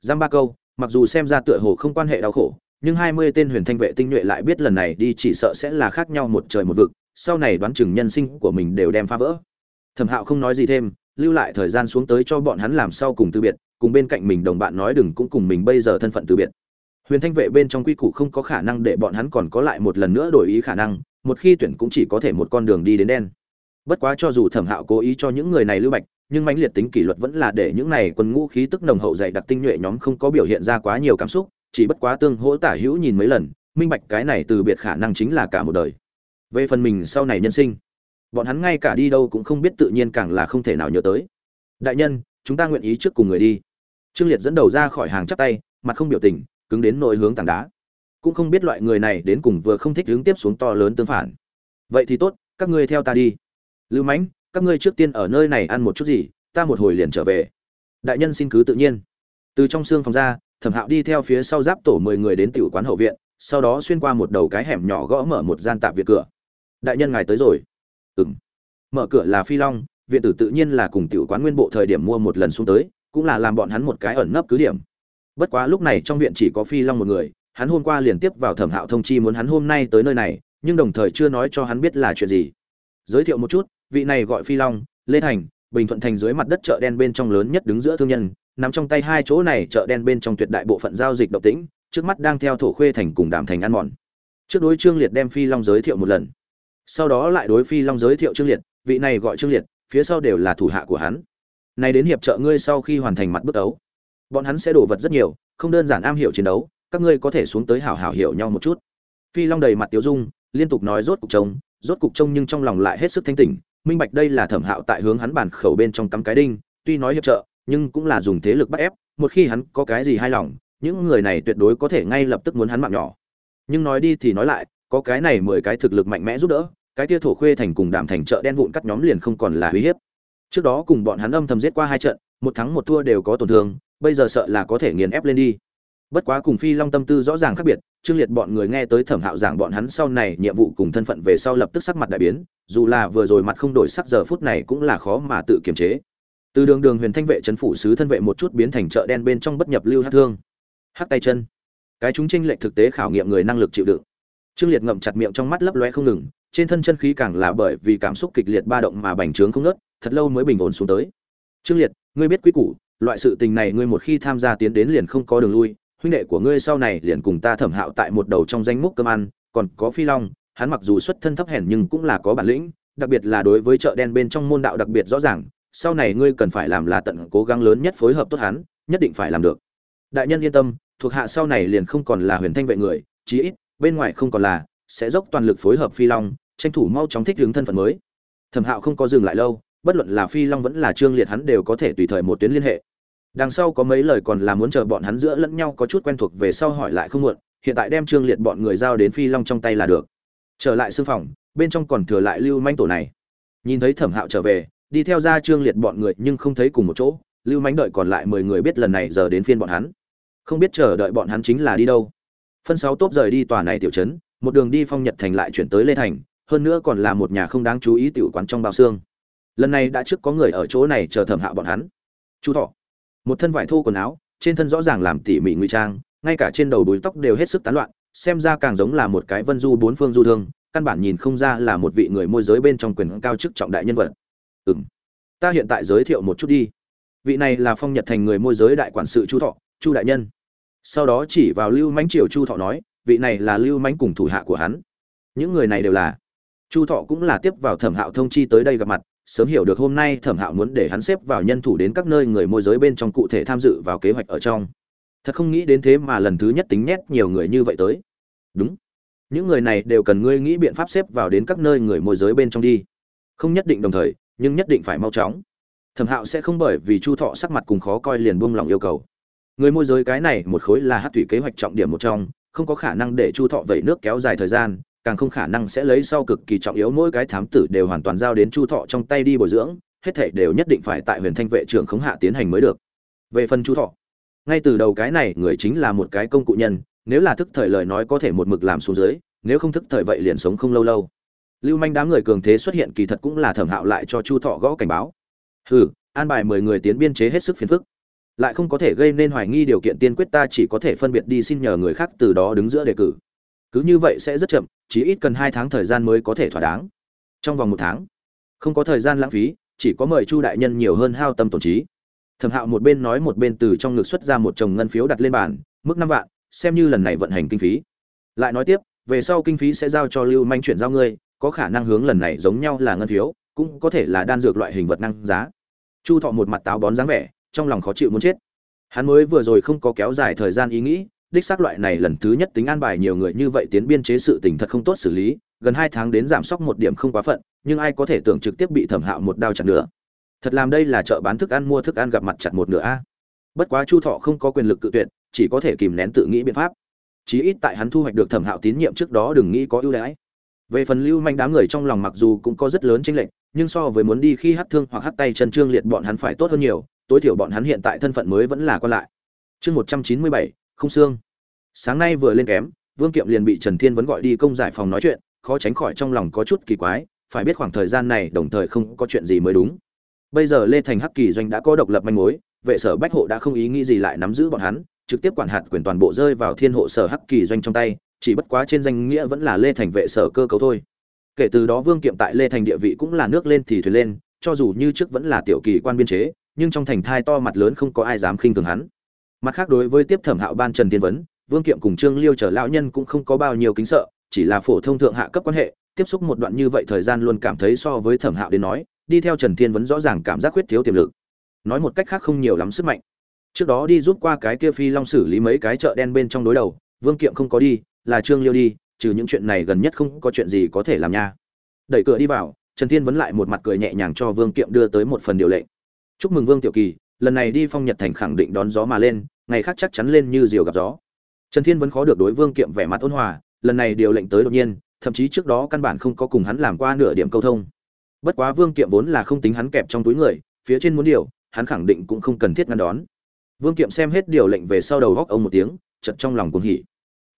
Giam ba câu, mặc dù xem ra tựa hồ không quan hệ đau khổ, nhưng hai mươi tên huyền thanh vệ tinh nhuệ lại biết lần này đi chỉ sợ sẽ là khác nhau một trời một vực, sau này đoán chừng nhân sinh của mình đều đem phá vỡ. Thẩm hạo không nói gì thêm, lưu lại thời gian xuống tới cho bọn hắn làm sau cùng từ biệt, cùng bên cạnh mình đồng bạn nói đừng cũng cùng mình bây giờ thân phận từ biệt. Huyền thanh vệ bên trong quy củ không có khả năng để bọn hắn còn có lại một lần nữa đổi ý khả năng một khi tuyển cũng chỉ có thể một con đường đi đến đen. Bất quá cho dù thẩm hạo cố ý cho những người này lưu bạch, nhưng mãnh liệt tính kỷ luật vẫn là để những này quân ngũ khí tức nồng hậu dày đặc tinh nhuệ nhóm không có biểu hiện ra quá nhiều cảm xúc, chỉ bất quá tương hỗ tả hữu nhìn mấy lần, minh bạch cái này từ biệt khả năng chính là cả một đời. Về phần mình sau này nhân sinh, bọn hắn ngay cả đi đâu cũng không biết tự nhiên càng là không thể nào nhớ tới. Đại nhân, chúng ta nguyện ý trước cùng người đi. Trương liệt dẫn đầu ra khỏi hàng chắp tay, mặt không biểu tình, cứng đến nội hướng tảng đá cũng không biết loại người này đến cùng vừa không thích hướng tiếp xuống to lớn tương phản. Vậy thì tốt, các ngươi theo ta đi. Lưu mãnh, các ngươi trước tiên ở nơi này ăn một chút gì, ta một hồi liền trở về. Đại nhân xin cứ tự nhiên. Từ trong xương phòng ra, thẩm hạo đi theo phía sau giáp tổ mười người đến tiểu quán hậu viện, sau đó xuyên qua một đầu cái hẻm nhỏ gõ mở một gian tạp viện cửa. Đại nhân ngài tới rồi. Ừng mở cửa là phi long, viện tử tự nhiên là cùng tiểu quán nguyên bộ thời điểm mua một lần xuống tới, cũng là làm bọn hắn một cái ẩn nấp cứ điểm. Bất quá lúc này trong viện chỉ có phi long một người hắn hôm qua liền tiếp vào thẩm hạo thông chi muốn hắn hôm nay tới nơi này, nhưng đồng thời chưa nói cho hắn biết là chuyện gì. Giới thiệu một chút, vị này gọi phi long, lê thành, bình thuận thành dưới mặt đất chợ đen bên trong lớn nhất đứng giữa thương nhân, nằm trong tay hai chỗ này chợ đen bên trong tuyệt đại bộ phận giao dịch độc tĩnh, trước mắt đang theo thổ khuê thành cùng đàm thành ăn mòn. Trước đối trương liệt đem phi long giới thiệu một lần. Sau đó lại đối phi long giới thiệu trương liệt, vị này gọi trương liệt, phía sau đều là thủ hạ của hắn. Này đến hiệp trợ ngươi sau khi hoàn thành mặt bước đấu. Bọn hắn sẽ đổ vật rất nhiều, không đơn giản am hiểu chiến đấu các ngươi có thể xuống tới hảo hảo hiểu nhau một chút. Phi long đầy mặt tiếu dung, liên tục nói rốt cục trông, rốt cục trông nhưng trong lòng lại hết sức thanh tỉnh, minh bạch đây là thẩm hạo tại hướng hắn bàn khẩu bên trong cắm cái đinh, tuy nói hiệp trợ, nhưng cũng là dùng thế lực bắt ép, một khi hắn có cái gì hài lòng, những người này tuyệt đối có thể ngay lập tức muốn hắn mạng nhỏ. Nhưng nói đi thì nói lại, có cái này mười cái thực lực mạnh mẽ giúp đỡ, cái tia thổ khuê thành cùng đàm thành chợ đen vụn cắt nhóm liền không còn là uy hiếp. Trước đó cùng bọn hắn âm thầm giết qua hai trận, một thắng một thua đều có tổn thương, bây giờ sợ là có thể nghiền ép lên đi bất quá cùng phi long tâm tư rõ ràng khác biệt, trương liệt bọn người nghe tới thẩm hạo giảng bọn hắn sau này nhiệm vụ cùng thân phận về sau lập tức sắc mặt đại biến, dù là vừa rồi mặt không đổi sắc giờ phút này cũng là khó mà tự kiềm chế. Từ đường đường huyền thanh vệ trấn phủ sứ thân vệ một chút biến thành chợ đen bên trong bất nhập lưu hát thương. Hát tay chân. Cái chúng tranh lệch thực tế khảo nghiệm người năng lực chịu đựng. Trương liệt ngậm chặt miệng trong mắt lấp loe không ngừng, trên thân chân khí càng là bởi vì cảm xúc kịch liệt ba động mà bành trướng không nớt thật lâu mới bình ổn xuống tới. Trương liệt, ngươi biết quy củ, loại sự tình này ngươi một khi tham gia tiến đến liền không có đường lui huynh đệ của ngươi sau này liền cùng ta thẩm hạo tại một đầu trong danh mục cơm ăn, còn có phi long, hắn mặc dù xuất thân thấp hèn nhưng cũng là có bản lĩnh, đặc biệt là đối với chợ đen bên trong môn đạo đặc biệt rõ ràng, sau này ngươi cần phải làm là tận cố gắng lớn nhất phối hợp tốt hắn, nhất định phải làm được. Đại nhân yên tâm, thuộc hạ sau này liền không còn là huyền thanh vệ người, chí ít, bên ngoài không còn là, sẽ dốc toàn lực phối hợp phi long, tranh thủ mau chóng thích ứng thân phận mới. Thẩm hạo không có dừng lại lâu, bất luận là phi long vẫn là trương liệt hắn đều có thể tùy thời một tuyến liên hệ đằng sau có mấy lời còn là muốn chờ bọn hắn giữa lẫn nhau có chút quen thuộc về sau hỏi lại không muộn, hiện tại đem trương liệt bọn người giao đến phi long trong tay là được. Trở lại sư phòng, bên trong còn thừa lại lưu manh tổ này. Nhìn thấy thẩm hạo trở về, đi theo ra trương liệt bọn người nhưng không thấy cùng một chỗ, lưu manh đợi còn lại mười người biết lần này giờ đến phiên bọn hắn. Không biết chờ đợi bọn hắn chính là đi đâu. Phân sáu tốp rời đi tòa này tiểu trấn, một đường đi phong nhật thành lại chuyển tới lê thành, hơn nữa còn là một nhà không đáng chú ý tiểu quán trong bao xương. Lần này đã trước có người ở chỗ này chờ thẩm hạo bọn hắn. Chú thọ một thân vải thô quần áo, trên thân rõ ràng làm tỉ mỉ ngụy trang, ngay cả trên đầu đuôi tóc đều hết sức tán loạn, xem ra càng giống là một cái vân du bốn phương du thương, căn bản nhìn không ra là một vị người môi giới bên trong quyền cao chức trọng đại nhân vật. Ừ m ta hiện tại giới thiệu một chút đi. Vị này là phong nhật thành người môi giới đại quản sự chu thọ, chu đại nhân. Sau đó chỉ vào lưu mãnh triều chu thọ nói, vị này là lưu mãnh cùng thủ hạ của hắn. Những người này đều là. Chu thọ cũng là tiếp vào thẩm hạo thông chi tới đây gặp mặt sớm hiểu được hôm nay thẩm hạo muốn để hắn xếp vào nhân thủ đến các nơi người môi giới bên trong cụ thể tham dự vào kế hoạch ở trong. Thật không nghĩ đến thế mà lần thứ nhất tính nhét nhiều người như vậy tới. Đúng. Những người này đều cần ngươi nghĩ biện pháp xếp vào đến các nơi người môi giới bên trong đi. Không nhất định đồng thời, nhưng nhất định phải mau chóng. Thẩm hạo sẽ không bởi vì chu thọ sắc mặt cùng khó coi liền buông lòng yêu cầu. Người môi giới cái này một khối là hát thủy kế hoạch trọng điểm một trong, không có khả năng để chu thọ vẩy nước kéo dài thời gian càng không khả năng sẽ lấy sau cực kỳ trọng yếu mỗi cái thám tử đều hoàn toàn giao đến chu thọ trong tay đi bồi dưỡng, hết thể đều nhất định phải tại huyền thanh vệ trưởng khống hạ tiến hành mới được. Về phần chu thọ, ngay từ đầu cái này người chính là một cái công cụ nhân, nếu là thức thời lời nói có thể một mực làm xuống dưới, nếu không thức thời vậy liền sống không lâu lâu. Lưu manh đám người cường thế xuất hiện kỳ thật cũng là thẩm hạo lại cho chu thọ gõ cảnh báo. Hừ, an bài mười người tiến biên chế hết sức phiền phức. Lại không có thể gây nên hoài nghi điều kiện tiên quyết ta chỉ có thể phân biệt đi xin nhờ người khác từ đó đứng giữa đề cử cứ như vậy sẽ rất chậm chỉ ít cần hai tháng thời gian mới có thể thỏa đáng. Trong vòng một tháng, không có thời gian lãng phí, chỉ có mời chu đại nhân nhiều hơn hao tâm tổn trí. Thẩm hạo một bên nói một bên từ trong ngực xuất ra một chồng ngân phiếu đặt lên bàn, mức năm vạn, xem như lần này vận hành kinh phí. Lại nói tiếp, về sau kinh phí sẽ giao cho lưu manh chuyển giao ngươi, có khả năng hướng lần này giống nhau là ngân phiếu, cũng có thể là đan dược loại hình vật năng giá. Chu thọ một mặt táo bón dáng vẻ, trong lòng khó chịu muốn chết. Hắn mới vừa rồi không có kéo dài thời gian ý nghĩ đích xác loại này lần thứ nhất tính an bài nhiều người như vậy tiến biên chế sự tình thật không tốt xử lý, gần hai tháng đến giảm sốc một điểm không quá phận, nhưng ai có thể tưởng trực tiếp bị thẩm hạo một đao chặt nữa. Thật làm đây là chợ bán thức ăn mua thức ăn gặp mặt chặt một nửa a. Bất quá Chu Thọ không có quyền lực cự tuyệt, chỉ có thể kìm nén tự nghĩ biện pháp. Chí ít tại hắn thu hoạch được thẩm hạo tín nhiệm trước đó đừng nghĩ có ưu đãi. Về phần lưu manh đám người trong lòng mặc dù cũng có rất lớn chênh lệch, nhưng so với muốn đi khi hát thương hoặc hát tay chân trương liệt bọn hắn phải tốt hơn nhiều, tối thiểu bọn hắn hiện tại thân phận mới vẫn là còn lại. Chương 197, không xương. Sáng nay vừa lên kém, vương kiệm liền bị trần thiên vấn gọi đi công giải phòng nói chuyện, khó tránh khỏi trong lòng có chút kỳ quái, phải biết khoảng thời gian này đồng thời không có chuyện gì mới đúng. Bây giờ lê thành hắc kỳ doanh đã có độc lập manh mối, vệ sở bách hộ đã không ý nghĩ gì lại nắm giữ bọn hắn, trực tiếp quản hạt quyền toàn bộ rơi vào thiên hộ sở hắc kỳ doanh trong tay, chỉ bất quá trên danh nghĩa vẫn là lê thành vệ sở cơ cấu thôi. Kể từ đó vương kiệm tại lê thành địa vị cũng là nước lên thì thuyền lên, cho dù như trước vẫn là tiểu kỳ quan biên chế, nhưng trong thành thai to mặt lớn không có ai dám khinh thường hắn mặt khác đối với tiếp thẩm hạo ban trần tiên vấn, vương kiệm cùng trương liêu trở lão nhân cũng không có bao nhiêu kính sợ, chỉ là phổ thông thượng hạ cấp quan hệ, tiếp xúc một đoạn như vậy thời gian luôn cảm thấy so với thẩm hạo đến nói, đi theo trần thiên vấn rõ ràng cảm giác khuyết thiếu tiềm lực. Nói một cách khác không nhiều lắm sức mạnh. Trước đó đi rút qua cái kia phi long xử lý mấy cái chợ đen bên trong đối đầu, vương kiệm không có đi, là trương liêu đi, trừ những chuyện này gần nhất không có chuyện gì có thể làm nha. Đẩy cửa đi vào, trần thiên vấn lại một mặt cười nhẹ nhàng cho vương kiệm đưa tới một phần điều lệnh. Chúc mừng vương tiểu kỳ lần này đi phong nhật thành khẳng định đón gió mà lên, ngày khác chắc chắn lên như diều gặp gió. Trần thiên vẫn khó được đối vương kiệm vẻ mặt ôn hòa, lần này điều lệnh tới đột nhiên, thậm chí trước đó căn bản không có cùng hắn làm qua nửa điểm câu thông. Bất quá vương kiệm vốn là không tính hắn kẹp trong túi người, phía trên muốn điều, hắn khẳng định cũng không cần thiết ngăn đón. Vương kiệm xem hết điều lệnh về sau đầu góc ông một tiếng chật trong lòng cuồng hỉ.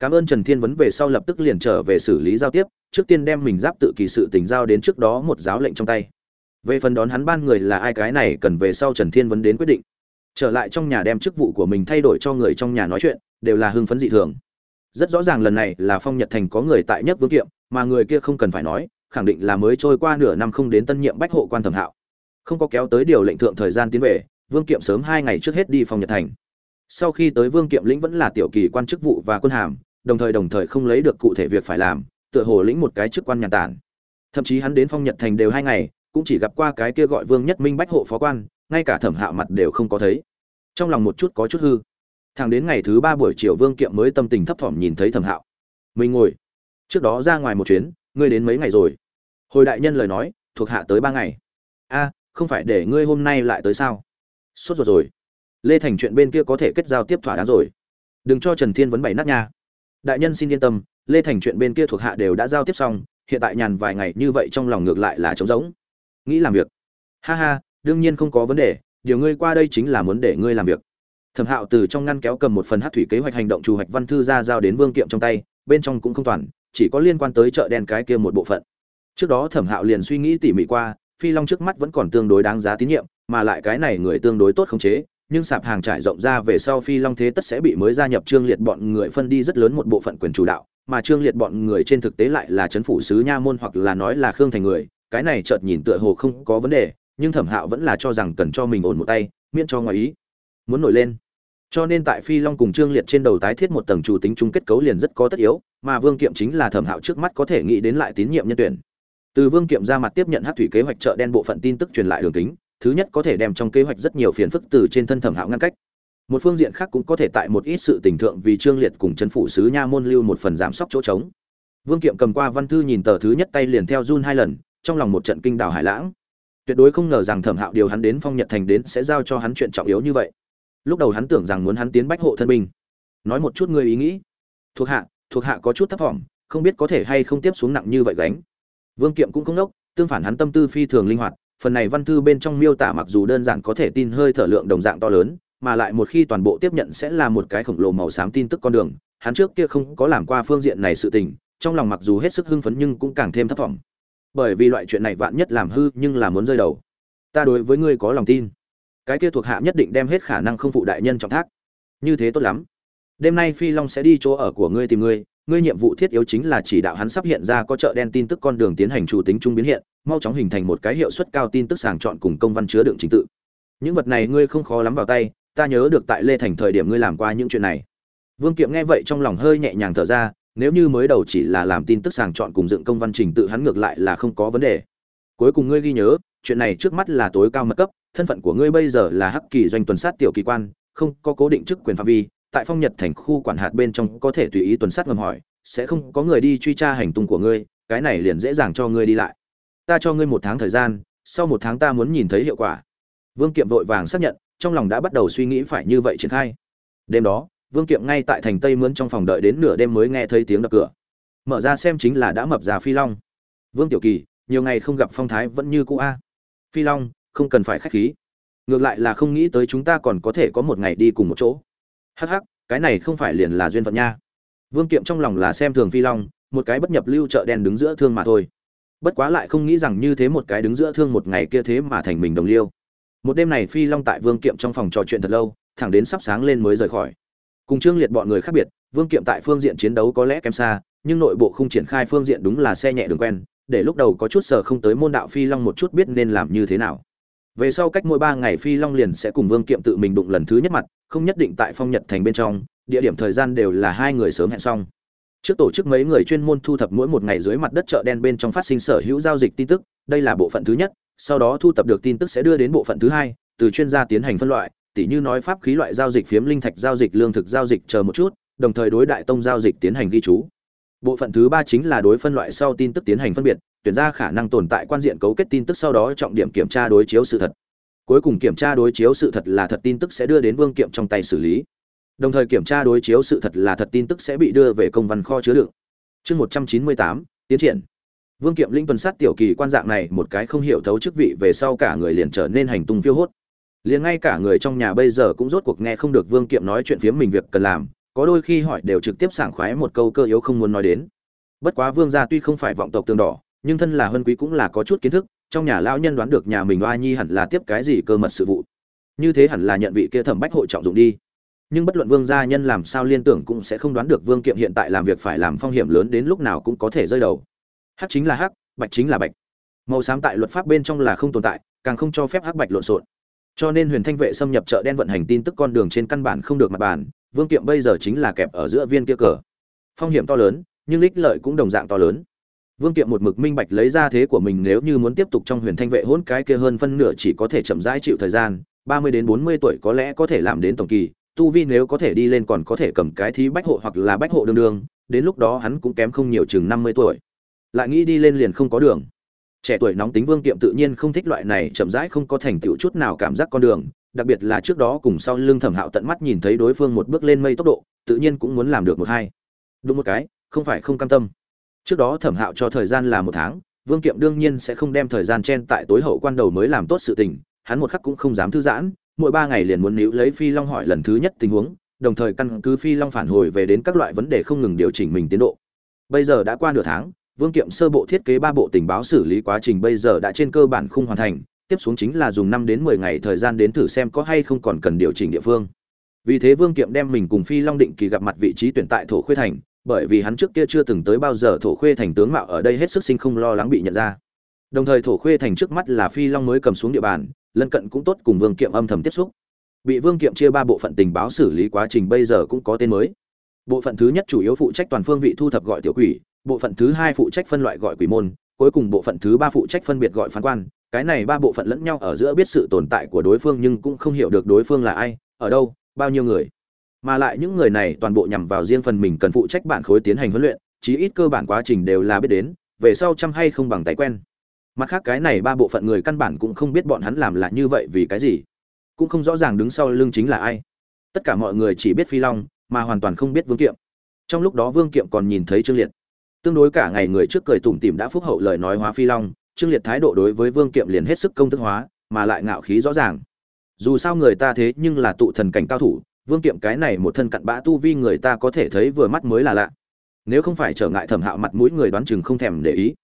Cảm ơn trần thiên vấn về sau lập tức liền trở về xử lý giao tiếp, trước tiên đem mình giáp tự kỳ sự tình giao đến trước đó một giáo lệnh trong tay về phần đón hắn ban người là ai, cái này cần về sau trần thiên vấn đến quyết định. Trở lại trong nhà đem chức vụ của mình thay đổi cho người trong nhà nói chuyện, đều là hưng phấn dị thường. Rất rõ ràng lần này là phong nhật thành có người tại nhất vương kiệm, mà người kia không cần phải nói, khẳng định là mới trôi qua nửa năm không đến tân nhiệm bách hộ quan thẩm hạo. Không có kéo tới điều lệnh thượng thời gian tiến về, vương kiệm sớm hai ngày trước hết đi phong nhật thành. Sau khi tới vương kiệm lĩnh vẫn là tiểu kỳ quan chức vụ và quân hàm, đồng thời đồng thời không lấy được cụ thể việc phải làm, tựa hồ lĩnh một cái chức quan nhàn tản. Thậm chí hắn đến phong nhật thành đều hai ngày cũng chỉ gặp qua cái kia gọi vương nhất minh bách hộ phó quan, ngay cả thẩm hạo mặt đều không có thấy. Trong lòng một chút có chút hư. Thẳng đến ngày thứ ba buổi chiều vương kiệm mới tâm tình thấp thỏm nhìn thấy thẩm hạo. Mình ngồi. Trước đó ra ngoài một chuyến, ngươi đến mấy ngày rồi? Hồi đại nhân lời nói, thuộc hạ tới ba ngày. A, không phải để ngươi hôm nay lại tới sao? Sốt ruột rồi. Lê thành chuyện bên kia có thể kết giao tiếp thỏa đáng rồi. Đừng cho trần thiên vấn bày nát nha. Đại nhân xin yên tâm, lê thành chuyện bên kia thuộc hạ đều đã giao tiếp xong, hiện tại nhàn vài ngày như vậy trong lòng ngược lại là trống rỗng nghĩ làm việc. Ha ha, đương nhiên không có vấn đề, điều ngươi qua đây chính là muốn để ngươi làm việc. Thẩm hạo từ trong ngăn kéo cầm một phần hát thủy kế hoạch hành động chủ hoạch văn thư ra giao đến vương kiệm trong tay, bên trong cũng không toàn, chỉ có liên quan tới chợ đen cái kia một bộ phận. Trước đó thẩm hạo liền suy nghĩ tỉ mỉ qua, phi long trước mắt vẫn còn tương đối đáng giá tín nhiệm, mà lại cái này người tương đối tốt khống chế, nhưng sạp hàng trải rộng ra về sau phi long thế tất sẽ bị mới gia nhập trương liệt bọn người phân đi rất lớn một bộ phận quyền chủ đạo, mà trương liệt bọn người trên thực tế lại là chấn phủ sứ nha môn hoặc là nói là khương thành người cái này chợt nhìn tựa hồ không có vấn đề, nhưng thẩm hạo vẫn là cho rằng cần cho mình ổn một tay, miễn cho ngoài ý muốn nổi lên. Cho nên tại phi long cùng trương liệt trên đầu tái thiết một tầng chủ tính chung kết cấu liền rất có tất yếu, mà vương kiệm chính là thẩm hạo trước mắt có thể nghĩ đến lại tín nhiệm nhân tuyển. Từ vương kiệm ra mặt tiếp nhận hát thủy kế hoạch chợ đen bộ phận tin tức truyền lại đường kính, thứ nhất có thể đem trong kế hoạch rất nhiều phiền phức từ trên thân thẩm hạo ngăn cách. Một phương diện khác cũng có thể tại một ít sự tình thượng vì trương liệt cùng chân phủ sứ nha môn lưu một phần giảm sóc chỗ trống. Vương kiệm cầm qua văn thư nhìn tờ thứ nhất tay liền theo run hai lần trong lòng một trận kinh đảo hải lãng. Tuyệt đối không ngờ rằng thẩm hạo điều hắn đến phong nhật thành đến sẽ giao cho hắn chuyện trọng yếu như vậy. Lúc đầu hắn tưởng rằng muốn hắn tiến bách hộ thân binh. Nói một chút ngươi ý nghĩ. Thuộc hạ thuộc hạ có chút thấp thỏm không biết có thể hay không tiếp xuống nặng như vậy gánh. Vương kiệm cũng không đốc tương phản hắn tâm tư phi thường linh hoạt, phần này văn thư bên trong miêu tả mặc dù đơn giản có thể tin hơi thở lượng đồng dạng to lớn, mà lại một khi toàn bộ tiếp nhận sẽ là một cái khổng lồ màu xám tin tức con đường, hắn trước kia không có làm qua phương diện này sự tình, trong lòng mặc dù hết sức hưng phấn nhưng cũng càng thêm thấp thỏm bởi vì loại chuyện này vạn nhất làm hư nhưng là muốn rơi đầu. Ta đối với ngươi có lòng tin. Cái kia thuộc hạ nhất định đem hết khả năng không phụ đại nhân trọng thác. Như thế tốt lắm. Đêm nay phi long sẽ đi chỗ ở của ngươi tìm ngươi. Ngươi nhiệm vụ thiết yếu chính là chỉ đạo hắn sắp hiện ra có chợ đen tin tức con đường tiến hành chủ tính trung biến hiện, mau chóng hình thành một cái hiệu suất cao tin tức sàng chọn cùng công văn chứa đựng trình tự. Những vật này ngươi không khó lắm vào tay, ta nhớ được tại lê thành thời điểm ngươi làm qua những chuyện này. Vương kiệm nghe vậy trong lòng hơi nhẹ nhàng thở ra nếu như mới đầu chỉ là làm tin tức sàng chọn cùng dựng công văn trình tự hắn ngược lại là không có vấn đề. Cuối cùng ngươi ghi nhớ, chuyện này trước mắt là tối cao mật cấp, thân phận của ngươi bây giờ là hắc kỳ doanh tuần sát tiểu kỳ quan, không có cố định chức quyền phạm vi, tại phong nhật thành khu quản hạt bên trong có thể tùy ý tuần sát ngầm hỏi, sẽ không có người đi truy tra hành tung của ngươi, cái này liền dễ dàng cho ngươi đi lại. Ta cho ngươi một tháng thời gian, sau một tháng ta muốn nhìn thấy hiệu quả. Vương kiệm vội vàng xác nhận, trong lòng đã bắt đầu suy nghĩ phải như vậy triển khai. Đêm đó vương kiệm ngay tại thành tây mướn trong phòng đợi đến nửa đêm mới nghe thấy tiếng đập cửa. Mở ra xem chính là đã mập già phi long. Vương tiểu kỳ, nhiều ngày không gặp phong thái vẫn như cũ a. Phi long, không cần phải khách khí. Ngược lại là không nghĩ tới chúng ta còn có thể có một ngày đi cùng một chỗ. Hắc hắc, cái này không phải liền là duyên phận nha. Vương kiệm trong lòng là xem thường phi long, một cái bất nhập lưu chợ đen đứng giữa thương mà thôi. Bất quá lại không nghĩ rằng như thế một cái đứng giữa thương một ngày kia thế mà thành mình đồng liêu. Một đêm này phi long tại vương kiệm trong phòng trò chuyện thật lâu, thẳng đến sắp sáng lên mới rời khỏi cùng trương liệt bọn người khác biệt, vương kiệm tại phương diện chiến đấu có lẽ kém xa, nhưng nội bộ không triển khai phương diện đúng là xe nhẹ đường quen, để lúc đầu có chút sở không tới môn đạo phi long một chút biết nên làm như thế nào. Về sau cách mỗi ba ngày phi long liền sẽ cùng vương kiệm tự mình đụng lần thứ nhất mặt, không nhất định tại phong nhật thành bên trong, địa điểm thời gian đều là hai người sớm hẹn xong. Trước tổ chức mấy người chuyên môn thu thập mỗi một ngày dưới mặt đất chợ đen bên trong phát sinh sở hữu giao dịch tin tức, đây là bộ phận thứ nhất, sau đó thu thập được tin tức sẽ đưa đến bộ phận thứ hai, từ chuyên gia tiến hành phân loại tỉ như nói pháp khí loại giao dịch phiếm linh thạch giao dịch lương thực giao dịch chờ một chút, đồng thời đối đại tông giao dịch tiến hành ghi chú. Bộ phận thứ ba chính là đối phân loại sau tin tức tiến hành phân biệt, tuyển ra khả năng tồn tại quan diện cấu kết tin tức sau đó trọng điểm kiểm tra đối chiếu sự thật. Cuối cùng kiểm tra đối chiếu sự thật là thật tin tức sẽ đưa đến vương kiệm trong tay xử lý. Đồng thời kiểm tra đối chiếu sự thật là thật tin tức sẽ bị đưa về công văn kho chứa đựng. Chương một trăm chín mươi tám, tiến triển. Vương kiệm linh tuần sát tiểu kỳ quan dạng này một cái không hiểu thấu chức vị về sau cả người liền trở nên hành tung phiêu hốt liền ngay cả người trong nhà bây giờ cũng rốt cuộc nghe không được vương kiệm nói chuyện phiếm mình việc cần làm, có đôi khi hỏi đều trực tiếp sảng khoái một câu cơ yếu không muốn nói đến. Bất quá vương gia tuy không phải vọng tộc tường đỏ, nhưng thân là huân quý cũng là có chút kiến thức, trong nhà lão nhân đoán được nhà mình oa nhi hẳn là tiếp cái gì cơ mật sự vụ. Như thế hẳn là nhận vị kia thẩm bách hội trọng dụng đi. Nhưng bất luận vương gia nhân làm sao liên tưởng cũng sẽ không đoán được vương kiệm hiện tại làm việc phải làm phong hiểm lớn đến lúc nào cũng có thể rơi đầu. Hắc chính là hắc, bạch chính là bạch. Màu xám tại luật pháp bên trong là không tồn tại, càng không cho phép hắc bạch lộn xộn cho nên huyền thanh vệ xâm nhập chợ đen vận hành tin tức con đường trên căn bản không được mặt bàn, vương kiệm bây giờ chính là kẹp ở giữa viên kia cờ. Phong hiểm to lớn, nhưng ích lợi cũng đồng dạng to lớn. Vương kiệm một mực minh bạch lấy ra thế của mình nếu như muốn tiếp tục trong huyền thanh vệ hỗn cái kia hơn phân nửa chỉ có thể chậm rãi chịu thời gian, ba mươi đến bốn mươi tuổi có lẽ có thể làm đến tổng kỳ, tu vi nếu có thể đi lên còn có thể cầm cái thí bách hộ hoặc là bách hộ đương đương đến lúc đó hắn cũng kém không nhiều chừng năm mươi tuổi. Lại nghĩ đi lên liền không có đường trẻ tuổi nóng tính vương kiệm tự nhiên không thích loại này, chậm rãi không có thành tựu chút nào cảm giác con đường, đặc biệt là trước đó cùng sau lưng thẩm hạo tận mắt nhìn thấy đối phương một bước lên mây tốc độ, tự nhiên cũng muốn làm được một hai. Đúng một cái, không phải không cam tâm. Trước đó thẩm hạo cho thời gian là một tháng, vương kiệm đương nhiên sẽ không đem thời gian chen tại tối hậu quan đầu mới làm tốt sự tình, hắn một khắc cũng không dám thư giãn, mỗi ba ngày liền muốn níu lấy phi long hỏi lần thứ nhất tình huống, đồng thời căn cứ phi long phản hồi về đến các loại vấn đề không ngừng điều chỉnh mình tiến độ. Bây giờ đã qua nửa tháng vương kiệm sơ bộ thiết kế ba bộ tình báo xử lý quá trình bây giờ đã trên cơ bản khung hoàn thành, tiếp xuống chính là dùng năm đến mười ngày thời gian đến thử xem có hay không còn cần điều chỉnh địa phương. Vì thế vương kiệm đem mình cùng phi long định kỳ gặp mặt vị trí tuyển tại thổ khuê thành, bởi vì hắn trước kia chưa từng tới bao giờ thổ khuê thành tướng mạo ở đây hết sức sinh không lo lắng bị nhận ra. Đồng thời thổ khuê thành trước mắt là phi long mới cầm xuống địa bàn, lân cận cũng tốt cùng vương kiệm âm thầm tiếp xúc. Bị vương kiệm chia ba bộ phận tình báo xử lý quá trình bây giờ cũng có tên mới. Bộ phận thứ nhất chủ yếu phụ trách toàn phương vị thu thập gọi tiểu quỷ bộ phận thứ hai phụ trách phân loại gọi quỷ môn, cuối cùng bộ phận thứ ba phụ trách phân biệt gọi phán quan. Cái này ba bộ phận lẫn nhau ở giữa biết sự tồn tại của đối phương nhưng cũng không hiểu được đối phương là ai, ở đâu, bao nhiêu người. Mà lại những người này toàn bộ nhằm vào riêng phần mình cần phụ trách bản khối tiến hành huấn luyện, chí ít cơ bản quá trình đều là biết đến, về sau chăm hay không bằng tay quen. Mặt khác cái này ba bộ phận người căn bản cũng không biết bọn hắn làm là như vậy vì cái gì. Cũng không rõ ràng đứng sau lưng chính là ai. Tất cả mọi người chỉ biết phi long, mà hoàn toàn không biết vương kiệm. Trong lúc đó vương kiệm còn nhìn thấy trương liệt tương đối cả ngày người trước cười tủm tỉm đã phúc hậu lời nói hóa phi long, trương liệt thái độ đối với vương kiệm liền hết sức công thức hóa, mà lại ngạo khí rõ ràng. Dù sao người ta thế nhưng là tụ thần cảnh cao thủ, vương kiệm cái này một thân cặn bã tu vi người ta có thể thấy vừa mắt mới là lạ. Nếu không phải trở ngại thẩm hạo mặt mũi người đoán chừng không thèm để ý.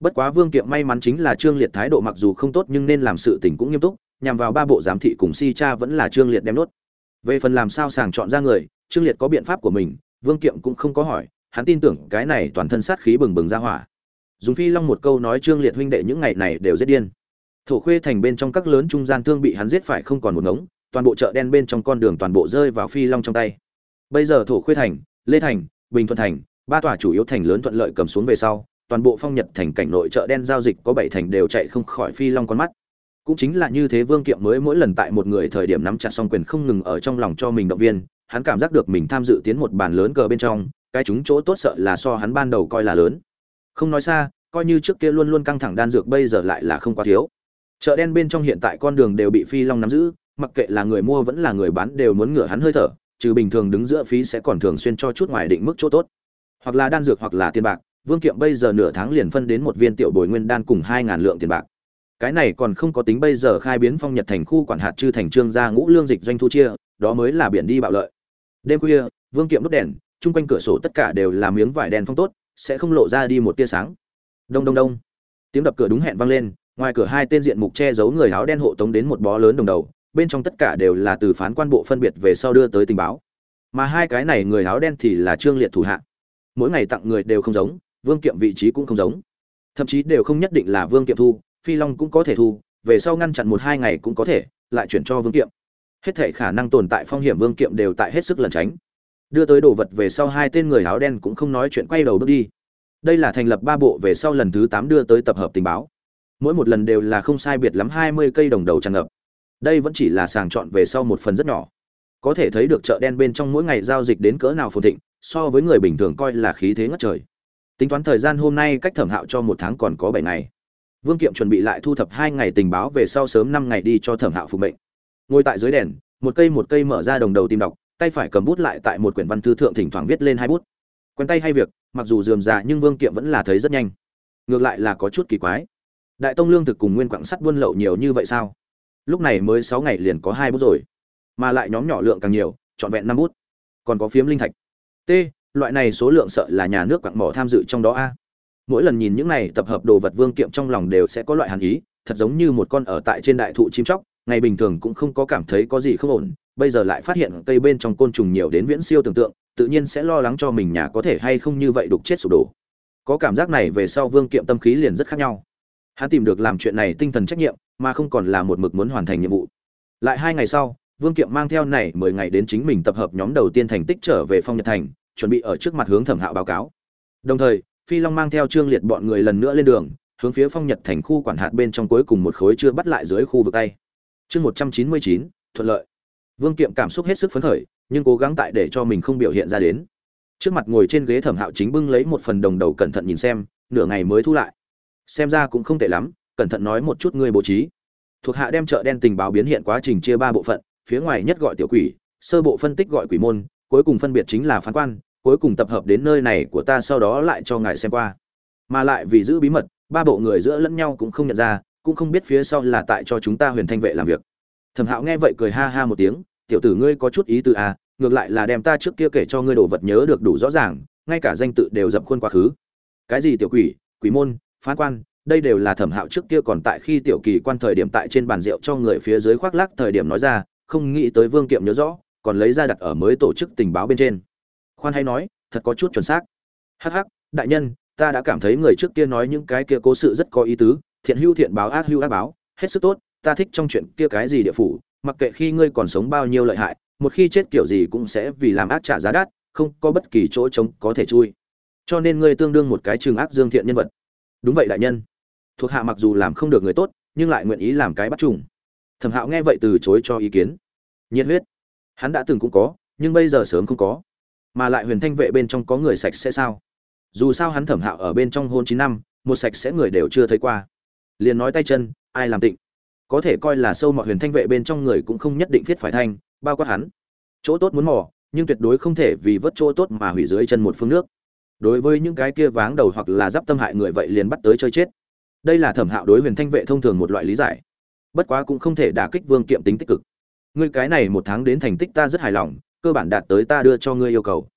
Bất quá vương kiệm may mắn chính là trương liệt thái độ mặc dù không tốt nhưng nên làm sự tình cũng nghiêm túc, nhằm vào ba bộ giám thị cùng si cha vẫn là trương liệt đem nốt. Về phần làm sao sàng chọn ra người, trương liệt có biện pháp của mình, vương kiệm cũng không có hỏi hắn tin tưởng cái này toàn thân sát khí bừng bừng ra hỏa. Dùng phi long một câu nói trương liệt huynh đệ những ngày này đều rất điên. Thổ khuê thành bên trong các lớn trung gian thương bị hắn giết phải không còn một ngống, toàn bộ chợ đen bên trong con đường toàn bộ rơi vào phi long trong tay. Bây giờ thổ khuê thành, lê thành, bình thuận thành, ba tòa chủ yếu thành lớn thuận lợi cầm xuống về sau, toàn bộ phong nhật thành cảnh nội chợ đen giao dịch có bảy thành đều chạy không khỏi phi long con mắt. Cũng chính là như thế vương kiệm mới mỗi lần tại một người thời điểm nắm chặt song quyền không ngừng ở trong lòng cho mình động viên, hắn cảm giác được mình tham dự tiến một bàn lớn cờ bên trong cái chúng chỗ tốt sợ là so hắn ban đầu coi là lớn. Không nói xa, coi như trước kia luôn luôn căng thẳng đan dược bây giờ lại là không quá thiếu. Chợ đen bên trong hiện tại con đường đều bị phi long nắm giữ, mặc kệ là người mua vẫn là người bán đều muốn ngửa hắn hơi thở, trừ bình thường đứng giữa phí sẽ còn thường xuyên cho chút ngoài định mức chỗ tốt. Hoặc là đan dược hoặc là tiền bạc, vương kiệm bây giờ nửa tháng liền phân đến một viên tiểu bồi nguyên đan cùng hai ngàn lượng tiền bạc. Cái này còn không có tính bây giờ khai biến phong nhật thành khu quản hạt chư thành trương gia ngũ lương dịch doanh thu chia, đó mới là biển đi bạo lợi. Đêm khuya, vương kiệm đốt đèn chung quanh cửa sổ tất cả đều là miếng vải đen phong tốt, sẽ không lộ ra đi một tia sáng. Đông đông đông. Tiếng đập cửa đúng hẹn vang lên, ngoài cửa hai tên diện mục che giấu người áo đen hộ tống đến một bó lớn đồng đầu, bên trong tất cả đều là từ phán quan bộ phân biệt về sau đưa tới tình báo. Mà hai cái này người áo đen thì là trương liệt thủ hạ. Mỗi ngày tặng người đều không giống, vương kiệm vị trí cũng không giống. Thậm chí đều không nhất định là vương kiệm thu, phi long cũng có thể thu, về sau ngăn chặn một hai ngày cũng có thể, lại chuyển cho vương kiệm. Hết thể khả năng tồn tại phong hiểm vương kiệm đều tại hết sức lẩn tránh đưa tới đồ vật về sau hai tên người áo đen cũng không nói chuyện, quay đầu bước đi. Đây là thành lập ba bộ về sau lần thứ tám đưa tới tập hợp tình báo. Mỗi một lần đều là không sai biệt lắm hai mươi cây đồng đầu tràn ngập. Đây vẫn chỉ là sàng chọn về sau một phần rất nhỏ. Có thể thấy được chợ đen bên trong mỗi ngày giao dịch đến cỡ nào phồn thịnh, so với người bình thường coi là khí thế ngất trời. Tính toán thời gian hôm nay cách thẩm hạo cho một tháng còn có bảy ngày. Vương kiệm chuẩn bị lại thu thập hai ngày tình báo về sau sớm năm ngày đi cho thẩm hạo phục mệnh. Ngồi tại dưới đèn, một cây một cây mở ra đồng đầu tìm đọc tay phải cầm bút lại tại một quyển văn thư thượng thỉnh thoảng viết lên hai bút. Quen tay hay việc, mặc dù dườm già nhưng vương kiệm vẫn là thấy rất nhanh. Ngược lại là có chút kỳ quái. Đại tông lương thực cùng nguyên quặng sắt buôn lậu nhiều như vậy sao? Lúc này mới sáu ngày liền có hai bút rồi, mà lại nhóm nhỏ lượng càng nhiều, trọn vẹn năm bút. Còn có phiếm linh thạch. T, loại này số lượng sợ là nhà nước quặng mỏ tham dự trong đó a. Mỗi lần nhìn những này tập hợp đồ vật vương kiệm trong lòng đều sẽ có loại hàn ý, thật giống như một con ở tại trên đại thụ chim chóc, ngày bình thường cũng không có cảm thấy có gì không ổn bây giờ lại phát hiện cây bên trong côn trùng nhiều đến viễn siêu tưởng tượng, tự nhiên sẽ lo lắng cho mình nhà có thể hay không như vậy đục chết sụp đổ. Có cảm giác này về sau vương kiệm tâm khí liền rất khác nhau. Hắn tìm được làm chuyện này tinh thần trách nhiệm, mà không còn là một mực muốn hoàn thành nhiệm vụ. Lại hai ngày sau, vương kiệm mang theo này mười ngày đến chính mình tập hợp nhóm đầu tiên thành tích trở về phong nhật thành, chuẩn bị ở trước mặt hướng thẩm hạo báo cáo. Đồng thời, phi long mang theo trương liệt bọn người lần nữa lên đường, hướng phía phong nhật thành khu quản hạt bên trong cuối cùng một khối chưa bắt lại dưới khu vực tay chương một trăm chín mươi chín, thuận lợi vương kiệm cảm xúc hết sức phấn khởi, nhưng cố gắng tại để cho mình không biểu hiện ra đến. Trước mặt ngồi trên ghế thẩm hạo chính bưng lấy một phần đồng đầu cẩn thận nhìn xem, nửa ngày mới thu lại. Xem ra cũng không tệ lắm, cẩn thận nói một chút ngươi bố trí. Thuộc hạ đem chợ đen tình báo biến hiện quá trình chia ba bộ phận, phía ngoài nhất gọi tiểu quỷ, sơ bộ phân tích gọi quỷ môn, cuối cùng phân biệt chính là phán quan, cuối cùng tập hợp đến nơi này của ta sau đó lại cho ngài xem qua. Mà lại vì giữ bí mật, ba bộ người giữa lẫn nhau cũng không nhận ra, cũng không biết phía sau là tại cho chúng ta huyền thanh vệ làm việc thẩm hạo nghe vậy cười ha ha một tiếng, tiểu tử ngươi có chút ý từ à ngược lại là đem ta trước kia kể cho ngươi đồ vật nhớ được đủ rõ ràng, ngay cả danh tự đều dập khuôn quá khứ. Cái gì tiểu quỷ quỷ môn, phán quan, đây đều là thẩm hạo trước kia còn tại khi tiểu kỳ quan thời điểm tại trên bàn rượu cho người phía dưới khoác lác thời điểm nói ra, không nghĩ tới vương kiệm nhớ rõ, còn lấy ra đặt ở mới tổ chức tình báo bên trên. Khoan hay nói, thật có chút chuẩn xác. Hh đại nhân, ta đã cảm thấy người trước kia nói những cái kia cố sự rất có ý tứ, thiện hưu thiện báo ác hưu ác báo, hết sức tốt ta thích trong chuyện kia cái gì địa phủ, mặc kệ khi ngươi còn sống bao nhiêu lợi hại, một khi chết kiểu gì cũng sẽ vì làm ác trả giá đắt, không có bất kỳ chỗ trống có thể chui. Cho nên ngươi tương đương một cái trường ác dương thiện nhân vật. Đúng vậy, đại nhân. Thuộc hạ mặc dù làm không được người tốt, nhưng lại nguyện ý làm cái bắt trùng thẩm hạo nghe vậy từ chối cho ý kiến. Nhiệt huyết. Hắn đã từng cũng có, nhưng bây giờ sớm không có. Mà lại huyền thanh vệ bên trong có người sạch sẽ sao? Dù sao hắn thẩm hạo ở bên trong hôn chín năm, một sạch sẽ người đều chưa thấy qua. Liền nói tay chân, ai làm tịnh? Có thể coi là sâu mọt huyền thanh vệ bên trong người cũng không nhất định thiết phải thanh, bao quát hắn. Chỗ tốt muốn mỏ nhưng tuyệt đối không thể vì vớt chỗ tốt mà hủy dưới chân một phương nước. Đối với những cái kia váng đầu hoặc là giáp tâm hại người vậy liền bắt tới chơi chết. Đây là thẩm hạo đối huyền thanh vệ thông thường một loại lý giải. Bất quá cũng không thể đả kích vương kiệm tính tích cực. Ngươi cái này một tháng đến thành tích ta rất hài lòng, cơ bản đạt tới ta đưa cho ngươi yêu cầu.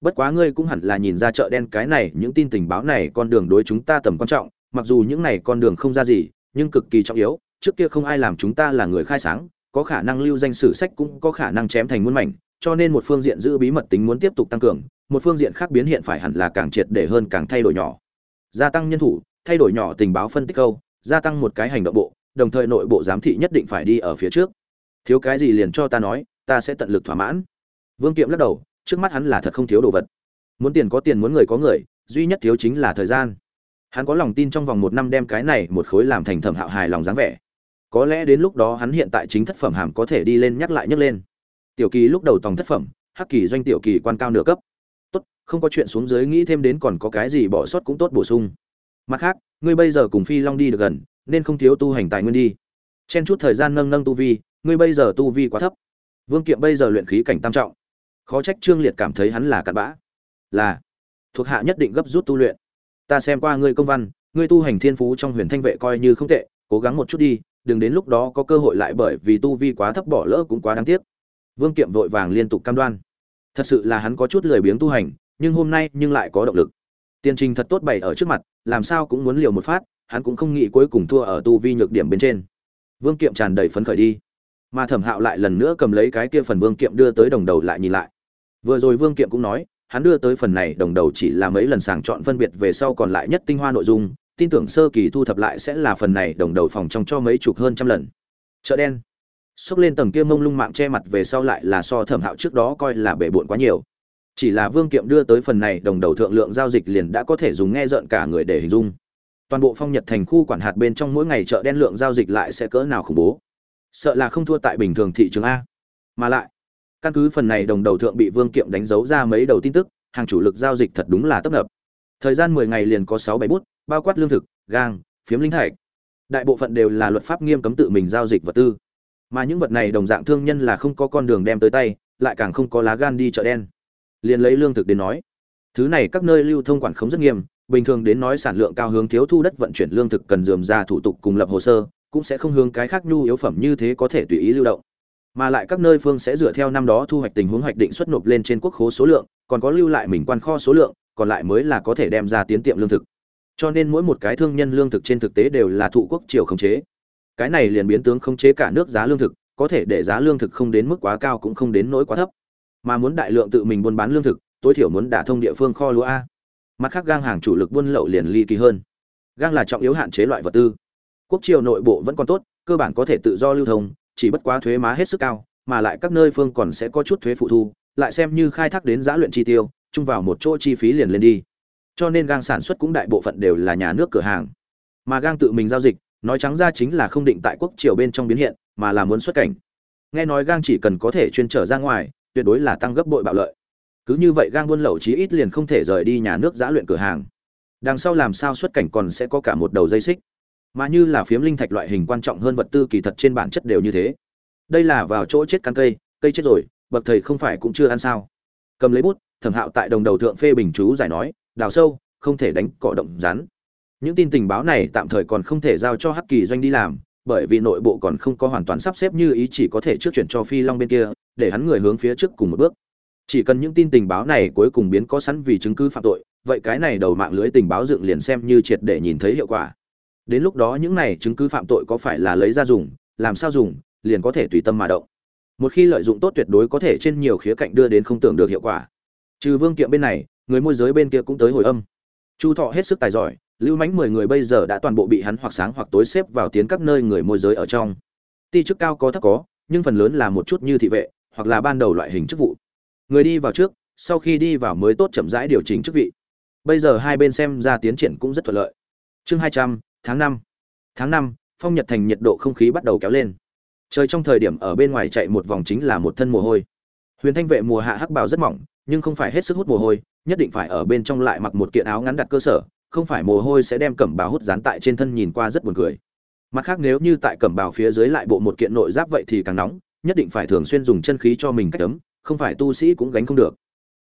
Bất quá ngươi cũng hẳn là nhìn ra chợ đen cái này, những tin tình báo này con đường đối chúng ta tầm quan trọng, mặc dù những này con đường không ra gì, nhưng cực kỳ trọng yếu trước kia không ai làm chúng ta là người khai sáng, có khả năng lưu danh sử sách cũng có khả năng chém thành muôn mảnh, cho nên một phương diện giữ bí mật tính muốn tiếp tục tăng cường, một phương diện khác biến hiện phải hẳn là càng triệt để hơn càng thay đổi nhỏ. Gia tăng nhân thủ, thay đổi nhỏ tình báo phân tích câu, gia tăng một cái hành động bộ, đồng thời nội bộ giám thị nhất định phải đi ở phía trước. Thiếu cái gì liền cho ta nói, ta sẽ tận lực thỏa mãn. Vương kiệm lắc đầu, trước mắt hắn là thật không thiếu đồ vật. Muốn tiền có tiền muốn người có người, duy nhất thiếu chính là thời gian. Hắn có lòng tin trong vòng một năm đem cái này một khối làm thành thẩm hạo hài lòng dáng vẻ có lẽ đến lúc đó hắn hiện tại chính thất phẩm hàm có thể đi lên nhắc lại nhắc lên. Tiểu kỳ lúc đầu tòng thất phẩm, hắc kỳ doanh tiểu kỳ quan cao nửa cấp. Tốt, không có chuyện xuống dưới nghĩ thêm đến còn có cái gì bỏ sót cũng tốt bổ sung. Mặt khác, ngươi bây giờ cùng phi long đi được gần, nên không thiếu tu hành tài nguyên đi. Chen chút thời gian nâng nâng tu vi, ngươi bây giờ tu vi quá thấp. Vương kiệm bây giờ luyện khí cảnh tam trọng. Khó trách trương liệt cảm thấy hắn là cặn bã. Là, thuộc hạ nhất định gấp rút tu luyện. Ta xem qua ngươi công văn, ngươi tu hành thiên phú trong huyền thanh vệ coi như không tệ, cố gắng một chút đi đừng đến lúc đó có cơ hội lại bởi vì tu vi quá thấp bỏ lỡ cũng quá đáng tiếc. Vương kiệm vội vàng liên tục cam đoan. Thật sự là hắn có chút lười biếng tu hành, nhưng hôm nay nhưng lại có động lực. Tiền trình thật tốt bày ở trước mặt, làm sao cũng muốn liều một phát, hắn cũng không nghĩ cuối cùng thua ở tu vi nhược điểm bên trên. Vương kiệm tràn đầy phấn khởi đi. Mà thẩm hạo lại lần nữa cầm lấy cái kia phần vương kiệm đưa tới đồng đầu lại nhìn lại. Vừa rồi vương kiệm cũng nói, hắn đưa tới phần này đồng đầu chỉ là mấy lần sàng chọn phân biệt về sau còn lại nhất tinh hoa nội dung tin tưởng sơ kỳ thu thập lại sẽ là phần này đồng đầu phòng trong cho mấy chục hơn trăm lần. Chợ đen. Xốc lên tầng kia mông lung mạng che mặt về sau lại là so thẩm hạo trước đó coi là bể bộn quá nhiều. Chỉ là vương kiệm đưa tới phần này đồng đầu thượng lượng giao dịch liền đã có thể dùng nghe rợn cả người để hình dung. Toàn bộ phong nhật thành khu quản hạt bên trong mỗi ngày chợ đen lượng giao dịch lại sẽ cỡ nào khủng bố. Sợ là không thua tại bình thường thị trường a. Mà lại, căn cứ phần này đồng đầu thượng bị vương kiệm đánh dấu ra mấy đầu tin tức, hàng chủ lực giao dịch thật đúng là tấp nập. Thời gian mười ngày liền có sáu bảy bút bao quát lương thực, gang, phiếm linh thạch. Đại bộ phận đều là luật pháp nghiêm cấm tự mình giao dịch vật tư. Mà những vật này đồng dạng thương nhân là không có con đường đem tới tay, lại càng không có lá gan đi chợ đen. Liền lấy lương thực đến nói, thứ này các nơi lưu thông quản khống rất nghiêm, bình thường đến nói sản lượng cao hướng thiếu thu đất vận chuyển lương thực cần dườm ra thủ tục cùng lập hồ sơ, cũng sẽ không hướng cái khác nhu yếu phẩm như thế có thể tùy ý lưu động. Mà lại các nơi phương sẽ dựa theo năm đó thu hoạch tình huống hoạch định xuất nộp lên trên quốc khố số lượng, còn có lưu lại mình quan kho số lượng, còn lại mới là có thể đem ra tiến tiệm lương thực cho nên mỗi một cái thương nhân lương thực trên thực tế đều là thụ quốc triều khống chế. Cái này liền biến tướng khống chế cả nước giá lương thực, có thể để giá lương thực không đến mức quá cao cũng không đến nỗi quá thấp. Mà muốn đại lượng tự mình buôn bán lương thực, tối thiểu muốn đả thông địa phương kho lúa a. Mặt khác gang hàng chủ lực buôn lậu liền ly kỳ hơn. Gang là trọng yếu hạn chế loại vật tư. Quốc triều nội bộ vẫn còn tốt, cơ bản có thể tự do lưu thông, chỉ bất quá thuế má hết sức cao, mà lại các nơi phương còn sẽ có chút thuế phụ thu, lại xem như khai thác đến giá luyện chi tiêu, chung vào một chỗ chi phí liền lên đi cho nên gang sản xuất cũng đại bộ phận đều là nhà nước cửa hàng. Mà gang tự mình giao dịch, nói trắng ra chính là không định tại quốc triều bên trong biến hiện, mà là muốn xuất cảnh. Nghe nói gang chỉ cần có thể chuyên trở ra ngoài, tuyệt đối là tăng gấp bội bạo lợi. Cứ như vậy gang buôn lậu chí ít liền không thể rời đi nhà nước giã luyện cửa hàng. Đằng sau làm sao xuất cảnh còn sẽ có cả một đầu dây xích. Mà như là phiếm linh thạch loại hình quan trọng hơn vật tư kỳ thật trên bản chất đều như thế. Đây là vào chỗ chết căn cây cây chết rồi, bậc thầy không phải cũng chưa ăn sao. Cầm lấy bút, thẩm hạo tại đồng đầu thượng phê bình chú giải nói đào sâu, không thể đánh cỏ động rắn. Những tin tình báo này tạm thời còn không thể giao cho hắc kỳ doanh đi làm, bởi vì nội bộ còn không có hoàn toàn sắp xếp như ý chỉ có thể trước chuyển cho phi long bên kia, để hắn người hướng phía trước cùng một bước. Chỉ cần những tin tình báo này cuối cùng biến có sẵn vì chứng cứ phạm tội, vậy cái này đầu mạng lưới tình báo dựng liền xem như triệt để nhìn thấy hiệu quả. Đến lúc đó những này chứng cứ phạm tội có phải là lấy ra dùng, làm sao dùng, liền có thể tùy tâm mà động. Một khi lợi dụng tốt tuyệt đối có thể trên nhiều khía cạnh đưa đến không tưởng được hiệu quả. Trừ vương kiệm bên này người môi giới bên kia cũng tới hồi âm. Chu thọ hết sức tài giỏi, lưu mánh mười người bây giờ đã toàn bộ bị hắn hoặc sáng hoặc tối xếp vào tiến các nơi người môi giới ở trong. Ti chức cao có thấp có, nhưng phần lớn là một chút như thị vệ, hoặc là ban đầu loại hình chức vụ. Người đi vào trước, sau khi đi vào mới tốt chậm rãi điều chỉnh chức vị. Bây giờ hai bên xem ra tiến triển cũng rất thuận lợi. Chương hai trăm, tháng năm. Tháng năm, phong nhật thành nhiệt độ không khí bắt đầu kéo lên. Trời trong thời điểm ở bên ngoài chạy một vòng chính là một thân mồ hôi. Huyền thanh vệ mùa hạ hắc bào rất mỏng, nhưng không phải hết sức hút mồ hôi nhất định phải ở bên trong lại mặc một kiện áo ngắn đặt cơ sở, không phải mồ hôi sẽ đem cẩm bào hút dán tại trên thân nhìn qua rất buồn cười. Mặt khác nếu như tại cẩm bào phía dưới lại bộ một kiện nội giáp vậy thì càng nóng, nhất định phải thường xuyên dùng chân khí cho mình cách tấm không phải tu sĩ cũng gánh không được.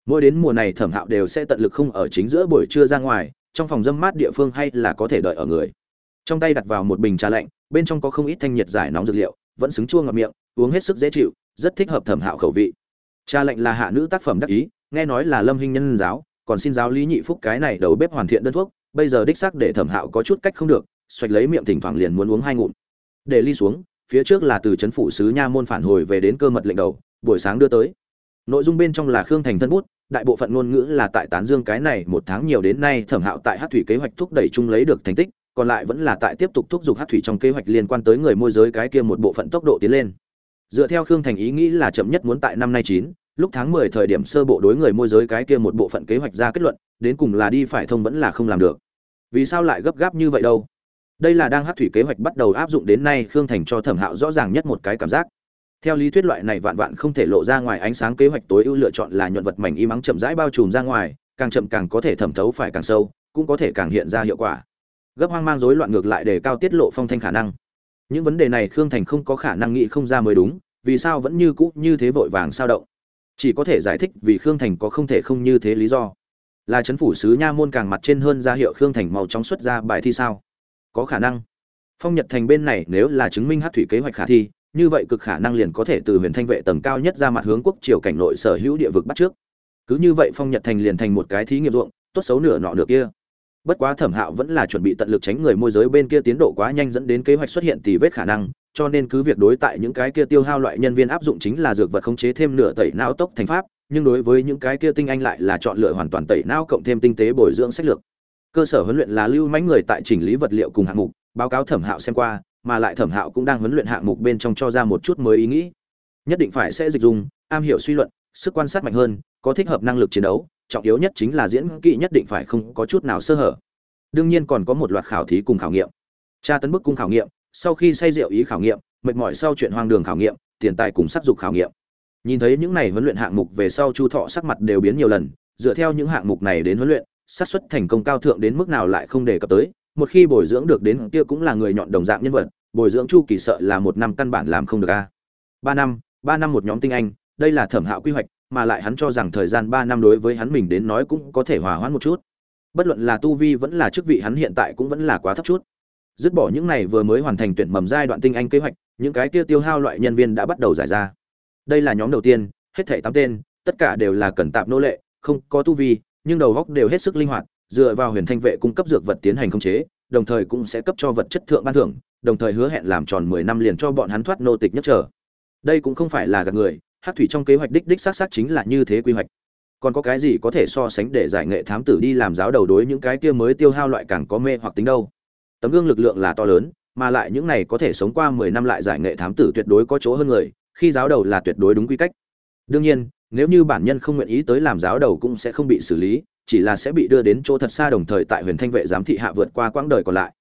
Mỗi đến mùa này thẩm hạo đều sẽ tận lực không ở chính giữa buổi trưa ra ngoài, trong phòng dâm mát địa phương hay là có thể đợi ở người. Trong tay đặt vào một bình trà lạnh, bên trong có không ít thanh nhiệt giải nóng dược liệu, vẫn xứng chua ngập miệng, uống hết sức dễ chịu, rất thích hợp thẩm hạo khẩu vị. Trà lạnh là hạ nữ tác phẩm đắc ý nghe nói là lâm hình nhân giáo, còn xin giáo lý nhị phúc cái này đầu bếp hoàn thiện đơn thuốc, bây giờ đích xác để thẩm hạo có chút cách không được, xoạch lấy miệng thỉnh thoảng liền muốn uống hai ngụm. Để ly xuống, phía trước là từ trấn phủ sứ nha môn phản hồi về đến cơ mật lệnh đầu, buổi sáng đưa tới. Nội dung bên trong là khương thành thân bút, đại bộ phận ngôn ngữ là tại tán dương cái này một tháng nhiều đến nay thẩm hạo tại hát thủy kế hoạch thúc đẩy chung lấy được thành tích, còn lại vẫn là tại tiếp tục thúc giục hát thủy trong kế hoạch liên quan tới người môi giới cái kia một bộ phận tốc độ tiến lên. Dựa theo khương thành ý nghĩ là chậm nhất muốn tại năm nay chín lúc tháng mười thời điểm sơ bộ đối người môi giới cái kia một bộ phận kế hoạch ra kết luận, đến cùng là đi phải thông vẫn là không làm được. Vì sao lại gấp gáp như vậy đâu? Đây là đang hấp thủy kế hoạch bắt đầu áp dụng đến nay khương thành cho thẩm hạo rõ ràng nhất một cái cảm giác. Theo lý thuyết loại này vạn vạn không thể lộ ra ngoài ánh sáng kế hoạch tối ưu lựa chọn là nhuận vật mảnh y mắng chậm rãi bao trùm ra ngoài, càng chậm càng có thể thẩm thấu phải càng sâu, cũng có thể càng hiện ra hiệu quả. Gấp hoang mang rối loạn ngược lại để cao tiết lộ phong thanh khả năng. Những vấn đề này khương thành không có khả năng nghĩ không ra mới đúng, vì sao vẫn như cũ như thế vội vàng sao động? Chỉ có thể giải thích vì khương thành có không thể không như thế lý do. Là chấn phủ sứ nha môn càng mặt trên hơn ra hiệu khương thành màu trong xuất ra bài thi sao? Có khả năng. Phong nhật thành bên này nếu là chứng minh hát thủy kế hoạch khả thi, như vậy cực khả năng liền có thể từ huyền thanh vệ tầng cao nhất ra mặt hướng quốc triều cảnh nội sở hữu địa vực bắt trước. Cứ như vậy phong nhật thành liền thành một cái thí nghiệm ruộng, tốt xấu nửa nọ nửa kia. Bất quá thẩm hạo vẫn là chuẩn bị tận lực tránh người môi giới bên kia tiến độ quá nhanh dẫn đến kế hoạch xuất hiện tỷ vết khả năng cho nên cứ việc đối tại những cái kia tiêu hao loại nhân viên áp dụng chính là dược vật khống chế thêm nửa tẩy não tốc thành pháp, nhưng đối với những cái kia tinh anh lại là chọn lựa hoàn toàn tẩy não cộng thêm tinh tế bồi dưỡng sách lược. Cơ sở huấn luyện là lưu mãnh người tại chỉnh lý vật liệu cùng hạng mục, báo cáo thẩm hạo xem qua, mà lại thẩm hạo cũng đang huấn luyện hạng mục bên trong cho ra một chút mới ý nghĩ. Nhất định phải sẽ dịch dùng, am hiểu suy luận, sức quan sát mạnh hơn, có thích hợp năng lực chiến đấu, trọng yếu nhất chính là diễn kỹ nhất định phải không có chút nào sơ hở. Đương nhiên còn có một loạt khảo thí cùng khảo nghiệm. Tra tấn bức cung khảo nghiệm sau khi say rượu ý khảo nghiệm, mệt mỏi sau chuyện hoang đường khảo nghiệm, tiền tài cùng sắc dục khảo nghiệm. Nhìn thấy những này huấn luyện hạng mục về sau chu thọ sắc mặt đều biến nhiều lần, dựa theo những hạng mục này đến huấn luyện, xác suất thành công cao thượng đến mức nào lại không đề cập tới, một khi bồi dưỡng được đến kia cũng là người nhọn đồng dạng nhân vật, bồi dưỡng chu kỳ sợ là một năm căn bản làm không được a. Ba năm ba năm một nhóm tinh anh, đây là thẩm hạo quy hoạch, mà lại hắn cho rằng thời gian ba năm đối với hắn mình đến nói cũng có thể hòa hoãn một chút. Bất luận là tu vi vẫn là chức vị hắn hiện tại cũng vẫn là quá thấp chút dứt bỏ những này vừa mới hoàn thành tuyển mầm giai đoạn tinh anh kế hoạch, những cái kia tiêu hao loại nhân viên đã bắt đầu giải ra. Đây là nhóm đầu tiên, hết thảy tám tên, tất cả đều là cần tạp nô lệ, không có tu vi, nhưng đầu góc đều hết sức linh hoạt, dựa vào huyền thanh vệ cung cấp dược vật tiến hành khống chế, đồng thời cũng sẽ cấp cho vật chất thượng ban thưởng, đồng thời hứa hẹn làm tròn mười năm liền cho bọn hắn thoát nô tịch nhất trở. Đây cũng không phải là gạt người, hát thủy trong kế hoạch đích đích xác xác chính là như thế quy hoạch. Còn có cái gì có thể so sánh để giải nghệ thám tử đi làm giáo đầu đối những cái kia mới tiêu hao loại càng có mê hoặc tính đâu? Tấm gương lực lượng là to lớn, mà lại những này có thể sống qua mười năm lại giải nghệ thám tử tuyệt đối có chỗ hơn người, khi giáo đầu là tuyệt đối đúng quy cách. Đương nhiên, nếu như bản nhân không nguyện ý tới làm giáo đầu cũng sẽ không bị xử lý, chỉ là sẽ bị đưa đến chỗ thật xa đồng thời tại huyền thanh vệ giám thị hạ vượt qua quãng đời còn lại.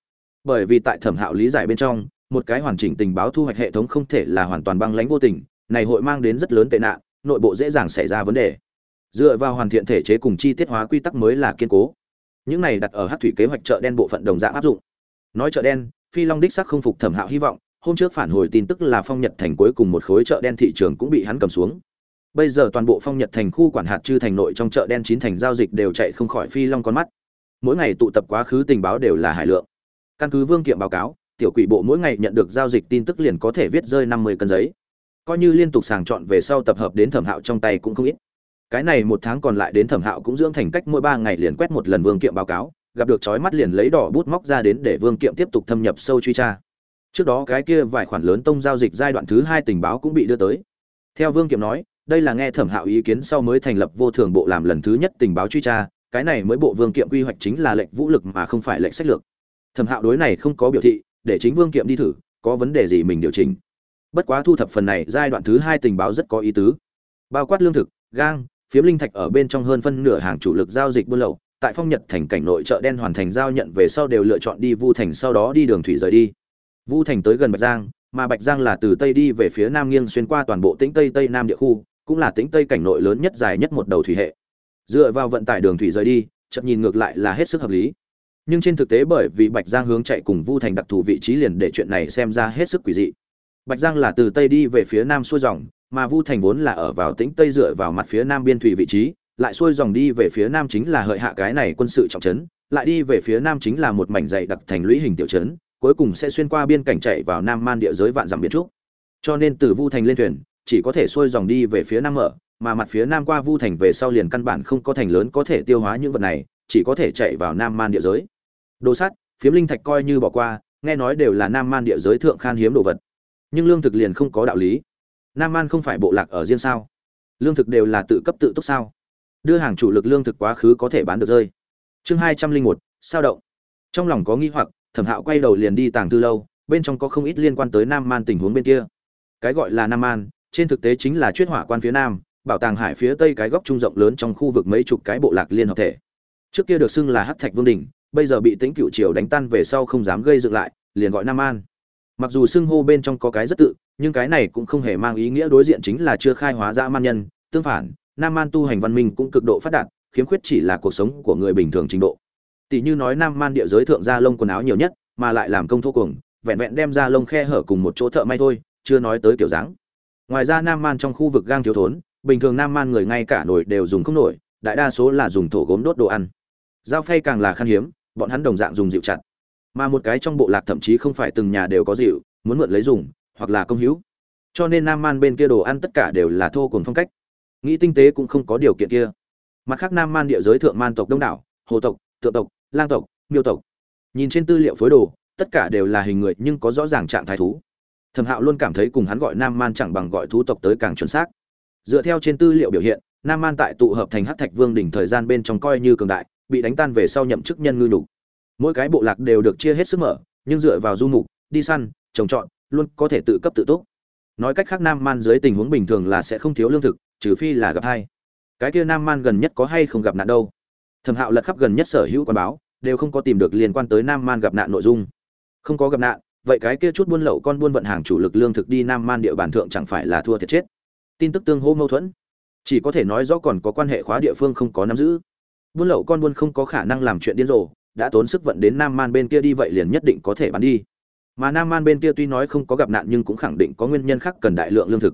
Bởi vì tại thẩm hạo lý giải bên trong, một cái hoàn chỉnh tình báo thu hoạch hệ thống không thể là hoàn toàn băng lãnh vô tình, này hội mang đến rất lớn tệ nạn, nội bộ dễ dàng xảy ra vấn đề. Dựa vào hoàn thiện thể chế cùng chi tiết hóa quy tắc mới là kiên cố. Những này đặt ở hát thủy kế hoạch chợ đen bộ phận đồng dạng áp dụng nói chợ đen, phi long đích sắc không phục thẩm hạo hy vọng, hôm trước phản hồi tin tức là phong nhật thành cuối cùng một khối chợ đen thị trường cũng bị hắn cầm xuống. Bây giờ toàn bộ phong nhật thành khu quản hạt chư thành nội trong chợ đen chín thành giao dịch đều chạy không khỏi phi long con mắt. Mỗi ngày tụ tập quá khứ tình báo đều là hải lượng. Căn cứ vương kiệm báo cáo, tiểu quỷ bộ mỗi ngày nhận được giao dịch tin tức liền có thể viết rơi năm mươi cân giấy. Coi như liên tục sàng chọn về sau tập hợp đến thẩm hạo trong tay cũng không ít. Cái này một tháng còn lại đến thẩm hạo cũng dưỡng thành cách mỗi ba ngày liền quét một lần vương kiệm báo cáo gặp được chói mắt liền lấy đỏ bút móc ra đến để vương kiệm tiếp tục thâm nhập sâu truy tra. Trước đó cái kia vài khoản lớn tông giao dịch giai đoạn thứ hai tình báo cũng bị đưa tới. Theo vương kiệm nói, đây là nghe thẩm hạo ý kiến sau mới thành lập vô thường bộ làm lần thứ nhất tình báo truy tra, cái này mới bộ vương kiệm quy hoạch chính là lệnh vũ lực mà không phải lệnh sách lược. Thẩm hạo đối này không có biểu thị, để chính vương kiệm đi thử, có vấn đề gì mình điều chỉnh. Bất quá thu thập phần này giai đoạn thứ hai tình báo rất có ý tứ. Bao quát lương thực, gang, phiếm linh thạch ở bên trong hơn phân nửa hàng chủ lực giao dịch buôn lậu tại phong nhật thành cảnh nội chợ đen hoàn thành giao nhận về sau đều lựa chọn đi vu thành sau đó đi đường thủy rời đi. Vu thành tới gần bạch giang, mà bạch giang là từ tây đi về phía nam nghiêng xuyên qua toàn bộ tĩnh tây tây nam địa khu, cũng là tĩnh tây cảnh nội lớn nhất dài nhất một đầu thủy hệ. Dựa vào vận tải đường thủy rời đi, chậm nhìn ngược lại là hết sức hợp lý. Nhưng trên thực tế bởi vì bạch giang hướng chạy cùng vu thành đặc thù vị trí liền để chuyện này xem ra hết sức quỷ dị. Bạch giang là từ tây đi về phía nam xuôi dòng, mà vu thành vốn là ở vào tĩnh tây dựa vào mặt phía nam biên thủy vị trí lại xuôi dòng đi về phía nam chính là hợi hạ cái này quân sự trọng trấn, lại đi về phía nam chính là một mảnh dày đặc thành lũy hình tiểu trấn, cuối cùng sẽ xuyên qua biên cảnh chạy vào nam man địa giới vạn dặm biệt trúc. Cho nên từ vu thành lên thuyền, chỉ có thể xuôi dòng đi về phía nam mở, mà mặt phía nam qua vu thành về sau liền căn bản không có thành lớn có thể tiêu hóa những vật này, chỉ có thể chạy vào nam man địa giới. Đồ sắt, phiếm linh thạch coi như bỏ qua, nghe nói đều là nam man địa giới thượng khan hiếm đồ vật. Nhưng lương thực liền không có đạo lý. Nam man không phải bộ lạc ở riêng sao? Lương thực đều là tự cấp tự túc sao? Đưa hàng chủ lực lương thực quá khứ có thể bán được rơi. Chương hai trăm linh một, sao động. Trong lòng có nghi hoặc, thẩm hạo quay đầu liền đi tàng tư lâu, bên trong có không ít liên quan tới nam man tình huống bên kia. Cái gọi là nam man, trên thực tế chính là chuyết hỏa quan phía nam, bảo tàng hải phía tây cái góc trung rộng lớn trong khu vực mấy chục cái bộ lạc liên hợp thể. Trước kia được xưng là hát thạch vương đình bây giờ bị tính cựu triều đánh tan về sau không dám gây dựng lại, liền gọi nam an mặc dù xưng hô bên trong có cái rất tự, nhưng cái này cũng không hề mang ý nghĩa đối diện chính là chưa khai hóa dã man nhân, tương phản nam man tu hành văn minh cũng cực độ phát đạt, khiếm khuyết chỉ là cuộc sống của người bình thường trình độ. Tỷ như nói nam man địa giới thượng gia lông quần áo nhiều nhất, mà lại làm công thô cuồng, vẹn vẹn đem ra lông khe hở cùng một chỗ thợ may thôi, chưa nói tới kiểu dáng. Ngoài ra nam man trong khu vực gang thiếu thốn, bình thường nam man người ngay cả nổi đều dùng không nổi, đại đa số là dùng thổ gốm đốt đồ ăn. Dao phay càng là khan hiếm, bọn hắn đồng dạng dùng dịu chặt. Mà một cái trong bộ lạc thậm chí không phải từng nhà đều có dịu muốn mượn lấy dùng, hoặc là công hữu. Cho nên nam man bên kia đồ ăn tất cả đều là thô cùng phong cách nghĩ tinh tế cũng không có điều kiện kia. Mặt khác nam man địa giới thượng man tộc, đông đảo, hồ tộc, thượng tộc, lang tộc, miêu tộc. Nhìn trên tư liệu phối đồ, tất cả đều là hình người nhưng có rõ ràng trạng thái thú. Thẩm hạo luôn cảm thấy cùng hắn gọi nam man chẳng bằng gọi thú tộc tới càng chuẩn xác. Dựa theo trên tư liệu biểu hiện, nam man tại tụ hợp thành hát thạch vương đỉnh thời gian bên trong coi như cường đại, bị đánh tan về sau nhậm chức nhân ngư nhục. Mỗi cái bộ lạc đều được chia hết sức mở, nhưng dựa vào du mục, đi săn, trồng trọt, luôn có thể tự cấp tự túc. Nói cách khác nam man dưới tình huống bình thường là sẽ không thiếu lương thực trừ phi là gặp hai. Cái kia nam man gần nhất có hay không gặp nạn đâu? Thẩm hạo lật khắp gần nhất sở hữu quan báo, đều không có tìm được liên quan tới nam man gặp nạn nội dung. Không có gặp nạn, vậy cái kia chút buôn lậu con buôn vận hàng chủ lực lương thực đi nam man địa bàn thượng chẳng phải là thua thiệt chết? Tin tức tương hô mâu thuẫn. Chỉ có thể nói rõ còn có quan hệ khóa địa phương không có nắm giữ. Buôn lậu con buôn không có khả năng làm chuyện điên rồ, đã tốn sức vận đến nam man bên kia đi vậy liền nhất định có thể bán đi. Mà nam man bên kia tuy nói không có gặp nạn nhưng cũng khẳng định có nguyên nhân khác cần đại lượng lương thực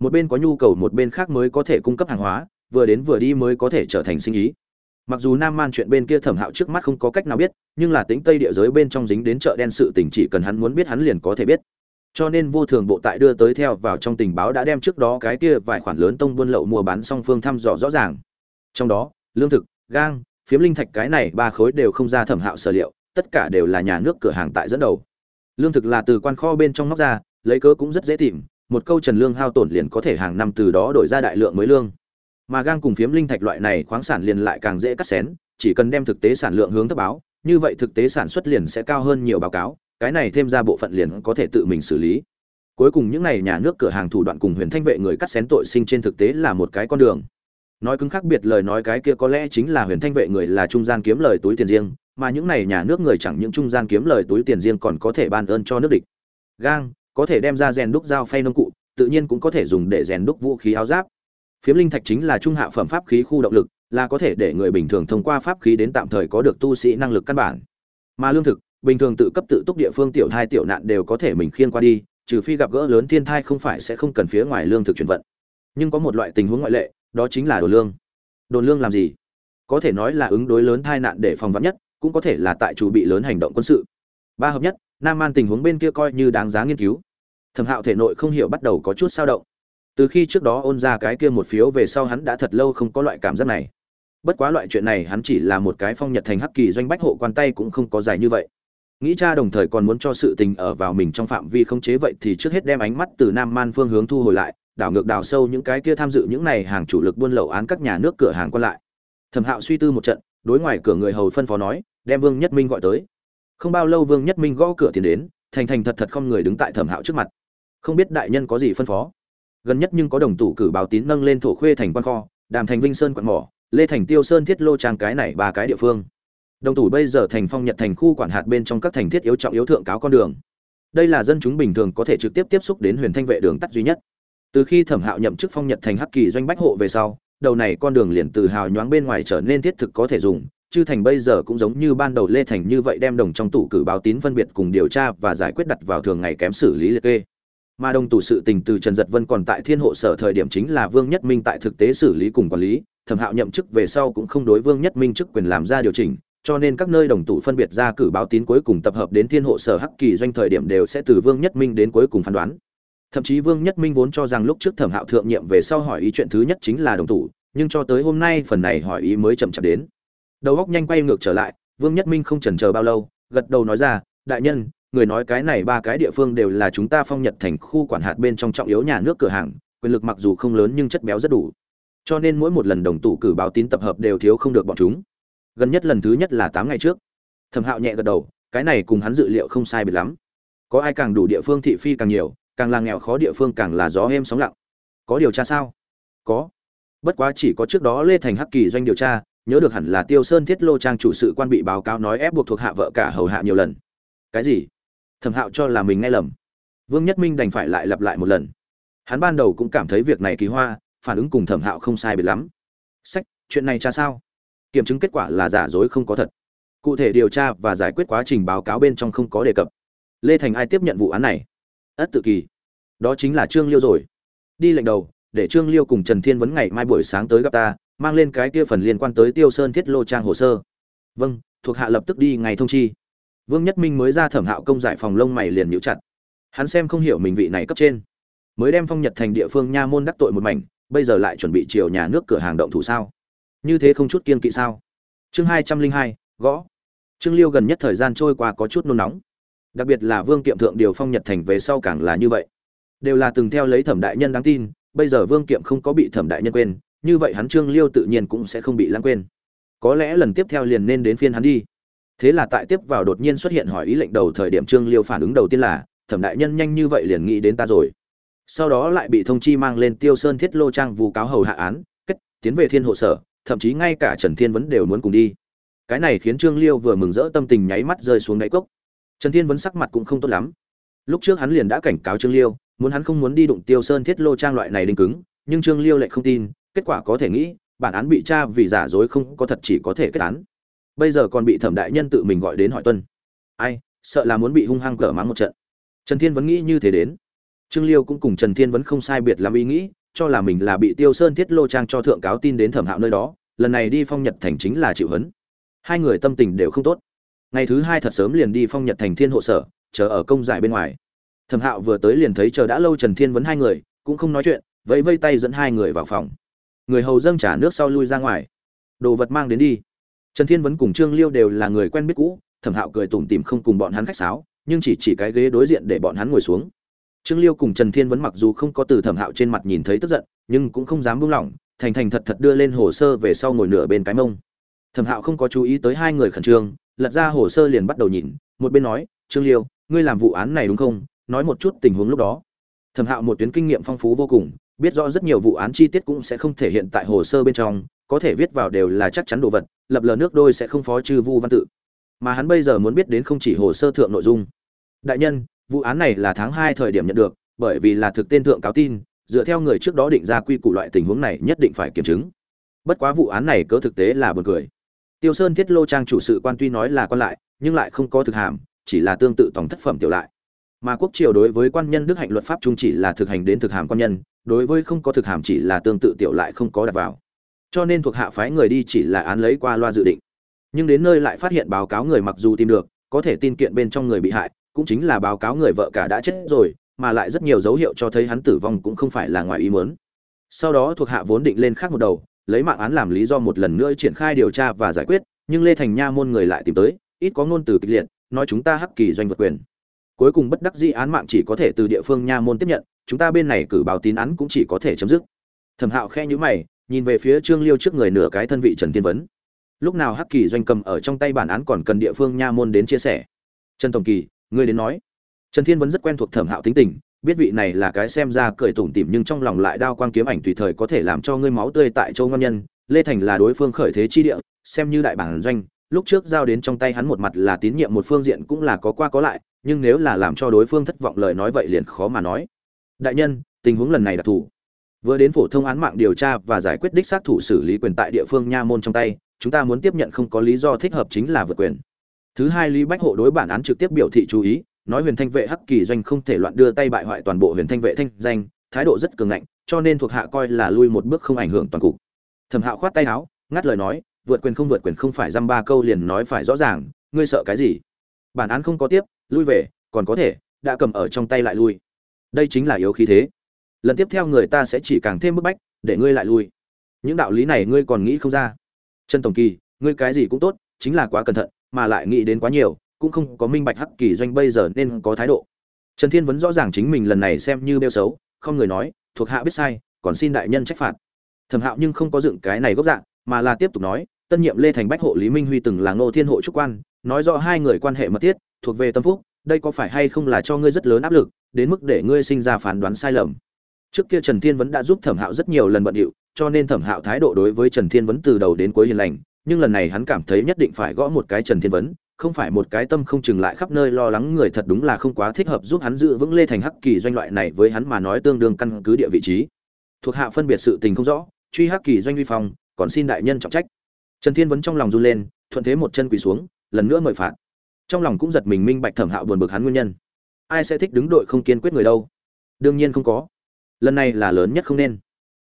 một bên có nhu cầu một bên khác mới có thể cung cấp hàng hóa, vừa đến vừa đi mới có thể trở thành sinh ý. Mặc dù nam man chuyện bên kia thẩm hạo trước mắt không có cách nào biết, nhưng là tính tây địa giới bên trong dính đến chợ đen sự tình chỉ cần hắn muốn biết hắn liền có thể biết. Cho nên vô thường bộ tại đưa tới theo vào trong tình báo đã đem trước đó cái kia vài khoản lớn tông buôn lậu mua bán song phương thăm dò rõ ràng. Trong đó, lương thực, gang, phiếm linh thạch cái này ba khối đều không ra thẩm hạo sở liệu, tất cả đều là nhà nước cửa hàng tại dẫn đầu. Lương thực là từ quan kho bên trong móc ra, lấy cớ cũng rất dễ tìm một câu trần lương hao tổn liền có thể hàng năm từ đó đổi ra đại lượng mới lương. Mà gang cùng phiếm linh thạch loại này khoáng sản liền lại càng dễ cắt xén, chỉ cần đem thực tế sản lượng hướng thấp báo, như vậy thực tế sản xuất liền sẽ cao hơn nhiều báo cáo, cái này thêm ra bộ phận liền có thể tự mình xử lý. Cuối cùng những này nhà nước cửa hàng thủ đoạn cùng huyền thanh vệ người cắt xén tội sinh trên thực tế là một cái con đường. Nói cứng khác biệt lời nói cái kia có lẽ chính là huyền thanh vệ người là trung gian kiếm lời túi tiền riêng, mà những này nhà nước người chẳng những trung gian kiếm lời túi tiền riêng còn có thể ban ơn cho nước địch. Gang có thể đem ra rèn đúc dao phay nông cụ, tự nhiên cũng có thể dùng để rèn đúc vũ khí áo giáp. Phiếm linh thạch chính là trung hạ phẩm pháp khí khu động lực, là có thể để người bình thường thông qua pháp khí đến tạm thời có được tu sĩ năng lực căn bản. Mà lương thực, bình thường tự cấp tự túc địa phương tiểu thai tiểu nạn đều có thể mình khiên qua đi, trừ phi gặp gỡ lớn thiên thai không phải sẽ không cần phía ngoài lương thực chuyển vận. Nhưng có một loại tình huống ngoại lệ, đó chính là đồn lương. Đồn lương làm gì? Có thể nói là ứng đối lớn thai nạn để phòng vắn nhất, cũng có thể là tại chủ bị lớn hành động quân sự. Ba hợp nhất nam man tình huống bên kia coi như đáng giá nghiên cứu. Thẩm hạo thể nội không hiểu bắt đầu có chút sao động. Từ khi trước đó ôn ra cái kia một phiếu về sau hắn đã thật lâu không có loại cảm giác này. Bất quá loại chuyện này hắn chỉ là một cái phong nhật thành hắc kỳ doanh bách hộ quan tay cũng không có dài như vậy. Nghĩ cha đồng thời còn muốn cho sự tình ở vào mình trong phạm vi không chế vậy thì trước hết đem ánh mắt từ nam man phương hướng thu hồi lại, đảo ngược đào sâu những cái kia tham dự những này hàng chủ lực buôn lậu án các nhà nước cửa hàng quan lại. Thẩm hạo suy tư một trận, đối ngoài cửa người hầu phân phó nói, đem vương nhất minh gọi tới không bao lâu vương nhất minh gõ cửa tiến đến, thành thành thật thật không người đứng tại thẩm hạo trước mặt. Không biết đại nhân có gì phân phó? Gần nhất nhưng có đồng tủ cử báo tín nâng lên thổ khuê thành quan kho, đàm thành vinh sơn quận mỏ, lê thành tiêu sơn thiết lô trang cái này ba cái địa phương. Đồng tủ bây giờ thành phong nhật thành khu quản hạt bên trong các thành thiết yếu trọng yếu thượng cáo con đường. Đây là dân chúng bình thường có thể trực tiếp tiếp xúc đến huyền thanh vệ đường tắt duy nhất. Từ khi thẩm hạo nhậm chức phong nhật thành hắc kỳ doanh bách hộ về sau, đầu này con đường liền từ hào nhoáng bên ngoài trở nên thiết thực có thể dùng chư thành bây giờ cũng giống như ban đầu lê thành như vậy đem đồng trong tủ cử báo tín phân biệt cùng điều tra và giải quyết đặt vào thường ngày kém xử lý liệt kê. Mà đồng tủ sự tình từ trần giật vân còn tại thiên hộ sở thời điểm chính là vương nhất minh tại thực tế xử lý cùng quản lý, thẩm hạo nhậm chức về sau cũng không đối vương nhất minh chức quyền làm ra điều chỉnh, cho nên các nơi đồng tủ phân biệt ra cử báo tín cuối cùng tập hợp đến thiên hộ sở hắc kỳ doanh thời điểm đều sẽ từ vương nhất minh đến cuối cùng phán đoán. Thậm chí vương nhất minh vốn cho rằng lúc trước thẩm hạo thượng nhiệm về sau hỏi ý chuyện thứ nhất chính là đồng tủ, nhưng cho tới hôm nay phần này hỏi ý mới chậm chạp đến đầu góc nhanh quay ngược trở lại, vương nhất minh không chần chờ bao lâu, gật đầu nói ra, đại nhân, người nói cái này ba cái địa phương đều là chúng ta phong nhật thành khu quản hạt bên trong trọng yếu nhà nước cửa hàng, quyền lực mặc dù không lớn nhưng chất béo rất đủ. Cho nên mỗi một lần đồng tủ cử báo tín tập hợp đều thiếu không được bọn chúng. Gần nhất lần thứ nhất là tám ngày trước. Thẩm hạo nhẹ gật đầu, cái này cùng hắn dự liệu không sai biệt lắm. Có ai càng đủ địa phương thị phi càng nhiều, càng là nghèo khó địa phương càng là gió êm sóng lặng. Có điều tra sao? Có. Bất quá chỉ có trước đó lê thành hắc kỳ doanh điều tra nhớ được hẳn là tiêu sơn thiết lô trang chủ sự quan bị báo cáo nói ép buộc thuộc hạ vợ cả hầu hạ nhiều lần. Cái gì? Thẩm hạo cho là mình nghe lầm. Vương nhất minh đành phải lại lặp lại một lần. Hắn ban đầu cũng cảm thấy việc này kỳ hoa, phản ứng cùng thẩm hạo không sai biệt lắm. Sách, chuyện này cha sao? Kiểm chứng kết quả là giả dối không có thật. Cụ thể điều tra và giải quyết quá trình báo cáo bên trong không có đề cập. Lê thành ai tiếp nhận vụ án này? Ất tự kỳ. Đó chính là trương liêu rồi. Đi lệnh đầu, để trương liêu cùng trần thiên vấn ngày mai buổi sáng tới gặp ta mang lên cái kia phần liên quan tới tiêu sơn thiết lô trang hồ sơ. Vâng thuộc hạ lập tức đi ngày thông chi. Vương nhất minh mới ra thẩm hạo công giải phòng lông mày liền nhíu chặt. Hắn xem không hiểu mình vị này cấp trên. Mới đem phong nhật thành địa phương nha môn đắc tội một mảnh, bây giờ lại chuẩn bị chiều nhà nước cửa hàng động thủ sao? Như thế không chút kiên kỵ sao? Chương hai trăm linh hai, gõ. Trương liêu gần nhất thời gian trôi qua có chút nôn nóng. Đặc biệt là vương kiệm thượng điều phong nhật thành về sau càng là như vậy. Đều là từng theo lấy thẩm đại nhân đáng tin, bây giờ vương kiệm không có bị thẩm đại nhân quên như vậy hắn trương liêu tự nhiên cũng sẽ không bị lãng quên. Có lẽ lần tiếp theo liền nên đến phiên hắn đi. Thế là tại tiếp vào đột nhiên xuất hiện hỏi ý lệnh đầu thời điểm trương liêu phản ứng đầu tiên là, thẩm đại nhân nhanh như vậy liền nghĩ đến ta rồi. Sau đó lại bị thông chi mang lên tiêu sơn thiết lô trang vu cáo hầu hạ án, kết, tiến về thiên hộ sở, thậm chí ngay cả trần thiên vấn đều muốn cùng đi. Cái này khiến trương liêu vừa mừng rỡ tâm tình nháy mắt rơi xuống đáy cốc. Trần thiên vấn sắc mặt cũng không tốt lắm. Lúc trước hắn liền đã cảnh cáo trương liêu, muốn hắn không muốn đi đụng tiêu sơn thiết lô trang loại này đinh cứng, nhưng trương liêu lại không tin kết quả có thể nghĩ, bản án bị tra vì giả dối không có thật chỉ có thể kết án. Bây giờ còn bị thẩm đại nhân tự mình gọi đến hỏi tuân. Ai, sợ là muốn bị hung hăng cỡ mắng một trận. Trần thiên vẫn nghĩ như thế đến. Trương liêu cũng cùng trần thiên vẫn không sai biệt làm ý nghĩ, cho là mình là bị tiêu sơn thiết lô trang cho thượng cáo tin đến thẩm hạo nơi đó, lần này đi phong nhật thành chính là chịu hấn. Hai người tâm tình đều không tốt. Ngày thứ hai thật sớm liền đi phong nhật thành thiên hộ sở, chờ ở công giải bên ngoài. Thẩm hạo vừa tới liền thấy chờ đã lâu trần thiên vấn hai người, cũng không nói chuyện, vẫy vây tay dẫn hai người vào phòng người hầu dâng trả nước sau lui ra ngoài. Đồ vật mang đến đi. Trần thiên vấn cùng trương liêu đều là người quen biết cũ, thẩm hạo cười tủm tỉm không cùng bọn hắn khách sáo, nhưng chỉ chỉ cái ghế đối diện để bọn hắn ngồi xuống. Trương liêu cùng trần thiên vấn mặc dù không có từ thẩm hạo trên mặt nhìn thấy tức giận, nhưng cũng không dám buông lỏng, thành thành thật thật đưa lên hồ sơ về sau ngồi nửa bên cái mông. Thẩm hạo không có chú ý tới hai người khẩn trương, lật ra hồ sơ liền bắt đầu nhìn, một bên nói, trương liêu, ngươi làm vụ án này đúng không? Nói một chút tình huống lúc đó. Thẩm hạo một tuyến kinh nghiệm phong phú vô cùng biết rõ rất nhiều vụ án chi tiết cũng sẽ không thể hiện tại hồ sơ bên trong, có thể viết vào đều là chắc chắn đồ vật, lập lờ nước đôi sẽ không phó chư vu văn tự. Mà hắn bây giờ muốn biết đến không chỉ hồ sơ thượng nội dung. Đại nhân, vụ án này là tháng hai thời điểm nhận được, bởi vì là thực tên thượng cáo tin, dựa theo người trước đó định ra quy củ loại tình huống này nhất định phải kiểm chứng. Bất quá vụ án này cớ thực tế là buồn cười. Tiêu sơn thiết lô trang chủ sự quan tuy nói là quan lại, nhưng lại không có thực hàm, chỉ là tương tự tổng thất phẩm tiểu lại mà quốc triều đối với quan nhân đức hạnh luật pháp chung chỉ là thực hành đến thực hàm quan nhân, đối với không có thực hàm chỉ là tương tự tiểu lại không có đặt vào. Cho nên thuộc hạ phái người đi chỉ là án lấy qua loa dự định. Nhưng đến nơi lại phát hiện báo cáo người mặc dù tìm được, có thể tin kiện bên trong người bị hại, cũng chính là báo cáo người vợ cả đã chết rồi, mà lại rất nhiều dấu hiệu cho thấy hắn tử vong cũng không phải là ngoài ý muốn. Sau đó thuộc hạ vốn định lên khác một đầu, lấy mạng án làm lý do một lần nữa triển khai điều tra và giải quyết, nhưng lê thành nha môn người lại tìm tới, ít có ngôn từ kịch liệt, nói chúng ta hắc kỳ doanh vật quyền cuối cùng bất đắc dĩ án mạng chỉ có thể từ địa phương nha môn tiếp nhận, chúng ta bên này cử báo tín án cũng chỉ có thể chấm dứt. Thẩm hạo khe nhữ mày, nhìn về phía trương liêu trước người nửa cái thân vị trần tiên vấn. Lúc nào hắc kỳ doanh cầm ở trong tay bản án còn cần địa phương nha môn đến chia sẻ? Trần tổng kỳ, ngươi đến nói. Trần thiên vấn rất quen thuộc thẩm hạo tính tình, biết vị này là cái xem ra cười tủm tỉm nhưng trong lòng lại đao quang kiếm ảnh tùy thời có thể làm cho ngươi máu tươi tại châu ngon nhân. Lê thành là đối phương khởi thế chi địa, xem như đại bản doanh, lúc trước giao đến trong tay hắn một mặt là tín nhiệm một phương diện cũng là có qua có lại nhưng nếu là làm cho đối phương thất vọng lời nói vậy liền khó mà nói. Đại nhân, tình huống lần này đặc thù. Vừa đến phổ thông án mạng điều tra và giải quyết đích xác thủ xử lý quyền tại địa phương nha môn trong tay, chúng ta muốn tiếp nhận không có lý do thích hợp chính là vượt quyền. Thứ hai, lý bách hộ đối bản án trực tiếp biểu thị chú ý, nói huyền thanh vệ hắc kỳ doanh không thể loạn đưa tay bại hoại toàn bộ huyền thanh vệ thanh danh, thái độ rất cường ngạnh, cho nên thuộc hạ coi là lui một bước không ảnh hưởng toàn cục. Thẩm hạo khoát tay áo, ngắt lời nói, vượt quyền không vượt quyền không phải dăm ba câu liền nói phải rõ ràng, ngươi sợ cái gì? Bản án không có tiếp lui về, còn có thể, đã cầm ở trong tay lại lui. Đây chính là yếu khí thế. Lần tiếp theo người ta sẽ chỉ càng thêm bức bách, để ngươi lại lui. Những đạo lý này ngươi còn nghĩ không ra. Trần tổng kỳ, ngươi cái gì cũng tốt, chính là quá cẩn thận, mà lại nghĩ đến quá nhiều, cũng không có minh bạch hắc kỳ doanh bây giờ nên có thái độ. Trần thiên vẫn rõ ràng chính mình lần này xem như bêu xấu, không người nói, thuộc hạ biết sai, còn xin đại nhân trách phạt. Thẩm hạo nhưng không có dựng cái này gốc dạng mà là tiếp tục nói, tân nhiệm lê thành bách hộ lý minh huy từng là ngô thiên hộ trúc quan, nói rõ hai người quan hệ mật thiết thuộc về tâm phúc, đây có phải hay không là cho ngươi rất lớn áp lực, đến mức để ngươi sinh ra phán đoán sai lầm? Trước kia trần thiên vẫn đã giúp thẩm hạo rất nhiều lần bận điệu, cho nên thẩm hạo thái độ đối với trần thiên vấn từ đầu đến cuối hiền lành, nhưng lần này hắn cảm thấy nhất định phải gõ một cái trần thiên vấn, không phải một cái tâm không chừng lại khắp nơi lo lắng người thật đúng là không quá thích hợp giúp hắn giữ vững lê thành hắc kỳ doanh loại này với hắn mà nói tương đương căn cứ địa vị trí. Thuộc hạ phân biệt sự tình không rõ, truy hắc kỳ doanh uy phong, còn xin đại nhân trọng trách. Trần thiên vấn trong lòng run lên, thuận thế một chân quỳ xuống, lần nữa mời phạt trong lòng cũng giật mình minh bạch thẩm hạo buồn bực hắn nguyên nhân. Ai sẽ thích đứng đội không kiên quyết người đâu? Đương nhiên không có. Lần này là lớn nhất không nên.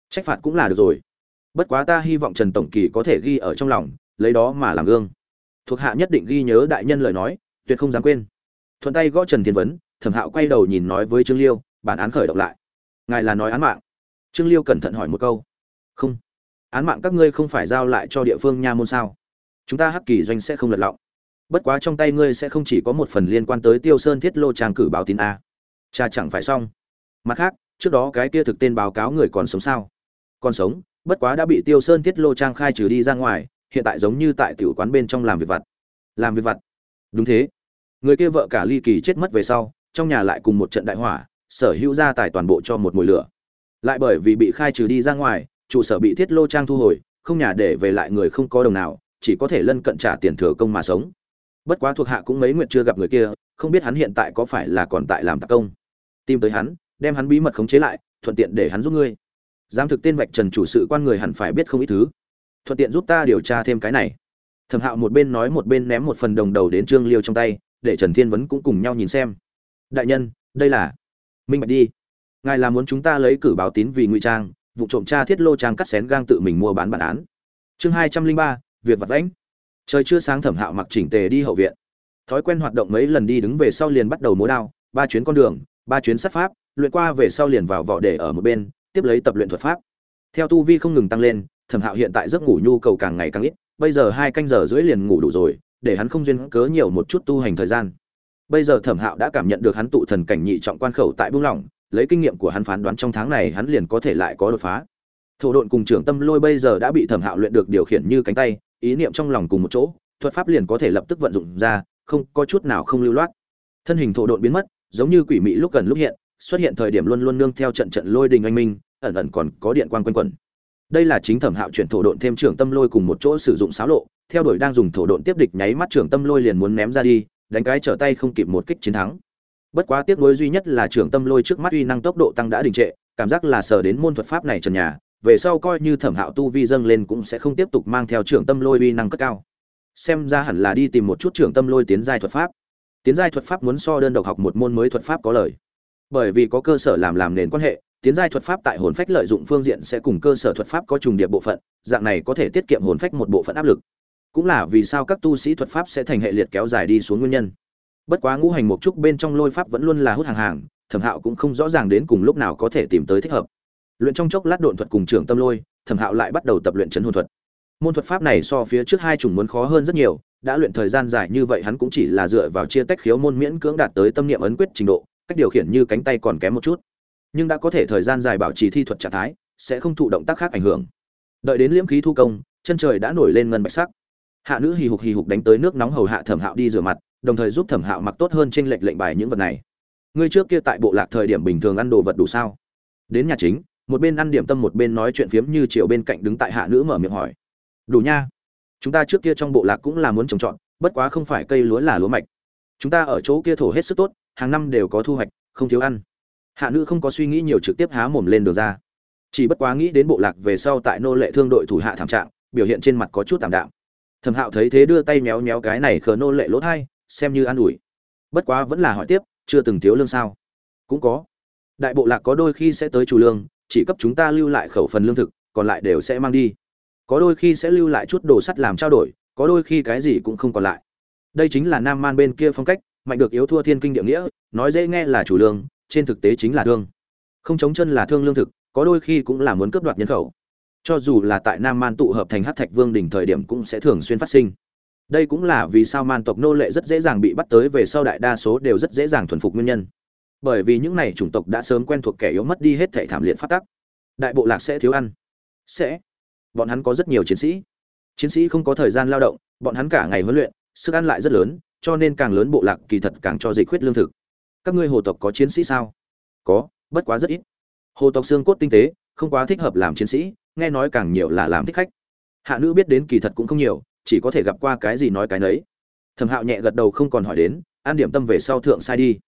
Trách phạt cũng là được rồi. Bất quá ta hy vọng trần tổng kỳ có thể ghi ở trong lòng, lấy đó mà làm gương. Thuộc hạ nhất định ghi nhớ đại nhân lời nói, tuyệt không dám quên. Thuận tay gõ trần thiên vấn, thẩm hạo quay đầu nhìn nói với trương liêu, bản án khởi động lại. Ngài là nói án mạng. Trương liêu cẩn thận hỏi một câu. Không. Án mạng các ngươi không phải giao lại cho địa phương nha môn sao? Chúng ta hắc kỳ doanh sẽ không lật lọng bất quá trong tay ngươi sẽ không chỉ có một phần liên quan tới tiêu sơn thiết lô trang cử báo tin a. Cha chẳng phải xong. Mặt khác, trước đó cái kia thực tên báo cáo người còn sống sao? Còn sống, bất quá đã bị tiêu sơn thiết lô trang khai trừ đi ra ngoài, hiện tại giống như tại tiểu quán bên trong làm việc vặt. Làm việc vặt. Đúng thế. Người kia vợ cả ly kỳ chết mất về sau, trong nhà lại cùng một trận đại hỏa, sở hữu gia tài toàn bộ cho một mùi lửa. Lại bởi vì bị khai trừ đi ra ngoài, trụ sở bị thiết lô trang thu hồi, không nhà để về lại người không có đồng nào, chỉ có thể lân cận trả tiền thừa công mà sống bất quá thuộc hạ cũng mấy nguyện chưa gặp người kia, không biết hắn hiện tại có phải là còn tại làm tạc công. Tìm tới hắn, đem hắn bí mật khống chế lại, thuận tiện để hắn giúp ngươi. Giám thực tên vạch trần chủ sự quan người hẳn phải biết không ít thứ. Thuận tiện giúp ta điều tra thêm cái này. Thẩm hạo một bên nói một bên ném một phần đồng đầu đến trương liêu trong tay, để trần thiên vấn cũng cùng nhau nhìn xem. Đại nhân, đây là minh bạch đi. Ngài là muốn chúng ta lấy cử báo tín vì ngụy trang, vụ trộm tra thiết lô trang cắt xén gang tự mình mua bán bản án. Chương hai trăm linh ba, việc vật lãnh trời chưa sáng thẩm hạo mặc chỉnh tề đi hậu viện. Thói quen hoạt động mấy lần đi đứng về sau liền bắt đầu múa đao, ba chuyến con đường, ba chuyến sát pháp, luyện qua về sau liền vào vỏ để ở một bên, tiếp lấy tập luyện thuật pháp. Theo tu vi không ngừng tăng lên, thẩm hạo hiện tại giấc ngủ nhu cầu càng ngày càng ít, bây giờ hai canh giờ rưỡi liền ngủ đủ rồi, để hắn không duyên cớ nhiều một chút tu hành thời gian. Bây giờ thẩm hạo đã cảm nhận được hắn tụ thần cảnh nhị trọng quan khẩu tại buông lỏng, lấy kinh nghiệm của hắn phán đoán trong tháng này hắn liền có thể lại có đột phá. Thổ độn cùng trưởng tâm lôi bây giờ đã bị thẩm hạo luyện được điều khiển như cánh tay ý niệm trong lòng cùng một chỗ, thuật pháp liền có thể lập tức vận dụng ra, không có chút nào không lưu loát. Thân hình thổ độn biến mất, giống như quỷ mị lúc gần lúc hiện, xuất hiện thời điểm luôn luôn nương theo trận trận lôi đình anh minh, ẩn ẩn còn có điện quang quanh quẩn. Đây là chính thẩm hạo chuyển thổ độn thêm trưởng tâm lôi cùng một chỗ sử dụng xáo lộ, theo đuổi đang dùng thổ độn tiếp địch nháy mắt trưởng tâm lôi liền muốn ném ra đi, đánh cái trở tay không kịp một kích chiến thắng. Bất quá tiếc nuối duy nhất là trưởng tâm lôi trước mắt uy năng tốc độ tăng đã đình trệ, cảm giác là sở đến môn thuật pháp này trần nhà về sau coi như thẩm hạo tu vi dâng lên cũng sẽ không tiếp tục mang theo trưởng tâm lôi uy năng cất cao. Xem ra hẳn là đi tìm một chút trưởng tâm lôi tiến giai thuật pháp. Tiến giai thuật pháp muốn so đơn độc học một môn mới thuật pháp có lời. Bởi vì có cơ sở làm làm nền quan hệ, tiến giai thuật pháp tại hồn phách lợi dụng phương diện sẽ cùng cơ sở thuật pháp có trùng điệp bộ phận, dạng này có thể tiết kiệm hồn phách một bộ phận áp lực. Cũng là vì sao các tu sĩ thuật pháp sẽ thành hệ liệt kéo dài đi xuống nguyên nhân. Bất quá ngũ hành một chút bên trong lôi pháp vẫn luôn là hút hàng hàng, thẩm hạo cũng không rõ ràng đến cùng lúc nào có thể tìm tới thích hợp luyện trong chốc lát độn thuật cùng trưởng tâm lôi, thẩm hạo lại bắt đầu tập luyện chấn hồn thuật. Môn thuật pháp này so phía trước hai chủng muốn khó hơn rất nhiều, đã luyện thời gian dài như vậy hắn cũng chỉ là dựa vào chia tách khiếu môn miễn cưỡng đạt tới tâm niệm ấn quyết trình độ, cách điều khiển như cánh tay còn kém một chút. Nhưng đã có thể thời gian dài bảo trì thi thuật trạng thái, sẽ không thụ động tác khác ảnh hưởng. Đợi đến liễm khí thu công, chân trời đã nổi lên ngân bạch sắc. Hạ nữ hì hục hì hục đánh tới nước nóng hầu hạ thẩm hạo đi rửa mặt, đồng thời giúp thẩm hạo mặc tốt hơn trên lệnh lệnh bài những vật này. Ngươi trước kia tại bộ lạc thời điểm bình thường ăn đồ vật đủ sao? Đến nhà chính một bên ăn điểm tâm một bên nói chuyện phiếm như chiều bên cạnh đứng tại hạ nữ mở miệng hỏi. Đủ nha. Chúng ta trước kia trong bộ lạc cũng là muốn trồng trọt, bất quá không phải cây lúa là lúa mạch. Chúng ta ở chỗ kia thổ hết sức tốt, hàng năm đều có thu hoạch, không thiếu ăn. Hạ nữ không có suy nghĩ nhiều trực tiếp há mồm lên đường ra. Chỉ bất quá nghĩ đến bộ lạc về sau tại nô lệ thương đội thủ hạ thảm trạng, biểu hiện trên mặt có chút tạm đạm. Thẩm hạo thấy thế đưa tay méo méo cái này khờ nô lệ lỗ thai, xem như an ủi. Bất quá vẫn là hỏi tiếp, chưa từng thiếu lương sao? Cũng có. Đại bộ lạc có đôi khi sẽ tới chủ lương chỉ cấp chúng ta lưu lại khẩu phần lương thực, còn lại đều sẽ mang đi. Có đôi khi sẽ lưu lại chút đồ sắt làm trao đổi, có đôi khi cái gì cũng không còn lại. Đây chính là nam man bên kia phong cách, mạnh được yếu thua thiên kinh địa nghĩa, nói dễ nghe là chủ lương, trên thực tế chính là thương. Không chống chân là thương lương thực, có đôi khi cũng là muốn cướp đoạt nhân khẩu. Cho dù là tại nam man tụ hợp thành hát thạch vương đỉnh thời điểm cũng sẽ thường xuyên phát sinh. Đây cũng là vì sao man tộc nô lệ rất dễ dàng bị bắt tới về sau đại đa số đều rất dễ dàng thuần phục nguyên nhân bởi vì những này chủng tộc đã sớm quen thuộc kẻ yếu mất đi hết thể thảm liệt phát tắc. Đại bộ lạc sẽ thiếu ăn. Sẽ. Bọn hắn có rất nhiều chiến sĩ. Chiến sĩ không có thời gian lao động, bọn hắn cả ngày huấn luyện, sức ăn lại rất lớn, cho nên càng lớn bộ lạc kỳ thật càng cho dịch khuyết lương thực. Các ngươi hồ tộc có chiến sĩ sao? Có, bất quá rất ít. Hồ tộc xương cốt tinh tế, không quá thích hợp làm chiến sĩ, nghe nói càng nhiều là làm thích khách. Hạ nữ biết đến kỳ thật cũng không nhiều, chỉ có thể gặp qua cái gì nói cái nấy. Thẩm hạo nhẹ gật đầu không còn hỏi đến, an điểm tâm về sau thượng sai đi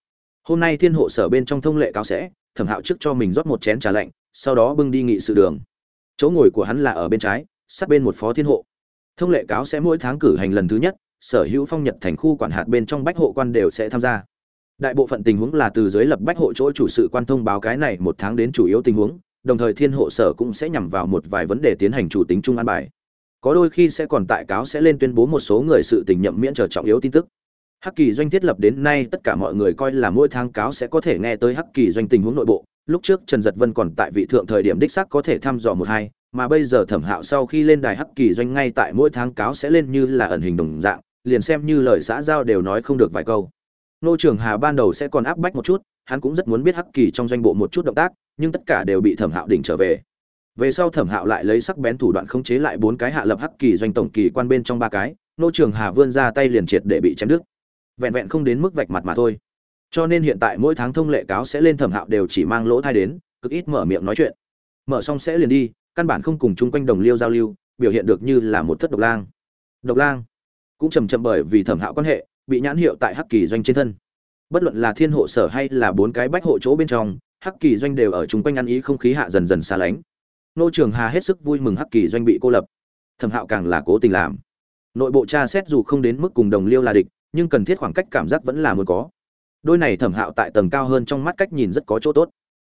hôm nay thiên hộ sở bên trong thông lệ cáo sẽ, thẩm hạo trước cho mình rót một chén trà lạnh, sau đó bưng đi nghị sự đường. Chỗ ngồi của hắn là ở bên trái, sát bên một phó thiên hộ. Thông lệ cáo sẽ mỗi tháng cử hành lần thứ nhất, sở hữu phong nhật thành khu quản hạt bên trong bách hộ quan đều sẽ tham gia. Đại bộ phận tình huống là từ dưới lập bách hộ chỗ chủ sự quan thông báo cái này một tháng đến chủ yếu tình huống, đồng thời thiên hộ sở cũng sẽ nhằm vào một vài vấn đề tiến hành chủ tính chung an bài. Có đôi khi sẽ còn tại cáo sẽ lên tuyên bố một số người sự tình nhậm miễn trở trọng yếu tin tức hắc kỳ doanh thiết lập đến nay tất cả mọi người coi là mỗi tháng cáo sẽ có thể nghe tới hắc kỳ doanh tình huống nội bộ. Lúc trước trần Dật vân còn tại vị thượng thời điểm đích xác có thể thăm dò một hai, mà bây giờ thẩm hạo sau khi lên đài hắc kỳ doanh ngay tại mỗi tháng cáo sẽ lên như là ẩn hình đồng dạng, liền xem như lời xã giao đều nói không được vài câu. Nô trưởng hà ban đầu sẽ còn áp bách một chút, hắn cũng rất muốn biết hắc kỳ trong doanh bộ một chút động tác, nhưng tất cả đều bị thẩm hạo đỉnh trở về. Về sau thẩm hạo lại lấy sắc bén thủ đoạn khống chế lại bốn cái hạ lập hắc kỳ doanh tổng kỳ quan bên trong ba cái, nô trường hà vươn ra tay liền triệt để bị chém đứt vẹn vẹn không đến mức vạch mặt mà thôi. Cho nên hiện tại mỗi tháng thông lệ cáo sẽ lên thẩm hạo đều chỉ mang lỗ thai đến, cực ít mở miệng nói chuyện. Mở xong sẽ liền đi, căn bản không cùng chung quanh đồng liêu giao lưu, biểu hiện được như là một thất độc lang. Độc lang? Cũng chầm chậm bởi vì thẩm hạo quan hệ, bị nhãn hiệu tại hắc kỳ doanh trên thân. Bất luận là thiên hộ sở hay là bốn cái bách hộ chỗ bên trong, hắc kỳ doanh đều ở chung quanh ăn ý không khí hạ dần dần xa lánh. Nô trường hà hết sức vui mừng hắc kỳ doanh bị cô lập. Thẩm hạo càng là cố tình làm. Nội bộ tra xét dù không đến mức cùng đồng liêu là địch nhưng cần thiết khoảng cách cảm giác vẫn là muốn có. Đôi này thẩm hạo tại tầng cao hơn trong mắt cách nhìn rất có chỗ tốt.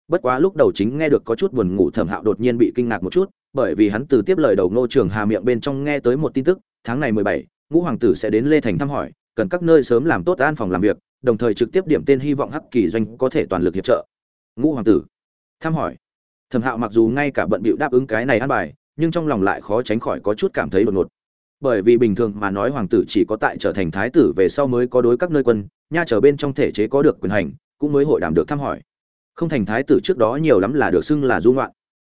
Bất quá lúc đầu chính nghe được có chút buồn ngủ thẩm hạo đột nhiên bị kinh ngạc một chút, bởi vì hắn từ tiếp lời đầu ngô trường hà miệng bên trong nghe tới một tin tức, tháng này mười bảy, ngũ hoàng tử sẽ đến lê thành thăm hỏi, cần các nơi sớm làm tốt an phòng làm việc, đồng thời trực tiếp điểm tên hy vọng hắc kỳ doanh có thể toàn lực hiệp trợ. Ngũ hoàng tử, thăm hỏi. Thẩm hạo mặc dù ngay cả bận bịu đáp ứng cái này ăn bài, nhưng trong lòng lại khó tránh khỏi có chút cảm thấy đột ngột bởi vì bình thường mà nói hoàng tử chỉ có tại trở thành thái tử về sau mới có đối các nơi quân, nha trở bên trong thể chế có được quyền hành, cũng mới hội đàm được thăm hỏi. Không thành thái tử trước đó nhiều lắm là được xưng là du ngoạn.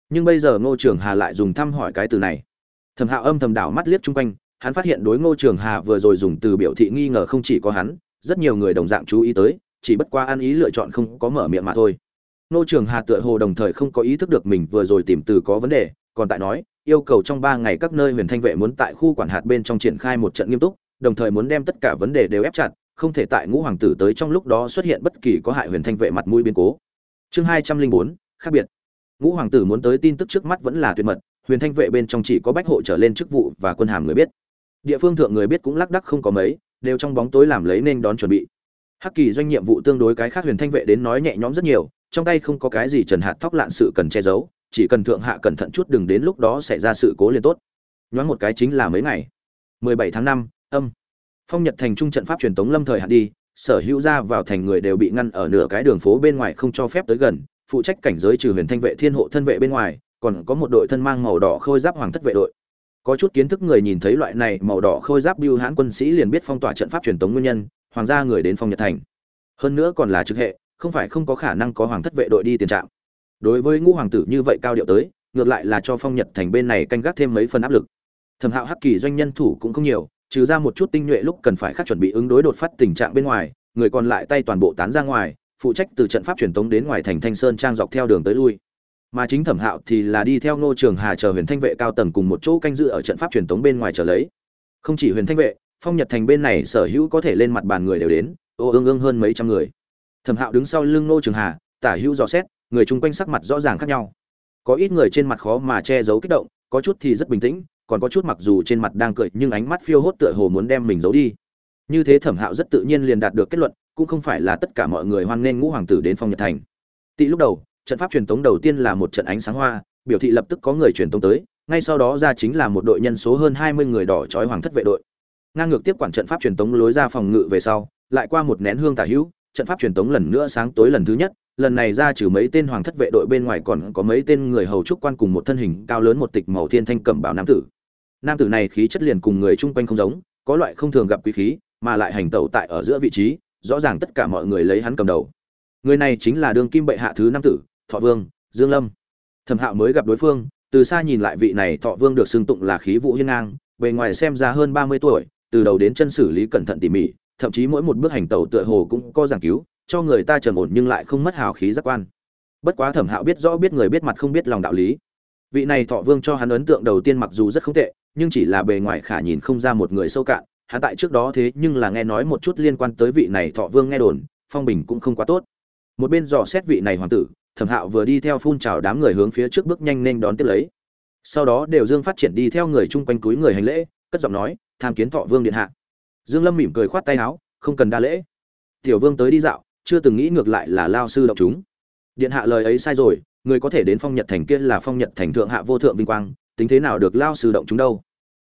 Nhưng bây giờ ngô trường hà lại dùng thăm hỏi cái từ này. Thẩm hạo âm thầm đảo mắt liếc chung quanh, hắn phát hiện đối ngô trường hà vừa rồi dùng từ biểu thị nghi ngờ không chỉ có hắn, rất nhiều người đồng dạng chú ý tới, chỉ bất qua ăn ý lựa chọn không có mở miệng mà thôi. Ngô trường hà tựa hồ đồng thời không có ý thức được mình vừa rồi tìm từ có vấn đề, còn tại nói yêu cầu trong ba ngày các nơi huyền thanh vệ muốn tại khu quản hạt bên trong triển khai một trận nghiêm túc, đồng thời muốn đem tất cả vấn đề đều ép chặt, không thể tại ngũ hoàng tử tới trong lúc đó xuất hiện bất kỳ có hại huyền thanh vệ mặt mũi biến cố. Chương hai trăm linh bốn, khác biệt. Ngũ hoàng tử muốn tới tin tức trước mắt vẫn là tuyệt mật, huyền thanh vệ bên trong chỉ có bách hộ trở lên chức vụ và quân hàm người biết. Địa phương thượng người biết cũng lác đắc không có mấy, đều trong bóng tối làm lấy nên đón chuẩn bị. Hắc kỳ doanh nhiệm vụ tương đối cái khác huyền thanh vệ đến nói nhẹ nhõm rất nhiều, trong tay không có cái gì trần hạt tóc lạn sự cần che giấu chỉ cần thượng hạ cẩn thận chút đừng đến lúc đó xảy ra sự cố liền tốt. Nhoáng một cái chính là mấy ngày. 17 tháng 5, âm. Phong nhật thành trung trận pháp truyền tống lâm thời hạn đi sở hữu ra vào thành người đều bị ngăn ở nửa cái đường phố bên ngoài không cho phép tới gần phụ trách cảnh giới trừ huyền thanh vệ thiên hộ thân vệ bên ngoài còn có một đội thân mang màu đỏ khôi giáp hoàng thất vệ đội. Có chút kiến thức người nhìn thấy loại này màu đỏ khôi giáp biêu hãn quân sĩ liền biết phong tỏa trận pháp truyền tống nguyên nhân hoàng gia người đến phong nhật thành. Hơn nữa còn là trực hệ không phải không có khả năng có hoàng thất vệ đội đi tiền trạm đối với ngũ hoàng tử như vậy cao điệu tới, ngược lại là cho phong nhật thành bên này canh gác thêm mấy phần áp lực. Thẩm hạo hắc kỳ doanh nhân thủ cũng không nhiều, trừ ra một chút tinh nhuệ lúc cần phải khắc chuẩn bị ứng đối đột phát tình trạng bên ngoài, người còn lại tay toàn bộ tán ra ngoài, phụ trách từ trận pháp truyền tống đến ngoài thành thanh sơn trang dọc theo đường tới lui. Mà chính thẩm hạo thì là đi theo ngô trường hà chờ huyền thanh vệ cao tầng cùng một chỗ canh dự ở trận pháp truyền tống bên ngoài trở lấy. Không chỉ huyền thanh vệ, phong nhật thành bên này sở hữu có thể lên mặt bàn người đều đến, ô ương ương hơn mấy trăm người. Thẩm hạo đứng sau lưng ngô trường hà, tả hữu dò xét người chung quanh sắc mặt rõ ràng khác nhau. Có ít người trên mặt khó mà che giấu kích động, có chút thì rất bình tĩnh, còn có chút mặc dù trên mặt đang cười nhưng ánh mắt phiêu hốt tựa hồ muốn đem mình giấu đi. Như thế thẩm hạo rất tự nhiên liền đạt được kết luận, cũng không phải là tất cả mọi người hoan nghênh ngũ hoàng tử đến phong nhật thành. Tị lúc đầu, trận pháp truyền tống đầu tiên là một trận ánh sáng hoa, biểu thị lập tức có người truyền tống tới, ngay sau đó ra chính là một đội nhân số hơn hai mươi người đỏ trói hoàng thất vệ đội. Ngang ngược tiếp quản trận pháp truyền tống lối ra phòng ngự về sau, lại qua một nén hương tả hữu, trận pháp truyền tống lần nữa sáng tối lần thứ nhất lần này ra trừ mấy tên hoàng thất vệ đội bên ngoài còn có mấy tên người hầu trúc quan cùng một thân hình cao lớn một tịch màu thiên thanh cẩm bảo nam tử. Nam tử này khí chất liền cùng người chung quanh không giống, có loại không thường gặp quý khí, mà lại hành tẩu tại ở giữa vị trí, rõ ràng tất cả mọi người lấy hắn cầm đầu. Người này chính là đương kim bệ hạ thứ nam tử, thọ vương, dương lâm. Thẩm hạo mới gặp đối phương, từ xa nhìn lại vị này thọ vương được xưng tụng là khí vũ hiên ngang, bề ngoài xem ra hơn ba mươi tuổi, từ đầu đến chân xử lý cẩn thận tỉ mỉ, thậm chí mỗi một bước hành tẩu tựa hồ cũng có giảng cứu cho người ta trầm ổn nhưng lại không mất hào khí giác quan. Bất quá thẩm hạo biết rõ biết người biết mặt không biết lòng đạo lý. Vị này thọ vương cho hắn ấn tượng đầu tiên mặc dù rất không tệ, nhưng chỉ là bề ngoài khả nhìn không ra một người sâu cạn, hắn tại trước đó thế nhưng là nghe nói một chút liên quan tới vị này thọ vương nghe đồn, phong bình cũng không quá tốt. Một bên dò xét vị này hoàng tử, thẩm hạo vừa đi theo phun trào đám người hướng phía trước bước nhanh nên đón tiếp lấy. Sau đó đều dương phát triển đi theo người chung quanh túi người hành lễ, cất giọng nói, tham kiến thọ vương điện hạ. Dương lâm mỉm cười khoát tay áo, không cần đa lễ. Tiểu vương tới đi dạo chưa từng nghĩ ngược lại là lao sư động chúng. Điện hạ lời ấy sai rồi, người có thể đến phong nhật thành kia là phong nhật thành thượng hạ vô thượng vinh quang, tính thế nào được lao sư động chúng đâu?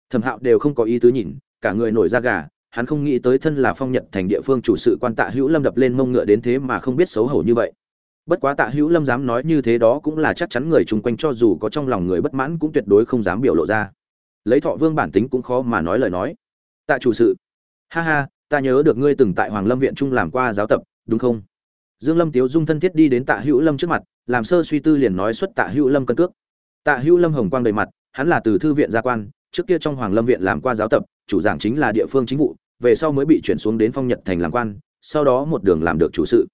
Thẩm hạo đều không có ý tứ nhìn, cả người nổi da gà, hắn không nghĩ tới thân là phong nhật thành địa phương chủ sự quan tạ hữu lâm đập lên mông ngựa đến thế mà không biết xấu hổ như vậy. Bất quá tạ hữu lâm dám nói như thế đó cũng là chắc chắn người chung quanh cho dù có trong lòng người bất mãn cũng tuyệt đối không dám biểu lộ ra. Lấy thọ vương bản tính cũng khó mà nói lời nói. Tạ chủ sự. Ha ha, ta nhớ được ngươi từng tại hoàng lâm viện trung làm qua giáo tập đúng không? Dương lâm tiếu dung thân thiết đi đến tạ hữu lâm trước mặt, làm sơ suy tư liền nói xuất tạ hữu lâm cân cước. Tạ hữu lâm hồng quang đầy mặt, hắn là từ thư viện gia quan, trước kia trong hoàng lâm viện làm qua giáo tập, chủ giảng chính là địa phương chính vụ, về sau mới bị chuyển xuống đến phong nhật thành làm quan, sau đó một đường làm được chủ sự.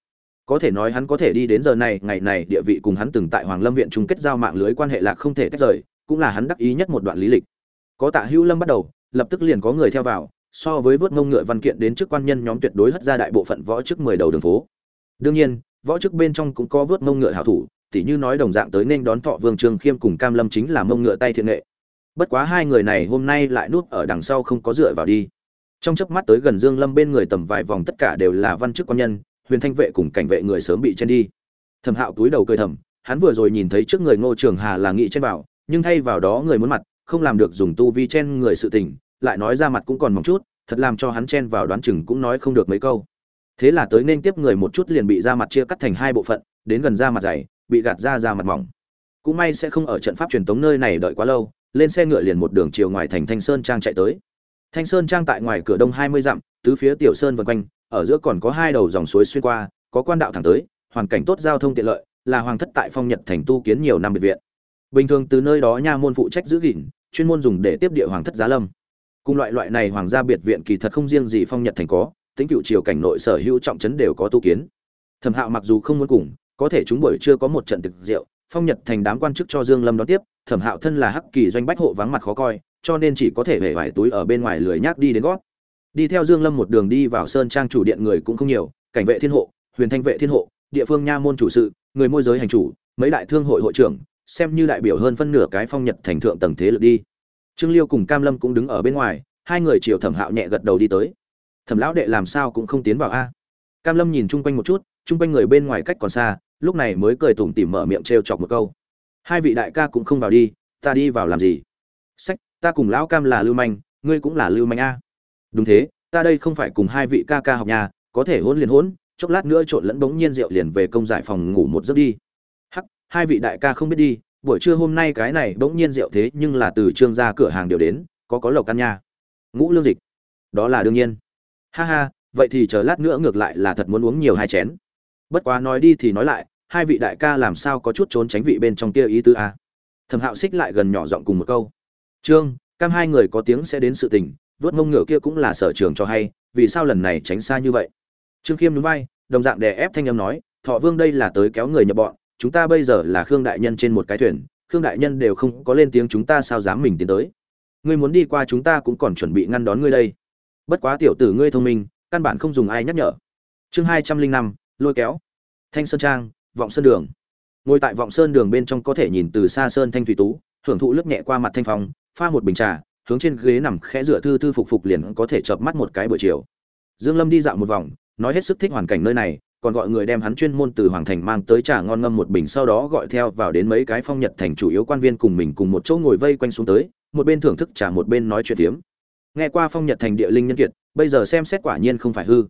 Có thể nói hắn có thể đi đến giờ này, ngày này địa vị cùng hắn từng tại hoàng lâm viện chung kết giao mạng lưới quan hệ lạc không thể tách rời, cũng là hắn đắc ý nhất một đoạn lý lịch. Có tạ hữu lâm bắt đầu, lập tức liền có người theo vào so với vớt mông ngựa văn kiện đến trước quan nhân nhóm tuyệt đối hất ra đại bộ phận võ chức mười đầu đường phố. Đương nhiên, võ chức bên trong cũng có vớt mông ngựa hảo thủ, tỉ như nói đồng dạng tới nên đón thọ vương trương khiêm cùng cam lâm chính là mông ngựa tay thiện nghệ. Bất quá hai người này hôm nay lại nuốt ở đằng sau không có dựa vào đi. Trong chớp mắt tới gần dương lâm bên người tầm vài vòng tất cả đều là văn chức quan nhân, huyền thanh vệ cùng cảnh vệ người sớm bị chen đi. Thẩm hạo túi đầu cười thầm, hắn vừa rồi nhìn thấy trước người ngô trường hà là nghị chen vào, nhưng thay vào đó người muốn mặt, không làm được dùng tu vi chen người sự tình lại nói ra mặt cũng còn mỏng chút, thật làm cho hắn chen vào đoán chừng cũng nói không được mấy câu. Thế là tới nên tiếp người một chút liền bị ra mặt chia cắt thành hai bộ phận, đến gần ra mặt dày, bị gạt ra ra mặt mỏng. Cũng may sẽ không ở trận pháp truyền tống nơi này đợi quá lâu, lên xe ngựa liền một đường chiều ngoài thành thanh sơn trang chạy tới. Thanh sơn trang tại ngoài cửa đông hai mươi dặm, tứ phía tiểu sơn vân quanh, ở giữa còn có hai đầu dòng suối xuyên qua, có quan đạo thẳng tới, hoàn cảnh tốt giao thông tiện lợi, là hoàng thất tại phong nhật thành tu kiến nhiều năm biệt viện. Bình thường từ nơi đó nha môn phụ trách giữ gìn, chuyên môn dùng để tiếp địa hoàng thất giá lâm cùng loại loại này hoàng gia biệt viện kỳ thật không riêng gì phong nhật thành có tính cựu triều cảnh nội sở hữu trọng trấn đều có tu kiến. Thẩm hạo mặc dù không muốn cùng, có thể chúng buổi chưa có một trận thực rượu, phong nhật thành đám quan chức cho dương lâm đón tiếp, thẩm hạo thân là hắc kỳ doanh bách hộ vắng mặt khó coi, cho nên chỉ có thể về vải túi ở bên ngoài lười nhác đi đến gót. Đi theo dương lâm một đường đi vào sơn trang chủ điện người cũng không nhiều, cảnh vệ thiên hộ, huyền thanh vệ thiên hộ, địa phương nha môn chủ sự, người môi giới hành chủ, mấy đại thương hội hội trưởng, xem như đại biểu hơn phân nửa cái phong nhật thành thượng tầng thế lực đi trương liêu cùng cam lâm cũng đứng ở bên ngoài, hai người chiều thẩm hạo nhẹ gật đầu đi tới. Thẩm lão đệ làm sao cũng không tiến vào a. Cam lâm nhìn chung quanh một chút, chung quanh người bên ngoài cách còn xa, lúc này mới cười tủm tỉm mở miệng trêu chọc một câu. Hai vị đại ca cũng không vào đi, ta đi vào làm gì? Sách, ta cùng lão cam là lưu manh, ngươi cũng là lưu manh a. Đúng thế, ta đây không phải cùng hai vị ca ca học nhà, có thể hôn liền hôn, chốc lát nữa trộn lẫn bỗng nhiên rượu liền về công giải phòng ngủ một giấc đi. Hắc, hai vị đại ca không biết đi buổi trưa hôm nay cái này bỗng nhiên rượu thế nhưng là từ trương gia cửa hàng điều đến, có có lộc ăn nha. Ngũ lương dịch. Đó là đương nhiên. Ha ha, vậy thì chờ lát nữa ngược lại là thật muốn uống nhiều hai chén. Bất quá nói đi thì nói lại, hai vị đại ca làm sao có chút trốn tránh vị bên trong kia ý tứ a thẩm hạo xích lại gần nhỏ giọng cùng một câu. Trương, cam hai người có tiếng sẽ đến sự tình, vớt mông ngựa kia cũng là sở trường cho hay, vì sao lần này tránh xa như vậy? Trương khiêm núi vai, đồng dạng đè ép thanh âm nói, thọ vương đây là tới kéo người nhập bọn chúng ta bây giờ là khương đại nhân trên một cái thuyền, khương đại nhân đều không có lên tiếng chúng ta sao dám mình tiến tới. Ngươi muốn đi qua chúng ta cũng còn chuẩn bị ngăn đón ngươi đây. Bất quá tiểu tử ngươi thông minh, căn bản không dùng ai nhắc nhở. Chương hai trăm linh năm, lôi kéo. Thanh sơn trang, vọng sơn đường. Ngồi tại vọng sơn đường bên trong có thể nhìn từ xa sơn thanh thủy tú, hưởng thụ lướt nhẹ qua mặt thanh phong, pha một bình trà, hướng trên ghế nằm khẽ rửa thư thư phục phục liền có thể chợp mắt một cái buổi chiều. Dương lâm đi dạo một vòng, nói hết sức thích hoàn cảnh nơi này còn gọi người đem hắn chuyên môn từ hoàng thành mang tới trà ngon ngâm một bình sau đó gọi theo vào đến mấy cái phong nhật thành chủ yếu quan viên cùng mình cùng một chỗ ngồi vây quanh xuống tới, một bên thưởng thức trà một bên nói chuyện tiếm nghe qua phong nhật thành địa linh nhân kiệt, bây giờ xem xét quả nhiên không phải hư.